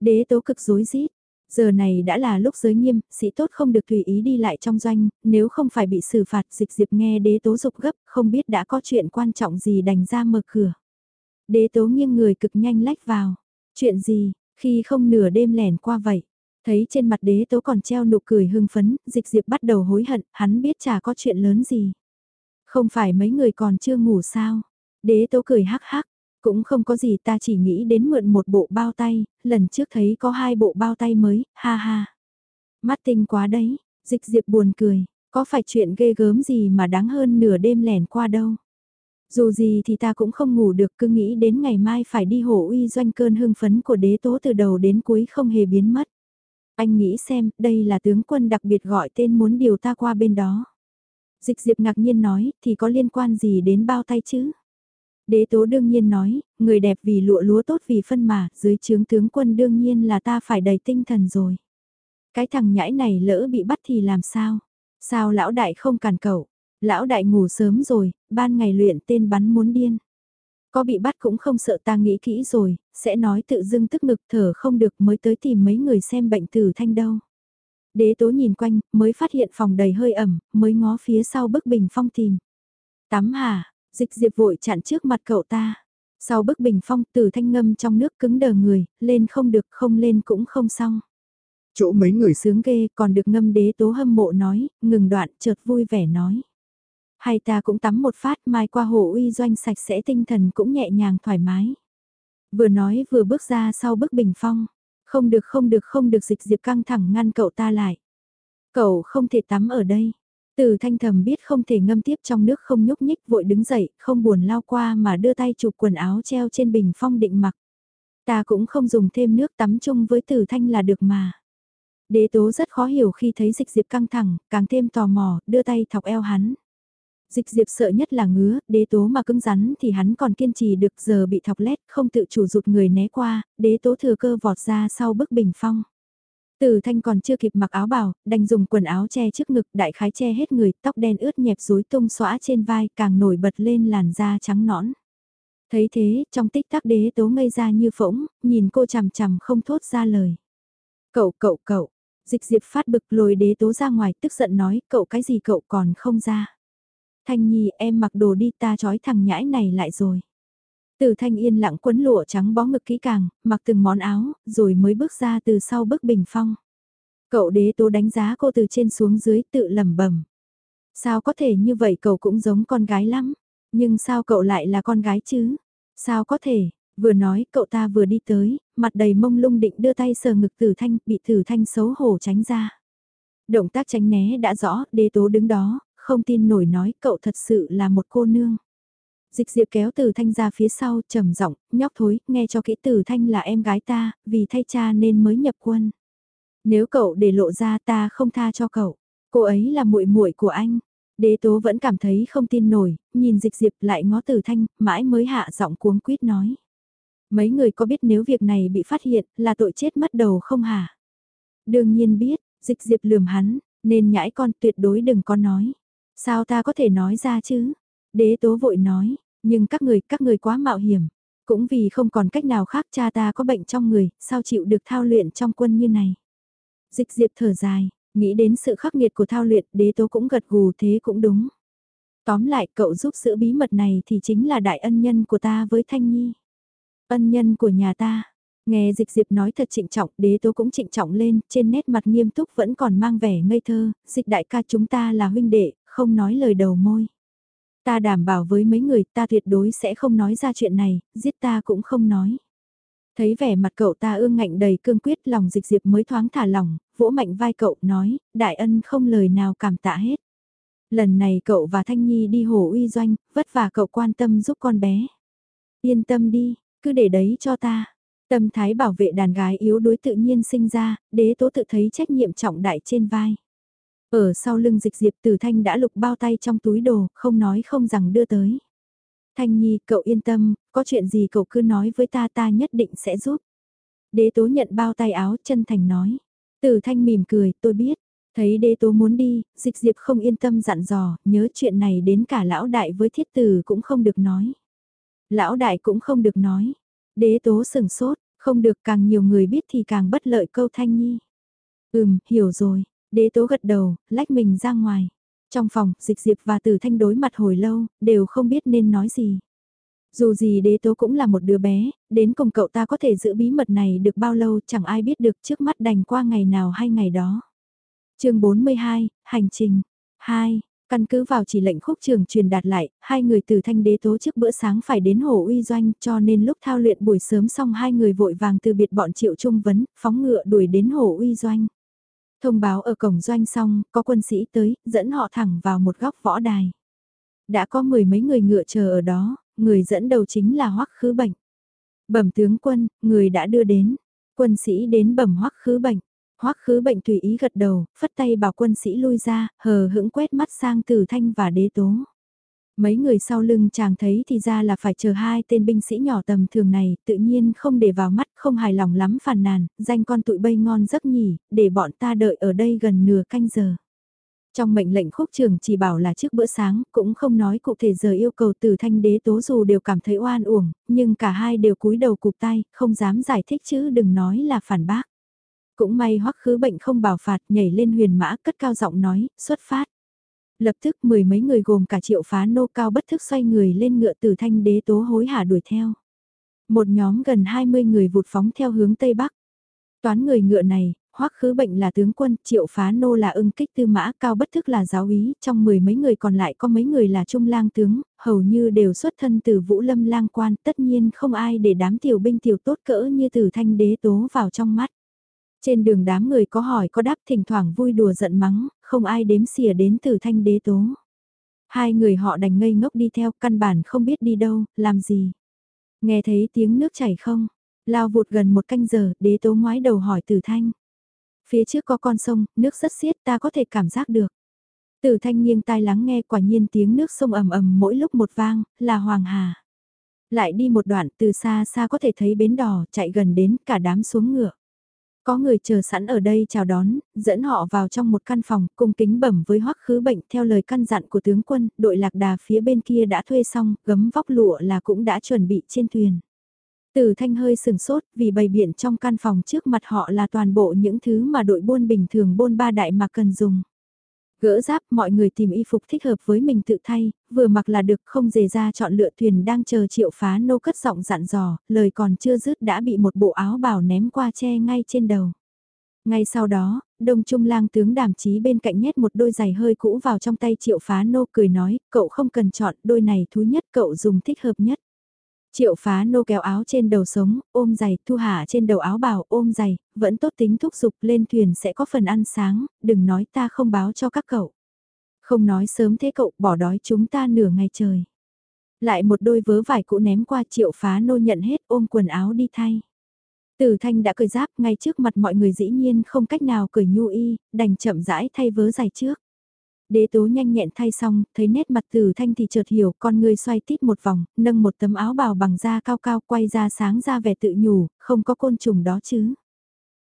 Đế tố cực rối rít Giờ này đã là lúc giới nghiêm, sĩ tốt không được tùy ý đi lại trong doanh, nếu không phải bị xử phạt dịch diệp nghe đế tố dục gấp, không biết đã có chuyện quan trọng gì đành ra mở cửa. Đế tố nghiêng người cực nhanh lách vào. Chuyện gì, khi không nửa đêm lẻn qua vậy. Thấy trên mặt đế tố còn treo nụ cười hưng phấn, dịch diệp bắt đầu hối hận, hắn biết chả có chuyện lớn gì. Không phải mấy người còn chưa ngủ sao. Đế tố cười hắc hắc, cũng không có gì ta chỉ nghĩ đến mượn một bộ bao tay, lần trước thấy có hai bộ bao tay mới, ha ha. Mắt tinh quá đấy, dịch diệp buồn cười, có phải chuyện ghê gớm gì mà đáng hơn nửa đêm lẻn qua đâu. Dù gì thì ta cũng không ngủ được cứ nghĩ đến ngày mai phải đi hổ uy doanh cơn hưng phấn của đế tố từ đầu đến cuối không hề biến mất. Anh nghĩ xem, đây là tướng quân đặc biệt gọi tên muốn điều ta qua bên đó. Dịch diệp ngạc nhiên nói, thì có liên quan gì đến bao tay chứ? Đế tố đương nhiên nói, người đẹp vì lụa lúa tốt vì phân mà, dưới trướng tướng quân đương nhiên là ta phải đầy tinh thần rồi. Cái thằng nhãi này lỡ bị bắt thì làm sao? Sao lão đại không cản cậu? Lão đại ngủ sớm rồi, ban ngày luyện tên bắn muốn điên. Có bị bắt cũng không sợ ta nghĩ kỹ rồi, sẽ nói tự dưng tức ngực thở không được mới tới tìm mấy người xem bệnh tử thanh đâu. Đế tố nhìn quanh, mới phát hiện phòng đầy hơi ẩm, mới ngó phía sau bức bình phong tìm. Tắm hà, Dịch diệp vội chặn trước mặt cậu ta. Sau bức bình phong từ thanh ngâm trong nước cứng đờ người, lên không được không lên cũng không xong. Chỗ mấy người sướng ghê còn được ngâm đế tố hâm mộ nói, ngừng đoạn chợt vui vẻ nói. Hay ta cũng tắm một phát mai qua hồ uy doanh sạch sẽ tinh thần cũng nhẹ nhàng thoải mái. Vừa nói vừa bước ra sau bức bình phong. Không được không được không được dịch diệp căng thẳng ngăn cậu ta lại. Cậu không thể tắm ở đây. Từ thanh thầm biết không thể ngâm tiếp trong nước không nhúc nhích vội đứng dậy, không buồn lao qua mà đưa tay chụp quần áo treo trên bình phong định mặc. Ta cũng không dùng thêm nước tắm chung với từ thanh là được mà. Đế tố rất khó hiểu khi thấy dịch diệp căng thẳng, càng thêm tò mò, đưa tay thọc eo hắn. Dịch diệp sợ nhất là ngứa, đế tố mà cứng rắn thì hắn còn kiên trì được giờ bị thọc lét, không tự chủ rụt người né qua, đế tố thừa cơ vọt ra sau bức bình phong. Từ thanh còn chưa kịp mặc áo bào, đành dùng quần áo che trước ngực đại khái che hết người, tóc đen ướt nhẹp rối tung xõa trên vai càng nổi bật lên làn da trắng nõn. Thấy thế, trong tích tắc đế tố ngây ra như phỗng, nhìn cô chằm chằm không thốt ra lời. Cậu cậu cậu, dịch diệp phát bực lồi đế tố ra ngoài tức giận nói cậu cái gì cậu còn không ra. Thanh Nhi em mặc đồ đi ta trói thằng nhãi này lại rồi. Từ thanh yên lặng quấn lụa trắng bó ngực kỹ càng, mặc từng món áo, rồi mới bước ra từ sau bức bình phong. Cậu đế tố đánh giá cô từ trên xuống dưới tự lẩm bẩm Sao có thể như vậy cậu cũng giống con gái lắm, nhưng sao cậu lại là con gái chứ? Sao có thể, vừa nói cậu ta vừa đi tới, mặt đầy mông lung định đưa tay sờ ngực tử thanh, bị tử thanh xấu hổ tránh ra. Động tác tránh né đã rõ, đế tố đứng đó, không tin nổi nói cậu thật sự là một cô nương. Dịch diệp kéo từ thanh ra phía sau trầm giọng nhóc thối, nghe cho kỹ từ thanh là em gái ta, vì thay cha nên mới nhập quân. Nếu cậu để lộ ra ta không tha cho cậu, cô ấy là muội muội của anh. Đế tố vẫn cảm thấy không tin nổi, nhìn dịch diệp lại ngó từ thanh, mãi mới hạ giọng cuống quýt nói. Mấy người có biết nếu việc này bị phát hiện là tội chết mất đầu không hả? Đương nhiên biết, dịch diệp lườm hắn, nên nhãi con tuyệt đối đừng có nói. Sao ta có thể nói ra chứ? Đế tố vội nói, nhưng các người, các người quá mạo hiểm. Cũng vì không còn cách nào khác cha ta có bệnh trong người, sao chịu được thao luyện trong quân như này. Dịch diệp thở dài, nghĩ đến sự khắc nghiệt của thao luyện, đế tố cũng gật gù thế cũng đúng. Tóm lại cậu giúp giữ bí mật này thì chính là đại ân nhân của ta với Thanh Nhi. Ân nhân của nhà ta. Nghe dịch diệp nói thật trịnh trọng, đế tố cũng trịnh trọng lên, trên nét mặt nghiêm túc vẫn còn mang vẻ ngây thơ, dịch đại ca chúng ta là huynh đệ, không nói lời đầu môi. Ta đảm bảo với mấy người ta tuyệt đối sẽ không nói ra chuyện này, giết ta cũng không nói. Thấy vẻ mặt cậu ta ương ngạnh đầy cương quyết lòng dịch diệp mới thoáng thả lỏng, vỗ mạnh vai cậu nói, đại ân không lời nào cảm tạ hết. Lần này cậu và Thanh Nhi đi hồ uy doanh, vất vả cậu quan tâm giúp con bé. Yên tâm đi, cứ để đấy cho ta. Tâm thái bảo vệ đàn gái yếu đuối tự nhiên sinh ra, đế tố tự thấy trách nhiệm trọng đại trên vai. Ở sau lưng dịch diệp tử thanh đã lục bao tay trong túi đồ, không nói không rằng đưa tới. Thanh Nhi, cậu yên tâm, có chuyện gì cậu cứ nói với ta ta nhất định sẽ giúp. Đế tố nhận bao tay áo chân thành nói. Tử thanh mỉm cười, tôi biết. Thấy đế tố muốn đi, dịch diệp không yên tâm dặn dò, nhớ chuyện này đến cả lão đại với thiết tử cũng không được nói. Lão đại cũng không được nói. Đế tố sừng sốt, không được càng nhiều người biết thì càng bất lợi câu thanh nhi. Ừm, hiểu rồi, đế tố gật đầu, lách mình ra ngoài. Trong phòng, dịch diệp và tử thanh đối mặt hồi lâu, đều không biết nên nói gì. Dù gì đế tố cũng là một đứa bé, đến cùng cậu ta có thể giữ bí mật này được bao lâu chẳng ai biết được trước mắt đành qua ngày nào hay ngày đó. chương 42, Hành trình 2. Căn cứ vào chỉ lệnh khúc trường truyền đạt lại, hai người từ thanh đế tố trước bữa sáng phải đến hồ uy doanh cho nên lúc thao luyện buổi sớm xong hai người vội vàng từ biệt bọn triệu trung vấn, phóng ngựa đuổi đến hồ uy doanh. Thông báo ở cổng doanh xong, có quân sĩ tới, dẫn họ thẳng vào một góc võ đài. Đã có mười mấy người ngựa chờ ở đó, người dẫn đầu chính là hoắc khứ bệnh. Bẩm tướng quân, người đã đưa đến. Quân sĩ đến bẩm hoắc khứ bệnh. Hoắc khứ bệnh tùy ý gật đầu, phất tay bảo quân sĩ lui ra, hờ hững quét mắt sang tử thanh và đế tố. Mấy người sau lưng chàng thấy thì ra là phải chờ hai tên binh sĩ nhỏ tầm thường này, tự nhiên không để vào mắt, không hài lòng lắm phàn nàn, danh con tụi bay ngon giấc nhỉ, để bọn ta đợi ở đây gần nửa canh giờ. Trong mệnh lệnh khúc trường chỉ bảo là trước bữa sáng, cũng không nói cụ thể giờ yêu cầu từ thanh đế tố dù đều cảm thấy oan uổng, nhưng cả hai đều cúi đầu cụp tay, không dám giải thích chứ đừng nói là phản bác. Cũng may hoắc khứ bệnh không bảo phạt nhảy lên huyền mã cất cao giọng nói, xuất phát. Lập tức mười mấy người gồm cả triệu phá nô cao bất thức xoay người lên ngựa từ thanh đế tố hối hả đuổi theo. Một nhóm gần 20 người vụt phóng theo hướng Tây Bắc. Toán người ngựa này, hoắc khứ bệnh là tướng quân, triệu phá nô là ưng kích tư mã, cao bất thức là giáo úy, trong mười mấy người còn lại có mấy người là trung lang tướng, hầu như đều xuất thân từ vũ lâm lang quan, tất nhiên không ai để đám tiểu binh tiểu tốt cỡ như từ thanh đế tố vào trong mắt. Trên đường đám người có hỏi có đáp thỉnh thoảng vui đùa giận mắng, không ai đếm xỉa đến từ thanh đế tố. Hai người họ đành ngây ngốc đi theo, căn bản không biết đi đâu, làm gì. Nghe thấy tiếng nước chảy không? Lao vụt gần một canh giờ, đế tố ngoái đầu hỏi tử thanh. Phía trước có con sông, nước rất xiết ta có thể cảm giác được. Tử thanh nghiêng tai lắng nghe quả nhiên tiếng nước sông ầm ầm mỗi lúc một vang, là Hoàng Hà. Lại đi một đoạn từ xa xa có thể thấy bến đò chạy gần đến cả đám xuống ngựa. Có người chờ sẵn ở đây chào đón, dẫn họ vào trong một căn phòng, cung kính bẩm với hoắc khứ bệnh theo lời căn dặn của tướng quân, đội lạc đà phía bên kia đã thuê xong, gấm vóc lụa là cũng đã chuẩn bị trên thuyền. Tử thanh hơi sừng sốt vì bày biện trong căn phòng trước mặt họ là toàn bộ những thứ mà đội buôn bình thường buôn ba đại mà cần dùng. Gỡ giáp mọi người tìm y phục thích hợp với mình tự thay, vừa mặc là được không dề ra chọn lựa thuyền đang chờ triệu phá nô cất giọng dặn dò, lời còn chưa dứt đã bị một bộ áo bào ném qua che ngay trên đầu. Ngay sau đó, đông trung lang tướng đàm chí bên cạnh nhét một đôi giày hơi cũ vào trong tay triệu phá nô cười nói, cậu không cần chọn đôi này thú nhất cậu dùng thích hợp nhất. Triệu phá nô kéo áo trên đầu sống, ôm giày, thu hạ trên đầu áo bào ôm giày, vẫn tốt tính thúc giục lên thuyền sẽ có phần ăn sáng, đừng nói ta không báo cho các cậu. Không nói sớm thế cậu bỏ đói chúng ta nửa ngày trời. Lại một đôi vớ vải cũ ném qua triệu phá nô nhận hết ôm quần áo đi thay. Tử thanh đã cười giáp ngay trước mặt mọi người dĩ nhiên không cách nào cười nhu y, đành chậm rãi thay vớ giày trước. Đế tố nhanh nhẹn thay xong, thấy nét mặt tử thanh thì chợt hiểu, con người xoay tít một vòng, nâng một tấm áo bào bằng da cao cao quay ra sáng ra vẻ tự nhủ, không có côn trùng đó chứ.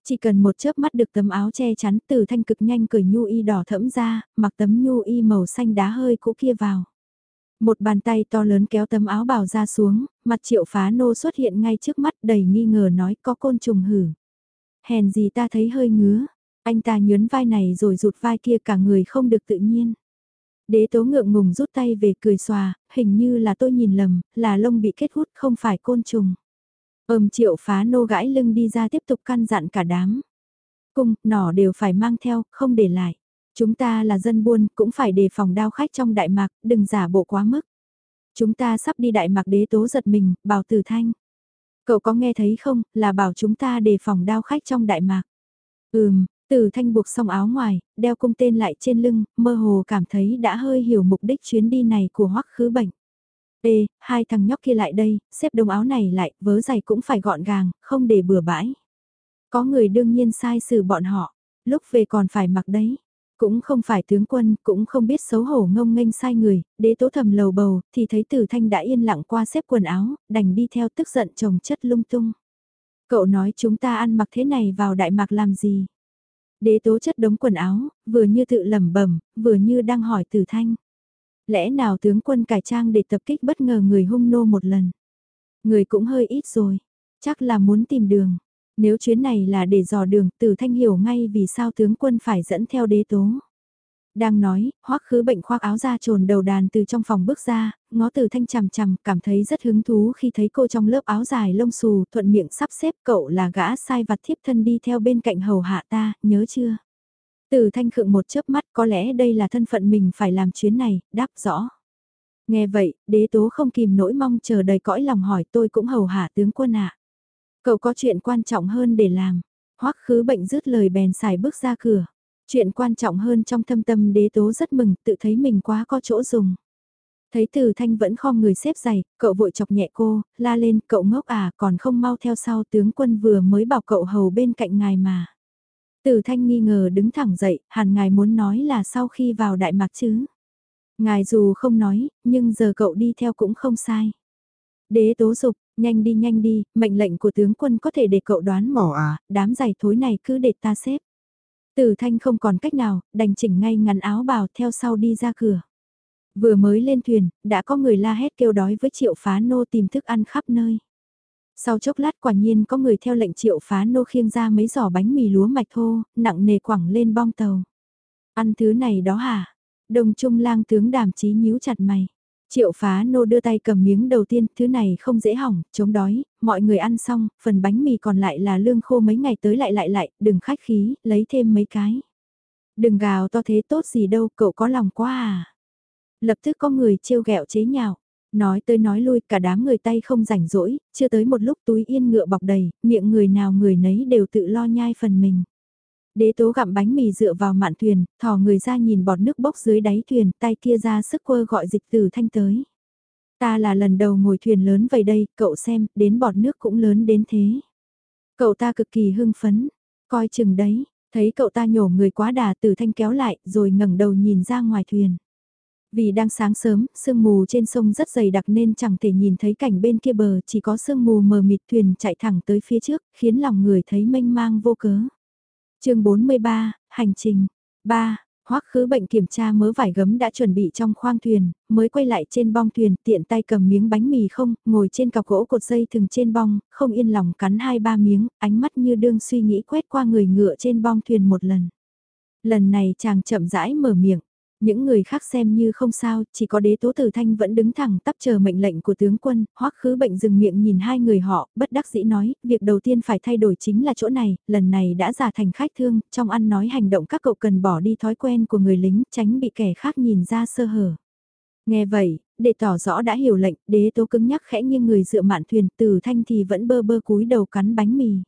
Chỉ cần một chớp mắt được tấm áo che chắn tử thanh cực nhanh cởi nhu y đỏ thẫm ra, mặc tấm nhu y màu xanh đá hơi cũ kia vào. Một bàn tay to lớn kéo tấm áo bào ra xuống, mặt triệu phá nô xuất hiện ngay trước mắt đầy nghi ngờ nói có côn trùng hử. Hèn gì ta thấy hơi ngứa, anh ta nhớn vai này rồi rụt vai kia cả người không được tự nhiên. Đế tố ngượng ngùng rút tay về cười xòa, hình như là tôi nhìn lầm, là lông bị kết hút không phải côn trùng. Ôm triệu phá nô gãi lưng đi ra tiếp tục căn dặn cả đám. Cung, nỏ đều phải mang theo, không để lại. Chúng ta là dân buôn, cũng phải đề phòng đao khách trong Đại Mạc, đừng giả bộ quá mức. Chúng ta sắp đi Đại Mạc đế tố giật mình, bảo tử thanh. Cậu có nghe thấy không, là bảo chúng ta đề phòng đao khách trong Đại Mạc. Ừm, từ thanh buộc xong áo ngoài, đeo cung tên lại trên lưng, mơ hồ cảm thấy đã hơi hiểu mục đích chuyến đi này của hoắc khứ bệnh. Ê, hai thằng nhóc kia lại đây, xếp đồng áo này lại, vớ giày cũng phải gọn gàng, không để bừa bãi. Có người đương nhiên sai xử bọn họ, lúc về còn phải mặc đấy. Cũng không phải tướng quân, cũng không biết xấu hổ ngông nghênh sai người, đế tố thầm lầu bầu, thì thấy tử thanh đã yên lặng qua xếp quần áo, đành đi theo tức giận chồng chất lung tung. Cậu nói chúng ta ăn mặc thế này vào Đại Mạc làm gì? Đế tố chất đống quần áo, vừa như tự lẩm bẩm, vừa như đang hỏi Tử Thanh. Lẽ nào tướng quân cải trang để tập kích bất ngờ người hung nô một lần? Người cũng hơi ít rồi, chắc là muốn tìm đường. Nếu chuyến này là để dò đường, Tử Thanh hiểu ngay vì sao tướng quân phải dẫn theo đế tố. Đang nói, hoắc khứ bệnh khoác áo ra trồn đầu đàn từ trong phòng bước ra, ngó từ Thanh chằm chằm, cảm thấy rất hứng thú khi thấy cô trong lớp áo dài lông xù, thuận miệng sắp xếp cậu là gã sai vặt thiếp thân đi theo bên cạnh hầu hạ ta, nhớ chưa? Từ Thanh khựng một chớp mắt có lẽ đây là thân phận mình phải làm chuyến này, đáp rõ. Nghe vậy, đế tố không kìm nỗi mong chờ đầy cõi lòng hỏi tôi cũng hầu hạ tướng quân ạ. Cậu có chuyện quan trọng hơn để làm. Hoắc khứ bệnh rứt lời bèn xài bước ra cửa. Chuyện quan trọng hơn trong thâm tâm đế tố rất mừng, tự thấy mình quá có chỗ dùng. Thấy từ thanh vẫn khom người xếp giày, cậu vội chọc nhẹ cô, la lên, cậu ngốc à, còn không mau theo sau tướng quân vừa mới bảo cậu hầu bên cạnh ngài mà. Từ thanh nghi ngờ đứng thẳng dậy, hẳn ngài muốn nói là sau khi vào đại mạc chứ. Ngài dù không nói, nhưng giờ cậu đi theo cũng không sai. Đế tố dục, nhanh đi nhanh đi, mệnh lệnh của tướng quân có thể để cậu đoán mỏ à, đám giày thối này cứ để ta xếp. Tử thanh không còn cách nào, đành chỉnh ngay ngắn áo bào theo sau đi ra cửa. Vừa mới lên thuyền, đã có người la hét kêu đói với triệu phá nô tìm thức ăn khắp nơi. Sau chốc lát quả nhiên có người theo lệnh triệu phá nô khiêng ra mấy giỏ bánh mì lúa mạch thô, nặng nề quẳng lên bong tàu. Ăn thứ này đó hả? Đồng trung lang tướng đàm chí nhíu chặt mày. Triệu phá nô đưa tay cầm miếng đầu tiên, thứ này không dễ hỏng, chống đói, mọi người ăn xong, phần bánh mì còn lại là lương khô mấy ngày tới lại lại lại, đừng khách khí, lấy thêm mấy cái. Đừng gào to thế tốt gì đâu, cậu có lòng quá à. Lập tức có người trêu ghẹo chế nhạo. Nói tới nói lui cả đám người tay không rảnh rỗi, chưa tới một lúc túi yên ngựa bọc đầy, miệng người nào người nấy đều tự lo nhai phần mình. Đế tố gặm bánh mì dựa vào mạn thuyền, thò người ra nhìn bọt nước bốc dưới đáy thuyền, tay kia ra sức quơ gọi dịch từ thanh tới. Ta là lần đầu ngồi thuyền lớn vậy đây, cậu xem, đến bọt nước cũng lớn đến thế. Cậu ta cực kỳ hưng phấn, coi chừng đấy, thấy cậu ta nhổ người quá đà từ thanh kéo lại, rồi ngẩng đầu nhìn ra ngoài thuyền. Vì đang sáng sớm, sương mù trên sông rất dày đặc nên chẳng thể nhìn thấy cảnh bên kia bờ, chỉ có sương mù mờ mịt thuyền chạy thẳng tới phía trước, khiến lòng người thấy mênh mang vô cớ chương 43, Hành trình 3. Hoắc khứ bệnh kiểm tra mớ vải gấm đã chuẩn bị trong khoang thuyền, mới quay lại trên bong thuyền tiện tay cầm miếng bánh mì không, ngồi trên cọc gỗ cột dây thừng trên bong, không yên lòng cắn hai ba miếng, ánh mắt như đương suy nghĩ quét qua người ngựa trên bong thuyền một lần. Lần này chàng chậm rãi mở miệng, những người khác xem như không sao, chỉ có đế tố tử thanh vẫn đứng thẳng tắp chờ mệnh lệnh của tướng quân, hoắc khứ bệnh dừng miệng nhìn hai người họ, bất đắc dĩ nói, việc đầu tiên phải thay đổi chính là chỗ này, lần này đã giả thành khách thương, trong ăn nói hành động các cậu cần bỏ đi thói quen của người lính, tránh bị kẻ khác nhìn ra sơ hở. Nghe vậy, để tỏ rõ đã hiểu lệnh, đế tố cứng nhắc khẽ nghiêng người dựa mạn thuyền, tử thanh thì vẫn bơ bơ cúi đầu cắn bánh mì.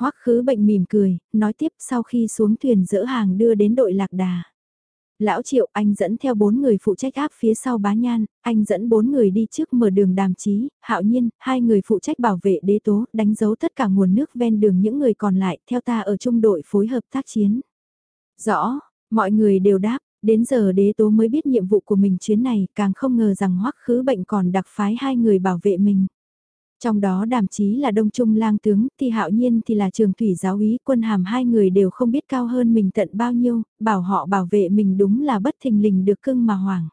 Hoắc khứ bệnh mỉm cười, nói tiếp sau khi xuống thuyền dỡ hàng đưa đến đội lạc đà. Lão Triệu anh dẫn theo bốn người phụ trách áp phía sau bá nhan, anh dẫn bốn người đi trước mở đường đàm chí, hạo nhiên, hai người phụ trách bảo vệ đế tố, đánh dấu tất cả nguồn nước ven đường những người còn lại, theo ta ở trung đội phối hợp tác chiến. Rõ, mọi người đều đáp, đến giờ đế tố mới biết nhiệm vụ của mình chuyến này, càng không ngờ rằng hoắc khứ bệnh còn đặc phái hai người bảo vệ mình. Trong đó đàm chí là đông trung lang tướng, thì hạo nhiên thì là trường thủy giáo úy, quân hàm hai người đều không biết cao hơn mình tận bao nhiêu, bảo họ bảo vệ mình đúng là bất thình lình được cưng mà hoảng.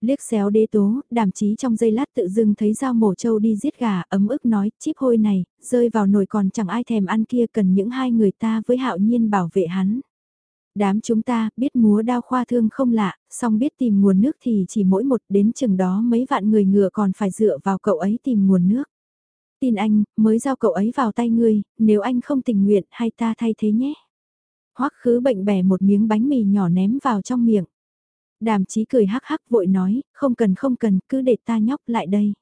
Liếc xéo đế tố, đàm chí trong giây lát tự dưng thấy dao mổ trâu đi giết gà, ấm ức nói, chíp hôi này, rơi vào nồi còn chẳng ai thèm ăn kia cần những hai người ta với hạo nhiên bảo vệ hắn. Đám chúng ta, biết múa đao khoa thương không lạ, song biết tìm nguồn nước thì chỉ mỗi một đến chừng đó mấy vạn người ngựa còn phải dựa vào cậu ấy tìm nguồn nước. Tin anh, mới giao cậu ấy vào tay ngươi, nếu anh không tình nguyện hay ta thay thế nhé. Hoắc khứ bệnh bẻ một miếng bánh mì nhỏ ném vào trong miệng. Đàm chí cười hắc hắc vội nói, không cần không cần, cứ để ta nhóc lại đây.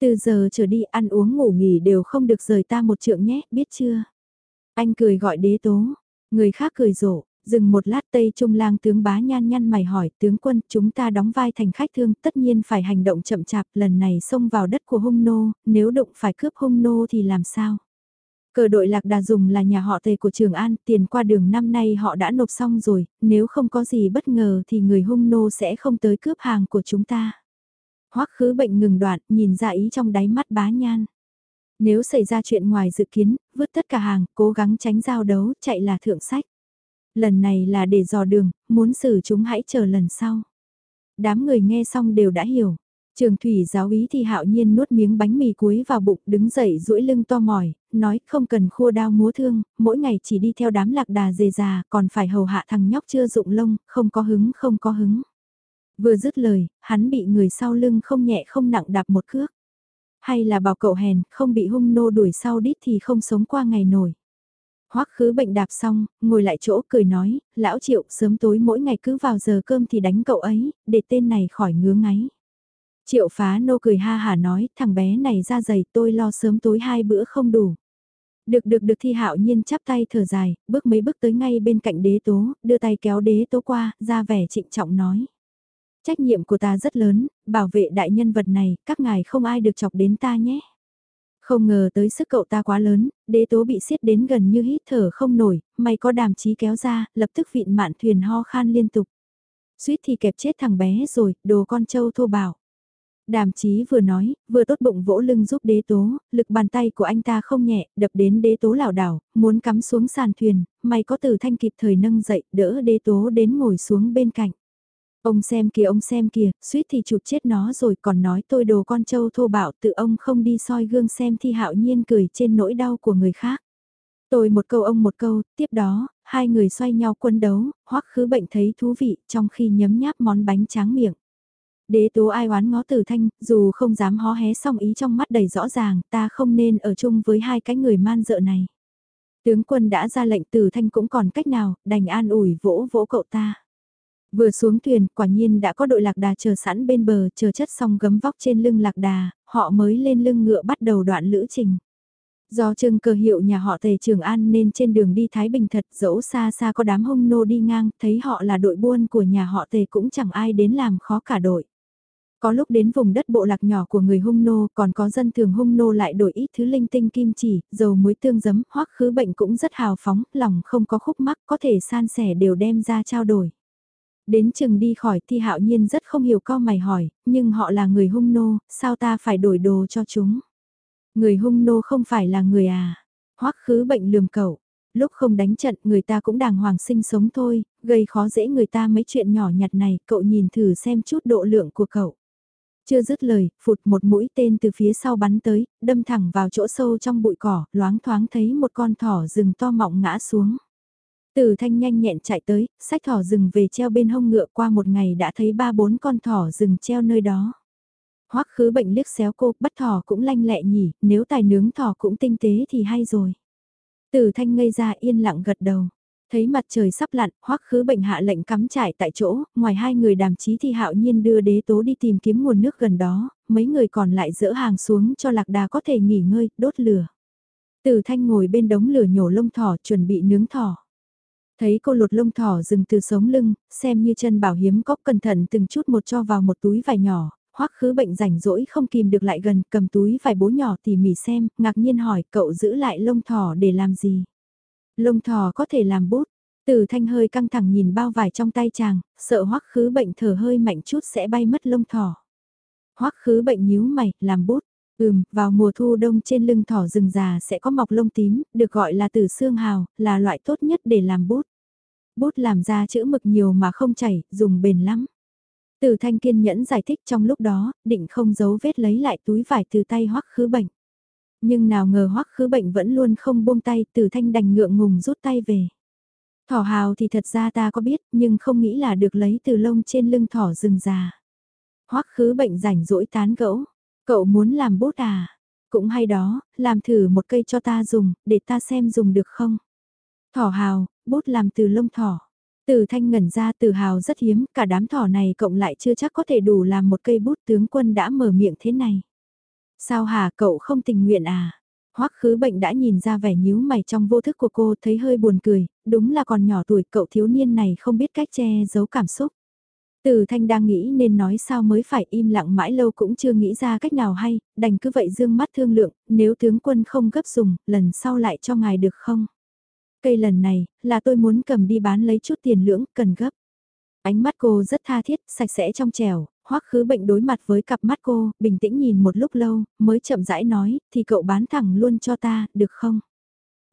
Từ giờ trở đi ăn uống ngủ nghỉ đều không được rời ta một trượng nhé, biết chưa? Anh cười gọi đế tố, người khác cười rộ, Dừng một lát Tây Trung lang tướng bá nhan nhăn mày hỏi tướng quân chúng ta đóng vai thành khách thương tất nhiên phải hành động chậm chạp lần này xông vào đất của hung nô, nếu đụng phải cướp hung nô thì làm sao? Cờ đội lạc đà dùng là nhà họ tề của Trường An, tiền qua đường năm nay họ đã nộp xong rồi, nếu không có gì bất ngờ thì người hung nô sẽ không tới cướp hàng của chúng ta. Hoắc khứ bệnh ngừng đoạn, nhìn ra ý trong đáy mắt bá nhan. Nếu xảy ra chuyện ngoài dự kiến, vứt tất cả hàng, cố gắng tránh giao đấu, chạy là thượng sách. Lần này là để dò đường, muốn xử chúng hãy chờ lần sau. Đám người nghe xong đều đã hiểu. Trường thủy giáo ý thì hạo nhiên nuốt miếng bánh mì cuối vào bụng đứng dậy duỗi lưng to mỏi, nói không cần khua đao múa thương, mỗi ngày chỉ đi theo đám lạc đà dề già còn phải hầu hạ thằng nhóc chưa dụng lông, không có hứng không có hứng. Vừa dứt lời, hắn bị người sau lưng không nhẹ không nặng đạp một cước. Hay là bảo cậu hèn, không bị hung nô đuổi sau đít thì không sống qua ngày nổi. Hoắc khứ bệnh đạp xong, ngồi lại chỗ cười nói, lão triệu sớm tối mỗi ngày cứ vào giờ cơm thì đánh cậu ấy, để tên này khỏi ngứa ngáy. Triệu phá nô cười ha hà nói, thằng bé này ra giày tôi lo sớm tối hai bữa không đủ. Được được được thi hạo nhiên chắp tay thở dài, bước mấy bước tới ngay bên cạnh đế tố, đưa tay kéo đế tố qua, ra vẻ trịnh trọng nói. Trách nhiệm của ta rất lớn, bảo vệ đại nhân vật này, các ngài không ai được chọc đến ta nhé. Không ngờ tới sức cậu ta quá lớn, đế tố bị siết đến gần như hít thở không nổi, may có đàm chí kéo ra, lập tức vịn mạn thuyền ho khan liên tục. Suýt thì kẹp chết thằng bé rồi, đồ con trâu thô bảo. Đàm chí vừa nói, vừa tốt bụng vỗ lưng giúp đế tố, lực bàn tay của anh ta không nhẹ, đập đến đế tố lảo đảo, muốn cắm xuống sàn thuyền, may có từ thanh kịp thời nâng dậy, đỡ đế tố đến ngồi xuống bên cạnh. Ông xem kìa ông xem kìa, suýt thì chụp chết nó rồi còn nói tôi đồ con trâu thô bạo tự ông không đi soi gương xem thi hạo nhiên cười trên nỗi đau của người khác. Tôi một câu ông một câu, tiếp đó, hai người xoay nhau quân đấu, hoắc khứ bệnh thấy thú vị trong khi nhấm nháp món bánh tráng miệng. Đế tố ai oán ngó từ thanh, dù không dám hó hé song ý trong mắt đầy rõ ràng, ta không nên ở chung với hai cái người man dợ này. Tướng quân đã ra lệnh từ thanh cũng còn cách nào, đành an ủi vỗ vỗ cậu ta. Vừa xuống thuyền, quả nhiên đã có đội lạc đà chờ sẵn bên bờ, chờ chất xong gấm vóc trên lưng lạc đà, họ mới lên lưng ngựa bắt đầu đoạn lữ trình. Do trưng cờ hiệu nhà họ Tề Trường An nên trên đường đi Thái Bình thật dẫu xa xa có đám hung nô đi ngang, thấy họ là đội buôn của nhà họ Tề cũng chẳng ai đến làm khó cả đội. Có lúc đến vùng đất bộ lạc nhỏ của người hung nô, còn có dân thường hung nô lại đổi ít thứ linh tinh kim chỉ, dầu muối tương giấm, hoắc khứ bệnh cũng rất hào phóng, lòng không có khúc mắc, có thể san sẻ đều đem ra trao đổi. Đến chừng đi khỏi thì hạo nhiên rất không hiểu co mày hỏi, nhưng họ là người hung nô, sao ta phải đổi đồ cho chúng? Người hung nô không phải là người à? Hoắc khứ bệnh lườm cậu. Lúc không đánh trận người ta cũng đàng hoàng sinh sống thôi, gây khó dễ người ta mấy chuyện nhỏ nhặt này, cậu nhìn thử xem chút độ lượng của cậu. Chưa dứt lời, phụt một mũi tên từ phía sau bắn tới, đâm thẳng vào chỗ sâu trong bụi cỏ, loáng thoáng thấy một con thỏ rừng to mọng ngã xuống. Tử thanh nhanh nhẹn chạy tới, sách thỏ rừng về treo bên hông ngựa qua một ngày đã thấy ba bốn con thỏ rừng treo nơi đó. Hoắc khứ bệnh liếc xéo cô, bắt thỏ cũng lanh lẹ nhỉ, nếu tài nướng thỏ cũng tinh tế thì hay rồi. Tử thanh ngây ra yên lặng gật đầu. Thấy mặt trời sắp lặn, hoắc khứ bệnh hạ lệnh cắm trại tại chỗ, ngoài hai người đàm chí thì hạo nhiên đưa đế tố đi tìm kiếm nguồn nước gần đó, mấy người còn lại dỡ hàng xuống cho lạc đà có thể nghỉ ngơi, đốt lửa. Tử thanh ngồi bên đống lửa nhổ lông thỏ chuẩn bị nướng thỏ. Thấy cô lột lông thỏ dừng từ sống lưng, xem như chân bảo hiếm cóc cẩn thận từng chút một cho vào một túi vải nhỏ, hoắc khứ bệnh rảnh rỗi không kìm được lại gần cầm túi vải bố nhỏ tỉ mỉ xem, ngạc nhiên hỏi cậu giữ lại lông thỏ để làm gì. Lông thỏ có thể làm bút, từ thanh hơi căng thẳng nhìn bao vải trong tay chàng, sợ hoắc khứ bệnh thở hơi mạnh chút sẽ bay mất lông thỏ. Hoắc khứ bệnh nhíu mày, làm bút. Ừm, vào mùa thu đông trên lưng thỏ rừng già sẽ có mọc lông tím, được gọi là tử xương hào, là loại tốt nhất để làm bút. Bút làm ra chữ mực nhiều mà không chảy, dùng bền lắm. Từ thanh kiên nhẫn giải thích trong lúc đó, định không giấu vết lấy lại túi vải từ tay hoắc khứ bệnh. Nhưng nào ngờ hoắc khứ bệnh vẫn luôn không buông tay, từ thanh đành ngượng ngùng rút tay về. Thỏ hào thì thật ra ta có biết, nhưng không nghĩ là được lấy từ lông trên lưng thỏ rừng già. Hoắc khứ bệnh rảnh rỗi tán gẫu, cậu muốn làm bút à? Cũng hay đó, làm thử một cây cho ta dùng, để ta xem dùng được không? Thỏ hào, bút làm từ lông thỏ. Từ thanh ngẩn ra từ hào rất hiếm, cả đám thỏ này cộng lại chưa chắc có thể đủ làm một cây bút tướng quân đã mở miệng thế này. Sao hả cậu không tình nguyện à? Hoắc khứ bệnh đã nhìn ra vẻ nhíu mày trong vô thức của cô thấy hơi buồn cười, đúng là còn nhỏ tuổi cậu thiếu niên này không biết cách che giấu cảm xúc. Từ thanh đang nghĩ nên nói sao mới phải im lặng mãi lâu cũng chưa nghĩ ra cách nào hay, đành cứ vậy dương mắt thương lượng, nếu tướng quân không gấp dùng, lần sau lại cho ngài được không? Cây lần này, là tôi muốn cầm đi bán lấy chút tiền lưỡng, cần gấp. Ánh mắt cô rất tha thiết, sạch sẽ trong trẻo, hoắc khứ bệnh đối mặt với cặp mắt cô, bình tĩnh nhìn một lúc lâu, mới chậm rãi nói, thì cậu bán thẳng luôn cho ta, được không?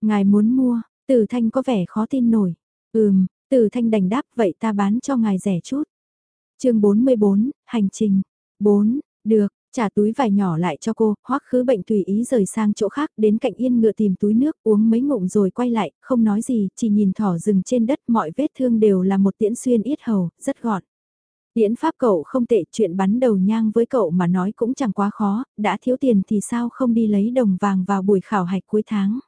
Ngài muốn mua, Tử Thanh có vẻ khó tin nổi. Ừm, Tử Thanh đành đáp vậy ta bán cho ngài rẻ chút chương 44, Hành trình. 4, được, trả túi vải nhỏ lại cho cô, hoắc khứ bệnh tùy ý rời sang chỗ khác đến cạnh yên ngựa tìm túi nước uống mấy ngụm rồi quay lại, không nói gì, chỉ nhìn thỏ rừng trên đất mọi vết thương đều là một tiễn xuyên yết hầu, rất gọn. Tiễn pháp cậu không tệ, chuyện bắn đầu nhang với cậu mà nói cũng chẳng quá khó, đã thiếu tiền thì sao không đi lấy đồng vàng vào buổi khảo hạch cuối tháng.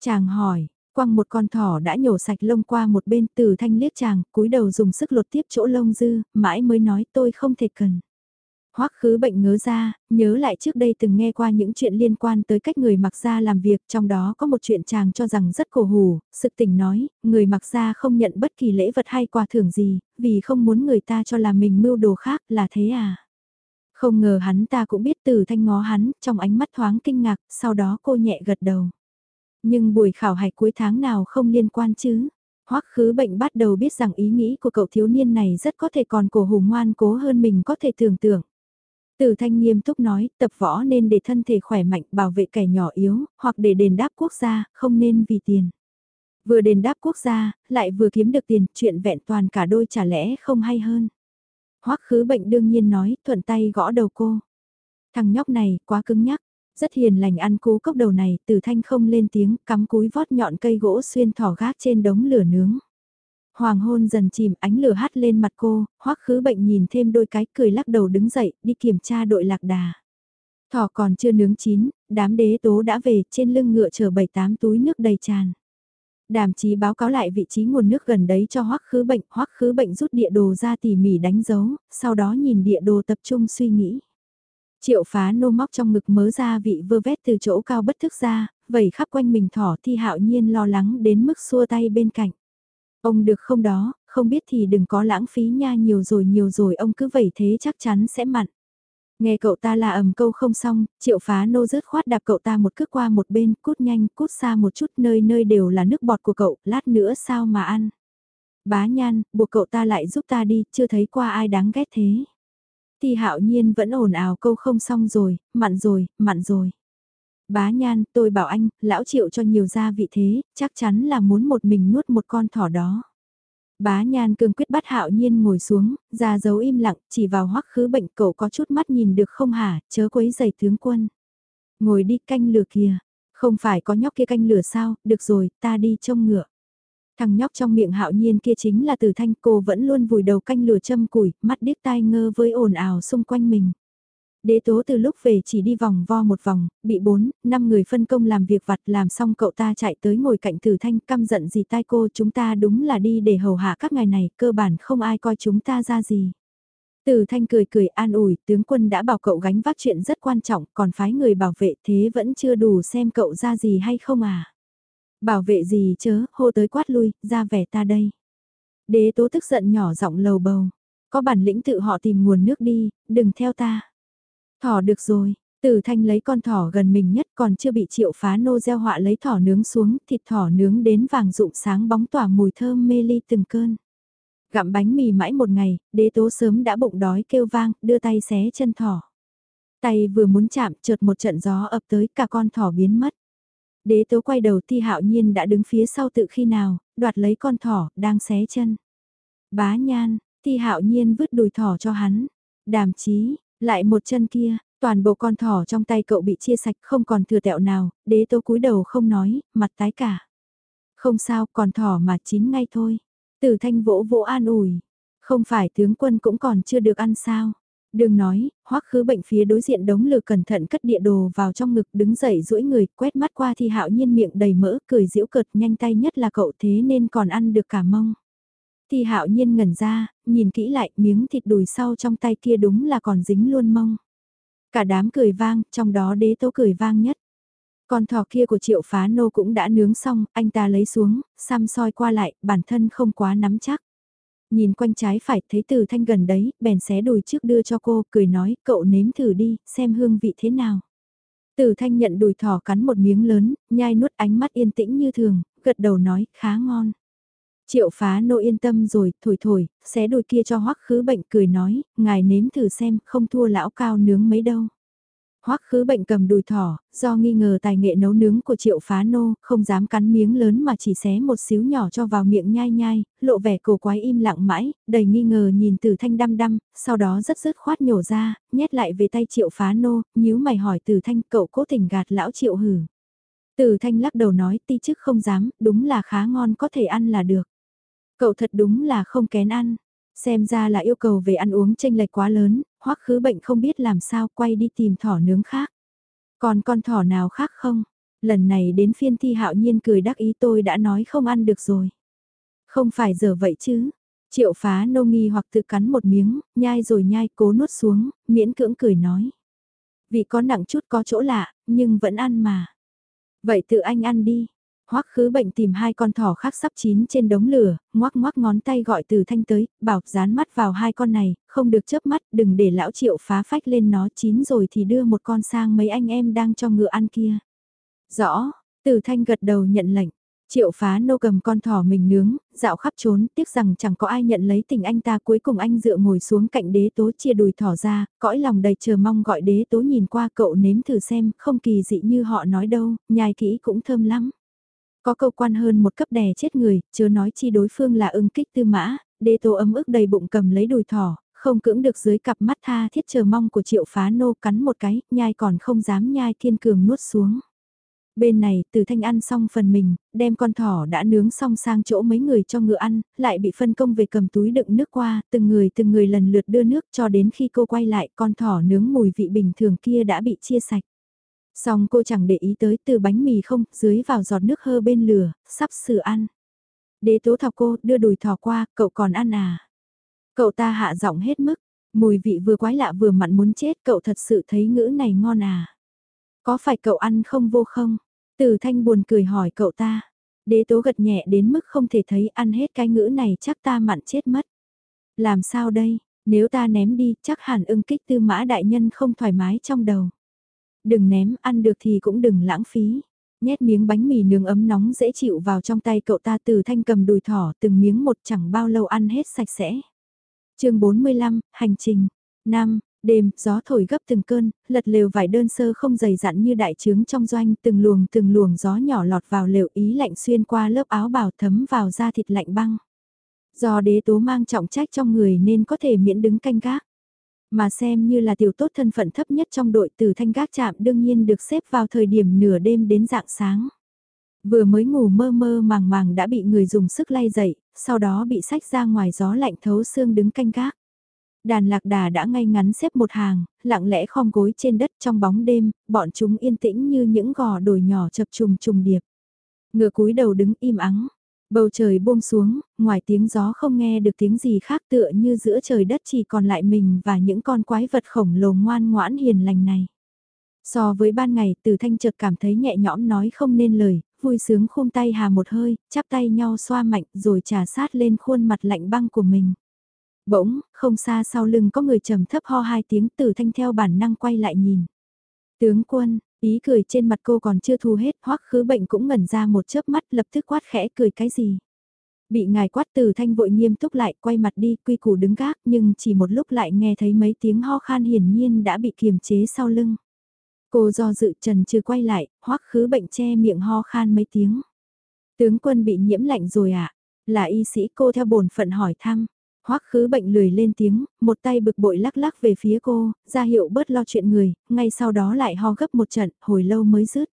Chàng hỏi, quăng một con thỏ đã nhổ sạch lông qua một bên từ thanh liếc chàng, cúi đầu dùng sức lột tiếp chỗ lông dư, mãi mới nói tôi không thể cần. Hoắc khứ bệnh ngớ ra, nhớ lại trước đây từng nghe qua những chuyện liên quan tới cách người mặc gia làm việc, trong đó có một chuyện chàng cho rằng rất cổ hủ, sực tỉnh nói, người mặc gia không nhận bất kỳ lễ vật hay quà thưởng gì, vì không muốn người ta cho là mình mưu đồ khác, là thế à? Không ngờ hắn ta cũng biết từ thanh ngó hắn, trong ánh mắt thoáng kinh ngạc, sau đó cô nhẹ gật đầu. Nhưng buổi khảo hạch cuối tháng nào không liên quan chứ? Hoắc khứ bệnh bắt đầu biết rằng ý nghĩ của cậu thiếu niên này rất có thể còn cổ hùng ngoan cố hơn mình có thể tưởng tượng. Từ thanh nghiêm túc nói, tập võ nên để thân thể khỏe mạnh bảo vệ kẻ nhỏ yếu, hoặc để đền đáp quốc gia, không nên vì tiền. Vừa đền đáp quốc gia, lại vừa kiếm được tiền, chuyện vẹn toàn cả đôi chả lẽ không hay hơn. Hoắc khứ bệnh đương nhiên nói, thuận tay gõ đầu cô. Thằng nhóc này, quá cứng nhắc, rất hiền lành ăn cú cốc đầu này, từ thanh không lên tiếng, cắm cúi vót nhọn cây gỗ xuyên thỏ gác trên đống lửa nướng. Hoàng hôn dần chìm ánh lửa hắt lên mặt cô, hoắc khứ bệnh nhìn thêm đôi cái cười lắc đầu đứng dậy, đi kiểm tra đội lạc đà. Thỏ còn chưa nướng chín, đám đế tố đã về, trên lưng ngựa chở bảy tám túi nước đầy tràn. Đàm chí báo cáo lại vị trí nguồn nước gần đấy cho hoắc khứ bệnh, hoắc khứ bệnh rút địa đồ ra tỉ mỉ đánh dấu, sau đó nhìn địa đồ tập trung suy nghĩ. Triệu phá nô móc trong ngực mớ ra vị vơ vét từ chỗ cao bất thức ra, vẩy khắp quanh mình thỏ thi hạo nhiên lo lắng đến mức xua tay bên cạnh. Ông được không đó, không biết thì đừng có lãng phí nha nhiều rồi nhiều rồi ông cứ vẩy thế chắc chắn sẽ mặn. Nghe cậu ta là ầm câu không xong, triệu phá nô rớt khoát đạp cậu ta một cước qua một bên, cút nhanh, cút xa một chút nơi nơi đều là nước bọt của cậu, lát nữa sao mà ăn. Bá nhan, buộc cậu ta lại giúp ta đi, chưa thấy qua ai đáng ghét thế. Thì hạo nhiên vẫn ồn ào câu không xong rồi, mặn rồi, mặn rồi. Bá nhan, tôi bảo anh, lão triệu cho nhiều gia vị thế, chắc chắn là muốn một mình nuốt một con thỏ đó. Bá nhan cương quyết bắt hạo nhiên ngồi xuống, ra dấu im lặng, chỉ vào hoắc khứ bệnh cậu có chút mắt nhìn được không hả, chớ quấy giày tướng quân. Ngồi đi canh lửa kìa, không phải có nhóc kia canh lửa sao, được rồi, ta đi trông ngựa. Thằng nhóc trong miệng hạo nhiên kia chính là từ thanh cô vẫn luôn vùi đầu canh lửa châm củi, mắt điếc tai ngơ với ồn ào xung quanh mình. Đế tố từ lúc về chỉ đi vòng vo một vòng, bị bốn, năm người phân công làm việc vặt làm xong cậu ta chạy tới ngồi cạnh tử thanh căm giận gì tai cô chúng ta đúng là đi để hầu hạ các ngày này, cơ bản không ai coi chúng ta ra gì. Tử thanh cười cười an ủi, tướng quân đã bảo cậu gánh vác chuyện rất quan trọng, còn phái người bảo vệ thế vẫn chưa đủ xem cậu ra gì hay không à. Bảo vệ gì chớ, hô tới quát lui, ra vẻ ta đây. Đế tố tức giận nhỏ giọng lầu bầu. Có bản lĩnh tự họ tìm nguồn nước đi, đừng theo ta. Thỏ được rồi, Tử Thanh lấy con thỏ gần mình nhất còn chưa bị triệu phá nô gieo họa lấy thỏ nướng xuống, thịt thỏ nướng đến vàng rụng sáng bóng tỏa mùi thơm mê ly từng cơn. Gặm bánh mì mãi một ngày, đế tố sớm đã bụng đói kêu vang, đưa tay xé chân thỏ. Tay vừa muốn chạm, chợt một trận gió ập tới, cả con thỏ biến mất. Đế tố quay đầu thi hạo nhiên đã đứng phía sau tự khi nào, đoạt lấy con thỏ, đang xé chân. Bá nhan, thi hạo nhiên vứt đùi thỏ cho hắn. Đàm chí, lại một chân kia, toàn bộ con thỏ trong tay cậu bị chia sạch không còn thừa tẹo nào, đế tố cúi đầu không nói, mặt tái cả. Không sao, còn thỏ mà chín ngay thôi. Tử thanh vỗ vỗ an ủi. Không phải tướng quân cũng còn chưa được ăn sao. Đừng nói, hoắc khứ bệnh phía đối diện đống lửa cẩn thận cất địa đồ vào trong ngực đứng dậy duỗi người, quét mắt qua thì hạo nhiên miệng đầy mỡ, cười giễu cợt nhanh tay nhất là cậu thế nên còn ăn được cả mông. Thì hạo nhiên ngẩn ra, nhìn kỹ lại miếng thịt đùi sau trong tay kia đúng là còn dính luôn mông. Cả đám cười vang, trong đó đế tố cười vang nhất. Con thỏ kia của triệu phá nô cũng đã nướng xong, anh ta lấy xuống, xăm soi qua lại, bản thân không quá nắm chắc. Nhìn quanh trái phải thấy từ thanh gần đấy, bèn xé đùi trước đưa cho cô, cười nói, cậu nếm thử đi, xem hương vị thế nào. Từ thanh nhận đùi thỏ cắn một miếng lớn, nhai nuốt ánh mắt yên tĩnh như thường, gật đầu nói, khá ngon. Triệu phá nô yên tâm rồi, thổi thổi, xé đùi kia cho hoắc khứ bệnh cười nói, ngài nếm thử xem, không thua lão cao nướng mấy đâu. Hoắc khứ bệnh cầm đùi thỏ, do nghi ngờ tài nghệ nấu nướng của triệu phá nô, không dám cắn miếng lớn mà chỉ xé một xíu nhỏ cho vào miệng nhai nhai, lộ vẻ cổ quái im lặng mãi, đầy nghi ngờ nhìn từ thanh đăm đăm, sau đó rất dứt khoát nhổ ra, nhét lại về tay triệu phá nô, nhíu mày hỏi từ thanh cậu cố tình gạt lão triệu hử. Từ thanh lắc đầu nói ti chức không dám, đúng là khá ngon có thể ăn là được. Cậu thật đúng là không kén ăn. Xem ra là yêu cầu về ăn uống tranh lệch quá lớn, hoắc khứ bệnh không biết làm sao quay đi tìm thỏ nướng khác. Còn con thỏ nào khác không? Lần này đến phiên thi hạo nhiên cười đắc ý tôi đã nói không ăn được rồi. Không phải giờ vậy chứ. Triệu phá nô nghi hoặc tự cắn một miếng, nhai rồi nhai cố nuốt xuống, miễn cưỡng cười nói. Vì có nặng chút có chỗ lạ, nhưng vẫn ăn mà. Vậy tự anh ăn đi, Hoắc khứ bệnh tìm hai con thỏ khác sắp chín trên đống lửa, ngoắc ngoắc ngón tay gọi từ thanh tới, bảo dán mắt vào hai con này, không được chớp mắt, đừng để lão triệu phá phách lên nó chín rồi thì đưa một con sang mấy anh em đang cho ngựa ăn kia. Rõ, từ thanh gật đầu nhận lệnh. Triệu phá nô cầm con thỏ mình nướng, dạo khắp trốn, tiếc rằng chẳng có ai nhận lấy tình anh ta cuối cùng anh dựa ngồi xuống cạnh đế tố chia đùi thỏ ra, cõi lòng đầy chờ mong gọi đế tố nhìn qua cậu nếm thử xem, không kỳ dị như họ nói đâu, nhai kỹ cũng thơm lắm. Có câu quan hơn một cấp đè chết người, chớ nói chi đối phương là ưng kích tư mã, đê tô ấm ức đầy bụng cầm lấy đùi thỏ, không cưỡng được dưới cặp mắt tha thiết chờ mong của triệu phá nô cắn một cái, nhai còn không dám nhai thiên cường nuốt xuống. Bên này, từ thanh ăn xong phần mình, đem con thỏ đã nướng xong sang chỗ mấy người cho ngựa ăn, lại bị phân công về cầm túi đựng nước qua, từng người từng người lần lượt đưa nước cho đến khi cô quay lại con thỏ nướng mùi vị bình thường kia đã bị chia sạch. Xong cô chẳng để ý tới từ bánh mì không, dưới vào giọt nước hơ bên lửa, sắp sửa ăn. Đế tố thọc cô, đưa đùi thỏ qua, cậu còn ăn à? Cậu ta hạ giọng hết mức, mùi vị vừa quái lạ vừa mặn muốn chết, cậu thật sự thấy ngữ này ngon à? Có phải cậu ăn không vô không? Từ thanh buồn cười hỏi cậu ta. Đế tố gật nhẹ đến mức không thể thấy ăn hết cái ngữ này chắc ta mặn chết mất. Làm sao đây, nếu ta ném đi chắc hẳn ưng kích tư mã đại nhân không thoải mái trong đầu. Đừng ném, ăn được thì cũng đừng lãng phí. Nhét miếng bánh mì nướng ấm nóng dễ chịu vào trong tay cậu ta từ thanh cầm đùi thỏ từng miếng một chẳng bao lâu ăn hết sạch sẽ. chương 45, Hành trình. Năm, Đêm, gió thổi gấp từng cơn, lật lều vải đơn sơ không dày dặn như đại trướng trong doanh, từng luồng từng luồng gió nhỏ lọt vào lều ý lạnh xuyên qua lớp áo bào thấm vào da thịt lạnh băng. Do đế tố mang trọng trách trong người nên có thể miễn đứng canh gác. Mà xem như là tiểu tốt thân phận thấp nhất trong đội từ thanh gác chạm đương nhiên được xếp vào thời điểm nửa đêm đến dạng sáng. Vừa mới ngủ mơ mơ màng màng đã bị người dùng sức lay dậy, sau đó bị sách ra ngoài gió lạnh thấu xương đứng canh gác. Đàn lạc đà đã ngay ngắn xếp một hàng, lặng lẽ khom gối trên đất trong bóng đêm, bọn chúng yên tĩnh như những gò đồi nhỏ chập trùng trùng điệp. Ngựa cúi đầu đứng im ắng, bầu trời buông xuống, ngoài tiếng gió không nghe được tiếng gì khác tựa như giữa trời đất chỉ còn lại mình và những con quái vật khổng lồ ngoan ngoãn hiền lành này. So với ban ngày, từ thanh chợt cảm thấy nhẹ nhõm nói không nên lời, vui sướng khung tay hà một hơi, chắp tay nhau xoa mạnh rồi trà sát lên khuôn mặt lạnh băng của mình. Bỗng, không xa sau lưng có người trầm thấp ho hai tiếng từ thanh theo bản năng quay lại nhìn. Tướng quân, ý cười trên mặt cô còn chưa thu hết, hoắc khứ bệnh cũng ngẩn ra một chớp mắt lập tức quát khẽ cười cái gì. Bị ngài quát tử thanh vội nghiêm túc lại quay mặt đi quy củ đứng gác nhưng chỉ một lúc lại nghe thấy mấy tiếng ho khan hiển nhiên đã bị kiềm chế sau lưng. Cô do dự trần chưa quay lại, hoắc khứ bệnh che miệng ho khan mấy tiếng. Tướng quân bị nhiễm lạnh rồi ạ, à? là y sĩ cô theo bổn phận hỏi thăm. Hoắc khứ bệnh lười lên tiếng, một tay bực bội lắc lắc về phía cô, ra hiệu bớt lo chuyện người, ngay sau đó lại ho gấp một trận, hồi lâu mới dứt.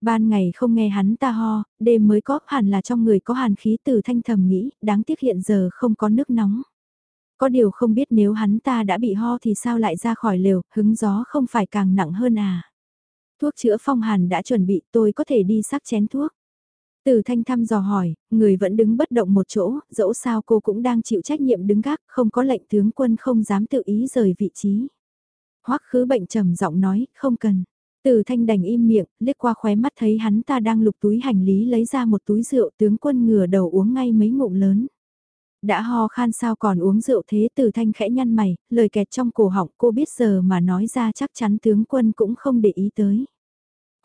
Ban ngày không nghe hắn ta ho, đêm mới có hẳn là trong người có hàn khí từ thanh thầm nghĩ, đáng tiếc hiện giờ không có nước nóng. Có điều không biết nếu hắn ta đã bị ho thì sao lại ra khỏi lều, hứng gió không phải càng nặng hơn à. Thuốc chữa phong hàn đã chuẩn bị tôi có thể đi sắc chén thuốc. Từ thanh thăm dò hỏi, người vẫn đứng bất động một chỗ, dẫu sao cô cũng đang chịu trách nhiệm đứng gác, không có lệnh tướng quân không dám tự ý rời vị trí. Hoắc khứ bệnh trầm giọng nói, không cần. Từ thanh đành im miệng, liếc qua khóe mắt thấy hắn ta đang lục túi hành lý lấy ra một túi rượu tướng quân ngửa đầu uống ngay mấy ngụm lớn. Đã ho khan sao còn uống rượu thế từ thanh khẽ nhăn mày, lời kẹt trong cổ họng cô biết giờ mà nói ra chắc chắn tướng quân cũng không để ý tới.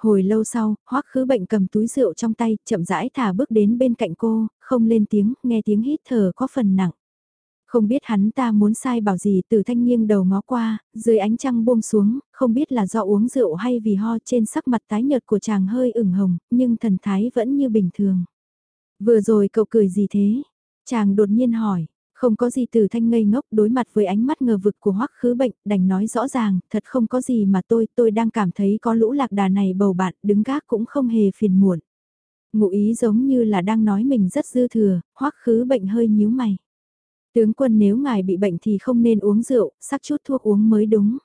Hồi lâu sau, hoắc khứ bệnh cầm túi rượu trong tay, chậm rãi thả bước đến bên cạnh cô, không lên tiếng, nghe tiếng hít thở có phần nặng. Không biết hắn ta muốn sai bảo gì từ thanh nghiêng đầu ngó qua, dưới ánh trăng buông xuống, không biết là do uống rượu hay vì ho trên sắc mặt tái nhợt của chàng hơi ửng hồng, nhưng thần thái vẫn như bình thường. Vừa rồi cậu cười gì thế? Chàng đột nhiên hỏi, không có gì từ thanh ngây ngốc đối mặt với ánh mắt ngờ vực của hoắc khứ bệnh, đành nói rõ ràng, thật không có gì mà tôi, tôi đang cảm thấy có lũ lạc đà này bầu bạn, đứng gác cũng không hề phiền muộn. Ngụ ý giống như là đang nói mình rất dư thừa, hoắc khứ bệnh hơi nhíu mày. Tướng quân nếu ngài bị bệnh thì không nên uống rượu, sắc chút thuốc uống mới đúng.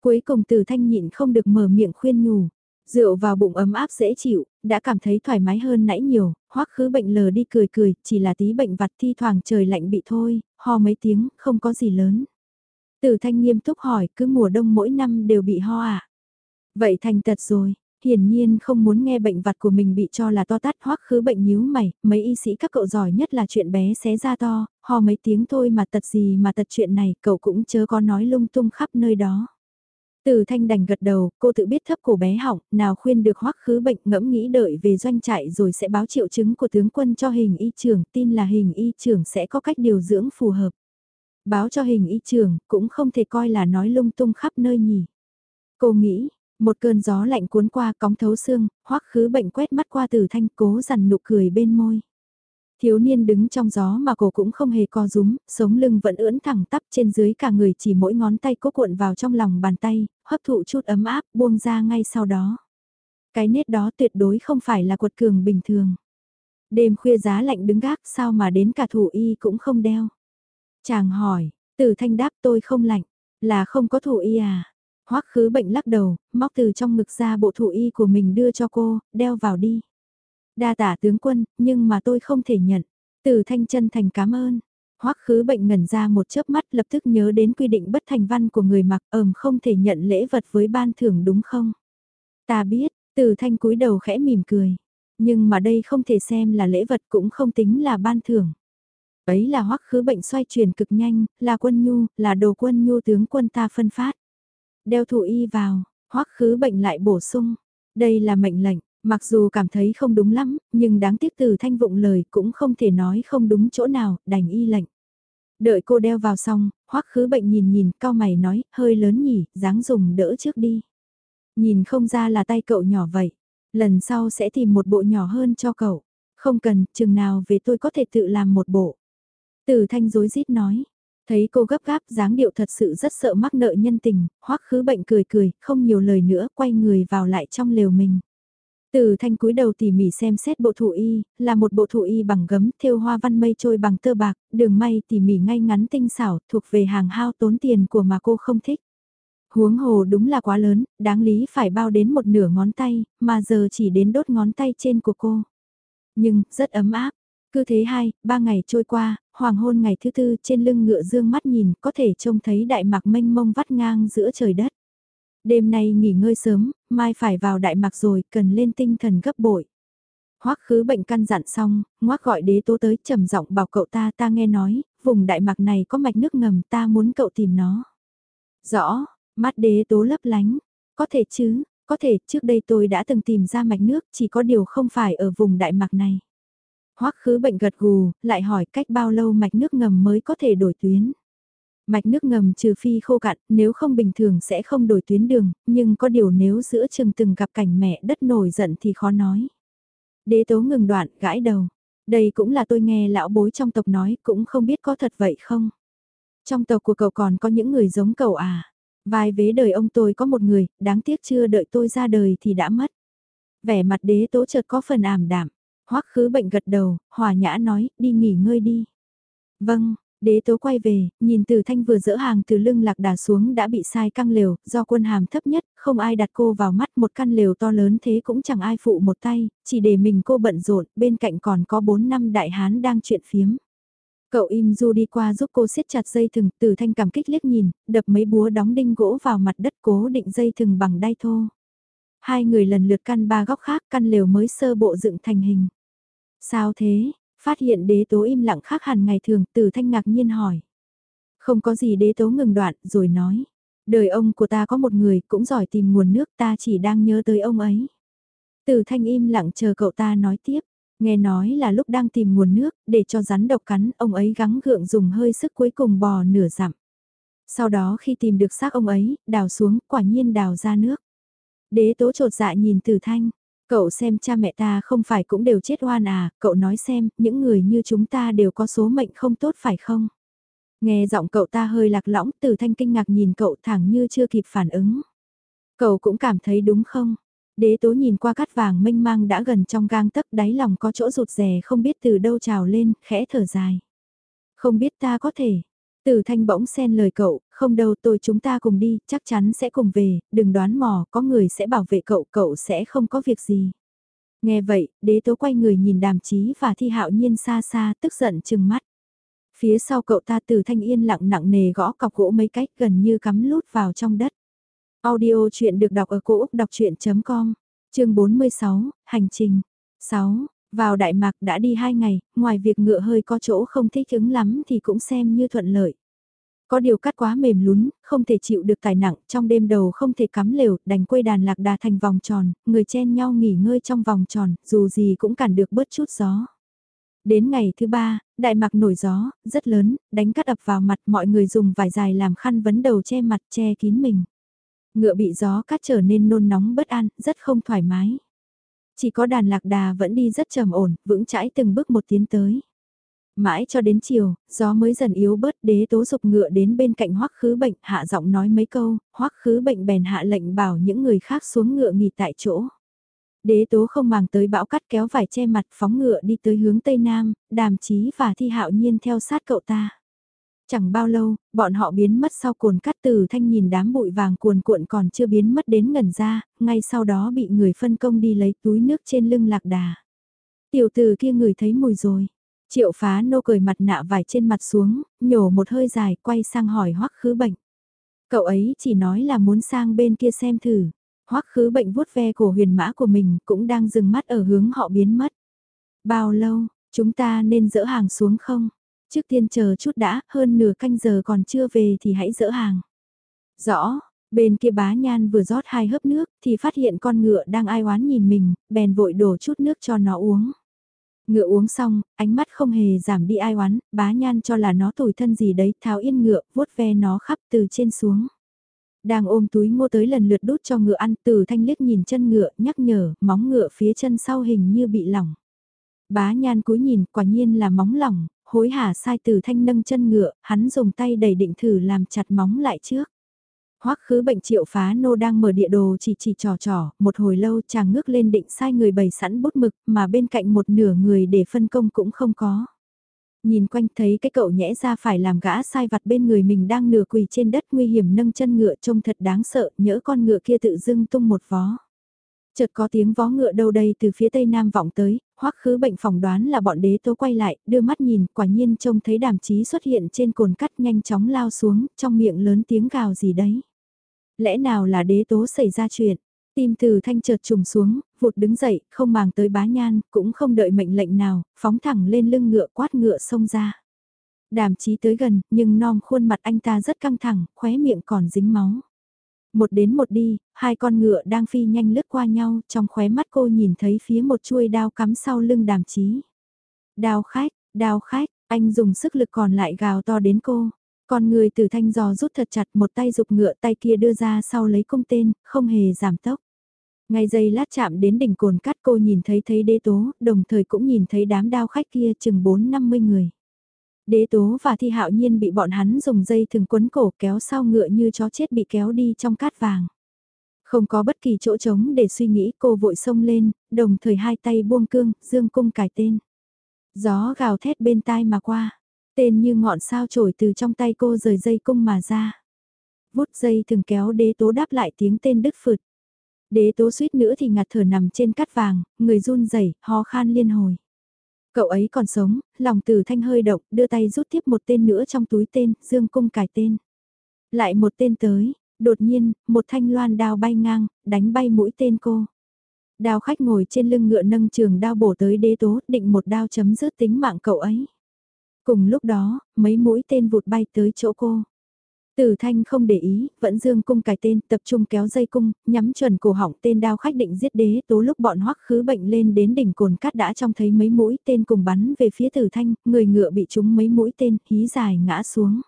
Cuối cùng từ thanh nhịn không được mở miệng khuyên nhủ, Rượu vào bụng ấm áp dễ chịu, đã cảm thấy thoải mái hơn nãy nhiều, hoắc khứ bệnh lờ đi cười cười, chỉ là tí bệnh vặt thi thoảng trời lạnh bị thôi, ho mấy tiếng, không có gì lớn. Tử thanh nghiêm túc hỏi, cứ mùa đông mỗi năm đều bị ho à? Vậy thành tật rồi, hiển nhiên không muốn nghe bệnh vặt của mình bị cho là to tát hoắc khứ bệnh nhíu mày, mấy y sĩ các cậu giỏi nhất là chuyện bé xé ra to, ho mấy tiếng thôi mà tật gì mà tật chuyện này, cậu cũng chớ có nói lung tung khắp nơi đó. Từ thanh đành gật đầu, cô tự biết thấp cổ bé hỏng, nào khuyên được hoắc khứ bệnh ngẫm nghĩ đợi về doanh trại rồi sẽ báo triệu chứng của tướng quân cho hình y trưởng, tin là hình y trưởng sẽ có cách điều dưỡng phù hợp. Báo cho hình y trưởng, cũng không thể coi là nói lung tung khắp nơi nhỉ. Cô nghĩ, một cơn gió lạnh cuốn qua cóng thấu xương, hoắc khứ bệnh quét mắt qua từ thanh cố dằn nụ cười bên môi. Thiếu niên đứng trong gió mà cổ cũng không hề co rúm, sống lưng vẫn ưỡn thẳng tắp trên dưới cả người chỉ mỗi ngón tay cố cuộn vào trong lòng bàn tay, hấp thụ chút ấm áp buông ra ngay sau đó. Cái nết đó tuyệt đối không phải là quật cường bình thường. Đêm khuya giá lạnh đứng gác sao mà đến cả thủ y cũng không đeo. Chàng hỏi, từ thanh đáp tôi không lạnh, là không có thủ y à. Hoắc khứ bệnh lắc đầu, móc từ trong ngực ra bộ thủ y của mình đưa cho cô, đeo vào đi. Đa tả tướng quân, nhưng mà tôi không thể nhận. Từ thanh chân thành cảm ơn. Hoắc khứ bệnh ngẩn ra một chớp mắt lập tức nhớ đến quy định bất thành văn của người mặc ẩm không thể nhận lễ vật với ban thưởng đúng không? Ta biết, từ thanh cúi đầu khẽ mỉm cười. Nhưng mà đây không thể xem là lễ vật cũng không tính là ban thưởng. Ấy là hoắc khứ bệnh xoay chuyển cực nhanh, là quân nhu, là đồ quân nhu tướng quân ta phân phát. Đeo thủ y vào, hoắc khứ bệnh lại bổ sung. Đây là mệnh lệnh, Mặc dù cảm thấy không đúng lắm, nhưng đáng tiếc từ thanh vụng lời cũng không thể nói không đúng chỗ nào, đành y lệnh. Đợi cô đeo vào xong, hoắc khứ bệnh nhìn nhìn, cao mày nói, hơi lớn nhỉ, dáng dùng đỡ trước đi. Nhìn không ra là tay cậu nhỏ vậy, lần sau sẽ tìm một bộ nhỏ hơn cho cậu. Không cần, chừng nào về tôi có thể tự làm một bộ. Từ thanh dối rít nói, thấy cô gấp gáp dáng điệu thật sự rất sợ mắc nợ nhân tình, hoắc khứ bệnh cười cười, không nhiều lời nữa, quay người vào lại trong lều mình. Từ thanh cúi đầu tỉ mỉ xem xét bộ thủ y, là một bộ thủ y bằng gấm, thêu hoa văn mây trôi bằng tơ bạc, đường may tỉ mỉ ngay ngắn tinh xảo, thuộc về hàng hao tốn tiền của mà cô không thích. Huống hồ đúng là quá lớn, đáng lý phải bao đến một nửa ngón tay, mà giờ chỉ đến đốt ngón tay trên của cô. Nhưng, rất ấm áp. Cứ thế hai, ba ngày trôi qua, hoàng hôn ngày thứ tư trên lưng ngựa dương mắt nhìn, có thể trông thấy đại mạc mênh mông vắt ngang giữa trời đất. Đêm nay nghỉ ngơi sớm, mai phải vào đại mạc rồi, cần lên tinh thần gấp bội. Hoắc khứ bệnh căn dặn xong, ngoác gọi đế tố tới trầm giọng bảo cậu ta ta nghe nói, vùng đại mạc này có mạch nước ngầm ta muốn cậu tìm nó. Rõ, mắt đế tố lấp lánh, có thể chứ, có thể trước đây tôi đã từng tìm ra mạch nước chỉ có điều không phải ở vùng đại mạc này. Hoắc khứ bệnh gật gù, lại hỏi cách bao lâu mạch nước ngầm mới có thể đổi tuyến. Mạch nước ngầm trừ phi khô cạn, nếu không bình thường sẽ không đổi tuyến đường, nhưng có điều nếu giữa chừng từng gặp cảnh mẹ đất nổi giận thì khó nói. Đế tố ngừng đoạn, gãi đầu. Đây cũng là tôi nghe lão bối trong tộc nói, cũng không biết có thật vậy không. Trong tộc của cậu còn có những người giống cậu à? vài vế đời ông tôi có một người, đáng tiếc chưa đợi tôi ra đời thì đã mất. Vẻ mặt đế tố chợt có phần ảm đạm. Hoắc khứ bệnh gật đầu, hòa nhã nói, đi nghỉ ngơi đi. Vâng, Đế tố quay về, nhìn từ thanh vừa dỡ hàng từ lưng lạc đà xuống đã bị sai căng lều, do quân hàm thấp nhất, không ai đặt cô vào mắt một căn lều to lớn thế cũng chẳng ai phụ một tay, chỉ để mình cô bận rộn, bên cạnh còn có 4 năm đại hán đang chuyện phiếm. Cậu im du đi qua giúp cô siết chặt dây thừng, từ thanh cảm kích liếc nhìn, đập mấy búa đóng đinh gỗ vào mặt đất cố định dây thừng bằng đai thô. Hai người lần lượt căn ba góc khác căn lều mới sơ bộ dựng thành hình. Sao thế, Phát hiện đế tố im lặng khác hẳn ngày thường, từ thanh ngạc nhiên hỏi. Không có gì đế tố ngừng đoạn, rồi nói. Đời ông của ta có một người cũng giỏi tìm nguồn nước ta chỉ đang nhớ tới ông ấy. Từ thanh im lặng chờ cậu ta nói tiếp. Nghe nói là lúc đang tìm nguồn nước, để cho rắn độc cắn, ông ấy gắng gượng dùng hơi sức cuối cùng bò nửa dặm. Sau đó khi tìm được xác ông ấy, đào xuống, quả nhiên đào ra nước. Đế tố trột dạ nhìn từ thanh, Cậu xem cha mẹ ta không phải cũng đều chết oan à, cậu nói xem, những người như chúng ta đều có số mệnh không tốt phải không? Nghe giọng cậu ta hơi lạc lõng, từ thanh kinh ngạc nhìn cậu thẳng như chưa kịp phản ứng. Cậu cũng cảm thấy đúng không? Đế tố nhìn qua cát vàng mênh mang đã gần trong gang tấc đáy lòng có chỗ rụt rè không biết từ đâu trào lên, khẽ thở dài. Không biết ta có thể, từ thanh bỗng xen lời cậu, không đâu tôi chúng ta cùng đi, chắc chắn sẽ cùng về, đừng đoán mò, có người sẽ bảo vệ cậu, cậu sẽ không có việc gì. Nghe vậy, đế tố quay người nhìn đàm chí và thi hạo nhiên xa xa, tức giận chừng mắt. Phía sau cậu ta từ thanh yên lặng nặng nề gõ cọc gỗ mấy cách gần như cắm lút vào trong đất. Audio chuyện được đọc ở cổ Úc đọc chuyện.com, chương 46, Hành trình. 6. Vào Đại Mạc đã đi 2 ngày, ngoài việc ngựa hơi có chỗ không thích ứng lắm thì cũng xem như thuận lợi. Có điều cắt quá mềm lún, không thể chịu được tài nặng, trong đêm đầu không thể cắm lều, đành quây đàn lạc đà thành vòng tròn, người chen nhau nghỉ ngơi trong vòng tròn, dù gì cũng cản được bớt chút gió. Đến ngày thứ ba, đại mạc nổi gió, rất lớn, đánh cắt ập vào mặt mọi người dùng vải dài làm khăn vấn đầu che mặt che kín mình. Ngựa bị gió cắt trở nên nôn nóng bất an, rất không thoải mái. Chỉ có đàn lạc đà vẫn đi rất trầm ổn, vững chãi từng bước một tiến tới. Mãi cho đến chiều, gió mới dần yếu bớt đế tố dục ngựa đến bên cạnh hoắc khứ bệnh hạ giọng nói mấy câu, hoắc khứ bệnh bèn hạ lệnh bảo những người khác xuống ngựa nghỉ tại chỗ. Đế tố không màng tới bão cắt kéo vải che mặt phóng ngựa đi tới hướng tây nam, đàm chí và thi hạo nhiên theo sát cậu ta. Chẳng bao lâu, bọn họ biến mất sau cồn cắt từ thanh nhìn đám bụi vàng cuồn cuộn còn chưa biến mất đến ngần ra, ngay sau đó bị người phân công đi lấy túi nước trên lưng lạc đà. Tiểu tử kia người thấy mùi rồi. Triệu phá nô cười mặt nạ vải trên mặt xuống, nhổ một hơi dài quay sang hỏi hoắc khứ bệnh. Cậu ấy chỉ nói là muốn sang bên kia xem thử. Hoắc khứ bệnh vuốt ve của huyền mã của mình cũng đang dừng mắt ở hướng họ biến mất. Bao lâu, chúng ta nên dỡ hàng xuống không? Trước tiên chờ chút đã, hơn nửa canh giờ còn chưa về thì hãy dỡ hàng. Rõ, Bên kia bá nhan vừa rót hai hớp nước thì phát hiện con ngựa đang ai oán nhìn mình, bèn vội đổ chút nước cho nó uống. Ngựa uống xong, ánh mắt không hề giảm đi ai oán, bá nhan cho là nó tủi thân gì đấy, tháo yên ngựa, vuốt ve nó khắp từ trên xuống. Đang ôm túi ngô tới lần lượt đút cho ngựa ăn, từ thanh liếc nhìn chân ngựa, nhắc nhở, móng ngựa phía chân sau hình như bị lỏng. Bá nhan cúi nhìn, quả nhiên là móng lỏng, hối hả sai từ thanh nâng chân ngựa, hắn dùng tay đẩy định thử làm chặt móng lại trước. Hoắc khứ bệnh triệu phá nô đang mở địa đồ chỉ chỉ trò trò, một hồi lâu chàng ngước lên định sai người bày sẵn bút mực mà bên cạnh một nửa người để phân công cũng không có. Nhìn quanh thấy cái cậu nhẽ ra phải làm gã sai vặt bên người mình đang nửa quỳ trên đất nguy hiểm nâng chân ngựa trông thật đáng sợ, nhỡ con ngựa kia tự dưng tung một vó. Chợt có tiếng vó ngựa đâu đây từ phía tây nam vọng tới, hoắc khứ bệnh phỏng đoán là bọn đế tố quay lại, đưa mắt nhìn, quả nhiên trông thấy đàm chí xuất hiện trên cồn cắt nhanh chóng lao xuống, trong miệng lớn tiếng gào gì đấy. Lẽ nào là đế tố xảy ra chuyện? Tim từ thanh chợt trùng xuống, vụt đứng dậy, không màng tới bá nhan, cũng không đợi mệnh lệnh nào, phóng thẳng lên lưng ngựa quát ngựa xông ra. Đàm chí tới gần, nhưng non khuôn mặt anh ta rất căng thẳng, khóe miệng còn dính máu. Một đến một đi, hai con ngựa đang phi nhanh lướt qua nhau, trong khóe mắt cô nhìn thấy phía một chuôi đao cắm sau lưng đàm chí. Đao khách, đao khách, anh dùng sức lực còn lại gào to đến cô. Con người từ thanh giò rút thật chặt một tay dục ngựa tay kia đưa ra sau lấy cung tên, không hề giảm tốc. Ngay giây lát chạm đến đỉnh cồn cắt cô nhìn thấy thấy đế tố, đồng thời cũng nhìn thấy đám đao khách kia chừng 4-50 người. Đế tố và thi hạo nhiên bị bọn hắn dùng dây thừng quấn cổ kéo sau ngựa như chó chết bị kéo đi trong cát vàng. Không có bất kỳ chỗ trống để suy nghĩ cô vội xông lên, đồng thời hai tay buông cương, dương cung cài tên. Gió gào thét bên tai mà qua, tên như ngọn sao trổi từ trong tay cô rời dây cung mà ra. Vút dây thường kéo đế tố đáp lại tiếng tên đứt phượt. Đế tố suýt nữa thì ngạt thở nằm trên cát vàng, người run rẩy ho khan liên hồi. Cậu ấy còn sống, lòng từ thanh hơi động, đưa tay rút tiếp một tên nữa trong túi tên, dương cung cài tên. Lại một tên tới, đột nhiên, một thanh loan đao bay ngang, đánh bay mũi tên cô. Đao khách ngồi trên lưng ngựa nâng trường đao bổ tới đế tố, định một đao chấm dứt tính mạng cậu ấy. Cùng lúc đó, mấy mũi tên vụt bay tới chỗ cô. Tử thanh không để ý, vẫn dương cung cài tên, tập trung kéo dây cung, nhắm chuẩn cổ họng tên đao khách định giết đế tố lúc bọn hoắc khứ bệnh lên đến đỉnh cồn cát đã trông thấy mấy mũi tên cùng bắn về phía tử thanh, người ngựa bị trúng mấy mũi tên, hí dài ngã xuống.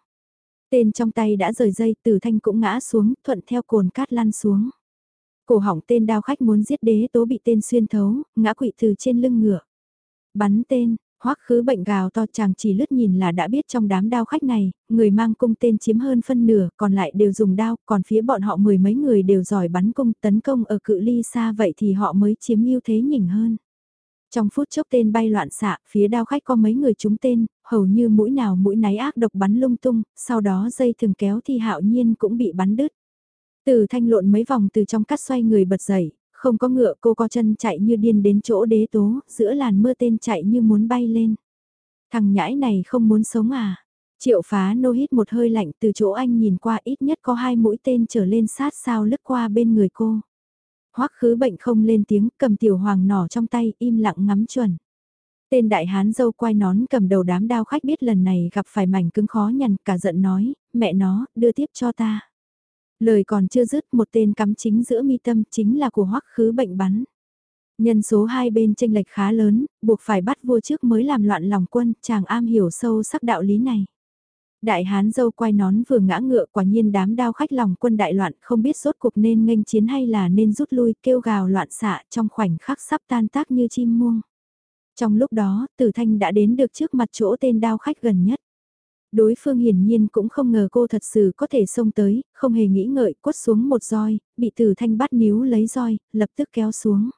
Tên trong tay đã rời dây, tử thanh cũng ngã xuống, thuận theo cồn cát lăn xuống. Cổ họng tên đao khách muốn giết đế tố bị tên xuyên thấu, ngã quỵ từ trên lưng ngựa. Bắn tên, Hoắc khứ bệnh gào to chàng chỉ lướt nhìn là đã biết trong đám đao khách này, người mang cung tên chiếm hơn phân nửa, còn lại đều dùng đao, còn phía bọn họ mười mấy người đều giỏi bắn cung tấn công ở cự ly xa vậy thì họ mới chiếm ưu thế nhỉnh hơn. Trong phút chốc tên bay loạn xạ, phía đao khách có mấy người trúng tên, hầu như mũi nào mũi náy ác độc bắn lung tung, sau đó dây thường kéo thì hạo nhiên cũng bị bắn đứt. Từ thanh lộn mấy vòng từ trong cắt xoay người bật dậy, không có ngựa cô co chân chạy như điên đến chỗ đế tố, giữa làn mưa tên chạy như muốn bay lên. Thằng nhãi này không muốn sống à? Triệu phá nô hít một hơi lạnh từ chỗ anh nhìn qua ít nhất có hai mũi tên trở lên sát sao lướt qua bên người cô. Hoắc khứ bệnh không lên tiếng cầm tiểu hoàng nỏ trong tay im lặng ngắm chuẩn. Tên đại hán dâu quai nón cầm đầu đám đao khách biết lần này gặp phải mảnh cứng khó nhằn cả giận nói, mẹ nó, đưa tiếp cho ta. Lời còn chưa dứt một tên cắm chính giữa mi tâm chính là của hoắc khứ bệnh bắn. Nhân số hai bên tranh lệch khá lớn, buộc phải bắt vua trước mới làm loạn lòng quân, chàng am hiểu sâu sắc đạo lý này. Đại hán dâu quay nón vừa ngã ngựa quả nhiên đám đao khách lòng quân đại loạn không biết rốt cuộc nên nghênh chiến hay là nên rút lui kêu gào loạn xạ trong khoảnh khắc sắp tan tác như chim muông. Trong lúc đó, tử thanh đã đến được trước mặt chỗ tên đao khách gần nhất. Đối phương hiển nhiên cũng không ngờ cô thật sự có thể xông tới, không hề nghĩ ngợi, quất xuống một roi, bị tử thanh bắt níu lấy roi, lập tức kéo xuống.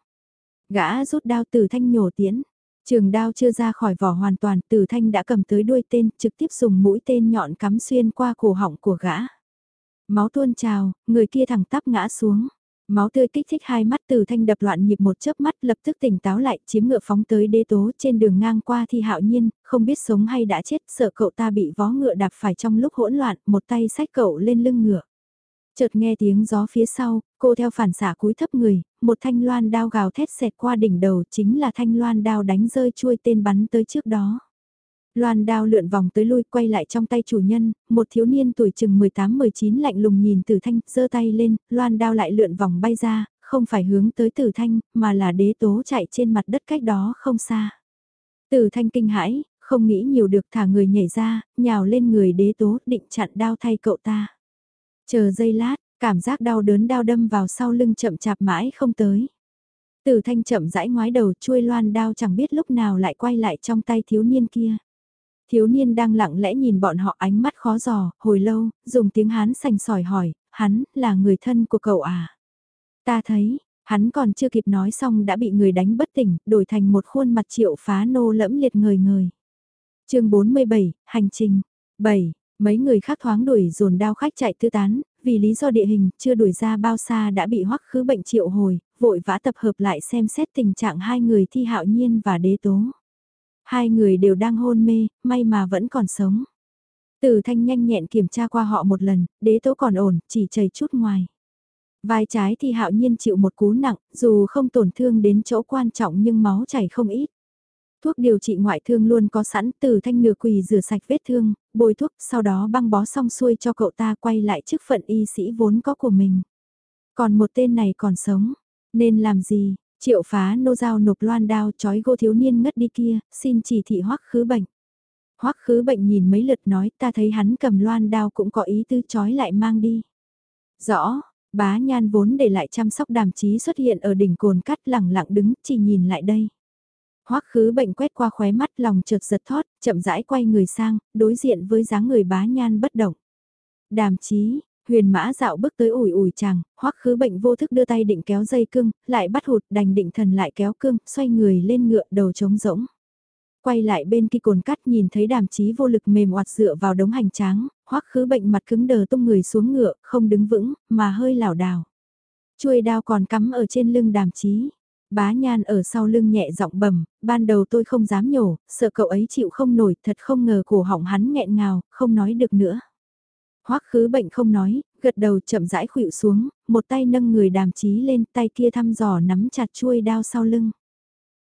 Gã rút đao tử thanh nhổ tiễn. Trường đao chưa ra khỏi vỏ hoàn toàn, tử thanh đã cầm tới đuôi tên, trực tiếp dùng mũi tên nhọn cắm xuyên qua cổ họng của gã. Máu tuôn trào, người kia thẳng tắp ngã xuống. Máu tươi kích thích hai mắt từ thanh đập loạn nhịp một chớp mắt lập tức tỉnh táo lại chiếm ngựa phóng tới đế tố trên đường ngang qua thì hạo nhiên, không biết sống hay đã chết sợ cậu ta bị vó ngựa đạp phải trong lúc hỗn loạn một tay sách cậu lên lưng ngựa. Chợt nghe tiếng gió phía sau, cô theo phản xả cúi thấp người, một thanh loan đao gào thét xẹt qua đỉnh đầu chính là thanh loan đao đánh rơi chuôi tên bắn tới trước đó. Loan đao lượn vòng tới lui quay lại trong tay chủ nhân, một thiếu niên tuổi chừng 18-19 lạnh lùng nhìn tử thanh, giơ tay lên, loan đao lại lượn vòng bay ra, không phải hướng tới tử thanh, mà là đế tố chạy trên mặt đất cách đó không xa. Tử thanh kinh hãi, không nghĩ nhiều được thả người nhảy ra, nhào lên người đế tố định chặn đao thay cậu ta. Chờ giây lát, cảm giác đau đớn đau đâm vào sau lưng chậm chạp mãi không tới. Tử thanh chậm rãi ngoái đầu chui loan đao chẳng biết lúc nào lại quay lại trong tay thiếu niên kia. Thiếu niên đang lặng lẽ nhìn bọn họ ánh mắt khó giò, hồi lâu, dùng tiếng hán sành sỏi hỏi, hắn là người thân của cậu à? Ta thấy, hắn còn chưa kịp nói xong đã bị người đánh bất tỉnh, đổi thành một khuôn mặt triệu phá nô lẫm liệt người người. chương 47, Hành trình. 7. Mấy người khác thoáng đuổi dồn đao khách chạy tư tán, vì lý do địa hình chưa đuổi ra bao xa đã bị hoắc khứ bệnh triệu hồi, vội vã tập hợp lại xem xét tình trạng hai người thi hạo nhiên và đế tố. Hai người đều đang hôn mê, may mà vẫn còn sống. Tử thanh nhanh nhẹn kiểm tra qua họ một lần, đế tố còn ổn, chỉ chảy chút ngoài. Vai trái thì hạo nhiên chịu một cú nặng, dù không tổn thương đến chỗ quan trọng nhưng máu chảy không ít. Thuốc điều trị ngoại thương luôn có sẵn từ thanh nửa quỳ rửa sạch vết thương, bôi thuốc, sau đó băng bó xong xuôi cho cậu ta quay lại chức phận y sĩ vốn có của mình. Còn một tên này còn sống, nên làm gì, triệu phá nô dao nộp loan đao chói gô thiếu niên ngất đi kia, xin chỉ thị hoắc khứ bệnh. Hoắc khứ bệnh nhìn mấy lượt nói ta thấy hắn cầm loan đao cũng có ý tư chói lại mang đi. Rõ, bá nhan vốn để lại chăm sóc đàm chí xuất hiện ở đỉnh cồn cắt lẳng lặng đứng chỉ nhìn lại đây. Hoắc khứ bệnh quét qua khóe mắt lòng chợt giật thót, chậm rãi quay người sang, đối diện với dáng người bá nhan bất động. Đàm chí, huyền mã dạo bước tới ủi ủi chàng, hoắc khứ bệnh vô thức đưa tay định kéo dây cương, lại bắt hụt đành định thần lại kéo cương, xoay người lên ngựa đầu trống rỗng. Quay lại bên kia cồn cắt nhìn thấy đàm chí vô lực mềm oạt dựa vào đống hành tráng, hoắc khứ bệnh mặt cứng đờ tung người xuống ngựa, không đứng vững, mà hơi lảo đảo. Chuôi đao còn cắm ở trên lưng đàm chí. Bá Nhan ở sau lưng nhẹ giọng bầm, ban đầu tôi không dám nhổ, sợ cậu ấy chịu không nổi, thật không ngờ cổ họng hắn nghẹn ngào, không nói được nữa. Hoắc khứ bệnh không nói, gật đầu chậm rãi khuỵu xuống, một tay nâng người đàm chí lên, tay kia thăm dò nắm chặt chuôi đao sau lưng.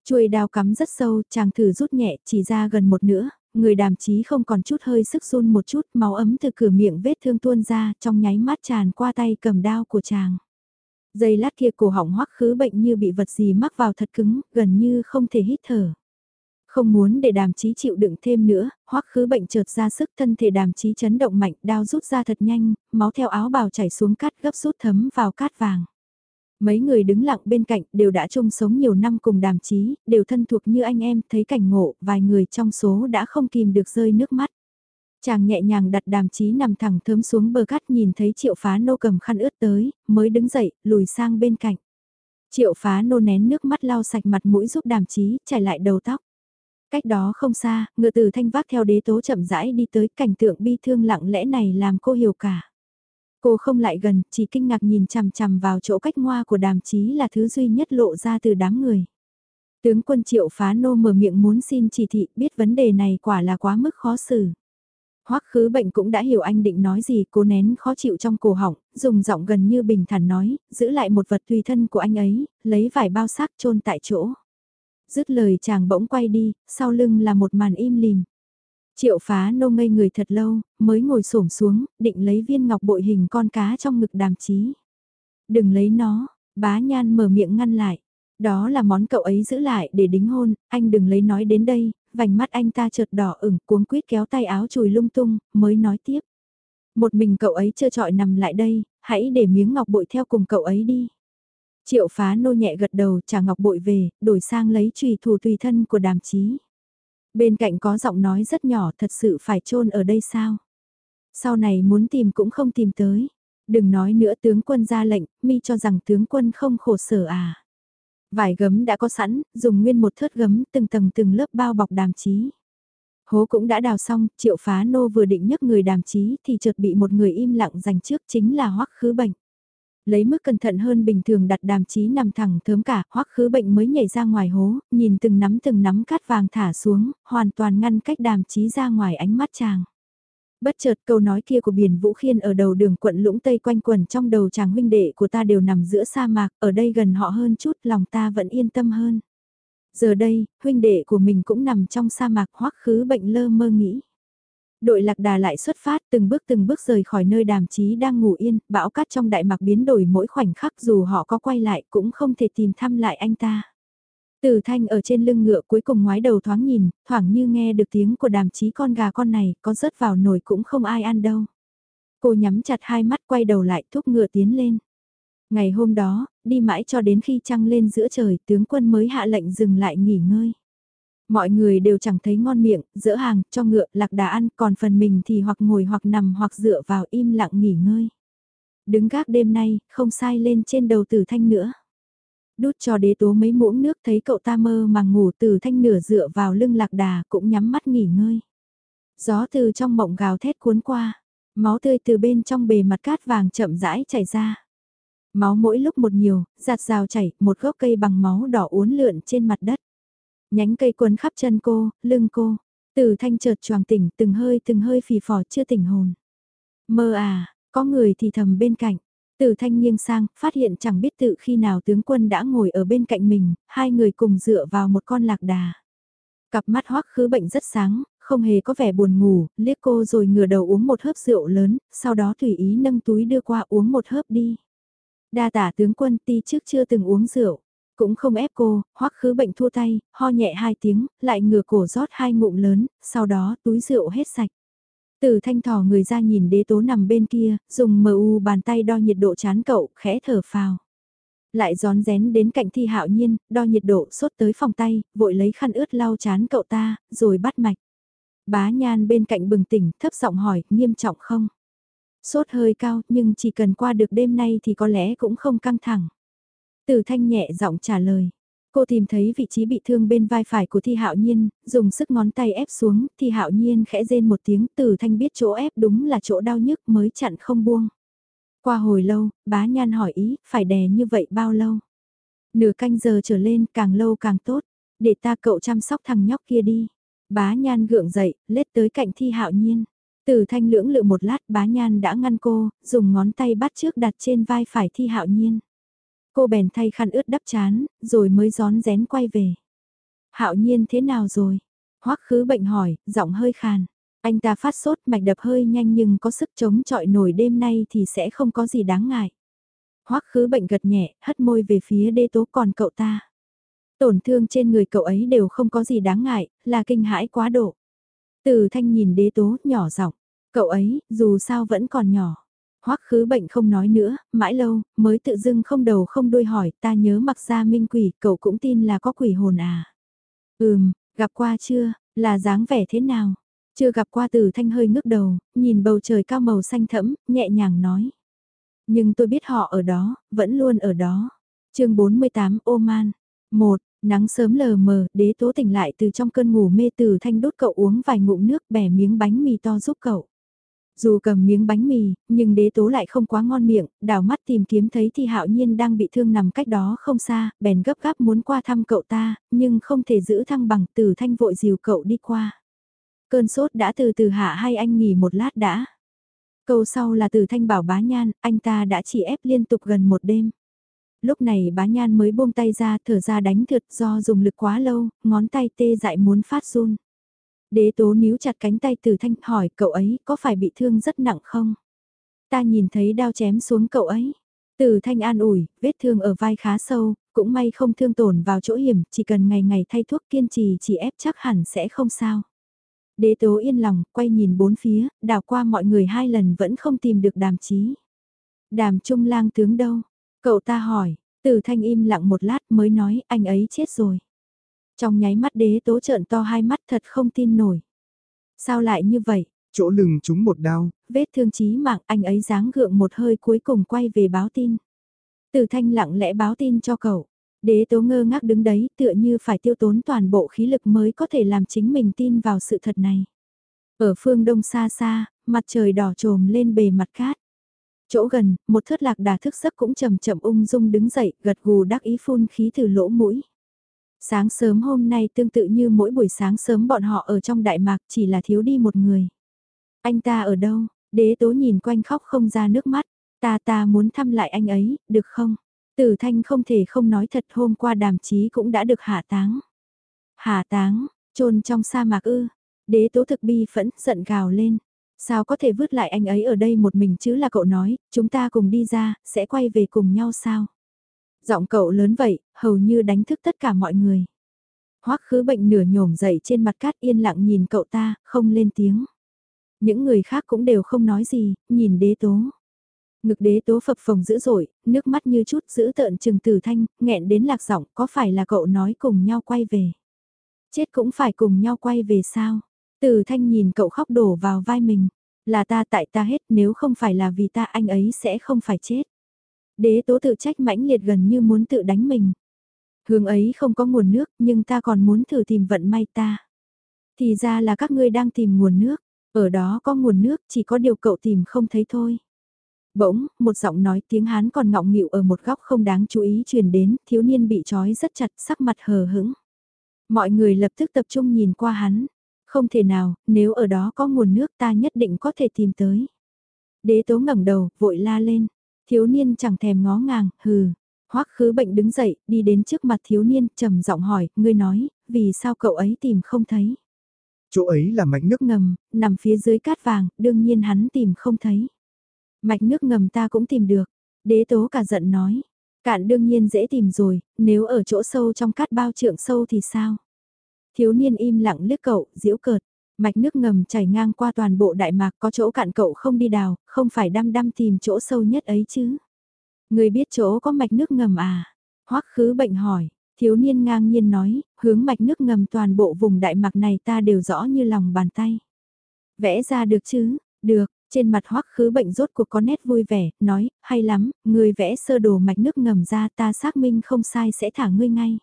Chuôi đao cắm rất sâu, chàng thử rút nhẹ, chỉ ra gần một nửa, người đàm chí không còn chút hơi sức run một chút, máu ấm từ cửa miệng vết thương tuôn ra, trong nháy mắt tràn qua tay cầm đao của chàng. Giây lát kia cổ họng hoắc khứ bệnh như bị vật gì mắc vào thật cứng, gần như không thể hít thở. Không muốn để đàm chí chịu đựng thêm nữa, hoắc khứ bệnh chợt ra sức thân thể đàm chí chấn động mạnh, đao rút ra thật nhanh, máu theo áo bào chảy xuống cát gấp rút thấm vào cát vàng. Mấy người đứng lặng bên cạnh đều đã chung sống nhiều năm cùng đàm chí, đều thân thuộc như anh em, thấy cảnh ngộ, vài người trong số đã không kìm được rơi nước mắt. Chàng nhẹ nhàng đặt đàm chí nằm thẳng thớm xuống bờ cát nhìn thấy triệu phá nô cầm khăn ướt tới, mới đứng dậy, lùi sang bên cạnh. Triệu phá nô nén nước mắt lau sạch mặt mũi giúp đàm chí, chảy lại đầu tóc. Cách đó không xa, ngựa từ thanh vác theo đế tố chậm rãi đi tới cảnh tượng bi thương lặng lẽ này làm cô hiểu cả. Cô không lại gần, chỉ kinh ngạc nhìn chằm chằm vào chỗ cách ngoa của đàm chí là thứ duy nhất lộ ra từ đám người. Tướng quân triệu phá nô mở miệng muốn xin chỉ thị biết vấn đề này quả là quá mức khó xử. Hoắc khứ bệnh cũng đã hiểu anh định nói gì, cố nén khó chịu trong cổ họng, dùng giọng gần như bình thản nói, giữ lại một vật tùy thân của anh ấy, lấy vải bao xác chôn tại chỗ. Dứt lời chàng bỗng quay đi, sau lưng là một màn im lìm. Triệu phá nô ngây người thật lâu, mới ngồi xổm xuống, định lấy viên ngọc bội hình con cá trong ngực đàm chí. Đừng lấy nó, bá nhan mở miệng ngăn lại. Đó là món cậu ấy giữ lại để đính hôn, anh đừng lấy nói đến đây, vành mắt anh ta chợt đỏ ửng cuống quýt kéo tay áo chùi lung tung, mới nói tiếp. Một mình cậu ấy chưa trọi nằm lại đây, hãy để miếng ngọc bội theo cùng cậu ấy đi. Triệu phá nô nhẹ gật đầu trả ngọc bội về, đổi sang lấy trùy thủ tùy thân của đàm chí. Bên cạnh có giọng nói rất nhỏ thật sự phải chôn ở đây sao? Sau này muốn tìm cũng không tìm tới. Đừng nói nữa tướng quân ra lệnh, mi cho rằng tướng quân không khổ sở à. Vải gấm đã có sẵn, dùng nguyên một thớt gấm từng tầng từng lớp bao bọc đàm chí. Hố cũng đã đào xong, triệu phá nô vừa định nhấc người đàm chí thì chợt bị một người im lặng giành trước chính là hoắc khứ bệnh. Lấy mức cẩn thận hơn bình thường đặt đàm chí nằm thẳng thớm cả, hoắc khứ bệnh mới nhảy ra ngoài hố, nhìn từng nắm từng nắm cát vàng thả xuống, hoàn toàn ngăn cách đàm chí ra ngoài ánh mắt chàng. Bất chợt câu nói kia của biển Vũ Khiên ở đầu đường quận lũng Tây quanh quần trong đầu chàng huynh đệ của ta đều nằm giữa sa mạc, ở đây gần họ hơn chút lòng ta vẫn yên tâm hơn. Giờ đây, huynh đệ của mình cũng nằm trong sa mạc hoắc khứ bệnh lơ mơ nghĩ. Đội lạc đà lại xuất phát từng bước từng bước rời khỏi nơi đàm chí đang ngủ yên, bão cát trong đại mạc biến đổi mỗi khoảnh khắc dù họ có quay lại cũng không thể tìm thăm lại anh ta. Từ thanh ở trên lưng ngựa cuối cùng ngoái đầu thoáng nhìn, thoảng như nghe được tiếng của đàm chí con gà con này, có rớt vào nồi cũng không ai ăn đâu. Cô nhắm chặt hai mắt quay đầu lại thúc ngựa tiến lên. Ngày hôm đó, đi mãi cho đến khi trăng lên giữa trời, tướng quân mới hạ lệnh dừng lại nghỉ ngơi. Mọi người đều chẳng thấy ngon miệng, dỡ hàng, cho ngựa, lạc đà ăn, còn phần mình thì hoặc ngồi hoặc nằm hoặc dựa vào im lặng nghỉ ngơi. Đứng gác đêm nay, không sai lên trên đầu tử thanh nữa. Đút cho đế tố mấy muỗng nước thấy cậu ta mơ mà ngủ tử thanh nửa dựa vào lưng lạc đà cũng nhắm mắt nghỉ ngơi. Gió từ trong mộng gào thét cuốn qua, máu tươi từ bên trong bề mặt cát vàng chậm rãi chảy ra. Máu mỗi lúc một nhiều, giạt rào chảy, một gốc cây bằng máu đỏ uốn lượn trên mặt đất. Nhánh cây quấn khắp chân cô, lưng cô. Từ thanh chợt choàng tỉnh, từng hơi từng hơi phì phò chưa tỉnh hồn. Mơ à, có người thì thầm bên cạnh. Từ thanh nghiêng sang, phát hiện chẳng biết tự khi nào tướng quân đã ngồi ở bên cạnh mình, hai người cùng dựa vào một con lạc đà. Cặp mắt hoắc khứ bệnh rất sáng, không hề có vẻ buồn ngủ, liếc cô rồi ngửa đầu uống một hớp rượu lớn, sau đó tùy ý nâng túi đưa qua uống một hớp đi. Đa tả tướng quân ti trước chưa từng uống rượu. Cũng không ép cô, hoắc khứ bệnh thua tay, ho nhẹ hai tiếng, lại ngửa cổ rót hai ngụm lớn, sau đó túi rượu hết sạch. Từ thanh thỏ người ra nhìn đế tố nằm bên kia, dùng mờ u bàn tay đo nhiệt độ chán cậu, khẽ thở phào. Lại gión rén đến cạnh thi hạo nhiên, đo nhiệt độ sốt tới phòng tay, vội lấy khăn ướt lau chán cậu ta, rồi bắt mạch. Bá nhan bên cạnh bừng tỉnh, thấp giọng hỏi, nghiêm trọng không? Sốt hơi cao, nhưng chỉ cần qua được đêm nay thì có lẽ cũng không căng thẳng. Từ thanh nhẹ giọng trả lời. Cô tìm thấy vị trí bị thương bên vai phải của Thi Hạo Nhiên, dùng sức ngón tay ép xuống, Thi Hạo Nhiên khẽ rên một tiếng, Từ Thanh biết chỗ ép đúng là chỗ đau nhức mới chặn không buông. Qua hồi lâu, bá nhan hỏi ý, phải đè như vậy bao lâu? Nửa canh giờ trở lên, càng lâu càng tốt, để ta cậu chăm sóc thằng nhóc kia đi. Bá nhan gượng dậy, lết tới cạnh Thi Hạo Nhiên. Từ thanh lưỡng lự một lát bá nhan đã ngăn cô, dùng ngón tay bắt trước đặt trên vai phải Thi Hạo Nhiên. Cô bèn thay khăn ướt đắp chán, rồi mới gión rén quay về. Hạo nhiên thế nào rồi? Hoắc khứ bệnh hỏi, giọng hơi khàn. Anh ta phát sốt mạch đập hơi nhanh nhưng có sức chống chọi nổi đêm nay thì sẽ không có gì đáng ngại. Hoắc khứ bệnh gật nhẹ, hất môi về phía đê tố còn cậu ta. Tổn thương trên người cậu ấy đều không có gì đáng ngại, là kinh hãi quá độ. Từ thanh nhìn đế tố nhỏ giọng, cậu ấy, dù sao vẫn còn nhỏ. Hoắc khứ bệnh không nói nữa, mãi lâu, mới tự dưng không đầu không đuôi hỏi, ta nhớ mặc ra minh quỷ, cậu cũng tin là có quỷ hồn à. Ừm, gặp qua chưa, là dáng vẻ thế nào? Chưa gặp qua từ thanh hơi ngước đầu, nhìn bầu trời cao màu xanh thẫm, nhẹ nhàng nói. Nhưng tôi biết họ ở đó, vẫn luôn ở đó. chương 48 Oman. 1. Nắng sớm lờ mờ, đế tố tỉnh lại từ trong cơn ngủ mê từ thanh đốt cậu uống vài ngụm nước bẻ miếng bánh mì to giúp cậu. Dù cầm miếng bánh mì, nhưng đế tố lại không quá ngon miệng, đảo mắt tìm kiếm thấy thì hạo nhiên đang bị thương nằm cách đó không xa, bèn gấp gáp muốn qua thăm cậu ta, nhưng không thể giữ thăng bằng từ thanh vội dìu cậu đi qua. Cơn sốt đã từ từ hạ hai anh nghỉ một lát đã. Câu sau là từ thanh bảo bá nhan, anh ta đã chỉ ép liên tục gần một đêm. Lúc này bá nhan mới buông tay ra thở ra đánh thượt do dùng lực quá lâu, ngón tay tê dại muốn phát run. Đế tố níu chặt cánh tay từ thanh hỏi cậu ấy có phải bị thương rất nặng không? Ta nhìn thấy đao chém xuống cậu ấy. Từ thanh an ủi, vết thương ở vai khá sâu, cũng may không thương tổn vào chỗ hiểm, chỉ cần ngày ngày thay thuốc kiên trì chỉ ép chắc hẳn sẽ không sao. Đế tố yên lòng, quay nhìn bốn phía, đào qua mọi người hai lần vẫn không tìm được đàm chí. Đàm trung lang tướng đâu? Cậu ta hỏi, từ thanh im lặng một lát mới nói anh ấy chết rồi. Trong nháy mắt đế tố trợn to hai mắt thật không tin nổi. Sao lại như vậy? Chỗ lưng chúng một đao. Vết thương chí mạng anh ấy dáng gượng một hơi cuối cùng quay về báo tin. Từ thanh lặng lẽ báo tin cho cậu. Đế tố ngơ ngác đứng đấy tựa như phải tiêu tốn toàn bộ khí lực mới có thể làm chính mình tin vào sự thật này. Ở phương đông xa xa, mặt trời đỏ trồm lên bề mặt cát. Chỗ gần, một thất lạc đà thức giấc cũng chậm chậm ung dung đứng dậy, gật gù đắc ý phun khí từ lỗ mũi. Sáng sớm hôm nay tương tự như mỗi buổi sáng sớm bọn họ ở trong Đại Mạc chỉ là thiếu đi một người. Anh ta ở đâu? Đế tố nhìn quanh khóc không ra nước mắt. Ta ta muốn thăm lại anh ấy, được không? Tử Thanh không thể không nói thật hôm qua đàm chí cũng đã được hạ táng. Hạ táng, trôn trong sa mạc ư. Đế tố thực bi phẫn, giận gào lên. Sao có thể vứt lại anh ấy ở đây một mình chứ là cậu nói, chúng ta cùng đi ra, sẽ quay về cùng nhau sao? Giọng cậu lớn vậy, hầu như đánh thức tất cả mọi người. Hoắc khứ bệnh nửa nhổm dậy trên mặt cát yên lặng nhìn cậu ta, không lên tiếng. Những người khác cũng đều không nói gì, nhìn đế tố. Ngực đế tố phập phồng dữ dội, nước mắt như chút giữ tợn trừng tử thanh, nghẹn đến lạc giọng có phải là cậu nói cùng nhau quay về. Chết cũng phải cùng nhau quay về sao? Tử thanh nhìn cậu khóc đổ vào vai mình. Là ta tại ta hết nếu không phải là vì ta anh ấy sẽ không phải chết. Đế tố tự trách mãnh liệt gần như muốn tự đánh mình. Hướng ấy không có nguồn nước nhưng ta còn muốn thử tìm vận may ta. Thì ra là các ngươi đang tìm nguồn nước. Ở đó có nguồn nước chỉ có điều cậu tìm không thấy thôi. Bỗng, một giọng nói tiếng Hán còn ngọng nghịu ở một góc không đáng chú ý truyền đến, thiếu niên bị trói rất chặt, sắc mặt hờ hững. Mọi người lập tức tập trung nhìn qua hắn. Không thể nào, nếu ở đó có nguồn nước ta nhất định có thể tìm tới. Đế tố ngẩng đầu, vội la lên. Thiếu niên chẳng thèm ngó ngàng, hừ. Hoắc khứ bệnh đứng dậy, đi đến trước mặt thiếu niên, trầm giọng hỏi, ngươi nói, vì sao cậu ấy tìm không thấy? Chỗ ấy là mạch nước ngầm, nằm phía dưới cát vàng, đương nhiên hắn tìm không thấy. Mạch nước ngầm ta cũng tìm được. Đế tố cả giận nói. Cạn đương nhiên dễ tìm rồi, nếu ở chỗ sâu trong cát bao trượng sâu thì sao? Thiếu niên im lặng liếc cậu, diễu cợt. Mạch nước ngầm chảy ngang qua toàn bộ Đại Mạc có chỗ cạn cậu không đi đào, không phải đăm đăm tìm chỗ sâu nhất ấy chứ. Người biết chỗ có mạch nước ngầm à? Hoắc khứ bệnh hỏi, thiếu niên ngang nhiên nói, hướng mạch nước ngầm toàn bộ vùng Đại Mạc này ta đều rõ như lòng bàn tay. Vẽ ra được chứ? Được, trên mặt hoắc khứ bệnh rốt cuộc có nét vui vẻ, nói, hay lắm, người vẽ sơ đồ mạch nước ngầm ra ta xác minh không sai sẽ thả ngươi ngay.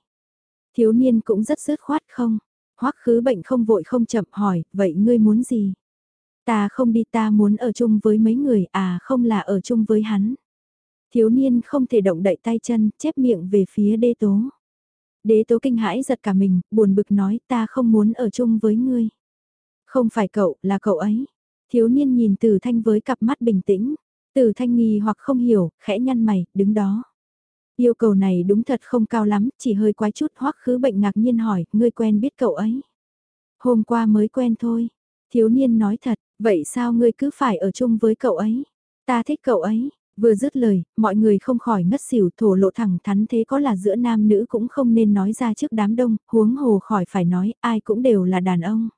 Thiếu niên cũng rất dứt khoát không? Hoắc khứ bệnh không vội không chậm hỏi, vậy ngươi muốn gì? Ta không đi ta muốn ở chung với mấy người à không là ở chung với hắn. Thiếu niên không thể động đậy tay chân, chép miệng về phía đế tố. Đế tố kinh hãi giật cả mình, buồn bực nói ta không muốn ở chung với ngươi. Không phải cậu, là cậu ấy. Thiếu niên nhìn Tử Thanh với cặp mắt bình tĩnh. Tử Thanh nghi hoặc không hiểu, khẽ nhăn mày, đứng đó. Yêu cầu này đúng thật không cao lắm, chỉ hơi quái chút hoắc khứ bệnh ngạc nhiên hỏi, ngươi quen biết cậu ấy. Hôm qua mới quen thôi. Thiếu niên nói thật, vậy sao ngươi cứ phải ở chung với cậu ấy? Ta thích cậu ấy. Vừa dứt lời, mọi người không khỏi ngất xỉu thổ lộ thẳng thắn thế có là giữa nam nữ cũng không nên nói ra trước đám đông, huống hồ khỏi phải nói, ai cũng đều là đàn ông.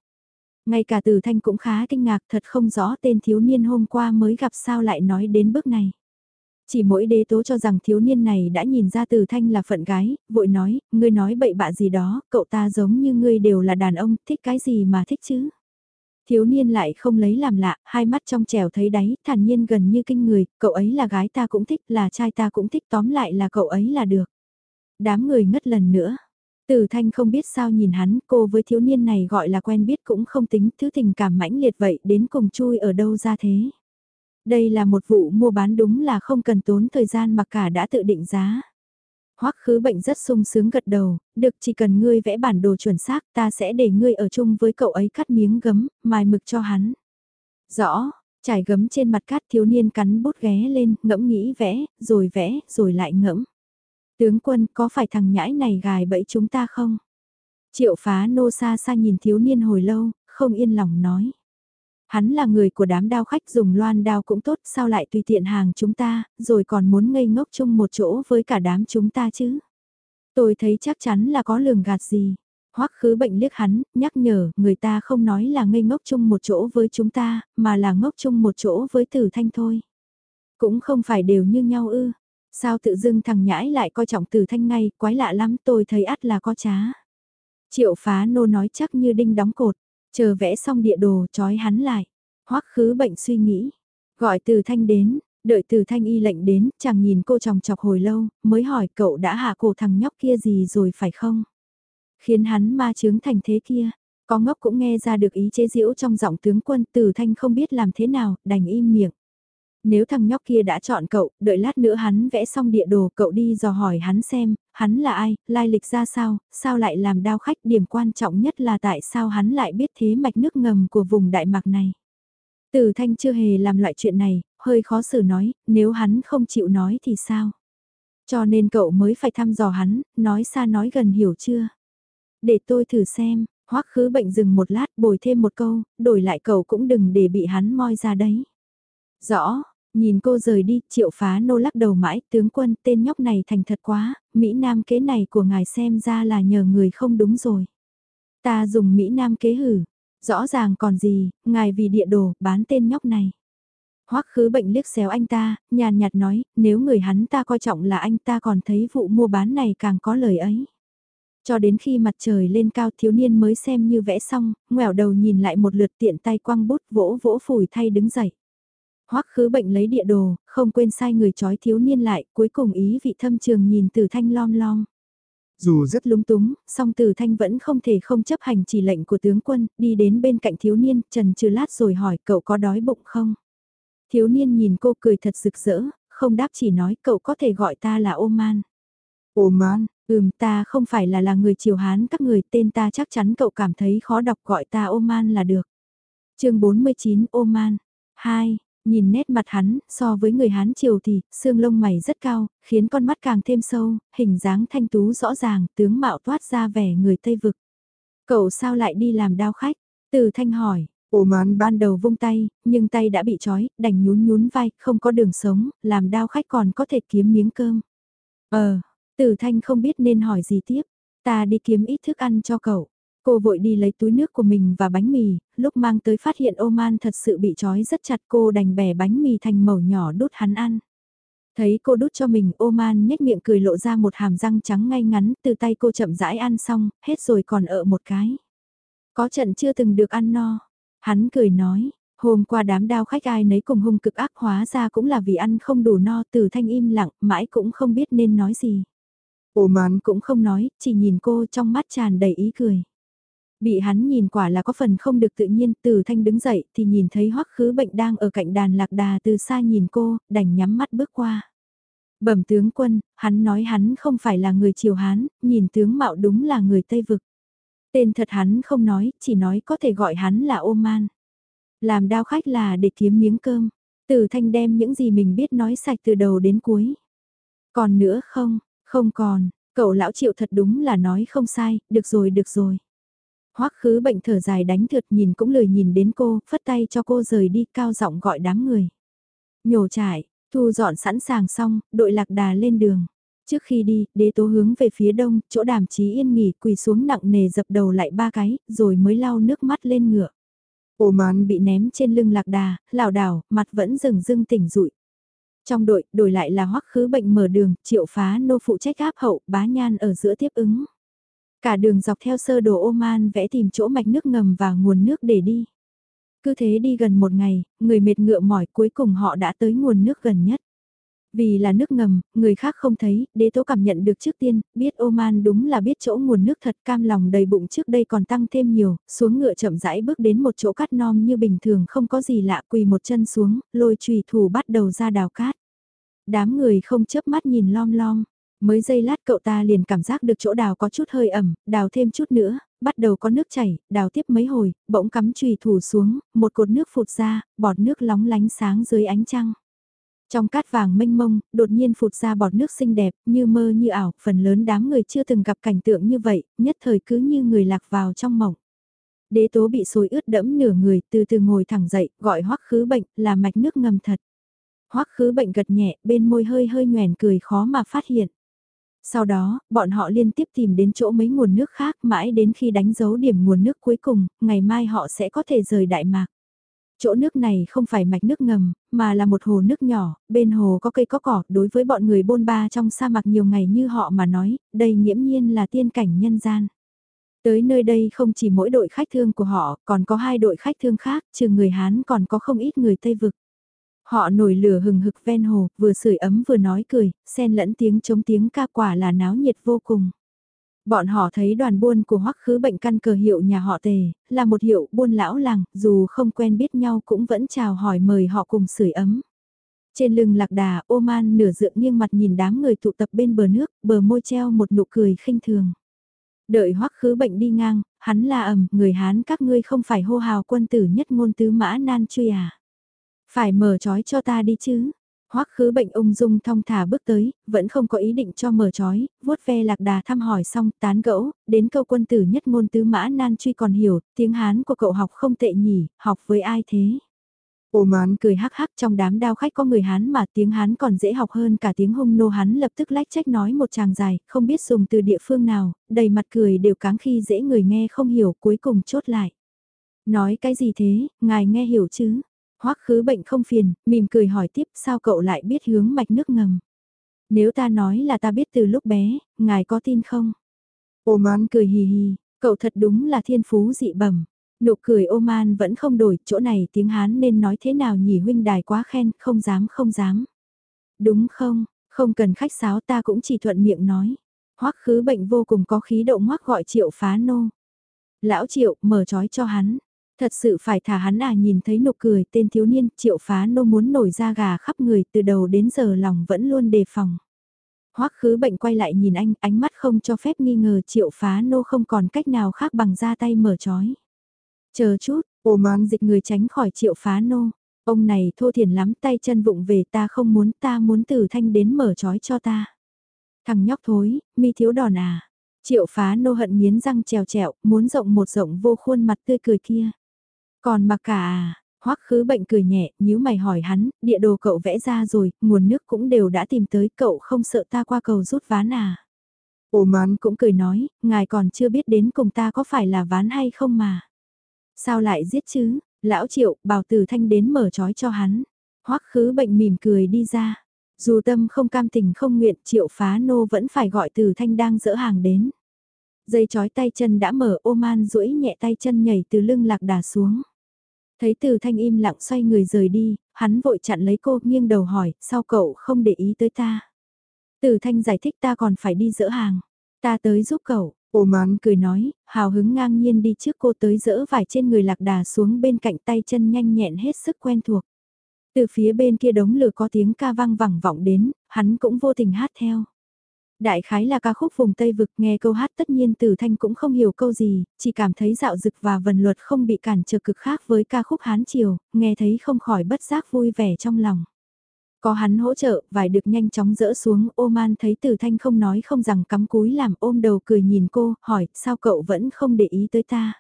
Ngay cả từ thanh cũng khá kinh ngạc thật không rõ tên thiếu niên hôm qua mới gặp sao lại nói đến bước này. Chỉ mỗi đế tố cho rằng thiếu niên này đã nhìn ra từ thanh là phận gái, vội nói, ngươi nói bậy bạ gì đó, cậu ta giống như ngươi đều là đàn ông, thích cái gì mà thích chứ. Thiếu niên lại không lấy làm lạ, hai mắt trong trèo thấy đáy, thản nhiên gần như kinh người, cậu ấy là gái ta cũng thích, là trai ta cũng thích, tóm lại là cậu ấy là được. Đám người ngất lần nữa. Tử Thanh không biết sao nhìn hắn, cô với thiếu niên này gọi là quen biết cũng không tính, thứ tình cảm mãnh liệt vậy đến cùng chui ở đâu ra thế. Đây là một vụ mua bán đúng là không cần tốn thời gian mà cả đã tự định giá. Hoắc khứ bệnh rất sung sướng gật đầu, được chỉ cần ngươi vẽ bản đồ chuẩn xác ta sẽ để ngươi ở chung với cậu ấy cắt miếng gấm, mài mực cho hắn. Rõ, trải gấm trên mặt cát thiếu niên cắn bút ghé lên, ngẫm nghĩ vẽ, rồi vẽ, rồi lại ngẫm. Tướng quân có phải thằng nhãi này gài bẫy chúng ta không? Triệu phá nô xa xa nhìn thiếu niên hồi lâu, không yên lòng nói. Hắn là người của đám đao khách dùng loan đao cũng tốt, sao lại tùy tiện hàng chúng ta, rồi còn muốn ngây ngốc chung một chỗ với cả đám chúng ta chứ? Tôi thấy chắc chắn là có lường gạt gì. Hoắc khứ bệnh liếc hắn, nhắc nhở, người ta không nói là ngây ngốc chung một chỗ với chúng ta, mà là ngốc chung một chỗ với tử thanh thôi. Cũng không phải đều như nhau ư. Sao tự dưng thằng nhãi lại coi trọng tử thanh ngay, quái lạ lắm tôi thấy ắt là có trá. Triệu phá nô nói chắc như đinh đóng cột, chờ vẽ xong địa đồ trói hắn lại. Hoắc khứ bệnh suy nghĩ, gọi từ thanh đến, đợi từ thanh y lệnh đến, chàng nhìn cô chòng chọc hồi lâu, mới hỏi cậu đã hạ cổ thằng nhóc kia gì rồi phải không? Khiến hắn ma chướng thành thế kia, có ngốc cũng nghe ra được ý chế diễu trong giọng tướng quân từ thanh không biết làm thế nào, đành im miệng. Nếu thằng nhóc kia đã chọn cậu, đợi lát nữa hắn vẽ xong địa đồ cậu đi dò hỏi hắn xem, hắn là ai, lai lịch ra sao, sao lại làm đao khách điểm quan trọng nhất là tại sao hắn lại biết thế mạch nước ngầm của vùng Đại Mạc này. Từ thanh chưa hề làm loại chuyện này, hơi khó xử nói, nếu hắn không chịu nói thì sao? Cho nên cậu mới phải thăm dò hắn, nói xa nói gần hiểu chưa? Để tôi thử xem, hoắc khứ bệnh dừng một lát bồi thêm một câu, đổi lại cậu cũng đừng để bị hắn moi ra đấy. Rõ, nhìn cô rời đi, triệu phá nô lắc đầu mãi, tướng quân tên nhóc này thành thật quá, Mỹ Nam kế này của ngài xem ra là nhờ người không đúng rồi. Ta dùng Mỹ Nam kế hử, rõ ràng còn gì, ngài vì địa đồ, bán tên nhóc này. Hoắc khứ bệnh liếc xéo anh ta, nhàn nhạt nói, nếu người hắn ta coi trọng là anh ta còn thấy vụ mua bán này càng có lời ấy. Cho đến khi mặt trời lên cao thiếu niên mới xem như vẽ xong, ngoẻo đầu nhìn lại một lượt tiện tay quăng bút vỗ vỗ phủi thay đứng dậy. Hoắc khứ bệnh lấy địa đồ, không quên sai người trói thiếu niên lại, cuối cùng ý vị thâm trường nhìn từ thanh lom lom. Dù rất lúng túng, song Từ Thanh vẫn không thể không chấp hành chỉ lệnh của tướng quân, đi đến bên cạnh thiếu niên, trần trừ lát rồi hỏi cậu có đói bụng không? Thiếu niên nhìn cô cười thật rực rỡ, không đáp chỉ nói cậu có thể gọi ta là Oman. Oman, ừm ta không phải là là người triều Hán các người tên ta chắc chắn cậu cảm thấy khó đọc gọi ta Oman là được. chương 49 Oman 2. Nhìn nét mặt hắn, so với người Hán triều thì, xương lông mày rất cao, khiến con mắt càng thêm sâu, hình dáng thanh tú rõ ràng, tướng mạo toát ra vẻ người Tây Vực. Cậu sao lại đi làm đao khách? Từ thanh hỏi, Oman ban đầu vung tay, nhưng tay đã bị trói, đành nhún nhún vai, không có đường sống, làm đao khách còn có thể kiếm miếng cơm. Ờ, Tử Thanh không biết nên hỏi gì tiếp, ta đi kiếm ít thức ăn cho cậu. Cô vội đi lấy túi nước của mình và bánh mì, lúc mang tới phát hiện Oman thật sự bị trói rất chặt cô đành bẻ bánh mì thành mẩu nhỏ đút hắn ăn. Thấy cô đút cho mình Oman nhếch miệng cười lộ ra một hàm răng trắng ngay ngắn từ tay cô chậm rãi ăn xong, hết rồi còn ở một cái. Có trận chưa từng được ăn no. Hắn cười nói, hôm qua đám đao khách ai nấy cùng hung cực ác hóa ra cũng là vì ăn không đủ no từ thanh im lặng mãi cũng không biết nên nói gì. Oman cũng không nói, chỉ nhìn cô trong mắt tràn đầy ý cười. Bị hắn nhìn quả là có phần không được tự nhiên, từ thanh đứng dậy thì nhìn thấy hoắc khứ bệnh đang ở cạnh đàn lạc đà từ xa nhìn cô, đành nhắm mắt bước qua. Bẩm tướng quân, hắn nói hắn không phải là người triều Hán, nhìn tướng mạo đúng là người Tây Vực. Tên thật hắn không nói, chỉ nói có thể gọi hắn là Oman. Làm đao khách là để kiếm miếng cơm. Từ thanh đem những gì mình biết nói sạch từ đầu đến cuối. Còn nữa không, không còn, cậu lão triệu thật đúng là nói không sai, được rồi được rồi. Hoắc khứ bệnh thở dài đánh thượt nhìn cũng lười nhìn đến cô, phất tay cho cô rời đi cao giọng gọi đám người. Nhổ trải, thu dọn sẵn sàng xong, đội lạc đà lên đường. Trước khi đi, đế tố hướng về phía đông, chỗ đàm chí yên nghỉ quỳ xuống nặng nề dập đầu lại ba cái, rồi mới lau nước mắt lên ngựa. Ô mán bị ném trên lưng lạc đà, lảo đảo, mặt vẫn rừng rưng tỉnh rụi. Trong đội, đổi lại là hoắc khứ bệnh mở đường, triệu phá nô phụ trách áp hậu, bá nhan ở giữa tiếp ứng. Cả đường dọc theo sơ đồ Oman vẽ tìm chỗ mạch nước ngầm và nguồn nước để đi. Cứ thế đi gần một ngày, người mệt ngựa mỏi cuối cùng họ đã tới nguồn nước gần nhất. Vì là nước ngầm, người khác không thấy, đế tố cảm nhận được trước tiên, biết Oman đúng là biết chỗ nguồn nước thật cam lòng đầy bụng trước đây còn tăng thêm nhiều, xuống ngựa chậm rãi bước đến một chỗ cát non như bình thường không có gì lạ quỳ một chân xuống, lôi trùy thủ bắt đầu ra đào cát. Đám người không chớp mắt nhìn lom lom, mới giây lát cậu ta liền cảm giác được chỗ đào có chút hơi ẩm, đào thêm chút nữa, bắt đầu có nước chảy, đào tiếp mấy hồi, bỗng cắm trùy thủ xuống, một cột nước phụt ra, bọt nước lóng lánh sáng dưới ánh trăng. Trong cát vàng mênh mông, đột nhiên phụt ra bọt nước xinh đẹp, như mơ như ảo, phần lớn đám người chưa từng gặp cảnh tượng như vậy, nhất thời cứ như người lạc vào trong mộng. Đế tố bị sôi ướt đẫm nửa người, từ từ ngồi thẳng dậy, gọi hoắc khứ bệnh, là mạch nước ngầm thật. Hoắc khứ bệnh gật nhẹ, bên môi hơi hơi nhoèn cười khó mà phát hiện. Sau đó, bọn họ liên tiếp tìm đến chỗ mấy nguồn nước khác mãi đến khi đánh dấu điểm nguồn nước cuối cùng, ngày mai họ sẽ có thể rời Đại Mạc. Chỗ nước này không phải mạch nước ngầm, mà là một hồ nước nhỏ, bên hồ có cây có cỏ, đối với bọn người bôn ba trong sa mạc nhiều ngày như họ mà nói, đây nghiễm nhiên là tiên cảnh nhân gian. Tới nơi đây không chỉ mỗi đội khách thương của họ, còn có hai đội khách thương khác, trừ người Hán còn có không ít người Tây Vực. Họ nổi lửa hừng hực ven hồ, vừa sưởi ấm vừa nói cười, xen lẫn tiếng chống tiếng ca quả là náo nhiệt vô cùng. Bọn họ thấy đoàn buôn của hoắc khứ bệnh căn cờ hiệu nhà họ tề, là một hiệu buôn lão làng, dù không quen biết nhau cũng vẫn chào hỏi mời họ cùng sưởi ấm. Trên lưng lạc đà, Oman nửa dựa nghiêng mặt nhìn đám người tụ tập bên bờ nước, bờ môi treo một nụ cười khinh thường. Đợi hoắc khứ bệnh đi ngang, hắn là ầm, người Hán các ngươi không phải hô hào quân tử nhất ngôn tứ mã nan truy à. Phải mở trói cho ta đi chứ. Hoắc khứ bệnh ung dung thong thả bước tới, vẫn không có ý định cho mở trói, vuốt ve lạc đà thăm hỏi xong tán gẫu, đến câu quân tử nhất ngôn tứ mã nan truy còn hiểu, tiếng Hán của cậu học không tệ nhỉ, học với ai thế? Ô mán cười hắc hắc trong đám đao khách có người Hán mà tiếng Hán còn dễ học hơn cả tiếng hung nô hắn lập tức lách trách nói một tràng dài, không biết dùng từ địa phương nào, đầy mặt cười đều cáng khi dễ người nghe không hiểu cuối cùng chốt lại. Nói cái gì thế, ngài nghe hiểu chứ? Hoắc khứ bệnh không phiền, mỉm cười hỏi tiếp sao cậu lại biết hướng mạch nước ngầm. Nếu ta nói là ta biết từ lúc bé, ngài có tin không? Ô cười hì hì, cậu thật đúng là thiên phú dị bẩm. Nụ cười ô man vẫn không đổi, chỗ này tiếng Hán nên nói thế nào nhỉ huynh đài quá khen, không dám không dám. Đúng không, không cần khách sáo ta cũng chỉ thuận miệng nói. Hoắc khứ bệnh vô cùng có khí độ ngoác gọi triệu phá nô. Lão triệu mở trói cho hắn. Thật sự phải thả hắn à nhìn thấy nụ cười tên thiếu niên triệu phá nô muốn nổi da gà khắp người từ đầu đến giờ lòng vẫn luôn đề phòng. Hoắc khứ bệnh quay lại nhìn anh, ánh mắt không cho phép nghi ngờ triệu phá nô không còn cách nào khác bằng ra tay mở trói. Chờ chút, ồ mang dịch người tránh khỏi triệu phá nô. Ông này thô thiển lắm tay chân vụng về ta không muốn ta muốn từ thanh đến mở trói cho ta. Thằng nhóc thối, mi thiếu đòn à. Triệu phá nô hận miến răng trèo trẹo, muốn rộng một rộng vô khuôn mặt tươi cười kia. Còn mặc cả à, hoắc khứ bệnh cười nhẹ, nhíu mày hỏi hắn, địa đồ cậu vẽ ra rồi, nguồn nước cũng đều đã tìm tới, cậu không sợ ta qua cầu rút ván à. Ồ mán cũng cười nói, ngài còn chưa biết đến cùng ta có phải là ván hay không mà. Sao lại giết chứ, lão triệu, bảo tử thanh đến mở trói cho hắn. hoắc khứ bệnh mỉm cười đi ra. Dù tâm không cam tình không nguyện triệu phá nô vẫn phải gọi từ thanh đang dỡ hàng đến. Dây chói tay chân đã mở ô man duỗi nhẹ tay chân nhảy từ lưng lạc đà xuống. Thấy từ thanh im lặng xoay người rời đi, hắn vội chặn lấy cô nghiêng đầu hỏi, sao cậu không để ý tới ta? Từ thanh giải thích ta còn phải đi dỡ hàng. Ta tới giúp cậu, ô mán cười nói, hào hứng ngang nhiên đi trước cô tới dỡ vải trên người lạc đà xuống bên cạnh tay chân nhanh nhẹn hết sức quen thuộc. Từ phía bên kia đống lửa có tiếng ca vang vẳng vọng đến, hắn cũng vô tình hát theo. Đại khái là ca khúc vùng Tây Vực nghe câu hát tất nhiên Tử Thanh cũng không hiểu câu gì, chỉ cảm thấy dạo dực và vần luật không bị cản trở cực khác với ca khúc Hán Triều, nghe thấy không khỏi bất giác vui vẻ trong lòng. Có hắn hỗ trợ, vải được nhanh chóng dỡ xuống, ô man thấy Tử Thanh không nói không rằng cắm cúi làm ôm đầu cười nhìn cô, hỏi, sao cậu vẫn không để ý tới ta?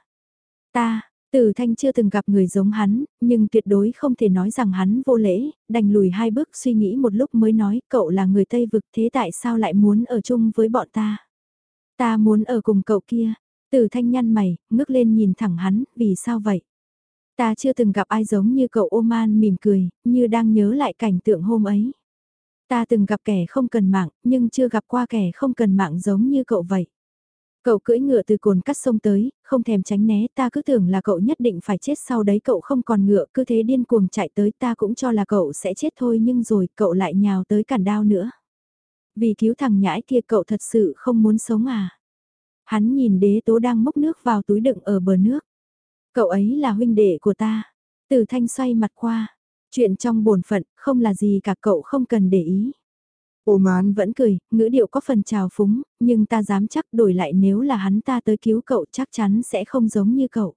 Ta, Tử Thanh chưa từng gặp người giống hắn, nhưng tuyệt đối không thể nói rằng hắn vô lễ, đành lùi hai bước suy nghĩ một lúc mới nói cậu là người Tây Vực thế tại sao lại muốn ở chung với bọn ta. Ta muốn ở cùng cậu kia. Tử Thanh nhăn mày, ngước lên nhìn thẳng hắn, vì sao vậy? Ta chưa từng gặp ai giống như cậu Oman mỉm cười, như đang nhớ lại cảnh tượng hôm ấy. Ta từng gặp kẻ không cần mạng, nhưng chưa gặp qua kẻ không cần mạng giống như cậu vậy. Cậu cưỡi ngựa từ cồn cắt sông tới, không thèm tránh né ta cứ tưởng là cậu nhất định phải chết sau đấy cậu không còn ngựa cứ thế điên cuồng chạy tới ta cũng cho là cậu sẽ chết thôi nhưng rồi cậu lại nhào tới cản đao nữa. Vì cứu thằng nhãi kia cậu thật sự không muốn sống à. Hắn nhìn đế tố đang mốc nước vào túi đựng ở bờ nước. Cậu ấy là huynh đệ của ta. Từ thanh xoay mặt qua. Chuyện trong bổn phận không là gì cả cậu không cần để ý. Ô mán vẫn cười, ngữ điệu có phần trào phúng, nhưng ta dám chắc đổi lại nếu là hắn ta tới cứu cậu chắc chắn sẽ không giống như cậu.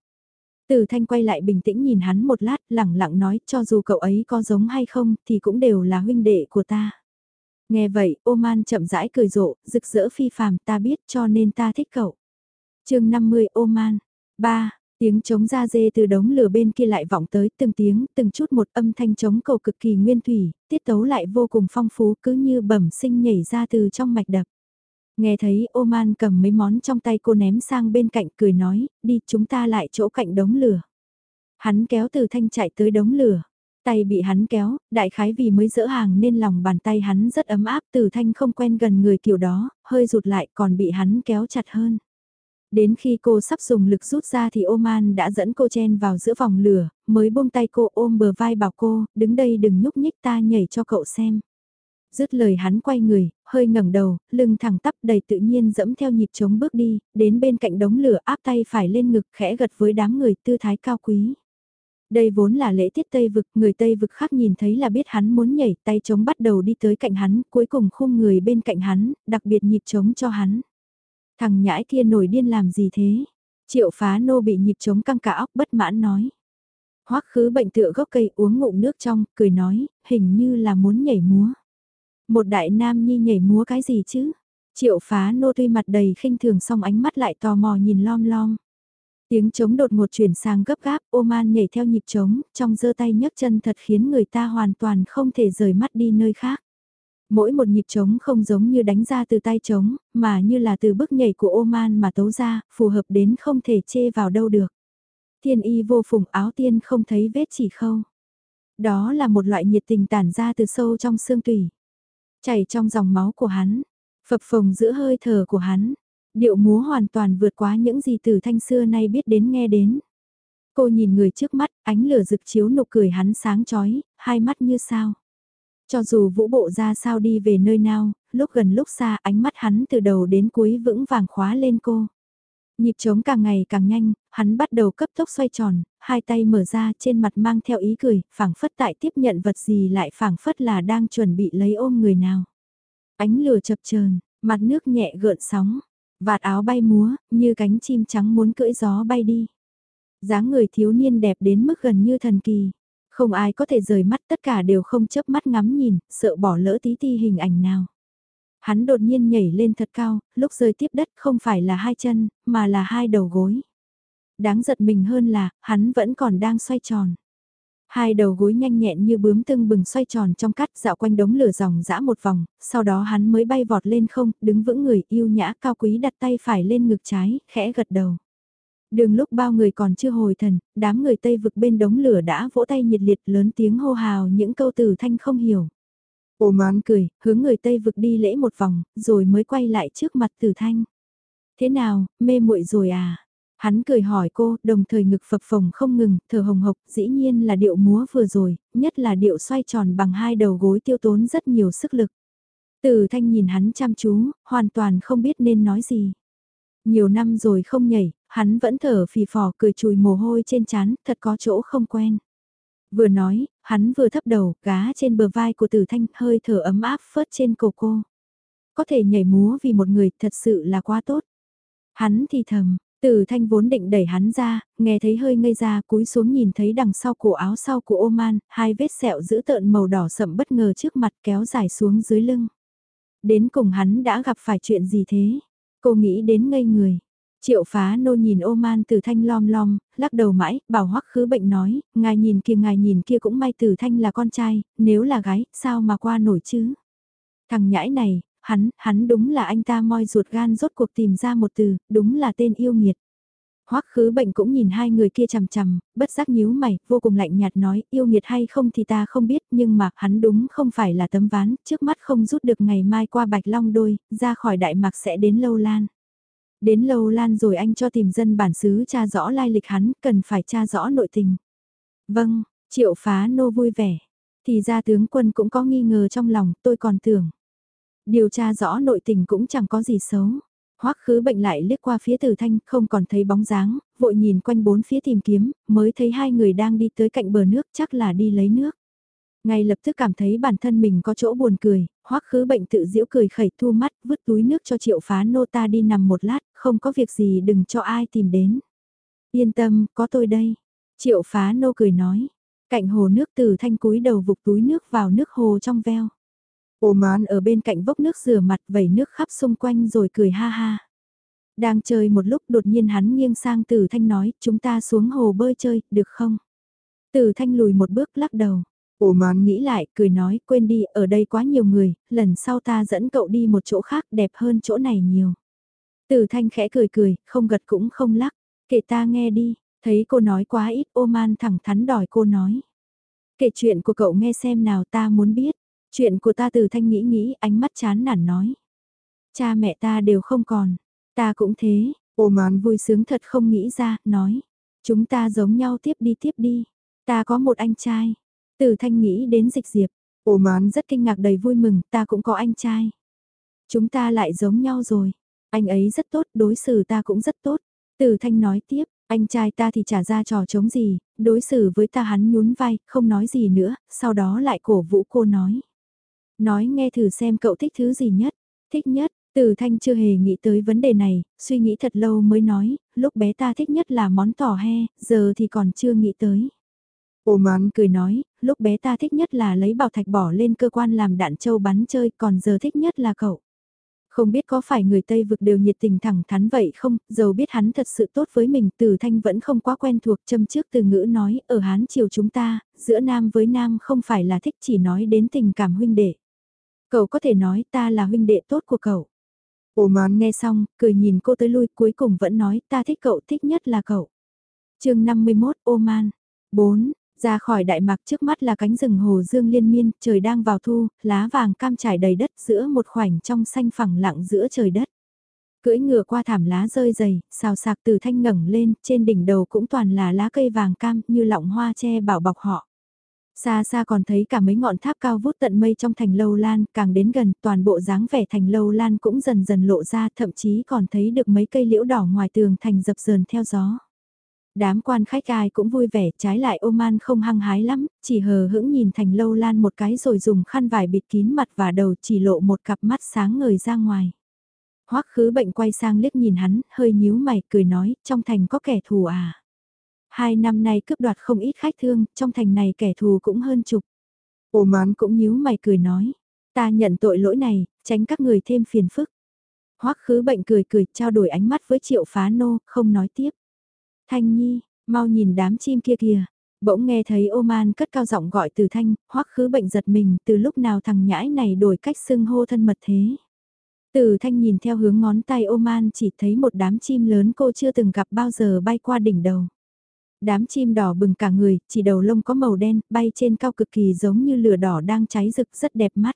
Từ thanh quay lại bình tĩnh nhìn hắn một lát, lẳng lặng nói cho dù cậu ấy có giống hay không thì cũng đều là huynh đệ của ta. Nghe vậy, ô man chậm rãi cười rộ, rực rỡ phi phàm ta biết cho nên ta thích cậu. chương 50 ô man. 3. Tiếng trống ra dê từ đống lửa bên kia lại vọng tới từng tiếng, từng chút một âm thanh trống cầu cực kỳ nguyên thủy, tiết tấu lại vô cùng phong phú cứ như bẩm sinh nhảy ra từ trong mạch đập. Nghe thấy Oman cầm mấy món trong tay cô ném sang bên cạnh cười nói, đi chúng ta lại chỗ cạnh đống lửa. Hắn kéo từ thanh chạy tới đống lửa. Tay bị hắn kéo, đại khái vì mới dỡ hàng nên lòng bàn tay hắn rất ấm áp từ thanh không quen gần người kiểu đó, hơi rụt lại còn bị hắn kéo chặt hơn. Đến khi cô sắp dùng lực rút ra thì Oman đã dẫn cô chen vào giữa vòng lửa, mới buông tay cô ôm bờ vai bảo cô, đứng đây đừng nhúc nhích ta nhảy cho cậu xem. Dứt lời hắn quay người, hơi ngẩng đầu, lưng thẳng tắp đầy tự nhiên dẫm theo nhịp chống bước đi, đến bên cạnh đống lửa áp tay phải lên ngực khẽ gật với đám người tư thái cao quý. Đây vốn là lễ tiết Tây Vực, người Tây Vực khác nhìn thấy là biết hắn muốn nhảy, tay chống bắt đầu đi tới cạnh hắn, cuối cùng khung người bên cạnh hắn, đặc biệt nhịp chống cho hắn. Thằng nhãi kia nổi điên làm gì thế? Triệu phá nô bị nhịp chống căng cả óc bất mãn nói. Hoắc khứ bệnh tựa gốc cây uống ngụm nước trong, cười nói, hình như là muốn nhảy múa. Một đại nam nhi nhảy múa cái gì chứ? Triệu phá nô tuy mặt đầy khinh thường song ánh mắt lại tò mò nhìn lom lom. Tiếng trống đột ngột chuyển sang gấp gáp, Oman nhảy theo nhịp trống, trong giơ tay nhấc chân thật khiến người ta hoàn toàn không thể rời mắt đi nơi khác. Mỗi một nhịp trống không giống như đánh ra từ tay trống, mà như là từ bước nhảy của Oman mà tấu ra, phù hợp đến không thể chê vào đâu được. Thiên y vô phùng áo tiên không thấy vết chỉ khâu. Đó là một loại nhiệt tình tản ra từ sâu trong xương tủy. Chảy trong dòng máu của hắn, phập phồng giữa hơi thở của hắn. Điệu múa hoàn toàn vượt quá những gì từ thanh xưa nay biết đến nghe đến. Cô nhìn người trước mắt, ánh lửa rực chiếu nụ cười hắn sáng chói, hai mắt như sao. Cho dù vũ bộ ra sao đi về nơi nào, lúc gần lúc xa ánh mắt hắn từ đầu đến cuối vững vàng khóa lên cô. Nhịp trống càng ngày càng nhanh, hắn bắt đầu cấp tốc xoay tròn, hai tay mở ra trên mặt mang theo ý cười, phảng phất tại tiếp nhận vật gì lại phảng phất là đang chuẩn bị lấy ôm người nào. Ánh lửa chập chờn, mặt nước nhẹ gợn sóng, vạt áo bay múa, như cánh chim trắng muốn cưỡi gió bay đi. dáng người thiếu niên đẹp đến mức gần như thần kỳ. Không ai có thể rời mắt tất cả đều không chớp mắt ngắm nhìn, sợ bỏ lỡ tí ti hình ảnh nào. Hắn đột nhiên nhảy lên thật cao, lúc rơi tiếp đất không phải là hai chân, mà là hai đầu gối. Đáng giật mình hơn là, hắn vẫn còn đang xoay tròn. Hai đầu gối nhanh nhẹn như bướm tưng bừng xoay tròn trong cắt dạo quanh đống lửa dòng dã một vòng, sau đó hắn mới bay vọt lên không, đứng vững người yêu nhã cao quý đặt tay phải lên ngực trái, khẽ gật đầu. Đường lúc bao người còn chưa hồi thần, đám người Tây vực bên đống lửa đã vỗ tay nhiệt liệt lớn tiếng hô hào những câu từ thanh không hiểu. Ô mán cười, hướng người Tây vực đi lễ một vòng, rồi mới quay lại trước mặt tử thanh. Thế nào, mê muội rồi à? Hắn cười hỏi cô, đồng thời ngực phập phồng không ngừng, thở hồng hộc, dĩ nhiên là điệu múa vừa rồi, nhất là điệu xoay tròn bằng hai đầu gối tiêu tốn rất nhiều sức lực. Tử thanh nhìn hắn chăm chú, hoàn toàn không biết nên nói gì. Nhiều năm rồi không nhảy, hắn vẫn thở phì phò cười chùi mồ hôi trên chán, thật có chỗ không quen. Vừa nói, hắn vừa thấp đầu, gá trên bờ vai của tử thanh, hơi thở ấm áp phớt trên cổ cô. Có thể nhảy múa vì một người thật sự là quá tốt. Hắn thì thầm, Tử thanh vốn định đẩy hắn ra, nghe thấy hơi ngây ra cúi xuống nhìn thấy đằng sau cổ áo sau của Oman, hai vết sẹo giữ tợn màu đỏ sậm bất ngờ trước mặt kéo dài xuống dưới lưng. Đến cùng hắn đã gặp phải chuyện gì thế? Cô nghĩ đến ngây người. Triệu phá nô nhìn ô man từ thanh lom lom, lắc đầu mãi, bảo hoắc khứ bệnh nói, ngài nhìn kia ngài nhìn kia cũng may từ thanh là con trai, nếu là gái, sao mà qua nổi chứ? Thằng nhãi này, hắn, hắn đúng là anh ta moi ruột gan rốt cuộc tìm ra một từ, đúng là tên yêu nghiệt. Hoắc khứ bệnh cũng nhìn hai người kia chằm chằm, bất giác nhíu mày, vô cùng lạnh nhạt nói, yêu nghiệt hay không thì ta không biết, nhưng mà hắn đúng không phải là tấm ván, trước mắt không rút được ngày mai qua Bạch Long đôi, ra khỏi Đại Mạc sẽ đến Lâu Lan. Đến Lâu Lan rồi anh cho tìm dân bản xứ tra rõ lai lịch hắn, cần phải tra rõ nội tình. Vâng, triệu phá nô vui vẻ. Thì ra tướng quân cũng có nghi ngờ trong lòng, tôi còn tưởng. Điều tra rõ nội tình cũng chẳng có gì xấu. Hoắc khứ bệnh lại liếc qua phía tử thanh không còn thấy bóng dáng, vội nhìn quanh bốn phía tìm kiếm, mới thấy hai người đang đi tới cạnh bờ nước chắc là đi lấy nước. Ngay lập tức cảm thấy bản thân mình có chỗ buồn cười, hoắc khứ bệnh tự giễu cười khẩy thu mắt, vứt túi nước cho triệu phá nô ta đi nằm một lát, không có việc gì đừng cho ai tìm đến. Yên tâm, có tôi đây. Triệu phá nô cười nói. Cạnh hồ nước từ thanh cúi đầu vục túi nước vào nước hồ trong veo. Ô mán ở bên cạnh vốc nước rửa mặt vẩy nước khắp xung quanh rồi cười ha ha. Đang chơi một lúc đột nhiên hắn nghiêng sang Tử Thanh nói, chúng ta xuống hồ bơi chơi, được không? Tử Thanh lùi một bước lắc đầu. Ổ mán nghĩ lại, cười nói, quên đi, ở đây quá nhiều người, lần sau ta dẫn cậu đi một chỗ khác đẹp hơn chỗ này nhiều. Tử Thanh khẽ cười cười, không gật cũng không lắc, kể ta nghe đi, thấy cô nói quá ít, ô man thẳng thắn đòi cô nói. Kể chuyện của cậu nghe xem nào ta muốn biết. Chuyện của ta từ thanh nghĩ nghĩ ánh mắt chán nản nói. Cha mẹ ta đều không còn, ta cũng thế, ô man vui sướng thật không nghĩ ra, nói. Chúng ta giống nhau tiếp đi tiếp đi, ta có một anh trai. Từ thanh nghĩ đến dịch diệp, ô man rất kinh ngạc đầy vui mừng, ta cũng có anh trai. Chúng ta lại giống nhau rồi, anh ấy rất tốt, đối xử ta cũng rất tốt. Từ thanh nói tiếp, anh trai ta thì trả ra trò chống gì, đối xử với ta hắn nhún vai, không nói gì nữa, sau đó lại cổ vũ cô nói. Nói nghe thử xem cậu thích thứ gì nhất, thích nhất, từ thanh chưa hề nghĩ tới vấn đề này, suy nghĩ thật lâu mới nói, lúc bé ta thích nhất là món tỏ he, giờ thì còn chưa nghĩ tới. Ô mán, Cười nói, lúc bé ta thích nhất là lấy bảo thạch bỏ lên cơ quan làm đạn châu bắn chơi, còn giờ thích nhất là cậu. Không biết có phải người Tây vực đều nhiệt tình thẳng thắn vậy không, dầu biết hắn thật sự tốt với mình, từ thanh vẫn không quá quen thuộc châm trước từ ngữ nói, ở Hán triều chúng ta, giữa nam với nam không phải là thích chỉ nói đến tình cảm huynh đệ. Cậu có thể nói ta là huynh đệ tốt của cậu. Ồ mán, Nghe xong, cười nhìn cô tới lui cuối cùng vẫn nói ta thích cậu thích nhất là cậu. chương 51 Oman 4. Ra khỏi đại mạc trước mắt là cánh rừng hồ dương liên miên, trời đang vào thu, lá vàng cam trải đầy đất giữa một khoảnh trong xanh phẳng lặng giữa trời đất. Cưỡi ngựa qua thảm lá rơi dày, xào sạc từ thanh ngẩng lên, trên đỉnh đầu cũng toàn là lá cây vàng cam như lọng hoa che bảo bọc họ. Xa xa còn thấy cả mấy ngọn tháp cao vút tận mây trong thành lâu lan, càng đến gần toàn bộ dáng vẻ thành lâu lan cũng dần dần lộ ra, thậm chí còn thấy được mấy cây liễu đỏ ngoài tường thành dập dờn theo gió. Đám quan khách ai cũng vui vẻ, trái lại Oman không hăng hái lắm, chỉ hờ hững nhìn thành lâu lan một cái rồi dùng khăn vải bịt kín mặt và đầu chỉ lộ một cặp mắt sáng ngời ra ngoài. Hoắc khứ bệnh quay sang liếc nhìn hắn, hơi nhíu mày, cười nói, trong thành có kẻ thù à. Hai năm nay cướp đoạt không ít khách thương, trong thành này kẻ thù cũng hơn chục. ô Cũng nhíu mày cười nói, ta nhận tội lỗi này, tránh các người thêm phiền phức. Hoắc khứ bệnh cười cười, trao đổi ánh mắt với triệu phá nô, không nói tiếp. Thanh Nhi, mau nhìn đám chim kia kìa. Bỗng nghe thấy Oman cất cao giọng gọi từ thanh, hoắc khứ bệnh giật mình từ lúc nào thằng nhãi này đổi cách xưng hô thân mật thế. Từ thanh nhìn theo hướng ngón tay Oman chỉ thấy một đám chim lớn cô chưa từng gặp bao giờ bay qua đỉnh đầu. Đám chim đỏ bừng cả người, chỉ đầu lông có màu đen, bay trên cao cực kỳ giống như lửa đỏ đang cháy rực rất đẹp mắt.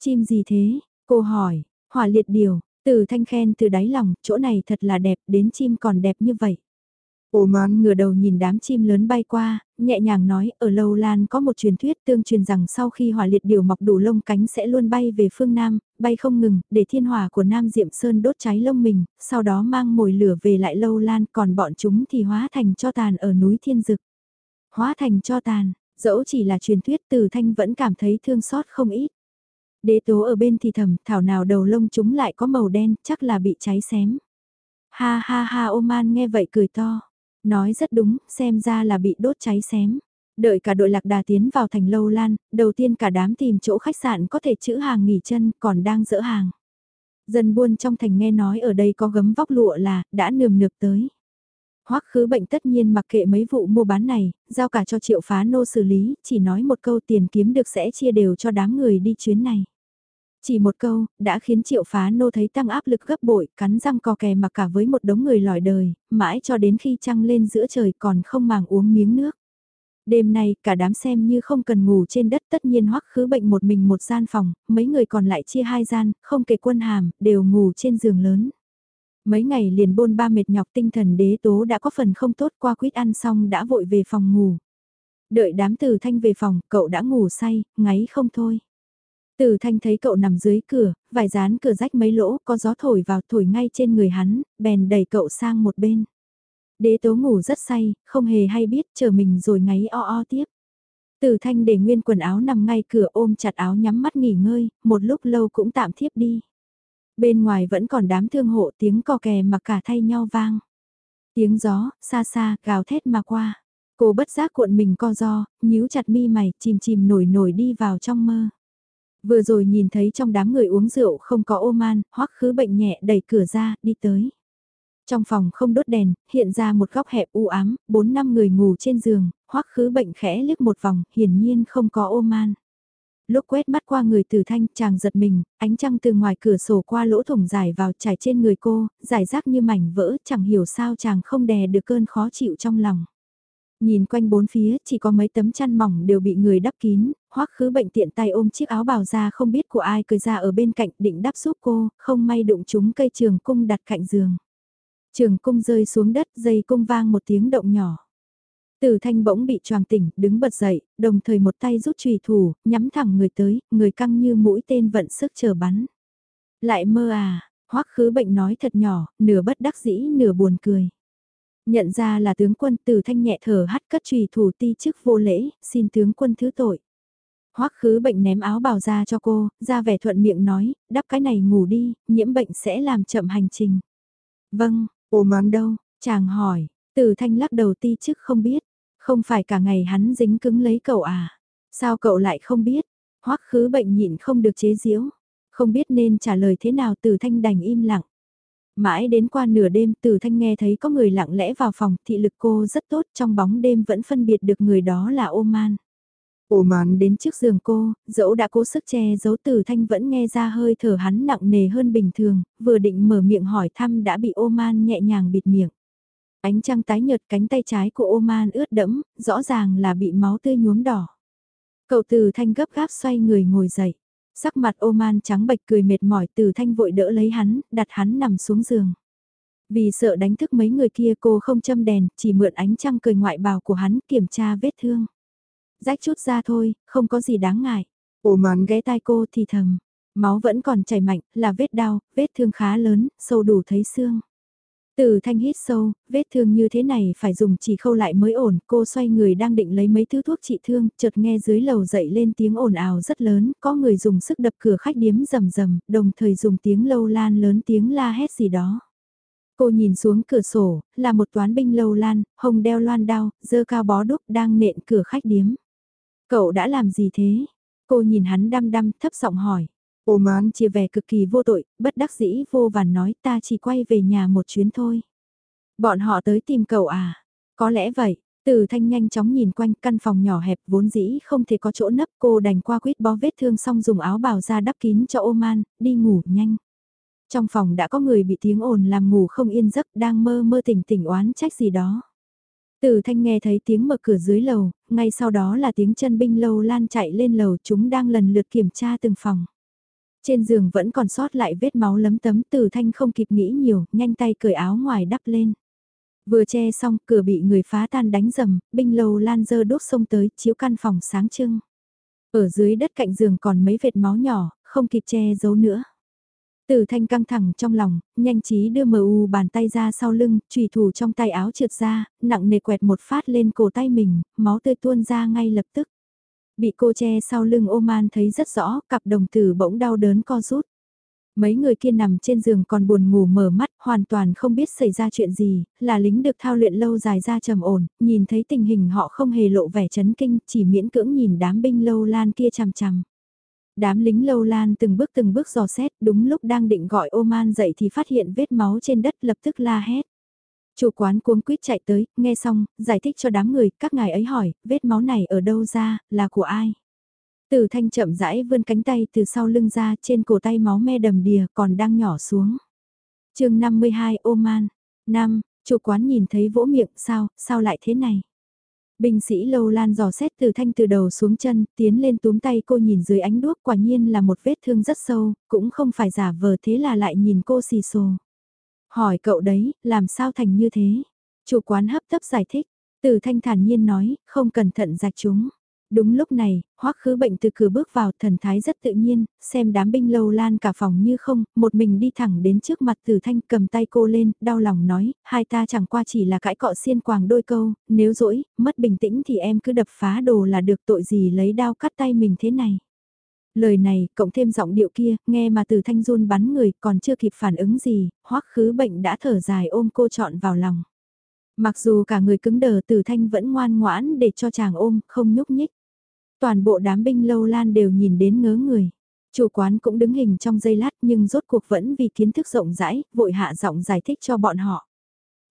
Chim gì thế? Cô hỏi, hỏa liệt điều, từ thanh khen từ đáy lòng, chỗ này thật là đẹp, đến chim còn đẹp như vậy ô mòn ngửa đầu nhìn đám chim lớn bay qua, nhẹ nhàng nói, ở Lâu Lan có một truyền thuyết tương truyền rằng sau khi hỏa liệt điều mọc đủ lông cánh sẽ luôn bay về phương Nam, bay không ngừng, để thiên hỏa của Nam Diệm Sơn đốt cháy lông mình, sau đó mang mồi lửa về lại Lâu Lan, còn bọn chúng thì hóa thành cho tàn ở núi Thiên Dực. Hóa thành cho tàn, dẫu chỉ là truyền thuyết từ thanh vẫn cảm thấy thương xót không ít. Đế tố ở bên thì thầm, thảo nào đầu lông chúng lại có màu đen, chắc là bị cháy xém. Ha ha ha Oman nghe vậy cười to. Nói rất đúng, xem ra là bị đốt cháy xém. Đợi cả đội lạc đà tiến vào thành lâu lan, đầu tiên cả đám tìm chỗ khách sạn có thể chữ hàng nghỉ chân còn đang dỡ hàng. Dân buôn trong thành nghe nói ở đây có gấm vóc lụa là, đã nườm nượp tới. Hoắc khứ bệnh tất nhiên mặc kệ mấy vụ mua bán này, giao cả cho triệu phá nô xử lý, chỉ nói một câu tiền kiếm được sẽ chia đều cho đám người đi chuyến này. Chỉ một câu, đã khiến triệu phá nô thấy tăng áp lực gấp bội, cắn răng co kè mà cả với một đống người lòi đời, mãi cho đến khi trăng lên giữa trời còn không màng uống miếng nước. Đêm nay, cả đám xem như không cần ngủ trên đất tất nhiên hoắc khứ bệnh một mình một gian phòng, mấy người còn lại chia hai gian, không kể quân hàm, đều ngủ trên giường lớn. Mấy ngày liền bôn ba mệt nhọc tinh thần đế tố đã có phần không tốt qua quýt ăn xong đã vội về phòng ngủ. Đợi đám từ thanh về phòng, cậu đã ngủ say, ngáy không thôi. Từ thanh thấy cậu nằm dưới cửa, vài dán cửa rách mấy lỗ, có gió thổi vào thổi ngay trên người hắn, bèn đẩy cậu sang một bên. Đế tố ngủ rất say, không hề hay biết chờ mình rồi ngáy o o tiếp. Từ thanh để nguyên quần áo nằm ngay cửa ôm chặt áo nhắm mắt nghỉ ngơi, một lúc lâu cũng tạm thiếp đi. Bên ngoài vẫn còn đám thương hộ tiếng cò kè mà cả thay nhau vang. Tiếng gió, xa xa, gào thét mà qua. Cô bất giác cuộn mình co do, nhíu chặt mi mày, chìm chìm nổi nổi đi vào trong mơ. Vừa rồi nhìn thấy trong đám người uống rượu không có ô man, hoắc khứ bệnh nhẹ đẩy cửa ra, đi tới. Trong phòng không đốt đèn, hiện ra một góc hẹp u ám, bốn năm người ngủ trên giường, hoắc khứ bệnh khẽ liếc một vòng, hiển nhiên không có ô man. Lúc quét mắt qua người tử thanh chàng giật mình, ánh trăng từ ngoài cửa sổ qua lỗ thủng dài vào trải trên người cô, giải rác như mảnh vỡ, chẳng hiểu sao chàng không đè được cơn khó chịu trong lòng. Nhìn quanh bốn phía, chỉ có mấy tấm chăn mỏng đều bị người đắp kín, hoắc khứ bệnh tiện tay ôm chiếc áo bào ra không biết của ai cười ra ở bên cạnh định đắp giúp cô, không may đụng trúng cây trường cung đặt cạnh giường. Trường cung rơi xuống đất, dây cung vang một tiếng động nhỏ. Từ thanh bỗng bị choàng tỉnh, đứng bật dậy, đồng thời một tay rút trùy thủ, nhắm thẳng người tới, người căng như mũi tên vận sức chờ bắn. Lại mơ à, hoắc khứ bệnh nói thật nhỏ, nửa bất đắc dĩ nửa buồn cười. Nhận ra là tướng quân từ thanh nhẹ thở hắt cất trùy thủ ti chức vô lễ, xin tướng quân thứ tội. Hoắc khứ bệnh ném áo bào ra cho cô, ra vẻ thuận miệng nói, đắp cái này ngủ đi, nhiễm bệnh sẽ làm chậm hành trình. Vâng, ôm ăn đâu, chàng hỏi, từ thanh lắc đầu ti chức không biết. Không phải cả ngày hắn dính cứng lấy cậu à? Sao cậu lại không biết? Hoắc khứ bệnh nhịn không được chế giễu. Không biết nên trả lời thế nào từ thanh đành im lặng. Mãi đến qua nửa đêm từ thanh nghe thấy có người lặng lẽ vào phòng thị lực cô rất tốt trong bóng đêm vẫn phân biệt được người đó là ô man. Ồ mán đến trước giường cô, dẫu đã cố sức che giấu từ thanh vẫn nghe ra hơi thở hắn nặng nề hơn bình thường, vừa định mở miệng hỏi thăm đã bị ô man nhẹ nhàng bịt miệng. Ánh trăng tái nhợt cánh tay trái của ô man ướt đẫm, rõ ràng là bị máu tươi nhuốm đỏ. Cậu từ thanh gấp gáp xoay người ngồi dậy. Sắc mặt ô man trắng bệch cười mệt mỏi từ thanh vội đỡ lấy hắn, đặt hắn nằm xuống giường. Vì sợ đánh thức mấy người kia cô không châm đèn, chỉ mượn ánh trăng cười ngoại bào của hắn kiểm tra vết thương. Rách chút ra thôi, không có gì đáng ngại. Ổ mòn ghé tai cô thì thầm. Máu vẫn còn chảy mạnh, là vết đau, vết thương khá lớn, sâu đủ thấy xương. Từ thanh hít sâu, vết thương như thế này phải dùng chỉ khâu lại mới ổn, cô xoay người đang định lấy mấy thứ thuốc trị thương, chợt nghe dưới lầu dậy lên tiếng ồn ào rất lớn, có người dùng sức đập cửa khách điếm rầm rầm, đồng thời dùng tiếng lâu lan lớn tiếng la hét gì đó. Cô nhìn xuống cửa sổ, là một toán binh lâu lan, hồng đeo loan đao, dơ cao bó đúc đang nện cửa khách điếm. Cậu đã làm gì thế? Cô nhìn hắn đăm đăm thấp giọng hỏi. Ô mán chia vẻ cực kỳ vô tội, bất đắc dĩ vô vàn nói ta chỉ quay về nhà một chuyến thôi. Bọn họ tới tìm cậu à? Có lẽ vậy. Từ thanh nhanh chóng nhìn quanh căn phòng nhỏ hẹp vốn dĩ không thể có chỗ nấp cô đành qua quýt bó vết thương xong dùng áo bào ra đắp kín cho ô man, đi ngủ nhanh. Trong phòng đã có người bị tiếng ồn làm ngủ không yên giấc đang mơ mơ tỉnh tỉnh oán trách gì đó. Từ thanh nghe thấy tiếng mở cửa dưới lầu, ngay sau đó là tiếng chân binh lâu lan chạy lên lầu chúng đang lần lượt kiểm tra từng phòng. Trên giường vẫn còn sót lại vết máu lấm tấm từ thanh không kịp nghĩ nhiều, nhanh tay cởi áo ngoài đắp lên. Vừa che xong, cửa bị người phá tan đánh dầm, binh lầu lan dơ đốt sông tới, chiếu căn phòng sáng trưng. Ở dưới đất cạnh giường còn mấy vệt máu nhỏ, không kịp che giấu nữa. Từ thanh căng thẳng trong lòng, nhanh trí đưa mu bàn tay ra sau lưng, trùy thủ trong tay áo trượt ra, nặng nề quẹt một phát lên cổ tay mình, máu tươi tuôn ra ngay lập tức. Bị cô che sau lưng Oman thấy rất rõ, cặp đồng tử bỗng đau đớn co rút. Mấy người kia nằm trên giường còn buồn ngủ mở mắt, hoàn toàn không biết xảy ra chuyện gì, là lính được thao luyện lâu dài ra trầm ổn, nhìn thấy tình hình họ không hề lộ vẻ chấn kinh, chỉ miễn cưỡng nhìn đám binh lâu lan kia chằm chằm. Đám lính lâu lan từng bước từng bước dò xét, đúng lúc đang định gọi Oman dậy thì phát hiện vết máu trên đất lập tức la hét. Chủ quán cuống quýt chạy tới, nghe xong, giải thích cho đám người, các ngài ấy hỏi, vết máu này ở đâu ra, là của ai? Từ thanh chậm rãi vươn cánh tay từ sau lưng ra trên cổ tay máu me đầm đìa còn đang nhỏ xuống. chương 52 Oman. năm chủ quán nhìn thấy vỗ miệng sao, sao lại thế này? Binh sĩ lâu lan dò xét từ thanh từ đầu xuống chân, tiến lên túm tay cô nhìn dưới ánh đuốc quả nhiên là một vết thương rất sâu, cũng không phải giả vờ thế là lại nhìn cô xì xồ. Hỏi cậu đấy, làm sao thành như thế? Chủ quán hấp tấp giải thích, từ thanh thản nhiên nói, không cẩn thận rạch chúng. Đúng lúc này, hoắc khứ bệnh từ cửa bước vào thần thái rất tự nhiên, xem đám binh lâu lan cả phòng như không, một mình đi thẳng đến trước mặt tử thanh cầm tay cô lên, đau lòng nói, hai ta chẳng qua chỉ là cãi cọ xiên quàng đôi câu, nếu dỗi, mất bình tĩnh thì em cứ đập phá đồ là được tội gì lấy đao cắt tay mình thế này. Lời này, cộng thêm giọng điệu kia, nghe mà từ thanh run bắn người, còn chưa kịp phản ứng gì, hoắc khứ bệnh đã thở dài ôm cô trọn vào lòng. Mặc dù cả người cứng đờ từ thanh vẫn ngoan ngoãn để cho chàng ôm, không nhúc nhích. Toàn bộ đám binh lâu lan đều nhìn đến ngớ người. Chủ quán cũng đứng hình trong giây lát nhưng rốt cuộc vẫn vì kiến thức rộng rãi, vội hạ giọng giải thích cho bọn họ.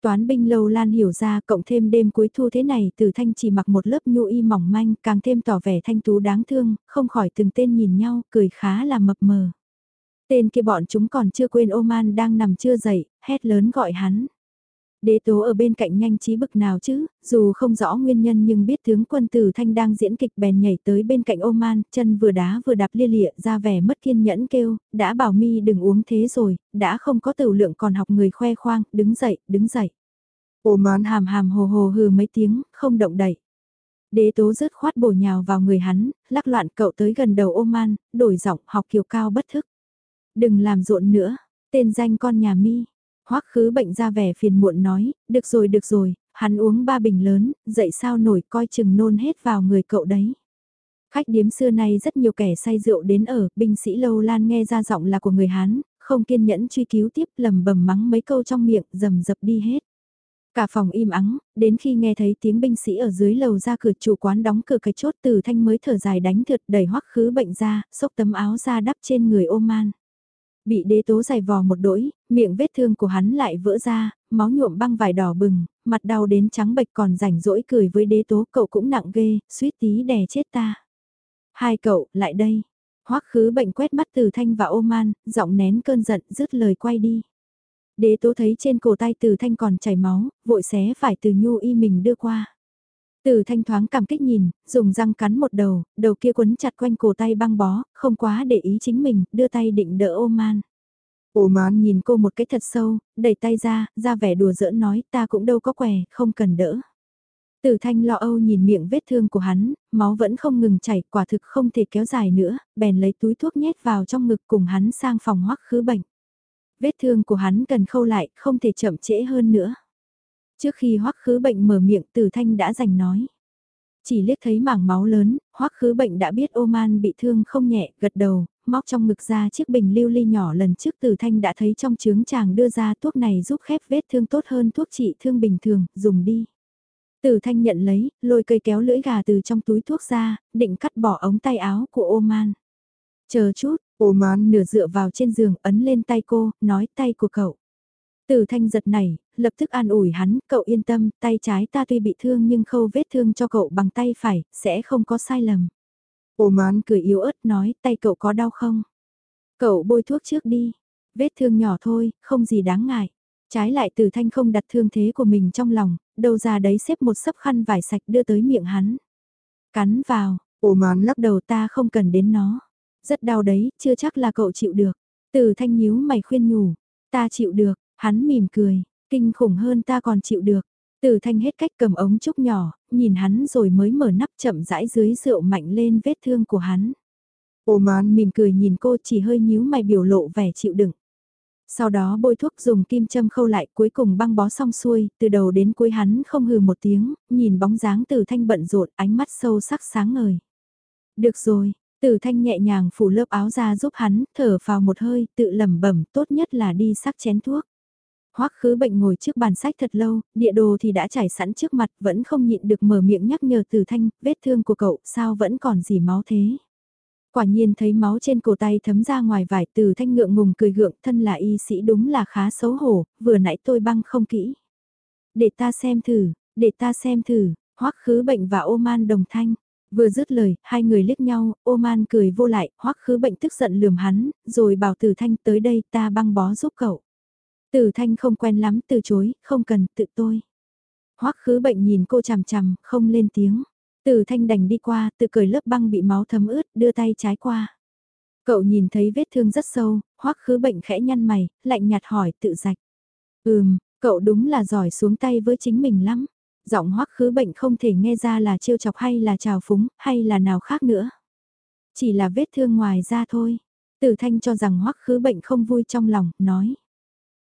Toán binh lâu lan hiểu ra cộng thêm đêm cuối thu thế này từ thanh chỉ mặc một lớp nhu y mỏng manh càng thêm tỏ vẻ thanh tú đáng thương, không khỏi từng tên nhìn nhau, cười khá là mập mờ. Tên kia bọn chúng còn chưa quên Oman đang nằm chưa dậy, hét lớn gọi hắn. Đế tố ở bên cạnh nhanh trí bực nào chứ, dù không rõ nguyên nhân nhưng biết tướng quân tử thanh đang diễn kịch bèn nhảy tới bên cạnh Oman, chân vừa đá vừa đạp lia lịa ra vẻ mất kiên nhẫn kêu, đã bảo mi đừng uống thế rồi, đã không có tử lượng còn học người khoe khoang, đứng dậy, đứng dậy. Oman hàm hàm hồ hồ hừ mấy tiếng, không động đậy. Đế tố rớt khoát bổ nhào vào người hắn, lắc loạn cậu tới gần đầu Oman, đổi giọng học kiều cao bất thức. Đừng làm rộn nữa, tên danh con nhà mi Hoắc khứ bệnh ra vẻ phiền muộn nói, được rồi được rồi, hắn uống ba bình lớn, dậy sao nổi coi chừng nôn hết vào người cậu đấy. Khách điếm xưa nay rất nhiều kẻ say rượu đến ở, binh sĩ lâu lan nghe ra giọng là của người Hán, không kiên nhẫn truy cứu tiếp lầm bầm mắng mấy câu trong miệng, dầm dập đi hết. Cả phòng im ắng, đến khi nghe thấy tiếng binh sĩ ở dưới lầu ra cửa chủ quán đóng cửa cái chốt từ thanh mới thở dài đánh thượt đẩy hoắc khứ bệnh ra, xốc tấm áo ra đắp trên người ô man. Bị đế tố giày vò một đỗi, miệng vết thương của hắn lại vỡ ra, máu nhuộm băng vải đỏ bừng, mặt đau đến trắng bệch còn rảnh rỗi cười với đế tố cậu cũng nặng ghê, suýt tí đè chết ta. Hai cậu, lại đây. Hoắc khứ bệnh quét mắt từ thanh và ô man, giọng nén cơn giận, dứt lời quay đi. Đế tố thấy trên cổ tay từ thanh còn chảy máu, vội xé phải từ nhu y mình đưa qua. Từ thanh thoáng cảm kích nhìn, dùng răng cắn một đầu, đầu kia quấn chặt quanh cổ tay băng bó, không quá để ý chính mình, đưa tay định đỡ ô man. Ô man nhìn cô một cái thật sâu, đẩy tay ra, ra vẻ đùa giỡn nói ta cũng đâu có què, không cần đỡ. Từ thanh lo âu nhìn miệng vết thương của hắn, máu vẫn không ngừng chảy, quả thực không thể kéo dài nữa, bèn lấy túi thuốc nhét vào trong ngực cùng hắn sang phòng hoắc khứ bệnh. Vết thương của hắn cần khâu lại, không thể chậm trễ hơn nữa. Trước khi hoắc khứ bệnh mở miệng từ thanh đã giành nói. Chỉ liếc thấy mảng máu lớn, hoắc khứ bệnh đã biết ô man bị thương không nhẹ, gật đầu, móc trong ngực ra chiếc bình lưu ly nhỏ lần trước từ thanh đã thấy trong trướng chàng đưa ra thuốc này giúp khép vết thương tốt hơn thuốc trị thương bình thường, dùng đi. Từ thanh nhận lấy, lôi cây kéo lưỡi gà từ trong túi thuốc ra, định cắt bỏ ống tay áo của ô man. Chờ chút, ô man nửa dựa vào trên giường ấn lên tay cô, nói tay của cậu. Từ thanh giật này, lập tức an ủi hắn, cậu yên tâm, tay trái ta tuy bị thương nhưng khâu vết thương cho cậu bằng tay phải, sẽ không có sai lầm. Ô Án cười yếu ớt nói, tay cậu có đau không? Cậu bôi thuốc trước đi, vết thương nhỏ thôi, không gì đáng ngại. Trái lại từ thanh không đặt thương thế của mình trong lòng, đầu ra đấy xếp một sấp khăn vải sạch đưa tới miệng hắn. Cắn vào, ô Án lắc đầu ta không cần đến nó. Rất đau đấy, chưa chắc là cậu chịu được. Từ thanh nhíu mày khuyên nhủ, ta chịu được, hắn mỉm cười, kinh khủng hơn ta còn chịu được. Từ thanh hết cách cầm ống trúc nhỏ, nhìn hắn rồi mới mở nắp chậm rãi dưới rượu mạnh lên vết thương của hắn. Ô man mỉm cười nhìn cô chỉ hơi nhíu mày biểu lộ vẻ chịu đựng. Sau đó bôi thuốc dùng kim châm khâu lại cuối cùng băng bó xong xuôi, từ đầu đến cuối hắn không hừ một tiếng, nhìn bóng dáng từ thanh bận rộn ánh mắt sâu sắc sáng ngời. Được rồi, từ thanh nhẹ nhàng phủ lớp áo ra giúp hắn, thở vào một hơi, tự lẩm bẩm tốt nhất là đi sắc chén thuốc. Hoắc khứ bệnh ngồi trước bàn sách thật lâu, địa đồ thì đã trải sẵn trước mặt, vẫn không nhịn được mở miệng nhắc nhở từ thanh, vết thương của cậu, sao vẫn còn gì máu thế. Quả nhiên thấy máu trên cổ tay thấm ra ngoài vải từ thanh ngượng ngùng cười gượng, thân là y sĩ đúng là khá xấu hổ, vừa nãy tôi băng không kỹ. Để ta xem thử, để ta xem thử, Hoắc khứ bệnh và ô man đồng thanh. Vừa dứt lời, hai người liếc nhau, ô man cười vô lại, hoắc khứ bệnh tức giận lườm hắn, rồi bảo tử thanh tới đây ta băng bó giúp cậu. Từ thanh không quen lắm từ chối, không cần, tự tôi. Hoắc khứ bệnh nhìn cô chằm chằm, không lên tiếng. Từ thanh đành đi qua, tự cởi lớp băng bị máu thấm ướt, đưa tay trái qua. Cậu nhìn thấy vết thương rất sâu, hoắc khứ bệnh khẽ nhăn mày, lạnh nhạt hỏi tự rạch. Ừm, cậu đúng là giỏi xuống tay với chính mình lắm. Giọng hoắc khứ bệnh không thể nghe ra là trêu chọc hay là trào phúng, hay là nào khác nữa. Chỉ là vết thương ngoài ra thôi. Từ thanh cho rằng hoắc khứ bệnh không vui trong lòng, nói.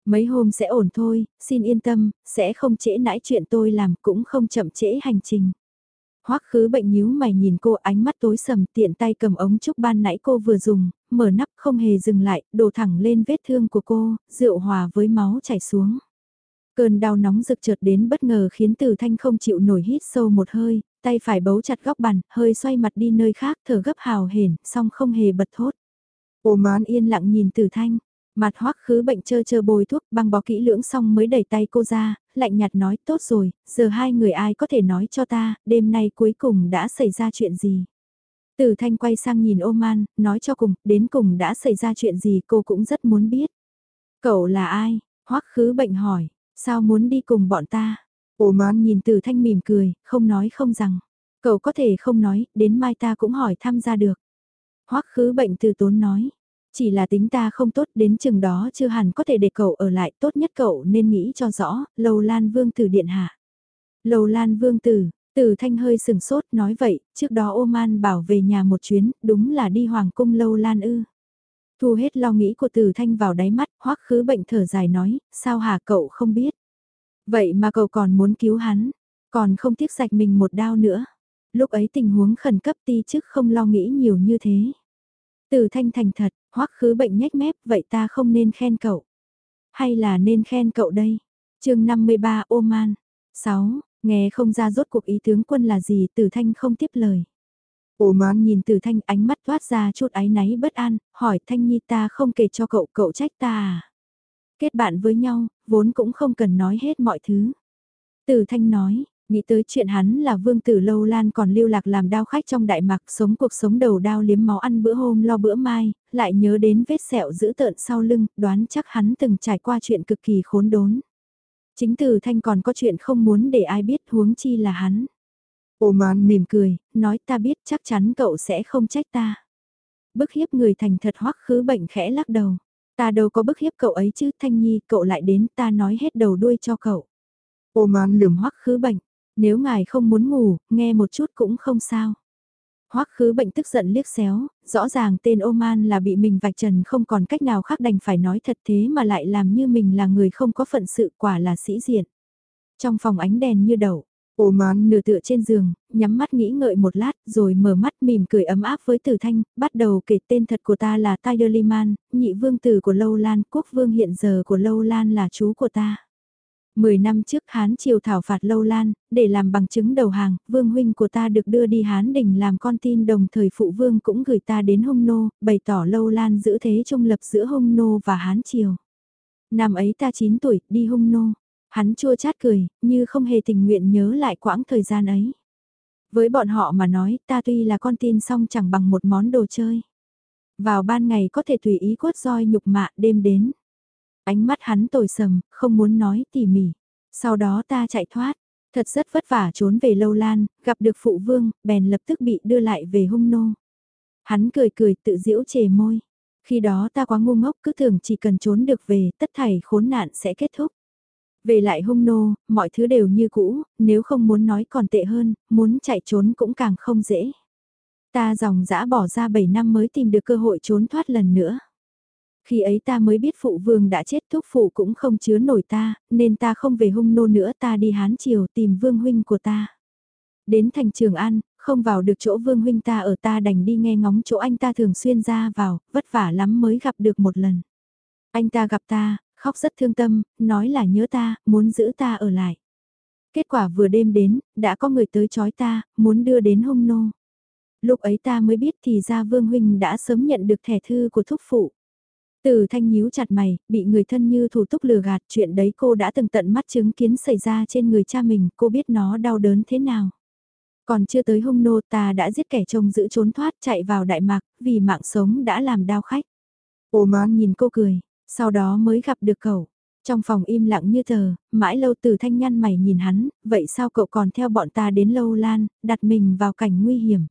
Mấy hôm sẽ ổn thôi, xin yên tâm, sẽ không trễ nãi chuyện tôi làm cũng không chậm trễ hành trình. Hoắc khứ bệnh nhíu mày nhìn cô ánh mắt tối sầm tiện tay cầm ống trúc ban nãy cô vừa dùng, mở nắp không hề dừng lại, đổ thẳng lên vết thương của cô, rượu hòa với máu chảy xuống. Cơn đau nóng rực chợt đến bất ngờ khiến Từ Thanh không chịu nổi hít sâu một hơi, tay phải bấu chặt góc bàn, hơi xoay mặt đi nơi khác thở gấp hào hển, song không hề bật thốt. Ô mán yên lặng nhìn Từ Thanh, mặt hoắc khứ bệnh chơ chơ bồi thuốc băng bó kỹ lưỡng xong mới đẩy tay cô ra, lạnh nhạt nói tốt rồi, giờ hai người ai có thể nói cho ta, đêm nay cuối cùng đã xảy ra chuyện gì. Từ thanh quay sang nhìn ô man, nói cho cùng, đến cùng đã xảy ra chuyện gì cô cũng rất muốn biết. Cậu là ai? Hoắc khứ bệnh hỏi, sao muốn đi cùng bọn ta? Ô man nhìn từ thanh mỉm cười, không nói không rằng. Cậu có thể không nói, đến mai ta cũng hỏi thăm ra được. Hoắc khứ bệnh từ tốn nói, chỉ là tính ta không tốt đến chừng đó chưa hẳn có thể để cậu ở lại tốt nhất cậu nên nghĩ cho rõ, Lầu Lan Vương Tử Điện Hạ. Lầu Lan Vương Tử, Tử Thanh hơi sừng sốt nói vậy, trước đó Oman bảo về nhà một chuyến, đúng là đi Hoàng Cung Lâu Lan ư. Thu hết lo nghĩ của Tử Thanh vào đáy mắt, hoắc khứ bệnh thở dài nói, sao hả cậu không biết. Vậy mà cậu còn muốn cứu hắn, còn không tiếc sạch mình một đao nữa. Lúc ấy tình huống khẩn cấp ti chức không lo nghĩ nhiều như thế. Tử Thanh thành thật, hoắc khứ bệnh nhếch mép, vậy ta không nên khen cậu. Hay là nên khen cậu đây? chương 53 Oman 6. Nghe không ra rốt cuộc ý tướng quân là gì Tử Thanh không tiếp lời. Oman nhìn Tử Thanh ánh mắt toát ra chút áy náy bất an, hỏi Thanh Nhi ta không kể cho cậu, cậu trách ta à? Kết bạn với nhau, vốn cũng không cần nói hết mọi thứ. Tử Thanh nói, nghĩ tới chuyện hắn là vương tử lâu lan còn lưu lạc làm đao khách trong đại mạc sống cuộc sống đầu đao liếm máu ăn bữa hôm lo bữa mai, lại nhớ đến vết sẹo dữ tợn sau lưng, đoán chắc hắn từng trải qua chuyện cực kỳ khốn đốn. Chính từ thanh còn có chuyện không muốn để ai biết huống chi là hắn. Ô man mỉm cười, nói ta biết chắc chắn cậu sẽ không trách ta. Bức hiếp người thành thật hoắc khứ bệnh khẽ lắc đầu. Ta đâu có bức hiếp cậu ấy chứ Thanh Nhi cậu lại đến ta nói hết đầu đuôi cho cậu. Ô man lườm hoắc khứ bệnh, nếu ngài không muốn ngủ, nghe một chút cũng không sao. Hoắc khứ bệnh tức giận liếc xéo, rõ ràng tên Oman là bị mình vạch trần không còn cách nào khác đành phải nói thật thế mà lại làm như mình là người không có phận sự quả là sĩ diện. Trong phòng ánh đèn như đậu, Oman nửa tựa trên giường, nhắm mắt nghĩ ngợi một lát rồi mở mắt mỉm cười ấm áp với tử thanh, bắt đầu kể tên thật của ta là Tiger Liman, nhị vương tử của Lâu Lan, quốc vương hiện giờ của Lâu Lan là chú của ta. Mười năm trước Hán triều thảo phạt Lâu Lan, để làm bằng chứng đầu hàng, vương huynh của ta được đưa đi Hán đình làm con tin đồng thời phụ vương cũng gửi ta đến Hung Nô, bày tỏ Lâu Lan giữ thế trung lập giữa Hung Nô và Hán triều. Năm ấy ta 9 tuổi, đi Hung Nô. Hắn chua chát cười, như không hề tình nguyện nhớ lại quãng thời gian ấy. Với bọn họ mà nói, ta tuy là con tin song chẳng bằng một món đồ chơi. Vào ban ngày có thể tùy ý quất roi nhục mạ đêm đến Ánh mắt hắn tồi sầm, không muốn nói tỉ mỉ. Sau đó ta chạy thoát, thật rất vất vả trốn về lâu lan, gặp được phụ vương, bèn lập tức bị đưa lại về hung nô. Hắn cười cười tự giễu chề môi. Khi đó ta quá ngu ngốc cứ tưởng chỉ cần trốn được về, tất thảy khốn nạn sẽ kết thúc. Về lại hung nô, mọi thứ đều như cũ, nếu không muốn nói còn tệ hơn, muốn chạy trốn cũng càng không dễ. Ta dòng dã bỏ ra 7 năm mới tìm được cơ hội trốn thoát lần nữa. Khi ấy ta mới biết phụ vương đã chết thúc phụ cũng không chứa nổi ta, nên ta không về hung nô nữa ta đi hán triều tìm vương huynh của ta. Đến thành trường an, không vào được chỗ vương huynh ta ở ta đành đi nghe ngóng chỗ anh ta thường xuyên ra vào, vất vả lắm mới gặp được một lần. Anh ta gặp ta, khóc rất thương tâm, nói là nhớ ta, muốn giữ ta ở lại. Kết quả vừa đêm đến, đã có người tới chói ta, muốn đưa đến hung nô. Lúc ấy ta mới biết thì ra Vương Huynh đã sớm nhận được thẻ thư của thúc phụ. Từ thanh nhíu chặt mày, bị người thân như thủ túc lừa gạt chuyện đấy cô đã từng tận mắt chứng kiến xảy ra trên người cha mình, cô biết nó đau đớn thế nào. Còn chưa tới hung nô ta đã giết kẻ chồng giữ trốn thoát chạy vào Đại Mạc, vì mạng sống đã làm đau khách. Ô mang nhìn cô cười, sau đó mới gặp được cậu. Trong phòng im lặng như tờ, mãi lâu từ thanh nhăn mày nhìn hắn, vậy sao cậu còn theo bọn ta đến lâu lan, đặt mình vào cảnh nguy hiểm.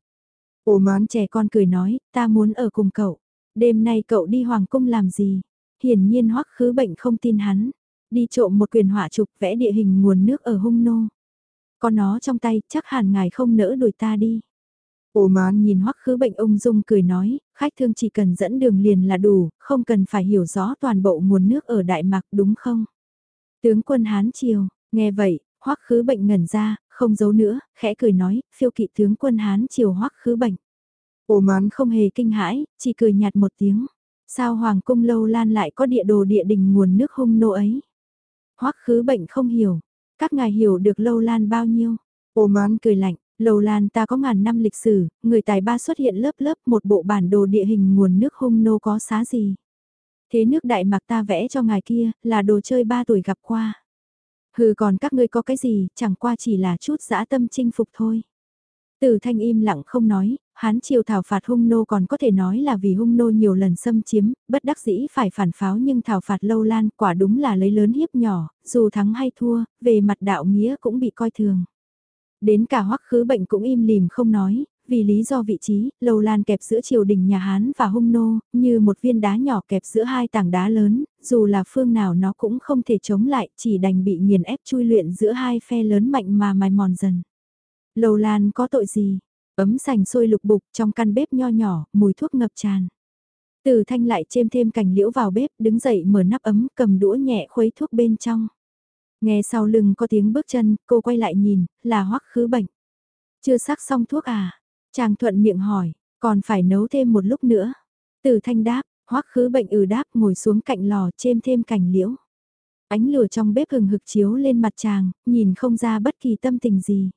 Ô mán trẻ con cười nói, ta muốn ở cùng cậu. Đêm nay cậu đi hoàng cung làm gì? Hiển nhiên hoắc khứ bệnh không tin hắn. Đi trộm một quyền họa trục vẽ địa hình nguồn nước ở hung nô. Có nó trong tay, chắc hẳn ngài không nỡ đuổi ta đi. Ồ mà nhìn hoắc khứ bệnh ông dung cười nói, khách thương chỉ cần dẫn đường liền là đủ, không cần phải hiểu rõ toàn bộ nguồn nước ở Đại Mạc đúng không? Tướng quân Hán Triều, nghe vậy, hoắc khứ bệnh ngẩn ra, không giấu nữa, khẽ cười nói, phiêu kỵ tướng quân Hán Triều hoắc khứ bệnh. Ổ mán không hề kinh hãi, chỉ cười nhạt một tiếng. Sao Hoàng cung lâu lan lại có địa đồ địa đình nguồn nước hung nô ấy? Hoắc khứ bệnh không hiểu. Các ngài hiểu được lâu lan bao nhiêu? Ổ mán cười lạnh, lâu lan ta có ngàn năm lịch sử, người tài ba xuất hiện lớp lớp một bộ bản đồ địa hình nguồn nước hung nô có xá gì. Thế nước đại mạc ta vẽ cho ngài kia, là đồ chơi ba tuổi gặp qua. Hừ còn các ngươi có cái gì, chẳng qua chỉ là chút dã tâm chinh phục thôi. Từ thanh im lặng không nói, Hán triều thảo phạt hung nô còn có thể nói là vì hung nô nhiều lần xâm chiếm, bất đắc dĩ phải phản pháo nhưng thảo phạt lâu lan quả đúng là lấy lớn hiếp nhỏ, dù thắng hay thua, về mặt đạo nghĩa cũng bị coi thường. Đến cả hoắc khứ bệnh cũng im lìm không nói, vì lý do vị trí, lâu lan kẹp giữa triều đình nhà Hán và hung nô, như một viên đá nhỏ kẹp giữa hai tảng đá lớn, dù là phương nào nó cũng không thể chống lại, chỉ đành bị nghiền ép chui luyện giữa hai phe lớn mạnh mà mài mòn dần. Lâu lan có tội gì? Ấm sành sôi lục bục trong căn bếp nho nhỏ, mùi thuốc ngập tràn. Từ thanh lại chêm thêm cành liễu vào bếp, đứng dậy mở nắp ấm, cầm đũa nhẹ khuấy thuốc bên trong. Nghe sau lưng có tiếng bước chân, cô quay lại nhìn, là hoắc khứ bệnh. Chưa sắc xong thuốc à? Chàng thuận miệng hỏi, còn phải nấu thêm một lúc nữa. Từ thanh đáp, hoắc khứ bệnh ừ đáp ngồi xuống cạnh lò chêm thêm cành liễu. Ánh lửa trong bếp hừng hực chiếu lên mặt chàng, nhìn không ra bất kỳ tâm tình gì.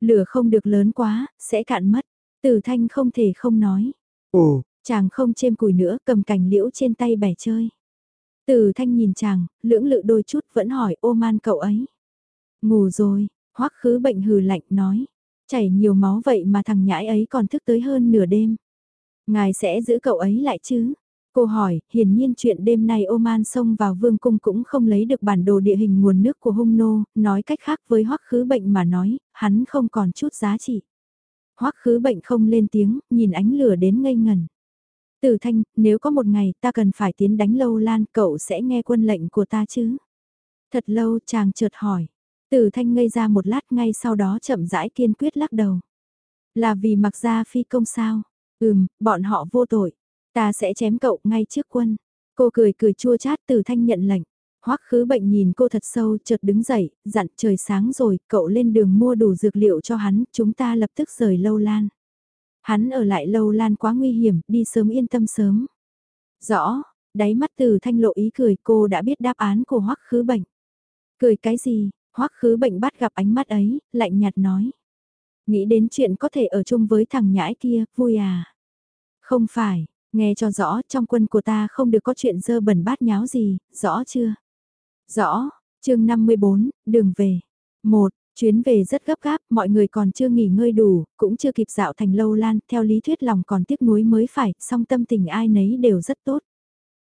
Lửa không được lớn quá, sẽ cạn mất. Tử thanh không thể không nói. Ồ, Chàng không chêm củi nữa, cầm cành liễu trên tay bẻ chơi. Tử thanh nhìn chàng, lưỡng lự đôi chút vẫn hỏi ô man cậu ấy. Ngủ rồi, hoắc khứ bệnh hừ lạnh nói. Chảy nhiều máu vậy mà thằng nhãi ấy còn thức tới hơn nửa đêm. Ngài sẽ giữ cậu ấy lại chứ? Cô hỏi, hiển nhiên chuyện đêm nay Oman xông vào vương cung cũng không lấy được bản đồ địa hình nguồn nước của hung nô, nói cách khác với hoắc khứ bệnh mà nói, hắn không còn chút giá trị. hoắc khứ bệnh không lên tiếng, nhìn ánh lửa đến ngây ngần. Tử thanh, nếu có một ngày ta cần phải tiến đánh lâu lan, cậu sẽ nghe quân lệnh của ta chứ? Thật lâu chàng chợt hỏi. Tử thanh ngây ra một lát ngay sau đó chậm rãi kiên quyết lắc đầu. Là vì mặc ra phi công sao? Ừm, bọn họ vô tội. Ta sẽ chém cậu ngay trước quân. Cô cười cười chua chát từ thanh nhận lệnh. Hoắc khứ bệnh nhìn cô thật sâu chợt đứng dậy, dặn trời sáng rồi, cậu lên đường mua đủ dược liệu cho hắn, chúng ta lập tức rời lâu lan. Hắn ở lại lâu lan quá nguy hiểm, đi sớm yên tâm sớm. Rõ, đáy mắt từ thanh lộ ý cười cô đã biết đáp án của hoắc khứ bệnh. Cười cái gì, hoắc khứ bệnh bắt gặp ánh mắt ấy, lạnh nhạt nói. Nghĩ đến chuyện có thể ở chung với thằng nhãi kia, vui à? Không phải, nghe cho rõ trong quân của ta không được có chuyện dơ bẩn bát nháo gì, rõ chưa? Rõ, chương 54, đường về. một Chuyến về rất gấp gáp, mọi người còn chưa nghỉ ngơi đủ, cũng chưa kịp dạo thành lâu lan, theo lý thuyết lòng còn tiếc nuối mới phải, song tâm tình ai nấy đều rất tốt.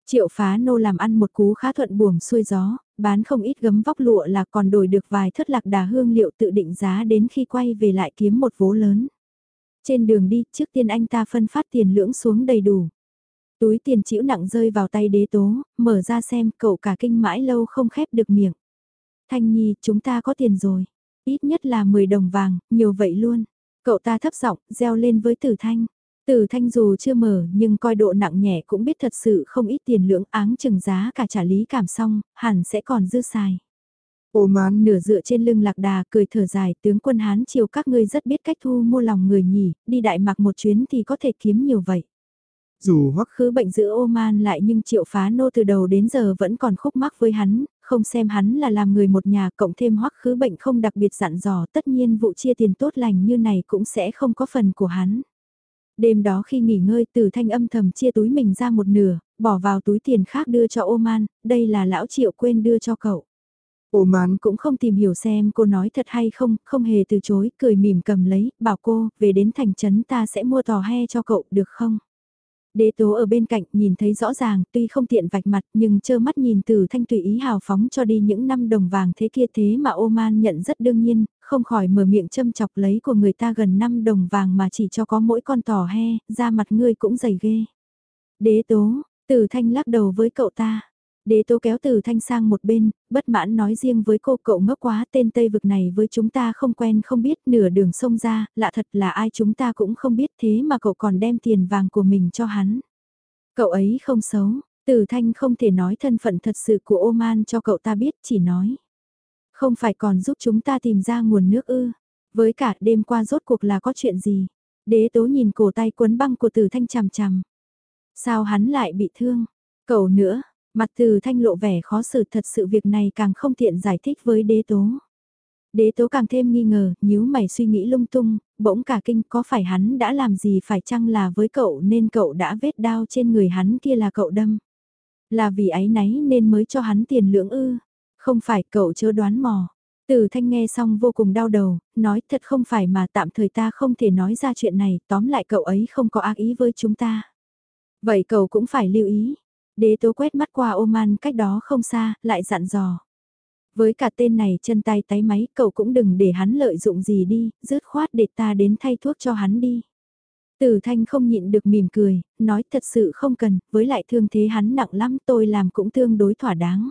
Triệu phá nô làm ăn một cú khá thuận buồm xuôi gió, bán không ít gấm vóc lụa là còn đổi được vài thất lạc đà hương liệu tự định giá đến khi quay về lại kiếm một vố lớn. Trên đường đi, trước tiên anh ta phân phát tiền lưỡng xuống đầy đủ. Túi tiền chịu nặng rơi vào tay đế tố, mở ra xem cậu cả kinh mãi lâu không khép được miệng. Thanh Nhi, chúng ta có tiền rồi. Ít nhất là 10 đồng vàng, nhiều vậy luôn. Cậu ta thấp giọng, reo lên với tử thanh. Tử thanh dù chưa mở nhưng coi độ nặng nhẹ cũng biết thật sự không ít tiền lưỡng áng chừng giá cả trả lý cảm xong, hẳn sẽ còn dư xài ô mán, Nửa dựa trên lưng lạc đà cười thở dài tướng quân Hán chiều các ngươi rất biết cách thu mua lòng người nhỉ, đi đại mạc một chuyến thì có thể kiếm nhiều vậy. dù hoắc Khứ bệnh giữa ô man lại nhưng triệu phá nô từ đầu đến giờ vẫn còn khúc mắc với hắn, không xem hắn là làm người một nhà cộng thêm hoắc khứ bệnh không đặc biệt dặn dò tất nhiên vụ chia tiền tốt lành như này cũng sẽ không có phần của hắn. Đêm đó khi nghỉ ngơi từ thanh âm thầm chia túi mình ra một nửa, bỏ vào túi tiền khác đưa cho ô man, đây là lão triệu quên đưa cho cậu. Ổ mán, Cũng không tìm hiểu xem cô nói thật hay không, không hề từ chối, cười mỉm cầm lấy, bảo cô, về đến thành trấn ta sẽ mua tò he cho cậu, được không? Đế tố ở bên cạnh nhìn thấy rõ ràng, tuy không tiện vạch mặt nhưng trơ mắt nhìn từ thanh tùy ý hào phóng cho đi những năm đồng vàng thế kia thế mà ô man nhận rất đương nhiên, không khỏi mở miệng châm chọc lấy của người ta gần 5 đồng vàng mà chỉ cho có mỗi con tò he, da mặt ngươi cũng dày ghê. Đế tố, từ thanh lắc đầu với cậu ta. Đế tố kéo từ thanh sang một bên, bất mãn nói riêng với cô cậu ngốc quá tên Tây vực này với chúng ta không quen không biết nửa đường sông ra, lạ thật là ai chúng ta cũng không biết thế mà cậu còn đem tiền vàng của mình cho hắn. Cậu ấy không xấu, từ thanh không thể nói thân phận thật sự của Oman cho cậu ta biết chỉ nói. Không phải còn giúp chúng ta tìm ra nguồn nước ư, với cả đêm qua rốt cuộc là có chuyện gì. Đế tố nhìn cổ tay quấn băng của từ thanh chằm chằm. Sao hắn lại bị thương? Cậu nữa, Mặt từ thanh lộ vẻ khó xử thật sự việc này càng không tiện giải thích với đế tố. Đế tố càng thêm nghi ngờ, nhíu mày suy nghĩ lung tung, bỗng cả kinh có phải hắn đã làm gì phải chăng là với cậu nên cậu đã vết đao trên người hắn kia là cậu đâm. Là vì ấy náy nên mới cho hắn tiền lưỡng ư, không phải cậu chớ đoán mò. Từ thanh nghe xong vô cùng đau đầu, nói thật không phải mà tạm thời ta không thể nói ra chuyện này, tóm lại cậu ấy không có ác ý với chúng ta. Vậy cậu cũng phải lưu ý, Đế tố quét mắt qua Oman cách đó không xa, lại dặn dò. Với cả tên này chân tay tái máy, cậu cũng đừng để hắn lợi dụng gì đi, dứt khoát để ta đến thay thuốc cho hắn đi. Tử thanh không nhịn được mỉm cười, nói thật sự không cần, với lại thương thế hắn nặng lắm tôi làm cũng tương đối thỏa đáng.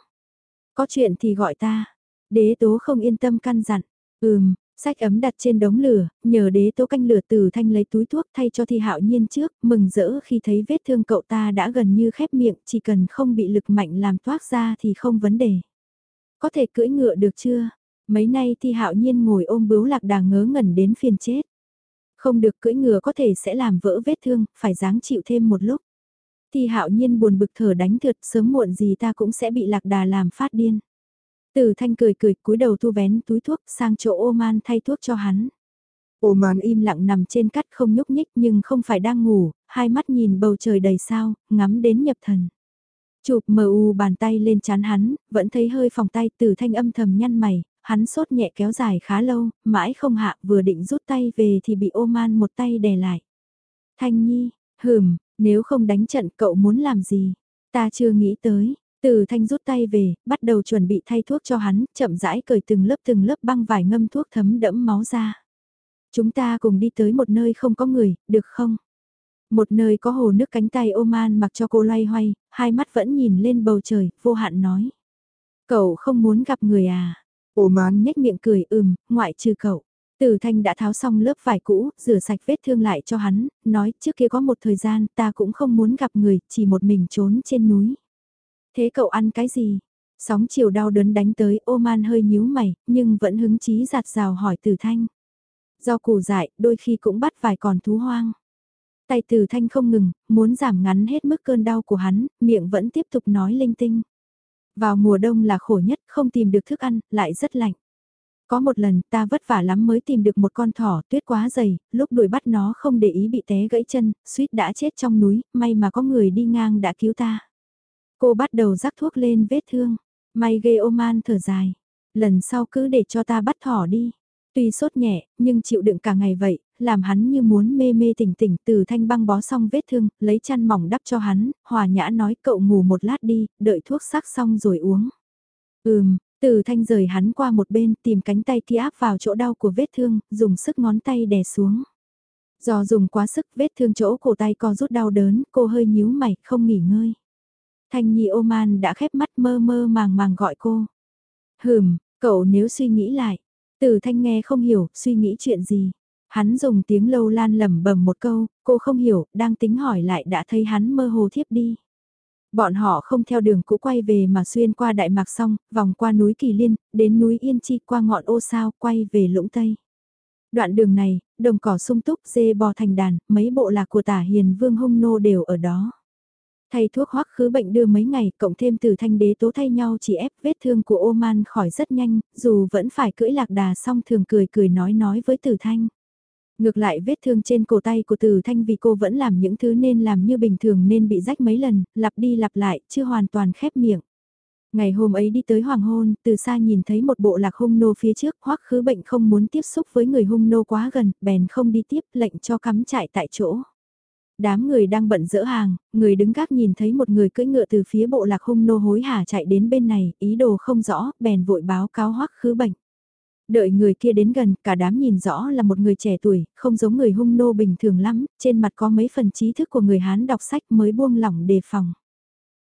Có chuyện thì gọi ta. Đế tố không yên tâm căn dặn. Ừm, Sách ấm đặt trên đống lửa, nhờ đế tố canh lửa từ thanh lấy túi thuốc thay cho thi hạo nhiên trước, mừng rỡ khi thấy vết thương cậu ta đã gần như khép miệng, chỉ cần không bị lực mạnh làm toát ra thì không vấn đề. Có thể cưỡi ngựa được chưa? Mấy nay thi hạo nhiên ngồi ôm bướu lạc đà ngớ ngẩn đến phiền chết. Không được cưỡi ngựa có thể sẽ làm vỡ vết thương, phải dáng chịu thêm một lúc. Thi hạo nhiên buồn bực thở đánh thượt sớm muộn gì ta cũng sẽ bị lạc đà làm phát điên. Từ thanh cười cười cúi đầu thu vén túi thuốc sang chỗ ô man thay thuốc cho hắn. Ô man im lặng nằm trên cắt không nhúc nhích nhưng không phải đang ngủ, hai mắt nhìn bầu trời đầy sao, ngắm đến nhập thần. Chụp mờ u bàn tay lên chán hắn, vẫn thấy hơi phòng tay từ thanh âm thầm nhăn mày, hắn sốt nhẹ kéo dài khá lâu, mãi không hạ vừa định rút tay về thì bị ô man một tay đè lại. Thanh nhi, hừm, nếu không đánh trận cậu muốn làm gì? Ta chưa nghĩ tới. Từ thanh rút tay về, bắt đầu chuẩn bị thay thuốc cho hắn, chậm rãi cởi từng lớp từng lớp băng vải ngâm thuốc thấm đẫm máu ra. Chúng ta cùng đi tới một nơi không có người, được không? Một nơi có hồ nước cánh tay Oman mặc cho cô loay hoay, hai mắt vẫn nhìn lên bầu trời, vô hạn nói. Cậu không muốn gặp người à? Oman nhếch miệng cười ừm, ngoại trừ cậu. Từ Thanh đã tháo xong lớp vải cũ, rửa sạch vết thương lại cho hắn, nói trước kia có một thời gian ta cũng không muốn gặp người, chỉ một mình trốn trên núi. Thế cậu ăn cái gì? Sóng chiều đau đớn đánh tới, Oman hơi nhíu mày, nhưng vẫn hứng chí giạt rào hỏi Tử Thanh. Do củ dại, đôi khi cũng bắt vài con thú hoang. Tay Tử Thanh không ngừng, muốn giảm ngắn hết mức cơn đau của hắn, miệng vẫn tiếp tục nói linh tinh. Vào mùa đông là khổ nhất, không tìm được thức ăn, lại rất lạnh. Có một lần ta vất vả lắm mới tìm được một con thỏ tuyết quá dày, lúc đuổi bắt nó không để ý bị té gãy chân, suýt đã chết trong núi, may mà có người đi ngang đã cứu ta. Cô bắt đầu rắc thuốc lên vết thương, may ghê Oman thở dài. Lần sau cứ để cho ta bắt thỏ đi. Tuy sốt nhẹ, nhưng chịu đựng cả ngày vậy, làm hắn như muốn mê mê tỉnh tỉnh từ thanh băng bó xong vết thương, lấy chăn mỏng đắp cho hắn, hòa nhã nói cậu ngủ một lát đi, đợi thuốc sắc xong rồi uống. Ừm, từ thanh rời hắn qua một bên tìm cánh tay kia áp vào chỗ đau của vết thương, dùng sức ngón tay đè xuống. Do dùng quá sức vết thương chỗ cổ tay co rút đau đớn, cô hơi nhíu mày, không nghỉ ngơi. Thanh Nhi Oman đã khép mắt mơ mơ màng màng gọi cô. Hừm, cậu nếu suy nghĩ lại. Từ thanh nghe không hiểu, suy nghĩ chuyện gì. Hắn dùng tiếng lâu lan lẩm bẩm một câu, cô không hiểu, đang tính hỏi lại đã thấy hắn mơ hồ thiếp đi. Bọn họ không theo đường cũ quay về mà xuyên qua Đại Mạc xong, vòng qua núi Kỳ Liên, đến núi Yên Chi qua ngọn ô sao, quay về Lũng Tây. Đoạn đường này, đồng cỏ sung túc, dê bò thành đàn, mấy bộ lạc của tả hiền vương hung nô đều ở đó. Thay thuốc hoắc khứ bệnh đưa mấy ngày, cộng thêm từ thanh đế tố thay nhau chỉ ép vết thương của ô man khỏi rất nhanh, dù vẫn phải cưỡi lạc đà xong thường cười cười nói nói với từ thanh. Ngược lại vết thương trên cổ tay của Từ Thanh vì cô vẫn làm những thứ nên làm như bình thường nên bị rách mấy lần, lặp đi lặp lại, chưa hoàn toàn khép miệng. Ngày hôm ấy đi tới hoàng hôn, từ xa nhìn thấy một bộ lạc hung nô phía trước, hoắc khứ bệnh không muốn tiếp xúc với người hung nô quá gần, bèn không đi tiếp, lệnh cho cắm trại tại chỗ. Đám người đang bận dỡ hàng, người đứng gác nhìn thấy một người cưỡi ngựa từ phía bộ lạc hung nô hối hả chạy đến bên này, ý đồ không rõ, bèn vội báo cáo hoắc khứ bệnh. Đợi người kia đến gần, cả đám nhìn rõ là một người trẻ tuổi, không giống người hung nô bình thường lắm, trên mặt có mấy phần trí thức của người Hán đọc sách mới buông lỏng đề phòng.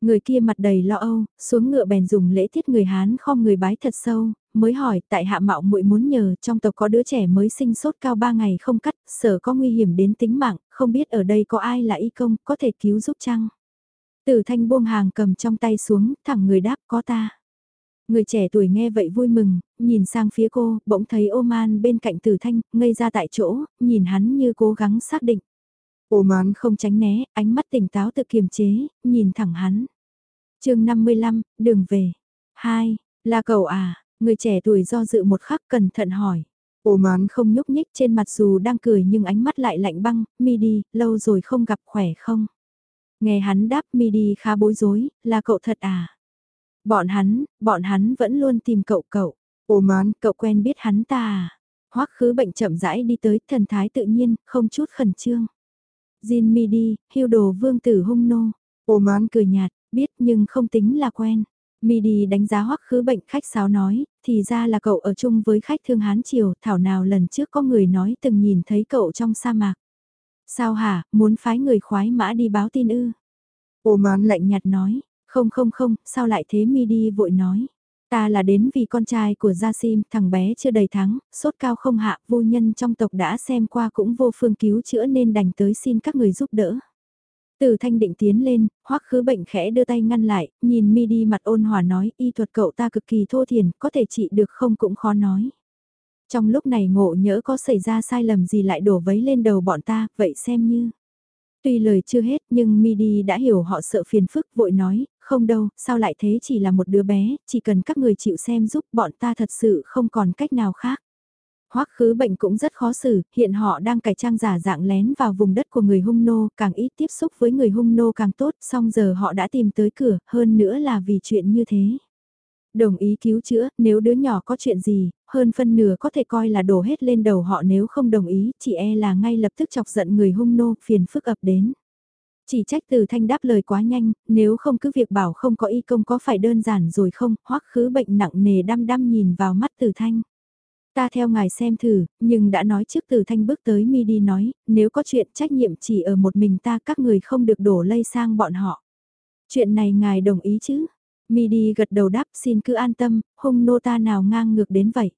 Người kia mặt đầy lo âu, xuống ngựa bèn dùng lễ tiết người Hán khom người bái thật sâu, mới hỏi tại hạ mạo muội muốn nhờ trong tộc có đứa trẻ mới sinh sốt cao 3 ngày không cắt, sợ có nguy hiểm đến tính mạng, không biết ở đây có ai là y công, có thể cứu giúp chăng? Tử thanh buông hàng cầm trong tay xuống, thẳng người đáp có ta. Người trẻ tuổi nghe vậy vui mừng, nhìn sang phía cô, bỗng thấy Oman bên cạnh Tử Thanh, ngây ra tại chỗ, nhìn hắn như cố gắng xác định. Oman không tránh né, ánh mắt tỉnh táo tự kiềm chế, nhìn thẳng hắn chương 55, đường về. Hai, là cậu à, người trẻ tuổi do dự một khắc cẩn thận hỏi. Oman không nhúc nhích trên mặt dù đang cười nhưng ánh mắt lại lạnh băng, mi đi, lâu rồi không gặp khỏe không? Nghe hắn đáp mi đi khá bối rối, là cậu thật à? Bọn hắn, bọn hắn vẫn luôn tìm cậu cậu. Ô mán, cậu quen biết hắn ta à? Hoắc khứ bệnh chậm rãi đi tới, thần thái tự nhiên, không chút khẩn trương. Jin mi đi, hiêu đồ vương tử hung nô. Ô mán cười nhạt, biết nhưng không tính là quen. Mi đi đánh giá hoắc khứ bệnh khách sáo nói, thì ra là cậu ở chung với khách thương Hán Triều, thảo nào lần trước có người nói từng nhìn thấy cậu trong sa mạc. Sao hả, muốn phái người khoái mã đi báo tin ư? Ô mán lạnh nhạt nói, không không không, sao lại thế mi đi vội nói. Ta là đến vì con trai của Gia Sim, thằng bé chưa đầy tháng, sốt cao không hạ, vô nhân trong tộc đã xem qua cũng vô phương cứu chữa nên đành tới xin các người giúp đỡ. Từ thanh định tiến lên, hoắc khứ bệnh khẽ đưa tay ngăn lại, nhìn mi đi mặt ôn hòa nói, y thuật cậu ta cực kỳ thô thiền, có thể trị được không cũng khó nói. Trong lúc này ngộ nhỡ có xảy ra sai lầm gì lại đổ vấy lên đầu bọn ta, vậy xem như. Tuy lời chưa hết nhưng Midi đã hiểu họ sợ phiền phức vội nói, không đâu, sao lại thế chỉ là một đứa bé, chỉ cần các người chịu xem giúp bọn ta thật sự không còn cách nào khác. Hoắc khứ bệnh cũng rất khó xử, hiện họ đang cải trang giả dạng lén vào vùng đất của người hung nô, càng ít tiếp xúc với người hung nô càng tốt, song giờ họ đã tìm tới cửa, hơn nữa là vì chuyện như thế. Đồng ý cứu chữa, nếu đứa nhỏ có chuyện gì, hơn phân nửa có thể coi là đổ hết lên đầu họ nếu không đồng ý, chỉ e là ngay lập tức chọc giận người hung nô, phiền phức ập đến. Chỉ trách từ thanh đáp lời quá nhanh, nếu không cứ việc bảo không có y công có phải đơn giản rồi không, hoắc khứ bệnh nặng nề đăm đăm nhìn vào mắt từ thanh. Ta theo ngài xem thử, nhưng đã nói trước từ thanh bước tới mi đi nói, nếu có chuyện trách nhiệm chỉ ở một mình ta các người không được đổ lây sang bọn họ. Chuyện này ngài đồng ý chứ? Mi đi gật đầu đáp xin cứ an tâm, hung nô ta nào ngang ngược đến vậy.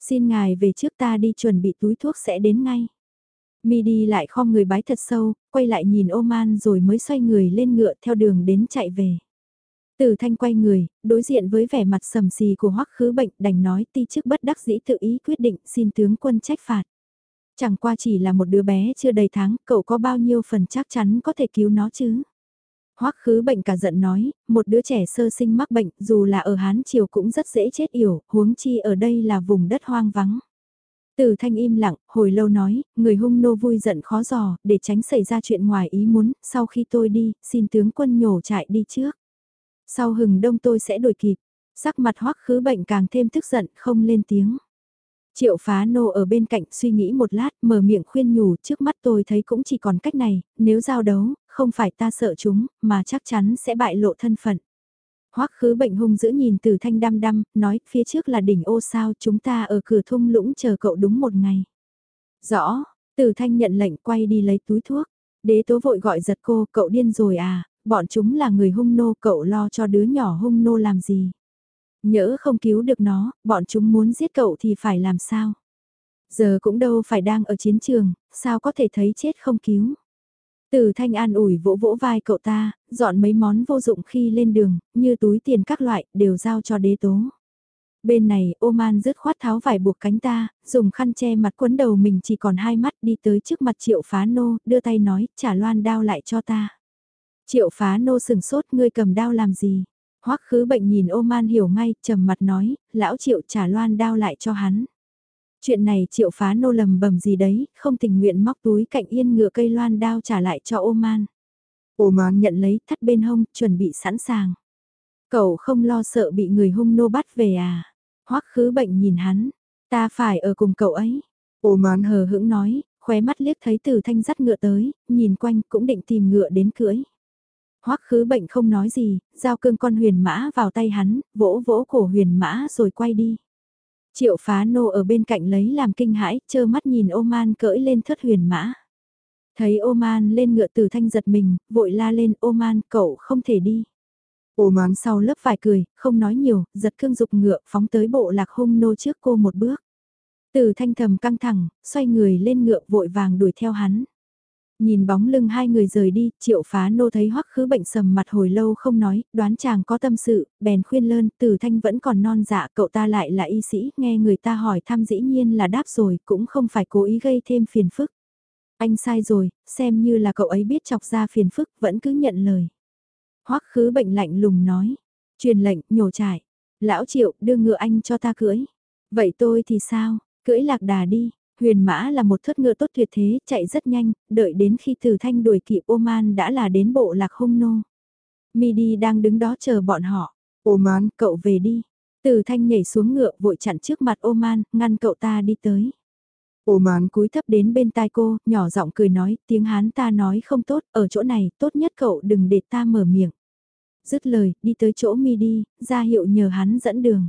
Xin ngài về trước ta đi chuẩn bị túi thuốc sẽ đến ngay. Mi đi lại khom người bái thật sâu, quay lại nhìn Oman rồi mới xoay người lên ngựa theo đường đến chạy về. Từ thanh quay người, đối diện với vẻ mặt sầm xì của hoắc khứ bệnh đành nói ti chức bất đắc dĩ tự ý quyết định xin tướng quân trách phạt. Chẳng qua chỉ là một đứa bé chưa đầy tháng, cậu có bao nhiêu phần chắc chắn có thể cứu nó chứ? Hoắc khứ bệnh cả giận nói, một đứa trẻ sơ sinh mắc bệnh dù là ở Hán Triều cũng rất dễ chết yểu, huống chi ở đây là vùng đất hoang vắng. Từ thanh im lặng, hồi lâu nói, người hung nô vui giận khó dò, để tránh xảy ra chuyện ngoài ý muốn, sau khi tôi đi, xin tướng quân nhổ chạy đi trước. Sau hừng đông tôi sẽ đổi kịp, sắc mặt hoắc khứ bệnh càng thêm tức giận, không lên tiếng. Triệu phá nô ở bên cạnh suy nghĩ một lát, mở miệng khuyên nhủ trước mắt tôi thấy cũng chỉ còn cách này, nếu giao đấu, không phải ta sợ chúng, mà chắc chắn sẽ bại lộ thân phận. Hoắc khứ bệnh hung dữ nhìn từ thanh đăm đăm, nói phía trước là đỉnh ô sao chúng ta ở cửa thung lũng chờ cậu đúng một ngày. Rõ, từ thanh nhận lệnh quay đi lấy túi thuốc. Đế tố vội gọi giật cô, cậu điên rồi à, bọn chúng là người hung nô, cậu lo cho đứa nhỏ hung nô làm gì. Nhỡ không cứu được nó, bọn chúng muốn giết cậu thì phải làm sao? Giờ cũng đâu phải đang ở chiến trường, sao có thể thấy chết không cứu? Từ thanh an ủi vỗ vỗ vai cậu ta, dọn mấy món vô dụng khi lên đường, như túi tiền các loại, đều giao cho đế tố. Bên này, Oman rứt khoát tháo vải buộc cánh ta, dùng khăn che mặt quấn đầu mình chỉ còn hai mắt đi tới trước mặt triệu phá nô, đưa tay nói, trả loan đao lại cho ta. Triệu phá nô sừng sốt, ngươi cầm đao làm gì? Hoắc khứ bệnh nhìn Oman hiểu ngay, trầm mặt nói, lão triệu trả loan đao lại cho hắn. Chuyện này triệu phá nô lầm bầm gì đấy, không tình nguyện móc túi cạnh yên ngựa cây loan đao trả lại cho Oman. Oman nhận lấy thắt bên hông, chuẩn bị sẵn sàng. Cậu không lo sợ bị người hung nô bắt về à? Hoắc khứ bệnh nhìn hắn, ta phải ở cùng cậu ấy. Oman hờ hững nói, khóe mắt liếc thấy từ thanh dắt ngựa tới, nhìn quanh cũng định tìm ngựa đến cưỡi. Hoắc khứ bệnh không nói gì, giao cương con huyền mã vào tay hắn, vỗ vỗ cổ huyền mã rồi quay đi. Triệu phá nô ở bên cạnh lấy làm kinh hãi, chơ mắt nhìn Oman cưỡi lên thất huyền mã. Thấy Oman lên ngựa từ thanh giật mình, vội la lên Oman cậu không thể đi. Oman sau lớp vài cười, không nói nhiều, giật cương dục ngựa phóng tới bộ lạc hung nô trước cô một bước. Từ thanh thầm căng thẳng, xoay người lên ngựa vội vàng đuổi theo hắn. Nhìn bóng lưng hai người rời đi, triệu phá nô thấy hoắc khứ bệnh sầm mặt hồi lâu không nói, đoán chàng có tâm sự, bèn khuyên lơn, từ thanh vẫn còn non dạ, cậu ta lại là y sĩ, nghe người ta hỏi thăm dĩ nhiên là đáp rồi, cũng không phải cố ý gây thêm phiền phức. Anh sai rồi, xem như là cậu ấy biết chọc ra phiền phức, vẫn cứ nhận lời. hoắc khứ bệnh lạnh lùng nói, truyền lệnh, nhổ trải, lão triệu, đưa ngựa anh cho ta cưỡi. Vậy tôi thì sao, cưỡi lạc đà đi, Huyền mã là một thất ngựa tốt tuyệt thế, chạy rất nhanh, đợi đến khi Từ Thanh đuổi kịp Oman đã là đến bộ lạc hung nô. Midi đang đứng đó chờ bọn họ. Oman, cậu về đi. Từ Thanh nhảy xuống ngựa vội chặn trước mặt Oman, ngăn cậu ta đi tới. Oman cúi thấp đến bên tai cô, nhỏ giọng cười nói, tiếng Hán ta nói không tốt, ở chỗ này, tốt nhất cậu đừng để ta mở miệng. Dứt lời, đi tới chỗ Midi, ra hiệu nhờ hắn dẫn đường.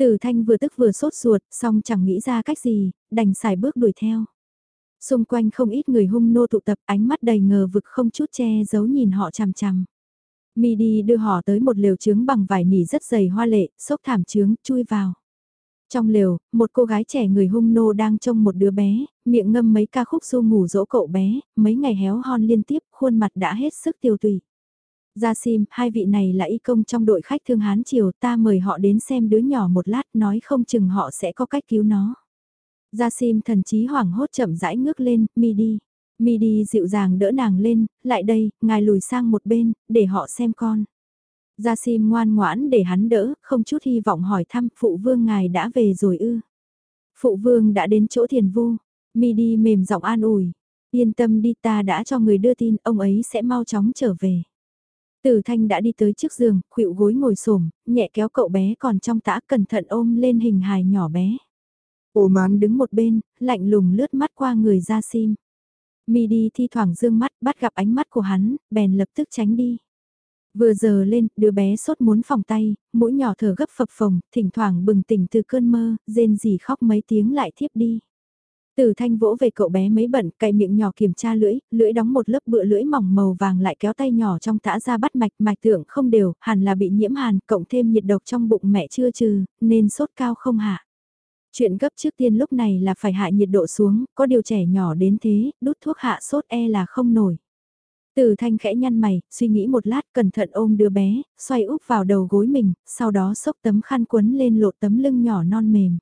Tử thanh vừa tức vừa sốt ruột, song chẳng nghĩ ra cách gì, đành xài bước đuổi theo. Xung quanh không ít người hung nô tụ tập ánh mắt đầy ngờ vực không chút che giấu nhìn họ chằm chằm. Mi đi đưa họ tới một lều trướng bằng vải nỉ rất dày hoa lệ, xốc thảm trướng, chui vào. Trong lều, một cô gái trẻ người hung nô đang trông một đứa bé, miệng ngâm mấy ca khúc du ngủ dỗ cậu bé, mấy ngày héo hon liên tiếp, khuôn mặt đã hết sức tiêu tùy. Gia Sim, hai vị này là y công trong đội khách thương Hán Triều, ta mời họ đến xem đứa nhỏ một lát, nói không chừng họ sẽ có cách cứu nó. Gia Sim thần chí hoảng hốt chậm rãi ngước lên, mi đi. Mi đi dịu dàng đỡ nàng lên, lại đây, ngài lùi sang một bên, để họ xem con. Gia Sim ngoan ngoãn để hắn đỡ, không chút hy vọng hỏi thăm phụ vương ngài đã về rồi ư. Phụ vương đã đến chỗ thiền vu, mi đi mềm giọng an ủi. Yên tâm đi ta đã cho người đưa tin, ông ấy sẽ mau chóng trở về. Từ Thanh đã đi tới trước giường, khuỵu gối ngồi xổm, nhẹ kéo cậu bé còn trong tã cẩn thận ôm lên hình hài nhỏ bé. Ồ mán đứng một bên, lạnh lùng lướt mắt qua người ra sim. Mi đi thi thoảng dương mắt bắt gặp ánh mắt của hắn, bèn lập tức tránh đi. Vừa giờ lên, đứa bé sốt muốn phòng tay, mũi nhỏ thở gấp phập phồng, thỉnh thoảng bừng tỉnh từ cơn mơ, rên rỉ khóc mấy tiếng lại thiếp đi. Từ thanh vỗ về cậu bé mấy bận, cậy miệng nhỏ kiểm tra lưỡi, lưỡi đóng một lớp bựa lưỡi mỏng màu vàng lại kéo tay nhỏ trong tã ra bắt mạch, mạch tưởng không đều, hẳn là bị nhiễm hàn, cộng thêm nhiệt độc trong bụng mẹ chưa trừ, nên sốt cao không hạ. Chuyện gấp trước tiên lúc này là phải hạ nhiệt độ xuống, có điều trẻ nhỏ đến thế, đút thuốc hạ sốt e là không nổi. Từ thanh khẽ nhăn mày, suy nghĩ một lát cẩn thận ôm đứa bé, xoay úp vào đầu gối mình, sau đó xốc tấm khăn quấn lên lột tấm lưng nhỏ non mềm.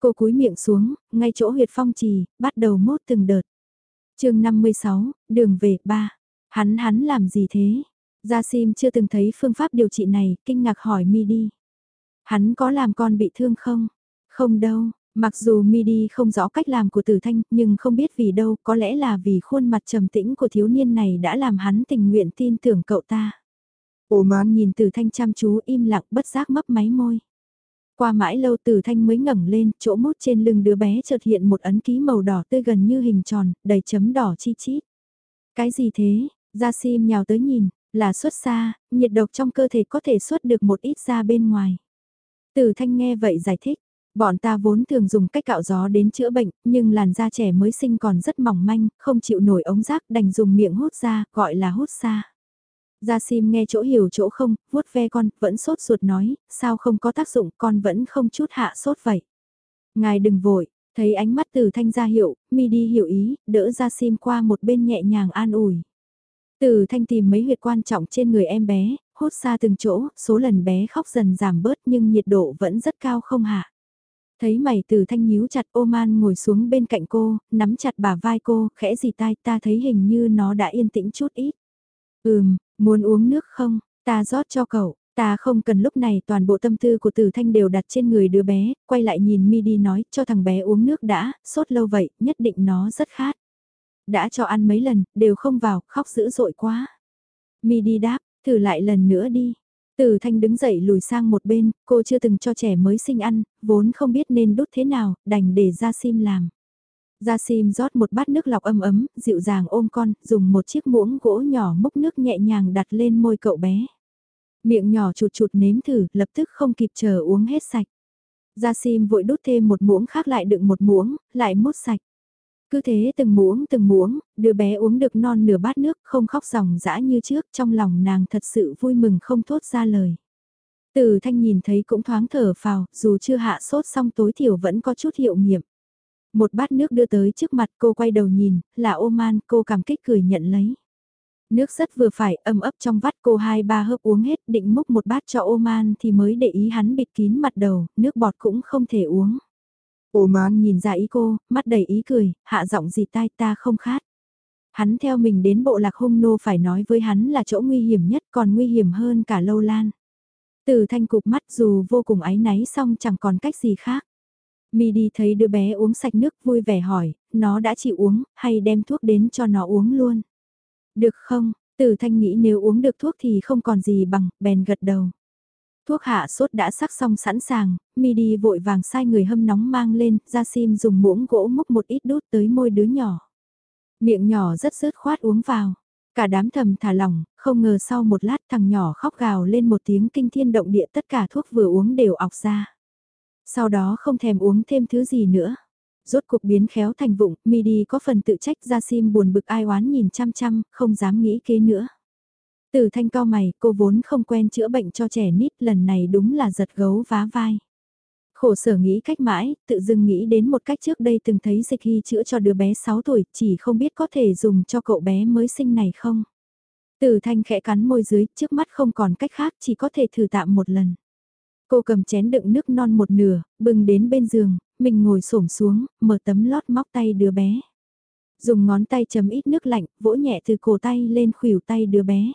Cô cúi miệng xuống, ngay chỗ huyệt phong trì, bắt đầu mốt từng đợt. chương 56, đường về, ba. Hắn hắn làm gì thế? Gia Sim chưa từng thấy phương pháp điều trị này, kinh ngạc hỏi mi đi. Hắn có làm con bị thương không? Không đâu, mặc dù Midi không rõ cách làm của Tử Thanh, nhưng không biết vì đâu, có lẽ là vì khuôn mặt trầm tĩnh của thiếu niên này đã làm hắn tình nguyện tin tưởng cậu ta. Ồ mán nhìn Tử Thanh chăm chú im lặng bất giác mấp máy môi. Qua mãi lâu từ Thanh mới ngẩng lên, chỗ mút trên lưng đứa bé chợt hiện một ấn ký màu đỏ tươi gần như hình tròn, đầy chấm đỏ chi chít. Cái gì thế? Gia Sim nhào tới nhìn, là xuất xa, nhiệt độc trong cơ thể có thể xuất được một ít ra bên ngoài. từ Thanh nghe vậy giải thích, Bọn ta vốn thường dùng cách cạo gió đến chữa bệnh, nhưng làn da trẻ mới sinh còn rất mỏng manh, không chịu nổi ống rác đành dùng miệng hút ra, gọi là hút xa. Gia Sim nghe chỗ hiểu chỗ không, vuốt ve con, vẫn sốt ruột nói, sao không có tác dụng, con vẫn không chút hạ sốt vậy. Ngài đừng vội, thấy ánh mắt từ thanh ra hiệu, mi đi hiểu ý, đỡ Gia Sim qua một bên nhẹ nhàng an ủi. Từ thanh tìm mấy huyệt quan trọng trên người em bé, hốt xa từng chỗ, số lần bé khóc dần giảm bớt nhưng nhiệt độ vẫn rất cao không hạ. Thấy mày từ thanh nhíu chặt ô man ngồi xuống bên cạnh cô, nắm chặt bả vai cô, khẽ gì tai ta thấy hình như nó đã yên tĩnh chút ít. Ừm, muốn uống nước không, ta rót cho cậu, ta không cần lúc này toàn bộ tâm tư của tử thanh đều đặt trên người đứa bé, quay lại nhìn mi đi nói cho thằng bé uống nước đã, sốt lâu vậy, nhất định nó rất khát. Đã cho ăn mấy lần, đều không vào, khóc dữ dội quá. Mi đi đáp, thử lại lần nữa đi, Tử thanh đứng dậy lùi sang một bên, cô chưa từng cho trẻ mới sinh ăn, vốn không biết nên đút thế nào, đành để ra Sim làm. Gia Sim rót một bát nước lọc ấm ấm, dịu dàng ôm con, dùng một chiếc muỗng gỗ nhỏ múc nước nhẹ nhàng đặt lên môi cậu bé. Miệng nhỏ chụt chụt nếm thử, lập tức không kịp chờ uống hết sạch. Gia Sim vội đút thêm một muỗng khác lại đựng một muỗng, lại mút sạch. Cứ thế từng muỗng từng muỗng, đứa bé uống được non nửa bát nước không khóc ròng rã như trước trong lòng nàng thật sự vui mừng không thốt ra lời. Từ thanh nhìn thấy cũng thoáng thở phào, dù chưa hạ sốt xong tối thiểu vẫn có chút hiệu nghiệm. Một bát nước đưa tới trước mặt cô quay đầu nhìn, là ô man, cô cảm kích cười nhận lấy. Nước rất vừa phải, ấm ấp trong vắt cô hai ba hớp uống hết, định múc một bát cho ô man thì mới để ý hắn bịt kín mặt đầu, nước bọt cũng không thể uống. Ô man nhìn ra ý cô, mắt đầy ý cười, hạ giọng gì tai ta không khát. Hắn theo mình đến bộ lạc hung nô phải nói với hắn là chỗ nguy hiểm nhất còn nguy hiểm hơn cả lâu lan. Từ thanh cục mắt dù vô cùng áy náy xong chẳng còn cách gì khác. Mi đi thấy đứa bé uống sạch nước vui vẻ hỏi, nó đã chịu uống, hay đem thuốc đến cho nó uống luôn. Được không, Tử thanh nghĩ nếu uống được thuốc thì không còn gì bằng, bèn gật đầu. Thuốc hạ sốt đã sắc xong sẵn sàng, mi đi vội vàng sai người hâm nóng mang lên, ra sim dùng muỗng gỗ múc một ít đút tới môi đứa nhỏ. Miệng nhỏ rất rớt khoát uống vào. Cả đám thầm thả lỏng, không ngờ sau một lát thằng nhỏ khóc gào lên một tiếng kinh thiên động địa tất cả thuốc vừa uống đều ọc ra. Sau đó không thèm uống thêm thứ gì nữa. Rốt cuộc biến khéo thành vụng, Midi có phần tự trách ra sim buồn bực ai oán nhìn chăm chăm, không dám nghĩ kế nữa. Từ thanh cao mày, cô vốn không quen chữa bệnh cho trẻ nít lần này đúng là giật gấu vá vai. Khổ sở nghĩ cách mãi, tự dưng nghĩ đến một cách trước đây từng thấy dịch hy chữa cho đứa bé 6 tuổi, chỉ không biết có thể dùng cho cậu bé mới sinh này không. Từ thanh khẽ cắn môi dưới, trước mắt không còn cách khác, chỉ có thể thử tạm một lần. Cô cầm chén đựng nước non một nửa, bưng đến bên giường, mình ngồi xổm xuống, mở tấm lót móc tay đứa bé. Dùng ngón tay chấm ít nước lạnh, vỗ nhẹ từ cổ tay lên khuỷu tay đứa bé.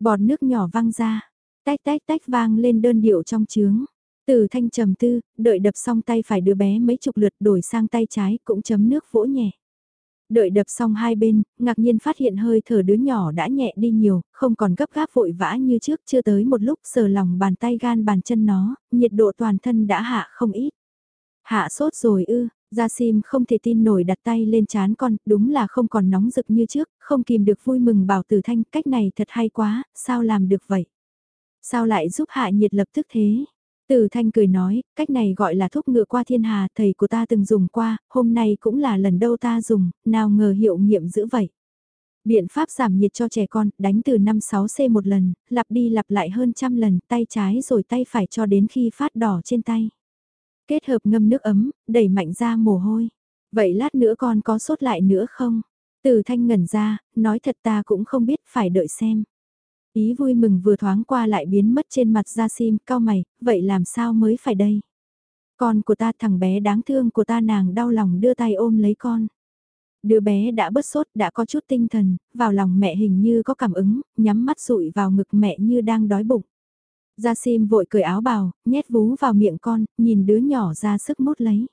Bọt nước nhỏ văng ra, Tách tách tách vang lên đơn điệu trong trướng. Từ thanh trầm tư, đợi đập xong tay phải đứa bé mấy chục lượt đổi sang tay trái cũng chấm nước vỗ nhẹ. Đợi đập xong hai bên, ngạc nhiên phát hiện hơi thở đứa nhỏ đã nhẹ đi nhiều, không còn gấp gáp vội vã như trước chưa tới một lúc sờ lòng bàn tay gan bàn chân nó, nhiệt độ toàn thân đã hạ không ít. Hạ sốt rồi ư, Gia Sim không thể tin nổi đặt tay lên chán con, đúng là không còn nóng rực như trước, không kìm được vui mừng bảo tử thanh cách này thật hay quá, sao làm được vậy? Sao lại giúp hạ nhiệt lập tức thế? Từ thanh cười nói, cách này gọi là thúc ngựa qua thiên hà, thầy của ta từng dùng qua, hôm nay cũng là lần đầu ta dùng, nào ngờ hiệu nghiệm dữ vậy. Biện pháp giảm nhiệt cho trẻ con, đánh từ 5-6C một lần, lặp đi lặp lại hơn trăm lần, tay trái rồi tay phải cho đến khi phát đỏ trên tay. Kết hợp ngâm nước ấm, đẩy mạnh ra mồ hôi. Vậy lát nữa con có sốt lại nữa không? Từ thanh ngẩn ra, nói thật ta cũng không biết phải đợi xem. Ý vui mừng vừa thoáng qua lại biến mất trên mặt ra sim, cao mày, vậy làm sao mới phải đây? Con của ta thằng bé đáng thương của ta nàng đau lòng đưa tay ôm lấy con. Đứa bé đã bớt sốt, đã có chút tinh thần, vào lòng mẹ hình như có cảm ứng, nhắm mắt rụi vào ngực mẹ như đang đói bụng. Gia Sim vội cởi áo bào, nhét vú vào miệng con, nhìn đứa nhỏ ra sức mút lấy.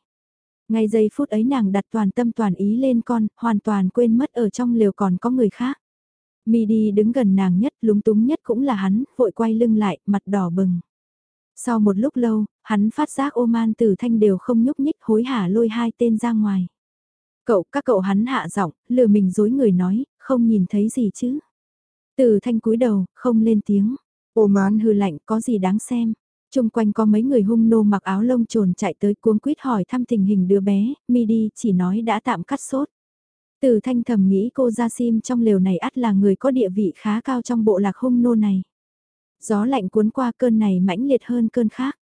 Ngay giây phút ấy nàng đặt toàn tâm toàn ý lên con, hoàn toàn quên mất ở trong lều còn có người khác. Midi đứng gần nàng nhất, lúng túng nhất cũng là hắn, vội quay lưng lại, mặt đỏ bừng. Sau một lúc lâu, hắn phát giác ô man tử thanh đều không nhúc nhích hối hả lôi hai tên ra ngoài. Cậu, các cậu hắn hạ giọng, lừa mình dối người nói, không nhìn thấy gì chứ. Từ thanh cúi đầu, không lên tiếng. Ô man hư lạnh, có gì đáng xem. Trung quanh có mấy người hung nô mặc áo lông trồn chạy tới cuống quýt hỏi thăm tình hình đứa bé, Midi chỉ nói đã tạm cắt sốt. Từ thanh thầm nghĩ cô Gia Sim trong lều này ắt là người có địa vị khá cao trong bộ lạc hung nô này. Gió lạnh cuốn qua cơn này mãnh liệt hơn cơn khác.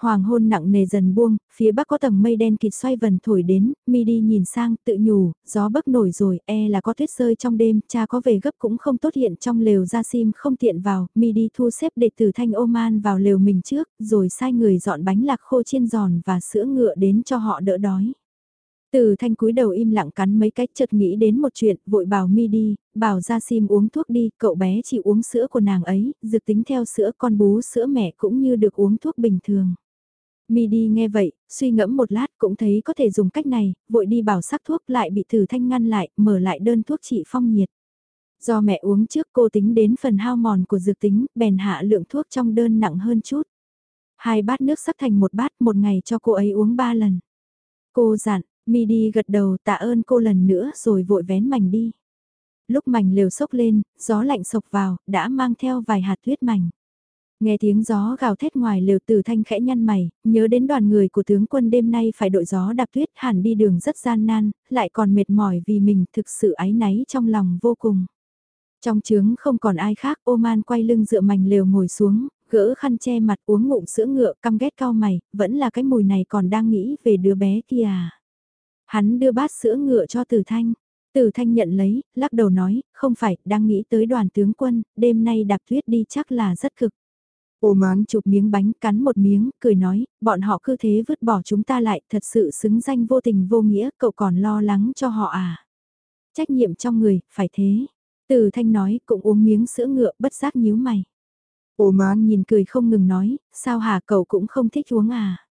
Hoàng hôn nặng nề dần buông, phía bắc có tầng mây đen kịt xoay vần thổi đến, mi đi nhìn sang, tự nhủ, gió bấc nổi rồi, e là có tuyết rơi trong đêm, cha có về gấp cũng không tốt hiện trong lều ra sim không tiện vào, mi đi thu xếp đệ tử thanh Oman vào lều mình trước, rồi sai người dọn bánh lạc khô chiên giòn và sữa ngựa đến cho họ đỡ đói. Từ thanh cúi đầu im lặng cắn mấy cách chợt nghĩ đến một chuyện, vội bảo mi đi, bảo ra sim uống thuốc đi, cậu bé chỉ uống sữa của nàng ấy, dược tính theo sữa con bú sữa mẹ cũng như được uống thuốc bình thường. Mi đi nghe vậy, suy ngẫm một lát cũng thấy có thể dùng cách này, vội đi bảo sắc thuốc lại bị thử thanh ngăn lại, mở lại đơn thuốc trị phong nhiệt. Do mẹ uống trước cô tính đến phần hao mòn của dược tính, bèn hạ lượng thuốc trong đơn nặng hơn chút. Hai bát nước sắc thành một bát một ngày cho cô ấy uống ba lần. Cô dặn, Mi đi gật đầu tạ ơn cô lần nữa rồi vội vén mảnh đi. Lúc mảnh lều sốc lên, gió lạnh sộc vào, đã mang theo vài hạt tuyết mảnh. Nghe tiếng gió gào thét ngoài lều tử thanh khẽ nhăn mày, nhớ đến đoàn người của tướng quân đêm nay phải đội gió đạp tuyết hẳn đi đường rất gian nan, lại còn mệt mỏi vì mình thực sự ái náy trong lòng vô cùng. Trong trướng không còn ai khác, ô man quay lưng dựa mảnh lều ngồi xuống, gỡ khăn che mặt uống ngụm sữa ngựa căm ghét cao mày, vẫn là cái mùi này còn đang nghĩ về đứa bé kia à. Hắn đưa bát sữa ngựa cho Tử Thanh. Tử Thanh nhận lấy, lắc đầu nói, không phải, đang nghĩ tới đoàn tướng quân, đêm nay đạp tuyết đi chắc là rất cực. Ô mán chụp miếng bánh cắn một miếng, cười nói, bọn họ cứ thế vứt bỏ chúng ta lại, thật sự xứng danh vô tình vô nghĩa, cậu còn lo lắng cho họ à. Trách nhiệm trong người, phải thế. Từ thanh nói, cũng uống miếng sữa ngựa, bất giác nhíu mày. Ô mán nhìn cười không ngừng nói, sao hả cậu cũng không thích uống à.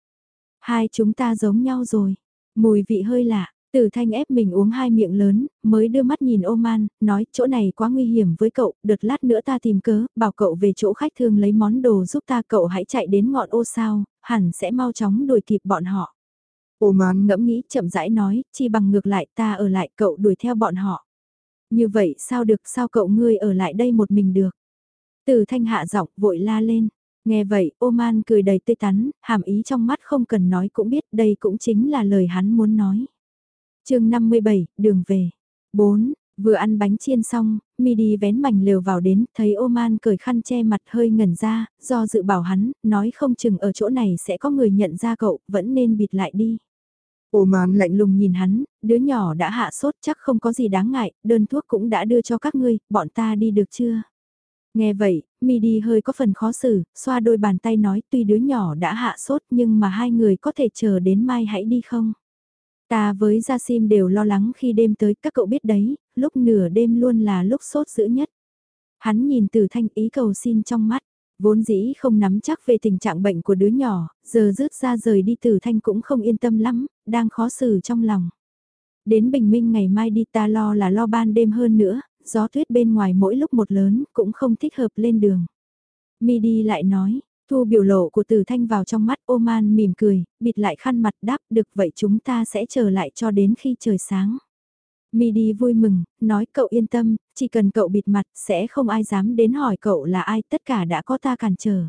Hai chúng ta giống nhau rồi. Mùi vị hơi lạ, Tử thanh ép mình uống hai miệng lớn, mới đưa mắt nhìn Oman, nói chỗ này quá nguy hiểm với cậu, đợt lát nữa ta tìm cớ, bảo cậu về chỗ khách thương lấy món đồ giúp ta cậu hãy chạy đến ngọn ô sao, hẳn sẽ mau chóng đuổi kịp bọn họ. Oman ngẫm nghĩ chậm rãi nói, chi bằng ngược lại ta ở lại cậu đuổi theo bọn họ. Như vậy sao được sao cậu ngươi ở lại đây một mình được. Từ thanh hạ giọng vội la lên. Nghe vậy, Oman cười đầy tươi tắn, hàm ý trong mắt không cần nói cũng biết đây cũng chính là lời hắn muốn nói chương 57, đường về. 4. Vừa ăn bánh chiên xong, mi đi vén mảnh lều vào đến, thấy Oman cởi khăn che mặt hơi ngẩn ra, do dự bảo hắn, nói không chừng ở chỗ này sẽ có người nhận ra cậu, vẫn nên bịt lại đi. Oman lạnh lùng nhìn hắn, đứa nhỏ đã hạ sốt chắc không có gì đáng ngại, đơn thuốc cũng đã đưa cho các ngươi, bọn ta đi được chưa? Nghe vậy, mi đi hơi có phần khó xử, xoa đôi bàn tay nói tuy đứa nhỏ đã hạ sốt nhưng mà hai người có thể chờ đến mai hãy đi không? Ta với Gia Sim đều lo lắng khi đêm tới, các cậu biết đấy, lúc nửa đêm luôn là lúc sốt dữ nhất. Hắn nhìn từ thanh ý cầu xin trong mắt, Vốn dĩ không nắm chắc về tình trạng bệnh của đứa nhỏ, giờ rước ra rời đi từ thanh cũng không yên tâm lắm, đang khó xử trong lòng. Đến bình minh ngày mai đi ta lo là lo ban đêm hơn nữa, gió tuyết bên ngoài mỗi lúc một lớn cũng không thích hợp lên đường. Mi đi lại nói, thu biểu lộ của tử thanh vào trong mắt Oman mỉm cười, bịt lại khăn mặt đáp được vậy chúng ta sẽ chờ lại cho đến khi trời sáng. Mi đi vui mừng, nói cậu yên tâm, chỉ cần cậu bịt mặt sẽ không ai dám đến hỏi cậu là ai, tất cả đã có ta cản trở.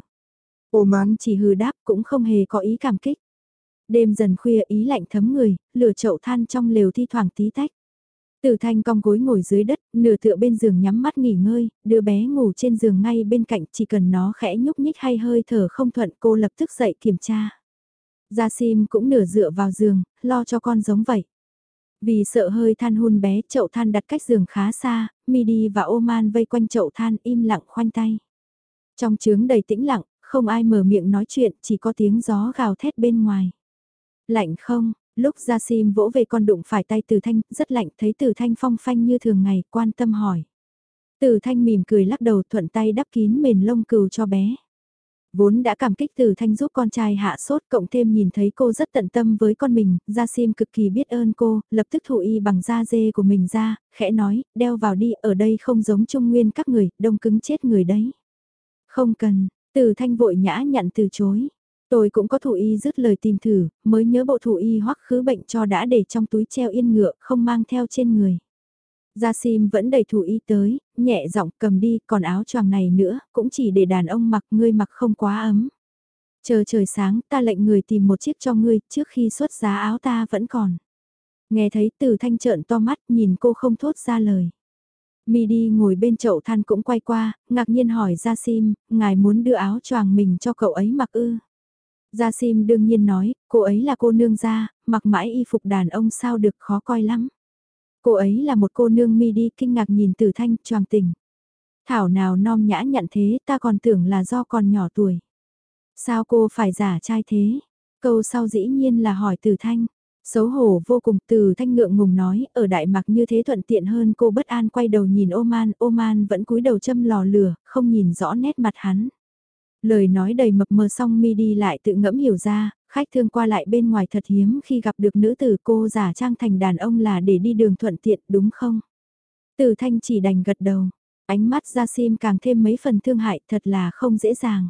Oman chỉ hừ đáp cũng không hề có ý cảm kích. Đêm dần khuya ý lạnh thấm người, lửa chậu than trong lều thi thoảng tí tách từ thanh cong gối ngồi dưới đất, nửa tựa bên giường nhắm mắt nghỉ ngơi, đứa bé ngủ trên giường ngay bên cạnh chỉ cần nó khẽ nhúc nhích hay hơi thở không thuận cô lập tức dậy kiểm tra. Gia Sim cũng nửa dựa vào giường, lo cho con giống vậy. Vì sợ hơi than hun bé, chậu than đặt cách giường khá xa, Midi và Oman vây quanh chậu than im lặng khoanh tay. Trong trướng đầy tĩnh lặng, không ai mở miệng nói chuyện, chỉ có tiếng gió gào thét bên ngoài. Lạnh không, lúc ra sim vỗ về con đụng phải tay Từ Thanh, rất lạnh, thấy Từ Thanh phong phanh như thường ngày, quan tâm hỏi. Từ Thanh mỉm cười lắc đầu thuận tay đắp kín mền lông cừu cho bé. Vốn đã cảm kích Từ Thanh giúp con trai hạ sốt cộng thêm nhìn thấy cô rất tận tâm với con mình, Gia Sim cực kỳ biết ơn cô, lập tức thụ y bằng da dê của mình ra, khẽ nói, đeo vào đi, ở đây không giống trung nguyên các người, đông cứng chết người đấy. Không cần, Từ Thanh vội nhã nhận từ chối. Tôi cũng có thủ y dứt lời tìm thử, mới nhớ bộ thủ y hoắc khứ bệnh cho đã để trong túi treo yên ngựa, không mang theo trên người. Gia Sim vẫn đầy thủ y tới, nhẹ giọng cầm đi, còn áo choàng này nữa, cũng chỉ để đàn ông mặc, ngươi mặc không quá ấm. Chờ trời sáng, ta lệnh người tìm một chiếc cho ngươi, trước khi xuất giá áo ta vẫn còn. Nghe thấy từ thanh trợn to mắt, nhìn cô không thốt ra lời. Mi đi ngồi bên chậu than cũng quay qua, ngạc nhiên hỏi Gia Sim, ngài muốn đưa áo choàng mình cho cậu ấy mặc ư. Gia Sim đương nhiên nói, cô ấy là cô nương gia, mặc mãi y phục đàn ông sao được khó coi lắm. Cô ấy là một cô nương mi đi kinh ngạc nhìn tử thanh choàng tình. Thảo nào non nhã nhận thế ta còn tưởng là do còn nhỏ tuổi. Sao cô phải giả trai thế? Câu sau dĩ nhiên là hỏi tử thanh. Xấu hổ vô cùng từ thanh ngượng ngùng nói, ở Đại Mạc như thế thuận tiện hơn cô bất an quay đầu nhìn Oman, Oman vẫn cúi đầu châm lò lửa, không nhìn rõ nét mặt hắn. Lời nói đầy mập mờ xong mi đi lại tự ngẫm hiểu ra, khách thương qua lại bên ngoài thật hiếm khi gặp được nữ tử cô giả trang thành đàn ông là để đi đường thuận tiện đúng không? Từ thanh chỉ đành gật đầu, ánh mắt ra sim càng thêm mấy phần thương hại thật là không dễ dàng.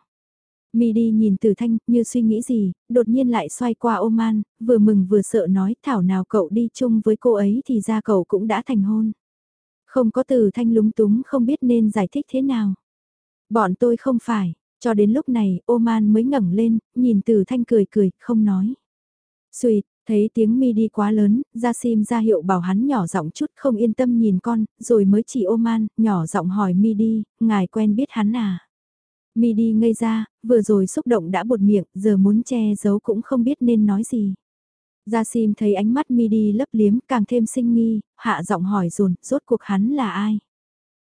Mi đi nhìn từ thanh như suy nghĩ gì, đột nhiên lại xoay qua Oman, vừa mừng vừa sợ nói thảo nào cậu đi chung với cô ấy thì ra cậu cũng đã thành hôn. Không có từ thanh lúng túng không biết nên giải thích thế nào. Bọn tôi không phải, cho đến lúc này, Oman mới ngẩng lên, nhìn từ thanh cười cười, không nói. Xuyệt, thấy tiếng mi đi quá lớn, ra sim ra hiệu bảo hắn nhỏ giọng chút không yên tâm nhìn con, rồi mới chỉ Oman, nhỏ giọng hỏi mi đi, ngài quen biết hắn à? Mi đi ngây ra, vừa rồi xúc động đã bột miệng, giờ muốn che giấu cũng không biết nên nói gì. Gia Sim thấy ánh mắt mi đi lấp liếm càng thêm sinh nghi, hạ giọng hỏi dồn rốt cuộc hắn là ai?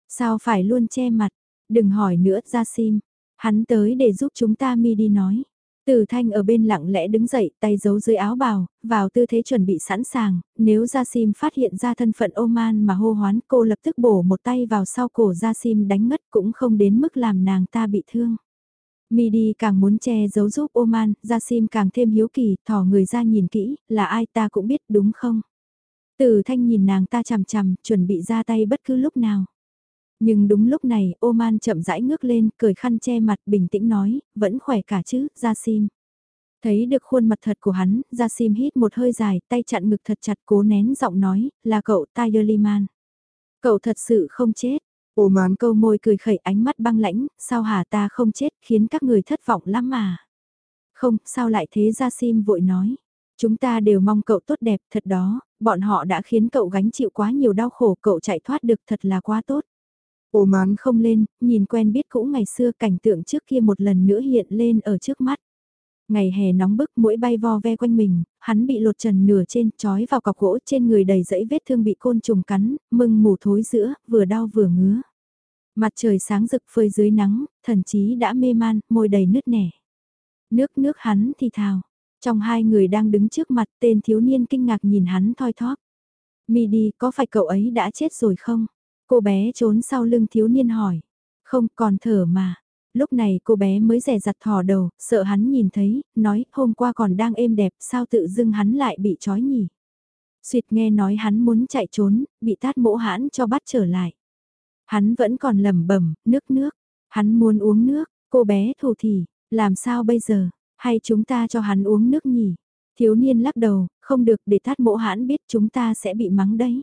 Sao phải luôn che mặt? Đừng hỏi nữa Gia Sim, Hắn tới để giúp chúng ta mi đi nói. Từ thanh ở bên lặng lẽ đứng dậy, tay giấu dưới áo bào, vào tư thế chuẩn bị sẵn sàng, nếu Gia Sim phát hiện ra thân phận Oman mà hô hoán cô lập tức bổ một tay vào sau cổ Gia Sim đánh ngất cũng không đến mức làm nàng ta bị thương. Midi càng muốn che giấu giúp Oman, Gia Sim càng thêm hiếu kỳ, thò người ra nhìn kỹ, là ai ta cũng biết đúng không? Từ thanh nhìn nàng ta chằm chằm, chuẩn bị ra tay bất cứ lúc nào. Nhưng đúng lúc này, Oman chậm rãi ngước lên, cười khăn che mặt, bình tĩnh nói, vẫn khỏe cả chứ, Gia Sim. Thấy được khuôn mặt thật của hắn, Gia Sim hít một hơi dài, tay chặn ngực thật chặt cố nén giọng nói, là cậu Tiger Liman. Cậu thật sự không chết. Oman câu môi cười khẩy ánh mắt băng lãnh, sao hả ta không chết, khiến các người thất vọng lắm mà. Không, sao lại thế Gia Sim vội nói. Chúng ta đều mong cậu tốt đẹp thật đó, bọn họ đã khiến cậu gánh chịu quá nhiều đau khổ, cậu chạy thoát được thật là quá tốt. Ô mán không lên, nhìn quen biết cũ ngày xưa cảnh tượng trước kia một lần nữa hiện lên ở trước mắt. Ngày hè nóng bức mũi bay vo ve quanh mình, hắn bị lột trần nửa trên, trói vào cọc gỗ trên người đầy dẫy vết thương bị côn trùng cắn, mưng mù thối giữa, vừa đau vừa ngứa. Mặt trời sáng rực phơi dưới nắng, thần chí đã mê man, môi đầy nứt nẻ. Nước nước hắn thì thào. Trong hai người đang đứng trước mặt tên thiếu niên kinh ngạc nhìn hắn thoi thóp. Mi đi, có phải cậu ấy đã chết rồi không? Cô bé trốn sau lưng thiếu niên hỏi. Không còn thở mà. Lúc này cô bé mới rẻ giặt thò đầu, sợ hắn nhìn thấy, nói hôm qua còn đang êm đẹp, sao tự dưng hắn lại bị trói nhỉ. Xuyệt nghe nói hắn muốn chạy trốn, bị tát mỗ hãn cho bắt trở lại. Hắn vẫn còn lẩm bẩm nước nước, hắn muốn uống nước, cô bé thủ thì, làm sao bây giờ, hay chúng ta cho hắn uống nước nhỉ? Thiếu niên lắc đầu, không được để tát mỗ hãn biết chúng ta sẽ bị mắng đấy.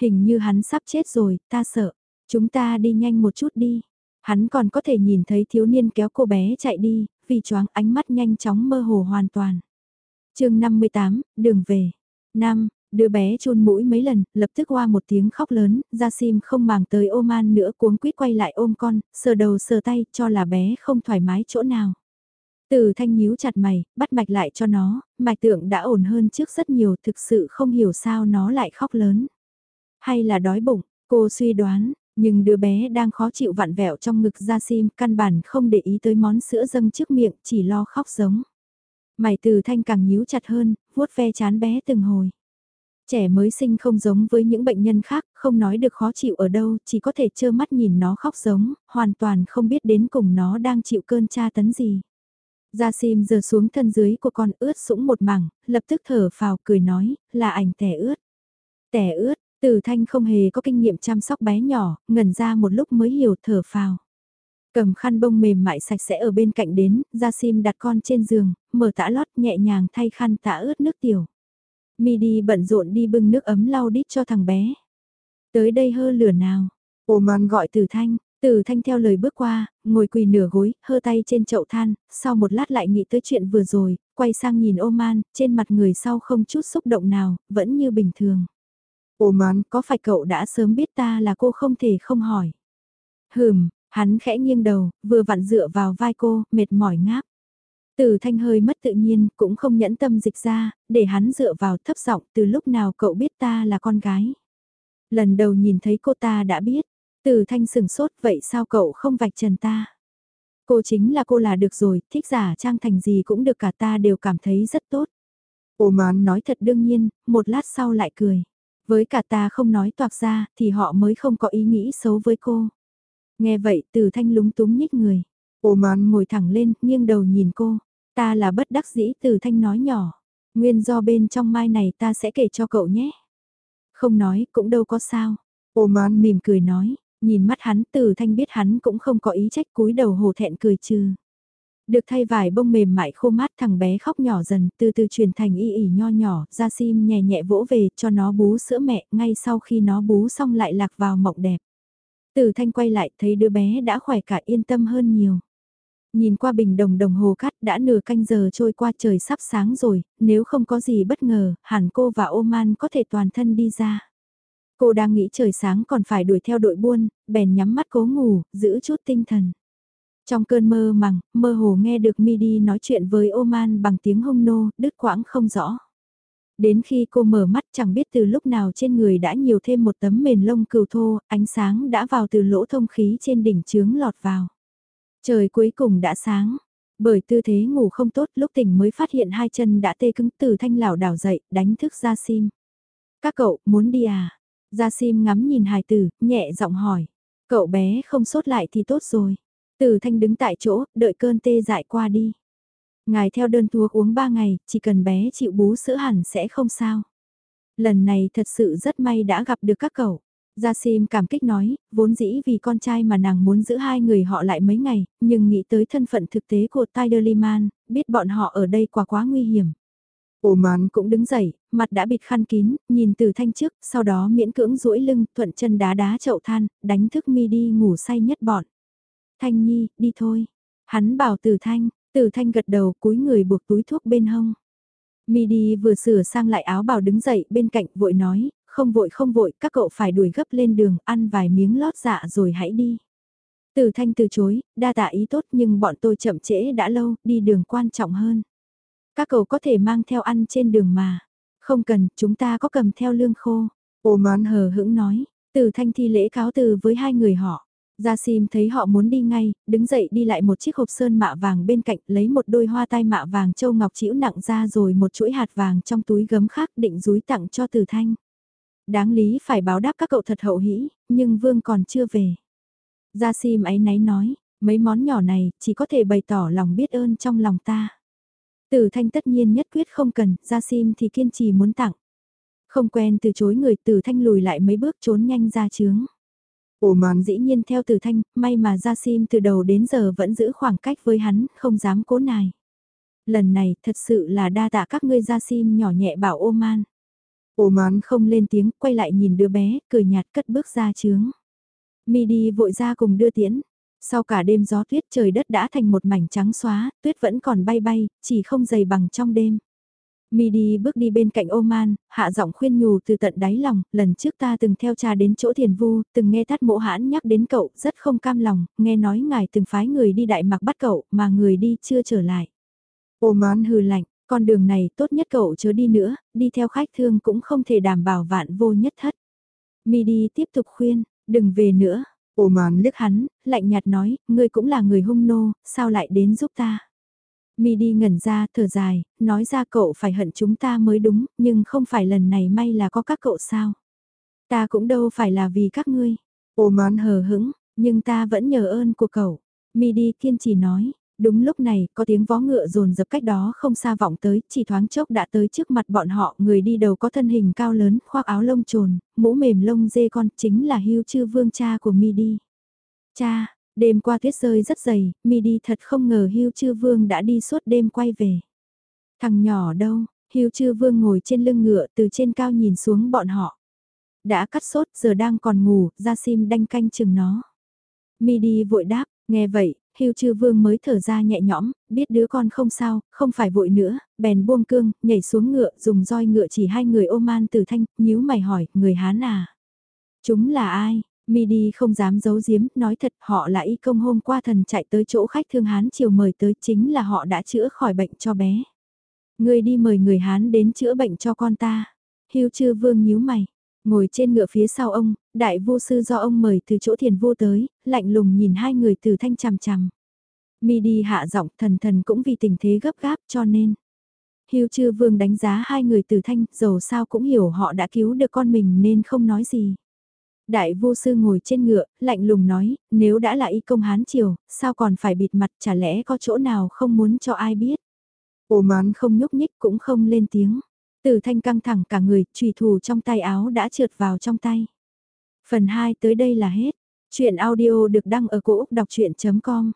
Hình như hắn sắp chết rồi, ta sợ. Chúng ta đi nhanh một chút đi. Hắn còn có thể nhìn thấy thiếu niên kéo cô bé chạy đi, vì choáng ánh mắt nhanh chóng mơ hồ hoàn toàn. chương 58, đường về. Năm, đứa bé chôn mũi mấy lần, lập tức qua một tiếng khóc lớn, ra Sim không màng tới ôm an nữa cuống quýt quay lại ôm con, sờ đầu sờ tay, cho là bé không thoải mái chỗ nào. Từ thanh nhíu chặt mày, bắt mạch lại cho nó, mạch tượng đã ổn hơn trước rất nhiều thực sự không hiểu sao nó lại khóc lớn. Hay là đói bụng, cô suy đoán, nhưng đứa bé đang khó chịu vặn vẹo trong ngực ra sim căn bản không để ý tới món sữa dâng trước miệng chỉ lo khóc giống. Mày từ thanh càng nhíu chặt hơn, vuốt ve chán bé từng hồi. Trẻ mới sinh không giống với những bệnh nhân khác, không nói được khó chịu ở đâu, chỉ có thể trơ mắt nhìn nó khóc giống, hoàn toàn không biết đến cùng nó đang chịu cơn tra tấn gì. Gia Sim giờ xuống thân dưới của con ướt sũng một mảng, lập tức thở phào cười nói, là ảnh tẻ ướt. Tẻ ướt, từ thanh không hề có kinh nghiệm chăm sóc bé nhỏ, ngẩn ra một lúc mới hiểu thở phào. Cầm khăn bông mềm mại sạch sẽ ở bên cạnh đến, Gia Sim đặt con trên giường, mở tã lót nhẹ nhàng thay khăn tã ướt nước tiểu. Mi đi bận rộn đi bưng nước ấm lau đít cho thằng bé. Tới đây hơ lửa nào. Ô man gọi từ thanh, từ thanh theo lời bước qua, ngồi quỳ nửa gối, hơ tay trên chậu than, sau một lát lại nghĩ tới chuyện vừa rồi, quay sang nhìn ô man, trên mặt người sau không chút xúc động nào, vẫn như bình thường. Ồ mán, có phải cậu đã sớm biết ta là cô không thể không hỏi. Hừm, hắn khẽ nghiêng đầu, vừa vặn dựa vào vai cô, mệt mỏi ngáp. Từ thanh hơi mất tự nhiên, cũng không nhẫn tâm dịch ra, để hắn dựa vào thấp giọng từ lúc nào cậu biết ta là con gái. Lần đầu nhìn thấy cô ta đã biết, từ thanh sừng sốt vậy sao cậu không vạch trần ta? Cô chính là cô là được rồi, thích giả trang thành gì cũng được cả ta đều cảm thấy rất tốt. Ồ mán nói thật đương nhiên, một lát sau lại cười. Với cả ta không nói toạc ra, thì họ mới không có ý nghĩ xấu với cô. Nghe vậy từ thanh lúng túng nhích người. Ô mán ngồi thẳng lên, nghiêng đầu nhìn cô. Ta là bất đắc dĩ từ thanh nói nhỏ. Nguyên do bên trong mai này ta sẽ kể cho cậu nhé. Không nói, cũng đâu có sao. Ô mán mỉm cười nói, nhìn mắt hắn từ thanh biết hắn cũng không có ý trách cúi đầu hồ thẹn cười trừ. Được thay vải bông mềm mại khô mát thằng bé khóc nhỏ dần, từ từ chuyển thành y ỉ nho nhỏ, ra sim nhẹ nhẹ vỗ về cho nó bú sữa mẹ, ngay sau khi nó bú xong lại lạc vào mộng đẹp. Từ thanh quay lại thấy đứa bé đã khỏe cả yên tâm hơn nhiều. Nhìn qua bình đồng đồng hồ cắt đã nửa canh giờ trôi qua trời sắp sáng rồi, nếu không có gì bất ngờ, hẳn cô và Oman có thể toàn thân đi ra. Cô đang nghĩ trời sáng còn phải đuổi theo đội buôn, bèn nhắm mắt cố ngủ, giữ chút tinh thần. Trong cơn mơ màng, mơ hồ nghe được Midi nói chuyện với Oman bằng tiếng hông nô, đứt quãng không rõ. Đến khi cô mở mắt chẳng biết từ lúc nào trên người đã nhiều thêm một tấm mền lông cừu thô, ánh sáng đã vào từ lỗ thông khí trên đỉnh trướng lọt vào. Trời cuối cùng đã sáng. Bởi tư thế ngủ không tốt lúc tỉnh mới phát hiện hai chân đã tê cứng từ thanh lảo đảo dậy, đánh thức Gia Sim. Các cậu, muốn đi à? Gia Sim ngắm nhìn hài tử, nhẹ giọng hỏi. Cậu bé không sốt lại thì tốt rồi. Từ thanh đứng tại chỗ, đợi cơn tê dại qua đi. Ngài theo đơn thuốc uống 3 ngày, chỉ cần bé chịu bú sữa hẳn sẽ không sao. Lần này thật sự rất may đã gặp được các cậu. Gia Sim cảm kích nói, vốn dĩ vì con trai mà nàng muốn giữ hai người họ lại mấy ngày, nhưng nghĩ tới thân phận thực tế của Tyler Liman, biết bọn họ ở đây quá quá nguy hiểm. Ồ màn cũng đứng dậy, mặt đã bịt khăn kín, nhìn từ thanh trước, sau đó miễn cưỡng duỗi lưng, thuận chân đá đá chậu than, đánh thức mi đi ngủ say nhất bọn. Thanh Nhi, đi thôi. Hắn bảo Tử thanh, Tử thanh gật đầu cúi người buộc túi thuốc bên hông. Mi đi vừa sửa sang lại áo bào đứng dậy bên cạnh vội nói, không vội không vội, các cậu phải đuổi gấp lên đường, ăn vài miếng lót dạ rồi hãy đi. Tử thanh từ chối, đa tạ ý tốt nhưng bọn tôi chậm trễ đã lâu, đi đường quan trọng hơn. Các cậu có thể mang theo ăn trên đường mà. Không cần, chúng ta có cầm theo lương khô. Ô mán hờ hững nói, Tử thanh thi lễ cáo từ với hai người họ. Gia Sim thấy họ muốn đi ngay, đứng dậy đi lại một chiếc hộp sơn mạ vàng bên cạnh lấy một đôi hoa tai mạ vàng châu ngọc chĩu nặng ra rồi một chuỗi hạt vàng trong túi gấm khác định rúi tặng cho từ thanh. Đáng lý phải báo đáp các cậu thật hậu hĩ, nhưng Vương còn chưa về. Gia Sim ấy náy nói, Mấy món nhỏ này chỉ có thể bày tỏ lòng biết ơn trong lòng ta. Tử thanh tất nhiên nhất quyết không cần, ra sim thì kiên trì muốn tặng. Không quen từ chối người tử thanh lùi lại mấy bước trốn nhanh ra chướng. Ồ mòn dĩ nhiên theo từ thanh, may mà ra sim từ đầu đến giờ vẫn giữ khoảng cách với hắn, không dám cố nài. Lần này thật sự là đa tạ các ngươi ra sim nhỏ nhẹ bảo ô man. Ô mòn không lên tiếng, quay lại nhìn đứa bé, cười nhạt cất bước ra trướng. Mi đi vội ra cùng đưa tiễn. Sau cả đêm gió tuyết trời đất đã thành một mảnh trắng xóa, tuyết vẫn còn bay bay, chỉ không dày bằng trong đêm. Mi đi bước đi bên cạnh Oman, hạ giọng khuyên nhủ từ tận đáy lòng, lần trước ta từng theo cha đến chỗ thiền vu, từng nghe thắt mộ hãn nhắc đến cậu, rất không cam lòng, nghe nói ngài từng phái người đi đại mặc bắt cậu, mà người đi chưa trở lại. Oman hừ lạnh, con đường này tốt nhất cậu chớ đi nữa, đi theo khách thương cũng không thể đảm bảo vạn vô nhất thất. Mi đi tiếp tục khuyên, đừng về nữa. Oman liếc hắn, lạnh nhạt nói, ngươi cũng là người hung nô, sao lại đến giúp ta? Mi đi ngẩn ra, thở dài, nói ra cậu phải hận chúng ta mới đúng, nhưng không phải lần này may là có các cậu sao. Ta cũng đâu phải là vì các ngươi. Oman hờ hững, nhưng ta vẫn nhờ ơn của cậu. Mi đi kiên trì nói, Đúng lúc này, có tiếng vó ngựa rồn dập cách đó không xa vọng tới, chỉ thoáng chốc đã tới trước mặt bọn họ, người đi đầu có thân hình cao lớn, khoác áo lông trồn, mũ mềm lông dê con, chính là hưu chư vương cha của mi đi. Cha, đêm qua tuyết rơi rất dày, mi đi thật không ngờ hưu chư vương đã đi suốt đêm quay về. Thằng nhỏ đâu, hưu chư vương ngồi trên lưng ngựa từ trên cao nhìn xuống bọn họ. Đã cắt sốt giờ đang còn ngủ, ra sim đanh canh chừng nó. Mi đi vội đáp, nghe vậy, Hưu chư vương mới thở ra nhẹ nhõm, biết đứa con không sao, không phải vội nữa, bèn buông cương, nhảy xuống ngựa, dùng roi ngựa chỉ hai người ôm man từ thanh, nhíu mày hỏi, người Hán à? Chúng là ai? Midi không dám giấu giếm, nói thật họ là y công hôm qua thần chạy tới chỗ khách thương Hán chiều mời tới chính là họ đã chữa khỏi bệnh cho bé. Người đi mời người Hán đến chữa bệnh cho con ta. Hưu chư vương nhíu mày. Ngồi trên ngựa phía sau ông, đại vô sư do ông mời từ chỗ thiền vô tới, lạnh lùng nhìn hai người từ thanh chằm chằm. Midi hạ giọng thần thần cũng vì tình thế gấp gáp cho nên. Hiêu chư vương đánh giá hai người từ thanh, dầu sao cũng hiểu họ đã cứu được con mình nên không nói gì. Đại vô sư ngồi trên ngựa, lạnh lùng nói, nếu đã là y công hán triều, sao còn phải bịt mặt chả lẽ có chỗ nào không muốn cho ai biết. Ô mán không nhúc nhích cũng không lên tiếng. Tử thanh căng thẳng cả người, trùy thủ trong tay áo đã trượt vào trong tay. Phần 2 tới đây là hết. Chuyện audio được đăng ở cổ Úc đọc chuyện.com